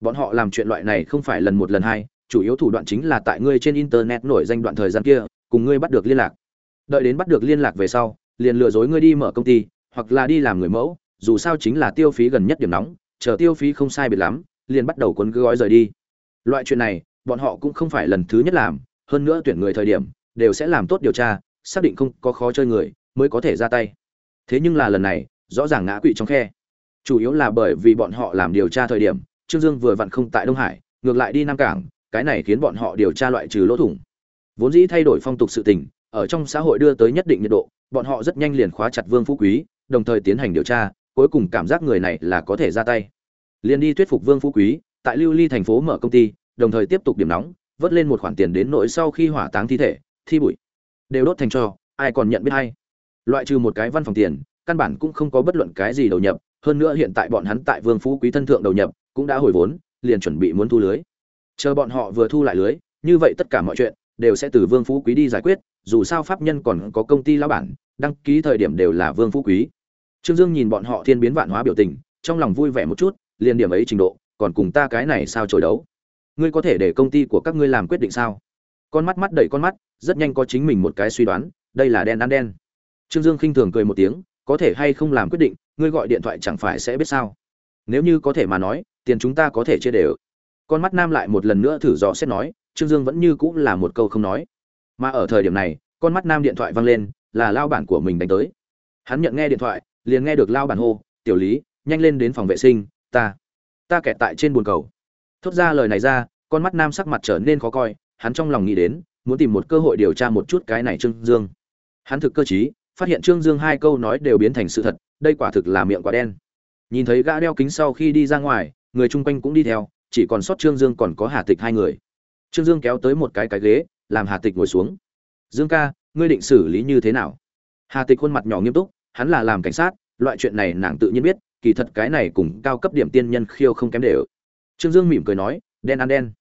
Bọn họ làm chuyện loại này không phải lần một lần hai, chủ yếu thủ đoạn chính là tại ngươi trên internet nổi danh đoạn thời gian kia, cùng ngươi bắt được liên lạc. Đợi đến bắt được liên lạc về sau, liền lừa dối ngươi đi mở công ty, hoặc là đi làm người mẫu dù sao chính là tiêu phí gần nhất điểm nóng, chờ tiêu phí không sai biệt lắm, liền bắt đầu cuốn gói rời đi. Loại chuyện này, bọn họ cũng không phải lần thứ nhất làm, hơn nữa tuyển người thời điểm, đều sẽ làm tốt điều tra, xác định không có khó chơi người, mới có thể ra tay. Thế nhưng là lần này, rõ ràng ngã quỵ trong khe. Chủ yếu là bởi vì bọn họ làm điều tra thời điểm, trương dương vừa vặn không tại đông hải, ngược lại đi nam cảng, cái này khiến bọn họ điều tra loại trừ lỗ thủng. Vốn dĩ thay đổi phong tục sự tình, ở trong xã hội đưa tới nhất định nhiệt độ, bọn họ rất nhanh liền khóa chặt vương phú quý, đồng thời tiến hành điều tra cuối cùng cảm giác người này là có thể ra tay. Liền đi thuyết phục vương phú quý, tại lưu ly thành phố mở công ty, đồng thời tiếp tục điểm nóng, vớt lên một khoản tiền đến nỗi sau khi hỏa táng thi thể, thi bụi. Đều đốt thành cho, ai còn nhận biết hay? Loại trừ một cái văn phòng tiền, căn bản cũng không có bất luận cái gì đầu nhập, hơn nữa hiện tại bọn hắn tại vương phú quý thân thượng đầu nhập, cũng đã hồi vốn, liền chuẩn bị muốn thu lưới. Chờ bọn họ vừa thu lại lưới, như vậy tất cả mọi chuyện đều sẽ từ vương phú quý đi giải quyết, dù sao pháp nhân còn có công ty lao bản, đăng ký thời điểm đều là vương phú quý trương dương nhìn bọn họ thiên biến vạn hóa biểu tình, trong lòng vui vẻ một chút, liền điểm ấy trình độ, còn cùng ta cái này sao chổi đấu? Ngươi có thể để công ty của các ngươi làm quyết định sao? Con mắt mắt đẩy con mắt, rất nhanh có chính mình một cái suy đoán, đây là đen ăn đen. Trương dương khinh thường cười một tiếng, có thể hay không làm quyết định, ngươi gọi điện thoại chẳng phải sẽ biết sao? Nếu như có thể mà nói, tiền chúng ta có thể chia đều. Con mắt nam lại một lần nữa thử dò xét nói, trương dương vẫn như cũng là một câu không nói. Mà ở thời điểm này, con mắt nam điện thoại vang lên, là lao bản của mình đánh tới. Hắn nhận nghe điện thoại liền nghe được lao bản hô, tiểu lý, nhanh lên đến phòng vệ sinh, ta ta kẹt tại trên bồn cầu. Thốt ra lời này ra, con mắt nam sắc mặt trở nên khó coi, hắn trong lòng nghĩ đến, muốn tìm một cơ hội điều tra một chút cái này trương dương. Hắn thực cơ t phát hiện trương dương hai câu nói đều biến thành sự thật, đây quả thực là miệng quả đen. Nhìn thấy gã đeo kính sau khi đi ra ngoài, người chung quanh cũng đi theo, chỉ còn sót trương dương còn có hà tịch hai người. Trương dương kéo tới một cái cái ghế, làm hà tịch ngồi xuống. Dương ca, ngươi định xử lý như thế nào? Hà tịch khuôn mặt nhỏ nghiêm túc hắn là làm cảnh sát, loại chuyện này nàng tự nhiên biết, kỳ thật cái này cùng cao cấp điểm tiên nhân khiêu không kém đều. Trương dương mỉm cười nói, đen ăn đen.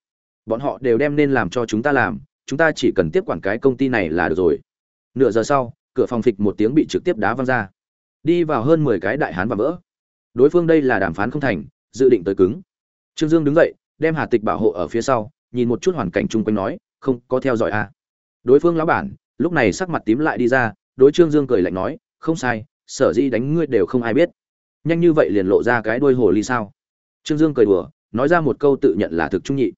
Bọn họ đều đem nên làm cho chúng ta làm, chúng ta chỉ cần tiếp quản cái công ty này là được rồi. Nửa giờ sau, cửa phòng phịch một tiếng bị trực tiếp đá văng ra. Đi vào hơn mười cái đại hán và vỡ. Đối phương đây là đàm phán không thành, dự định tới cứng. Trương dương đứng dậy, đem hà tịch bảo hộ ở phía sau, nhìn một chút hoàn cảnh chung quanh nói, không có theo dõi à. đối phương lão bản, lúc này sắc mặt tím lại đi ra, đối trương dương cười lạnh nói không sai, sở dĩ đánh ngươi đều không ai biết. Nhanh như vậy liền lộ ra cái đuôi hồ ly sao? Trương dương cười đùa, nói ra một câu tự nhận là thực trung nhị.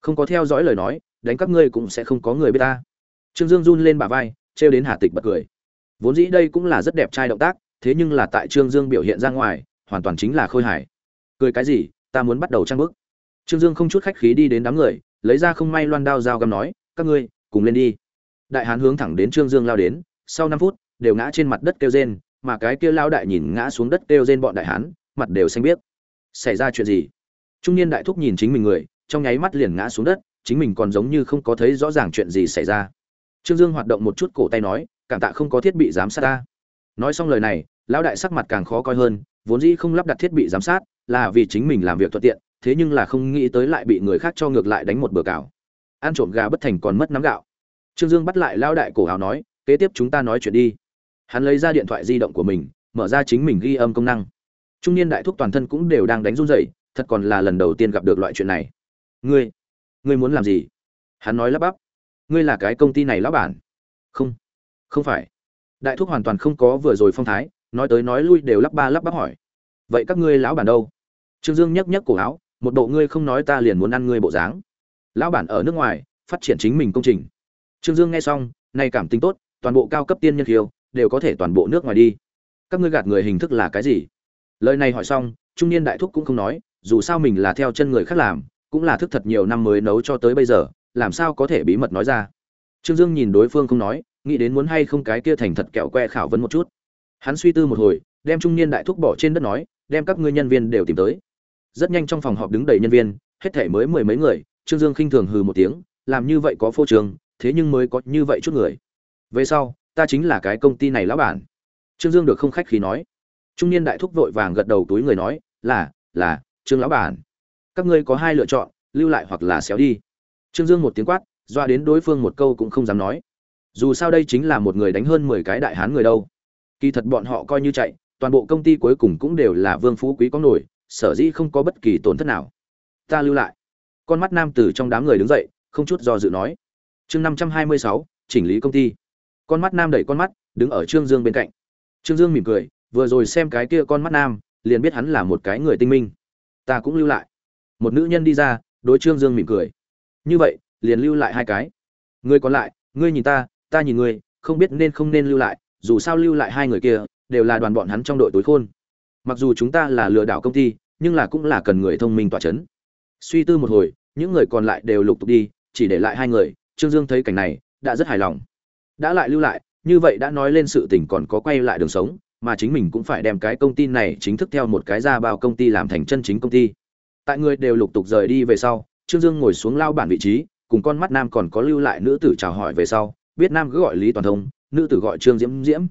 Không có theo dõi lời nói, đánh các ngươi cũng sẽ không có người biết ta. Trương dương run lên bả vai, trêu đến hà tịch bật cười. Vốn dĩ đây cũng là rất đẹp trai động tác, thế nhưng là tại trương dương biểu hiện ra ngoài, hoàn toàn chính là khôi hài. Cười cái gì, ta muốn bắt đầu trang bức. Trương dương không chút khách khí đi đến đám người, lấy ra không may loan đao dao găm nói, các ngươi, cùng lên đi. Đại hán hướng thẳng đến trương dương lao đến, sau năm phút đều ngã trên mặt đất kêu rên, mà cái kia lao đại nhìn ngã xuống đất kêu rên bọn đại hán, mặt đều xanh biếc. Xảy ra chuyện gì? Trung niên đại thúc nhìn chính mình người, trong nháy mắt liền ngã xuống đất, chính mình còn giống như không có thấy rõ ràng chuyện gì xảy ra. Trương dương hoạt động một chút cổ tay nói, cảm tạ không có thiết bị giám sát ta. Nói xong lời này, lão đại sắc mặt càng khó coi hơn, vốn dĩ không lắp đặt thiết bị giám sát, là vì chính mình làm việc thuận tiện, thế nhưng là không nghĩ tới lại bị người khác cho ngược lại đánh một bữa cào. Ăn trộm gà bất thành còn mất nắm gạo. Trương dương bắt lại lão đại cổ áo nói, kế tiếp chúng ta nói chuyện đi hắn lấy ra điện thoại di động của mình, mở ra chính mình ghi âm công năng. Trung niên đại thúc toàn thân cũng đều đang đánh run rẩy, thật còn là lần đầu tiên gặp được loại chuyện này. Ngươi ngươi muốn làm gì? Hắn nói lắp bắp. Ngươi là cái công ty này lão bản. Không không phải. Đại thúc hoàn toàn không có vừa rồi phong thái, nói tới nói lui đều lắp ba lắp bắp hỏi. Vậy các ngươi lão bản đâu? Trương dương nhấc nhấc cổ áo, một bộ ngươi không nói ta liền muốn ăn ngươi bộ dáng. Lão bản ở nước ngoài, phát triển chính mình công trình. Trương dương nghe xong nay cảm tính tốt, toàn bộ cao cấp tiên nhân khiêu đều có thể toàn bộ nước ngoài đi. Các ngươi gạt người hình thức là cái gì? Lời này hỏi xong, trung niên đại thúc cũng không nói, dù sao mình là theo chân người khác làm, cũng là thức thật nhiều năm mới nấu cho tới bây giờ, làm sao có thể bí mật nói ra? Trương dương nhìn đối phương không nói, nghĩ đến muốn hay không cái kia thành thật kẹo que khảo vấn một chút. Hắn suy tư một hồi, đem trung niên đại thúc bỏ trên đất nói, đem các ngươi nhân viên đều tìm tới. Rất nhanh trong phòng họp đứng đầy nhân viên, hết thể mới mười mấy người, trương dương khinh thường hừ một tiếng, làm như vậy có phô trường thế nhưng mới có như vậy chút người. Về sau ta chính là cái công ty này lão bản. Trương dương được không khách khí nói. Trung niên đại thúc vội vàng gật đầu túi người nói, là là, trương lão bản. Các ngươi có hai lựa chọn, lưu lại hoặc là xéo đi. Trương dương một tiếng quát, doa đến đối phương một câu cũng không dám nói. Dù sao đây chính là một người đánh hơn mười cái đại hán người đâu. Kỳ thật bọn họ coi như chạy, toàn bộ công ty cuối cùng cũng đều là vương phú quý có nổi, sở dĩ không có bất kỳ tổn thất nào. Ta lưu lại. Con mắt nam tử trong đám người đứng dậy, không chút do dự nói. Chương năm trăm hai mươi sáu, chỉnh lý công ty con mắt nam đẩy con mắt, đứng ở trương dương bên cạnh. Trương dương mỉm cười, vừa rồi xem cái kia con mắt nam, liền biết hắn là một cái người tinh minh. Ta cũng lưu lại. Một nữ nhân đi ra, đối trương dương mỉm cười. Như vậy, liền lưu lại hai cái. Người còn lại, ngươi nhìn ta ta nhìn ngươi, không biết nên không nên lưu lại, dù sao lưu lại hai người kia, đều là đoàn bọn hắn trong đội tối khôn. Mặc dù chúng ta là lừa đảo công ty, nhưng là cũng là cần người thông minh tỏa c h ấ n suy tư một hồi, những người còn lại đều lục tục đi, chỉ để lại hai người. Trương dương thấy cảnh này, đã rất hài lòng đã lại lưu lại, như vậy đã nói lên sự tình còn có quay lại đường sống, mà chính mình cũng phải đem cái công ty này chính thức theo một cái ra bao công ty làm thành chân chính công ty. Tại người đều lục tục rời đi về sau, trương dương ngồi xuống lao bản vị trí, cùng con mắt nam còn có lưu lại nữ tử chào hỏi về sau, biết nam cứ gọi lý toàn thông, nữ tử gọi trương diễm diễm.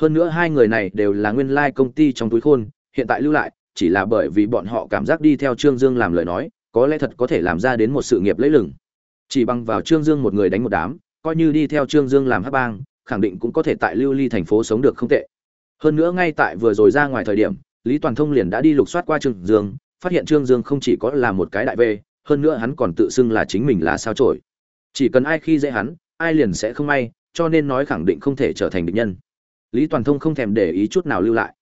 Hơn nữa hai người này đều là nguyên lai công ty trong túi khôn, hiện tại lưu lại, chỉ là bởi vì bọn họ cảm giác đi theo trương dương làm lời nói, có lẽ thật có thể làm ra đến một sự nghiệp lấy lừng. Chỉ bằng vào trương dương một người đánh một đám coi như đi theo trương dương làm hắc bang, khẳng định cũng có thể tại lưu ly thành phố sống được không tệ. Hơn nữa ngay tại vừa rồi ra ngoài thời điểm, lý toàn thông liền đã đi lục soát qua trương dương, phát hiện trương dương không chỉ có là một cái đại vê hơn nữa hắn còn tự xưng là chính mình là sao chổi. Chỉ cần ai khi dễ hắn, ai liền sẽ không may, cho nên nói khẳng định không thể trở thành địch nhân. Lý toàn thông không thèm để ý chút nào lưu lại.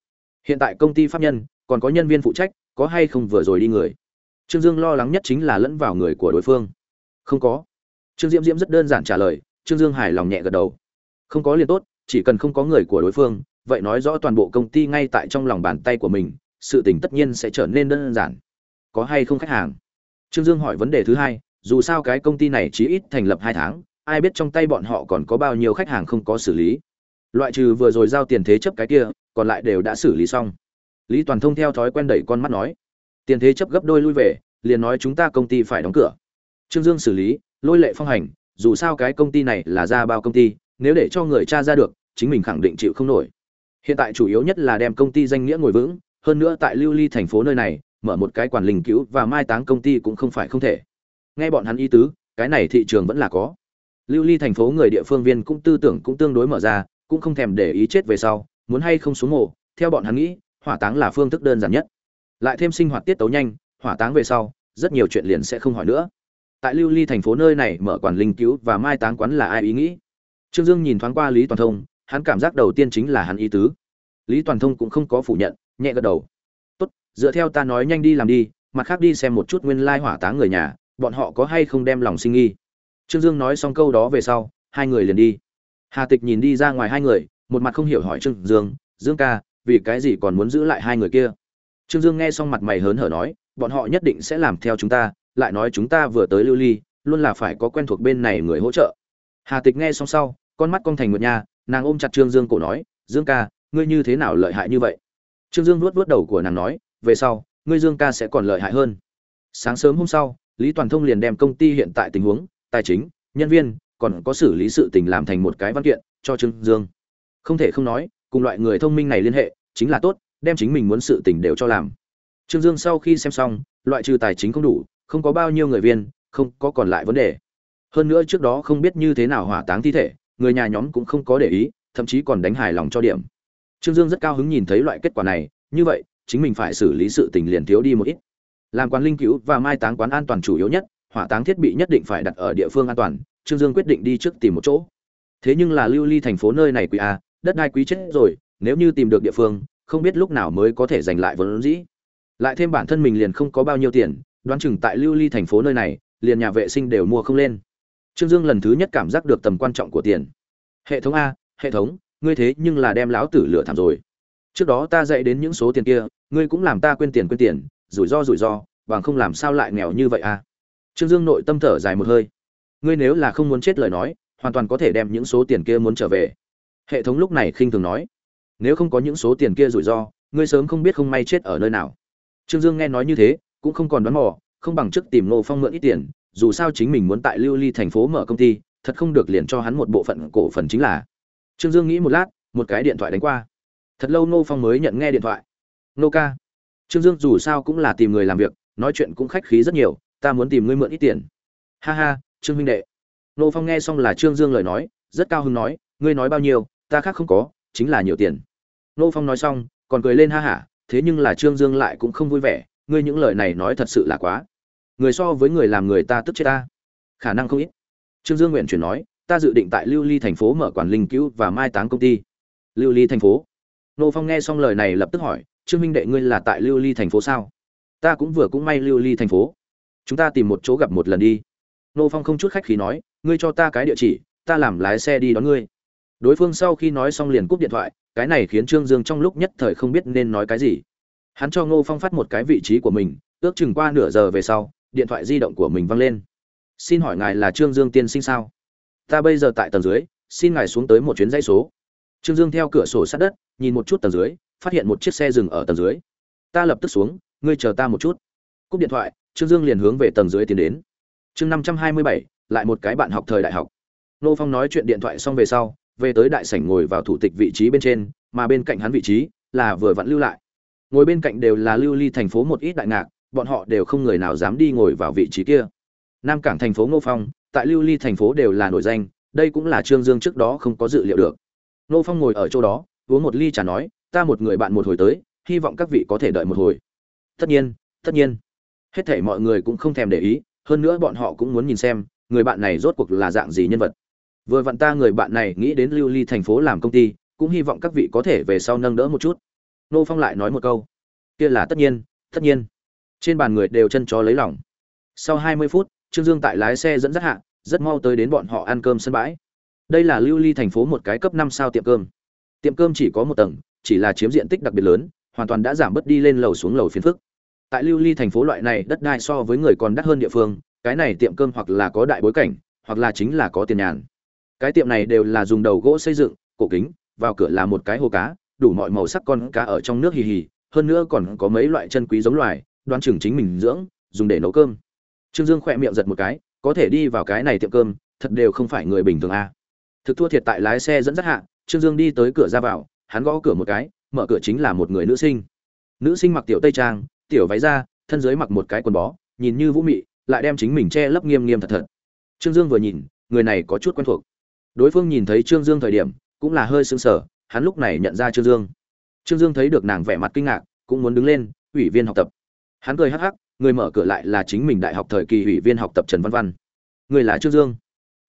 Hiện tại công ty pháp nhân, còn có nhân viên phụ trách, có hay không vừa rồi đi người? Trương dương lo lắng nhất chính là lẫn vào người của đối phương. Không có. Trương diễm diễm rất đơn giản trả lời trương dương hài lòng nhẹ gật đầu. Không có liền tốt, chỉ cần không có người của đối phương, vậy nói rõ toàn bộ công ty ngay tại trong lòng bàn tay của mình, sự tình tất nhiên sẽ trở nên đơn giản. Có hay không khách hàng? Trương dương hỏi vấn đề thứ hai, dù sao cái công ty này chỉ ít thành lập hai tháng, ai biết trong tay bọn họ còn có bao nhiêu khách hàng không có xử lý. Loại trừ vừa rồi giao tiền thế chấp cái kia, còn lại đều đã xử lý xong. Lý toàn thông theo thói quen đẩy con mắt nói, tiền thế chấp gấp đôi lui về, liền nói chúng ta công ty phải đóng cửa. Trương dương xử lý, lôi lệ phong hành dù sao cái công ty này là ra bao công ty, nếu để cho người cha ra được, chính mình khẳng định chịu không nổi. Hiện tại chủ yếu nhất là đem công ty danh nghĩa ngồi vững, hơn nữa tại lưu ly thành phố nơi này, mở một cái quản linh cứu và mai táng công ty cũng không phải không thể. Nghe bọn hắn ý tứ, cái này thị trường vẫn là có. Lưu ly thành phố người địa phương viên cũng tư tưởng cũng tương đối mở ra, cũng không thèm để ý chết về sau, muốn hay không xuống mộ, theo bọn hắn nghĩ, hỏa táng là phương thức đơn giản nhất. Lại thêm sinh hoạt tiết tấu nhanh, hỏa táng về sau, rất nhiều chuyện liền sẽ không hỏi nữa tại lưu ly thành phố nơi này mở quản linh cứu và mai táng quán là ai ý nghĩ? Trương dương nhìn thoáng qua lý toàn thông, hắn cảm giác đầu tiên chính là hắn ý tứ. Lý toàn thông cũng không có phủ nhận, nhẹ gật đầu. Tốt, dựa theo ta nói nhanh đi làm đi, mặt khác đi xem một chút nguyên lai hỏa táng người nhà, bọn họ có hay không đem lòng sinh nghi? Trương dương nói xong câu đó về sau, hai người liền đi. Hà tịch nhìn đi ra ngoài hai người, một mặt không hiểu hỏi trương dương dương ca, vì cái gì còn muốn giữ lại hai người kia? Trương dương nghe xong mặt mày hớn hở nói, bọn họ nhất định sẽ làm theo chúng ta lại nói chúng ta vừa tới lưu ly, luôn là phải có quen thuộc bên này người hỗ trợ. Hà tịch nghe xong sau, con mắt con thành nguyệt nha, nàng ôm chặt trương dương cổ nói, dương ca, ngươi như thế nào lợi hại như vậy? Trương dương nuốt vuốt đầu của nàng nói, về sau, ngươi dương ca sẽ còn lợi hại hơn. Sáng sớm hôm sau, lý toàn thông liền đem công ty hiện tại tình huống, tài chính, nhân viên, còn có xử lý sự tình làm thành một cái văn kiện, cho trương dương. Không thể không nói, cùng loại người thông minh này liên hệ, chính là tốt, đem chính mình muốn sự tình đều cho làm. Trương dương sau khi xem xong, loại trừ tài chính không đủ không có bao nhiêu người viên, không có còn lại vấn đề. Hơn nữa trước đó không biết như thế nào hỏa táng thi thể, người nhà nhóm cũng không có để ý, thậm chí còn đánh hài lòng cho điểm. Trương dương rất cao hứng nhìn thấy loại kết quả này, như vậy, chính mình phải xử lý sự tình liền thiếu đi một ít. Làm quán linh cứu và mai táng quán an toàn chủ yếu nhất, hỏa táng thiết bị nhất định phải đặt ở địa phương an toàn, trương dương quyết định đi trước tìm một chỗ. Thế nhưng là lưu ly thành phố nơi này quý a à, đất đai quý chết rồi, nếu như tìm được địa phương, không biết lúc nào mới có thể giành lại vốn dĩ. Lại thêm bản thân mình liền không có bao nhiêu tiền đoán chừng tại lưu ly thành phố nơi này, liền nhà vệ sinh đều mua không lên. Trương dương lần thứ nhất cảm giác được tầm quan trọng của tiền. Hệ thống a, hệ thống, ngươi thế nhưng là đem lão tử lửa thảm rồi. Trước đó ta dạy đến những số tiền kia, ngươi cũng làm ta quên tiền quên tiền, rủi ro rủi ro, bằng không làm sao lại nghèo như vậy a trương dương nội tâm thở dài một hơi. Ngươi nếu là không muốn chết lời nói, hoàn toàn có thể đem những số tiền kia muốn trở về. Hệ thống lúc này khinh thường nói. Nếu không có những số tiền kia rủi ro, ngươi sớm không biết không may chết ở nơi nào. Trương dương nghe nói như thế cũng không còn đoán mò không bằng trước tìm Ngô Phong mượn ít tiền, dù sao chính mình muốn tại Lưu Ly thành phố mở công ty, thật không được liền cho hắn một bộ phận cổ phần chính là. Trương Dương nghĩ một lát, một cái điện thoại đánh qua. Thật lâu Ngô Phong mới nhận nghe điện thoại. "Nô ca." Trương Dương dù sao cũng là tìm người làm việc, nói chuyện cũng khách khí rất nhiều, "Ta muốn tìm ngươi mượn ít tiền." "Ha ha, Trương huynh đệ." Ngô Phong nghe xong là Trương Dương lời nói, rất cao hứng nói, "Ngươi nói bao nhiêu, ta khác không có, chính là nhiều tiền." Ngô Phong nói xong, còn cười lên ha hả, thế nhưng là Trương Dương lại cũng không vui vẻ, ngươi những lời này nói thật sự là quá. Người so với người làm người ta tức chết ta. Khả năng không ít. Trương dương nguyện chuyển nói, ta dự định tại lưu ly thành phố mở quản linh cứu và mai táng công ty. Lưu ly thành phố? Nô phong nghe xong lời này lập tức hỏi, trương minh đệ ngươi là tại lưu ly thành phố sao? Ta cũng vừa cũng may lưu ly thành phố. Chúng ta tìm một chỗ gặp một lần đi. Nô phong không chút khách khí nói, ngươi cho ta cái địa chỉ, ta làm lái xe đi đón ngươi. Đối phương sau khi nói xong liền cúp điện thoại, cái này khiến trương dương trong lúc nhất thời không biết nên nói cái gì hắn cho ngô phong phát một cái vị trí của mình, ước chừng qua nửa giờ về sau, điện thoại di động của mình văng lên. Xin hỏi ngài là trương dương tiên sinh sao? Ta bây giờ tại tầng dưới, xin ngài xuống tới một chuyến dãy số. Trương dương theo cửa sổ sát đất, nhìn một chút tầng dưới, phát hiện một chiếc xe dừng ở tầng dưới. Ta lập tức xuống, ngươi chờ ta một chút. Cúp điện thoại, trương dương liền hướng về tầng dưới tiến đến. Chương năm trăm hai mươi bảy, lại một cái bạn học thời đại học. Nô phong nói chuyện điện thoại xong về sau, về tới đại sảnh ngồi vào thủ tịch vị trí bên trên, mà bên cạnh hắn vị trí là vừa vặn lưu lại ngồi bên cạnh đều là lưu ly thành phố một ít đại ngạc, bọn họ đều không người nào dám đi ngồi vào vị trí kia. Nam cảng thành phố ngô phong, tại lưu ly thành phố đều là nổi danh, đây cũng là trương dương trước đó không có dự liệu được. Ngô phong ngồi ở chỗ đó, uống một ly trà nói, ta một người bạn một hồi tới, hy vọng các vị có thể đợi một hồi. Tất nhiên tất nhiên. Hết thảy mọi người cũng không thèm để ý, hơn nữa bọn họ cũng muốn nhìn xem, người bạn này rốt cuộc là dạng gì nhân vật. Vừa vặn ta người bạn này nghĩ đến lưu ly thành phố làm công ty, cũng hy vọng các vị có thể về sau nâng đỡ một chút nô phong lại nói một câu. Kia là tất nhiên tất nhiên. Trên bàn người đều chân chó lấy lòng. Sau hai mươi phút, trương dương tại lái xe dẫn dắt hạ, rất mau tới đến bọn họ ăn cơm sân bãi. Đây là lưu ly thành phố một cái cấp năm sao tiệm cơm. Tiệm cơm chỉ có một tầng, chỉ là chiếm diện tích đặc biệt lớn, hoàn toàn đã giảm bớt đi lên lầu xuống lầu phiến phức. Tại lưu ly thành phố loại này, đất đai so với người còn đắt hơn địa phương, cái này tiệm cơm hoặc là có đại bối cảnh, hoặc là chính là có tiền nhàn. Cái tiệm này đều là dùng đầu gỗ xây dựng, cổ kính, vào cửa là một cái hồ cá đủ mọi màu sắc con cá ở trong nước hì hì, hơn nữa còn có mấy loại chân quý giống loài, đoán chừng chính mình dưỡng, dùng để nấu cơm. Trương dương khỏe miệng giật một cái, có thể đi vào cái này tiệm cơm, thật đều không phải người bình thường a. Thực thua thiệt tại lái xe dẫn dắt hạ, trương dương đi tới cửa ra vào, hắn gõ cửa một cái, mở cửa chính là một người nữ sinh. Nữ sinh mặc tiểu tây trang, tiểu váy da, thân dưới mặc một cái quần bó, nhìn như vũ mị, lại đem chính mình che lấp nghiêm nghiêm thật thật. Trương dương vừa nhìn, người này có chút quen thuộc. Đối phương nhìn thấy trương dương thời điểm, cũng là hơi sững sờ hắn lúc này nhận ra trương dương. Trương dương thấy được nàng vẻ mặt kinh ngạc, cũng muốn đứng lên, ủy viên học tập. Hắn cười hắc hắc, người mở cửa lại là chính mình đại học thời kỳ ủy viên học tập trần văn văn. Người là trương dương.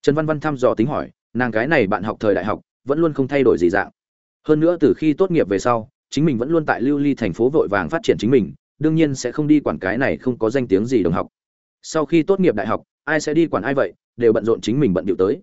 Trần văn văn thăm dò tính hỏi, nàng cái này bạn học thời đại học, vẫn luôn không thay đổi gì dạng. Hơn nữa từ khi tốt nghiệp về sau, chính mình vẫn luôn tại lưu ly thành phố vội vàng phát triển chính mình, đương nhiên sẽ không đi quản cái này không có danh tiếng gì đồng học. Sau khi tốt nghiệp đại học, ai sẽ đi quản ai vậy, đều bận rộn chính mình bận điệu tới.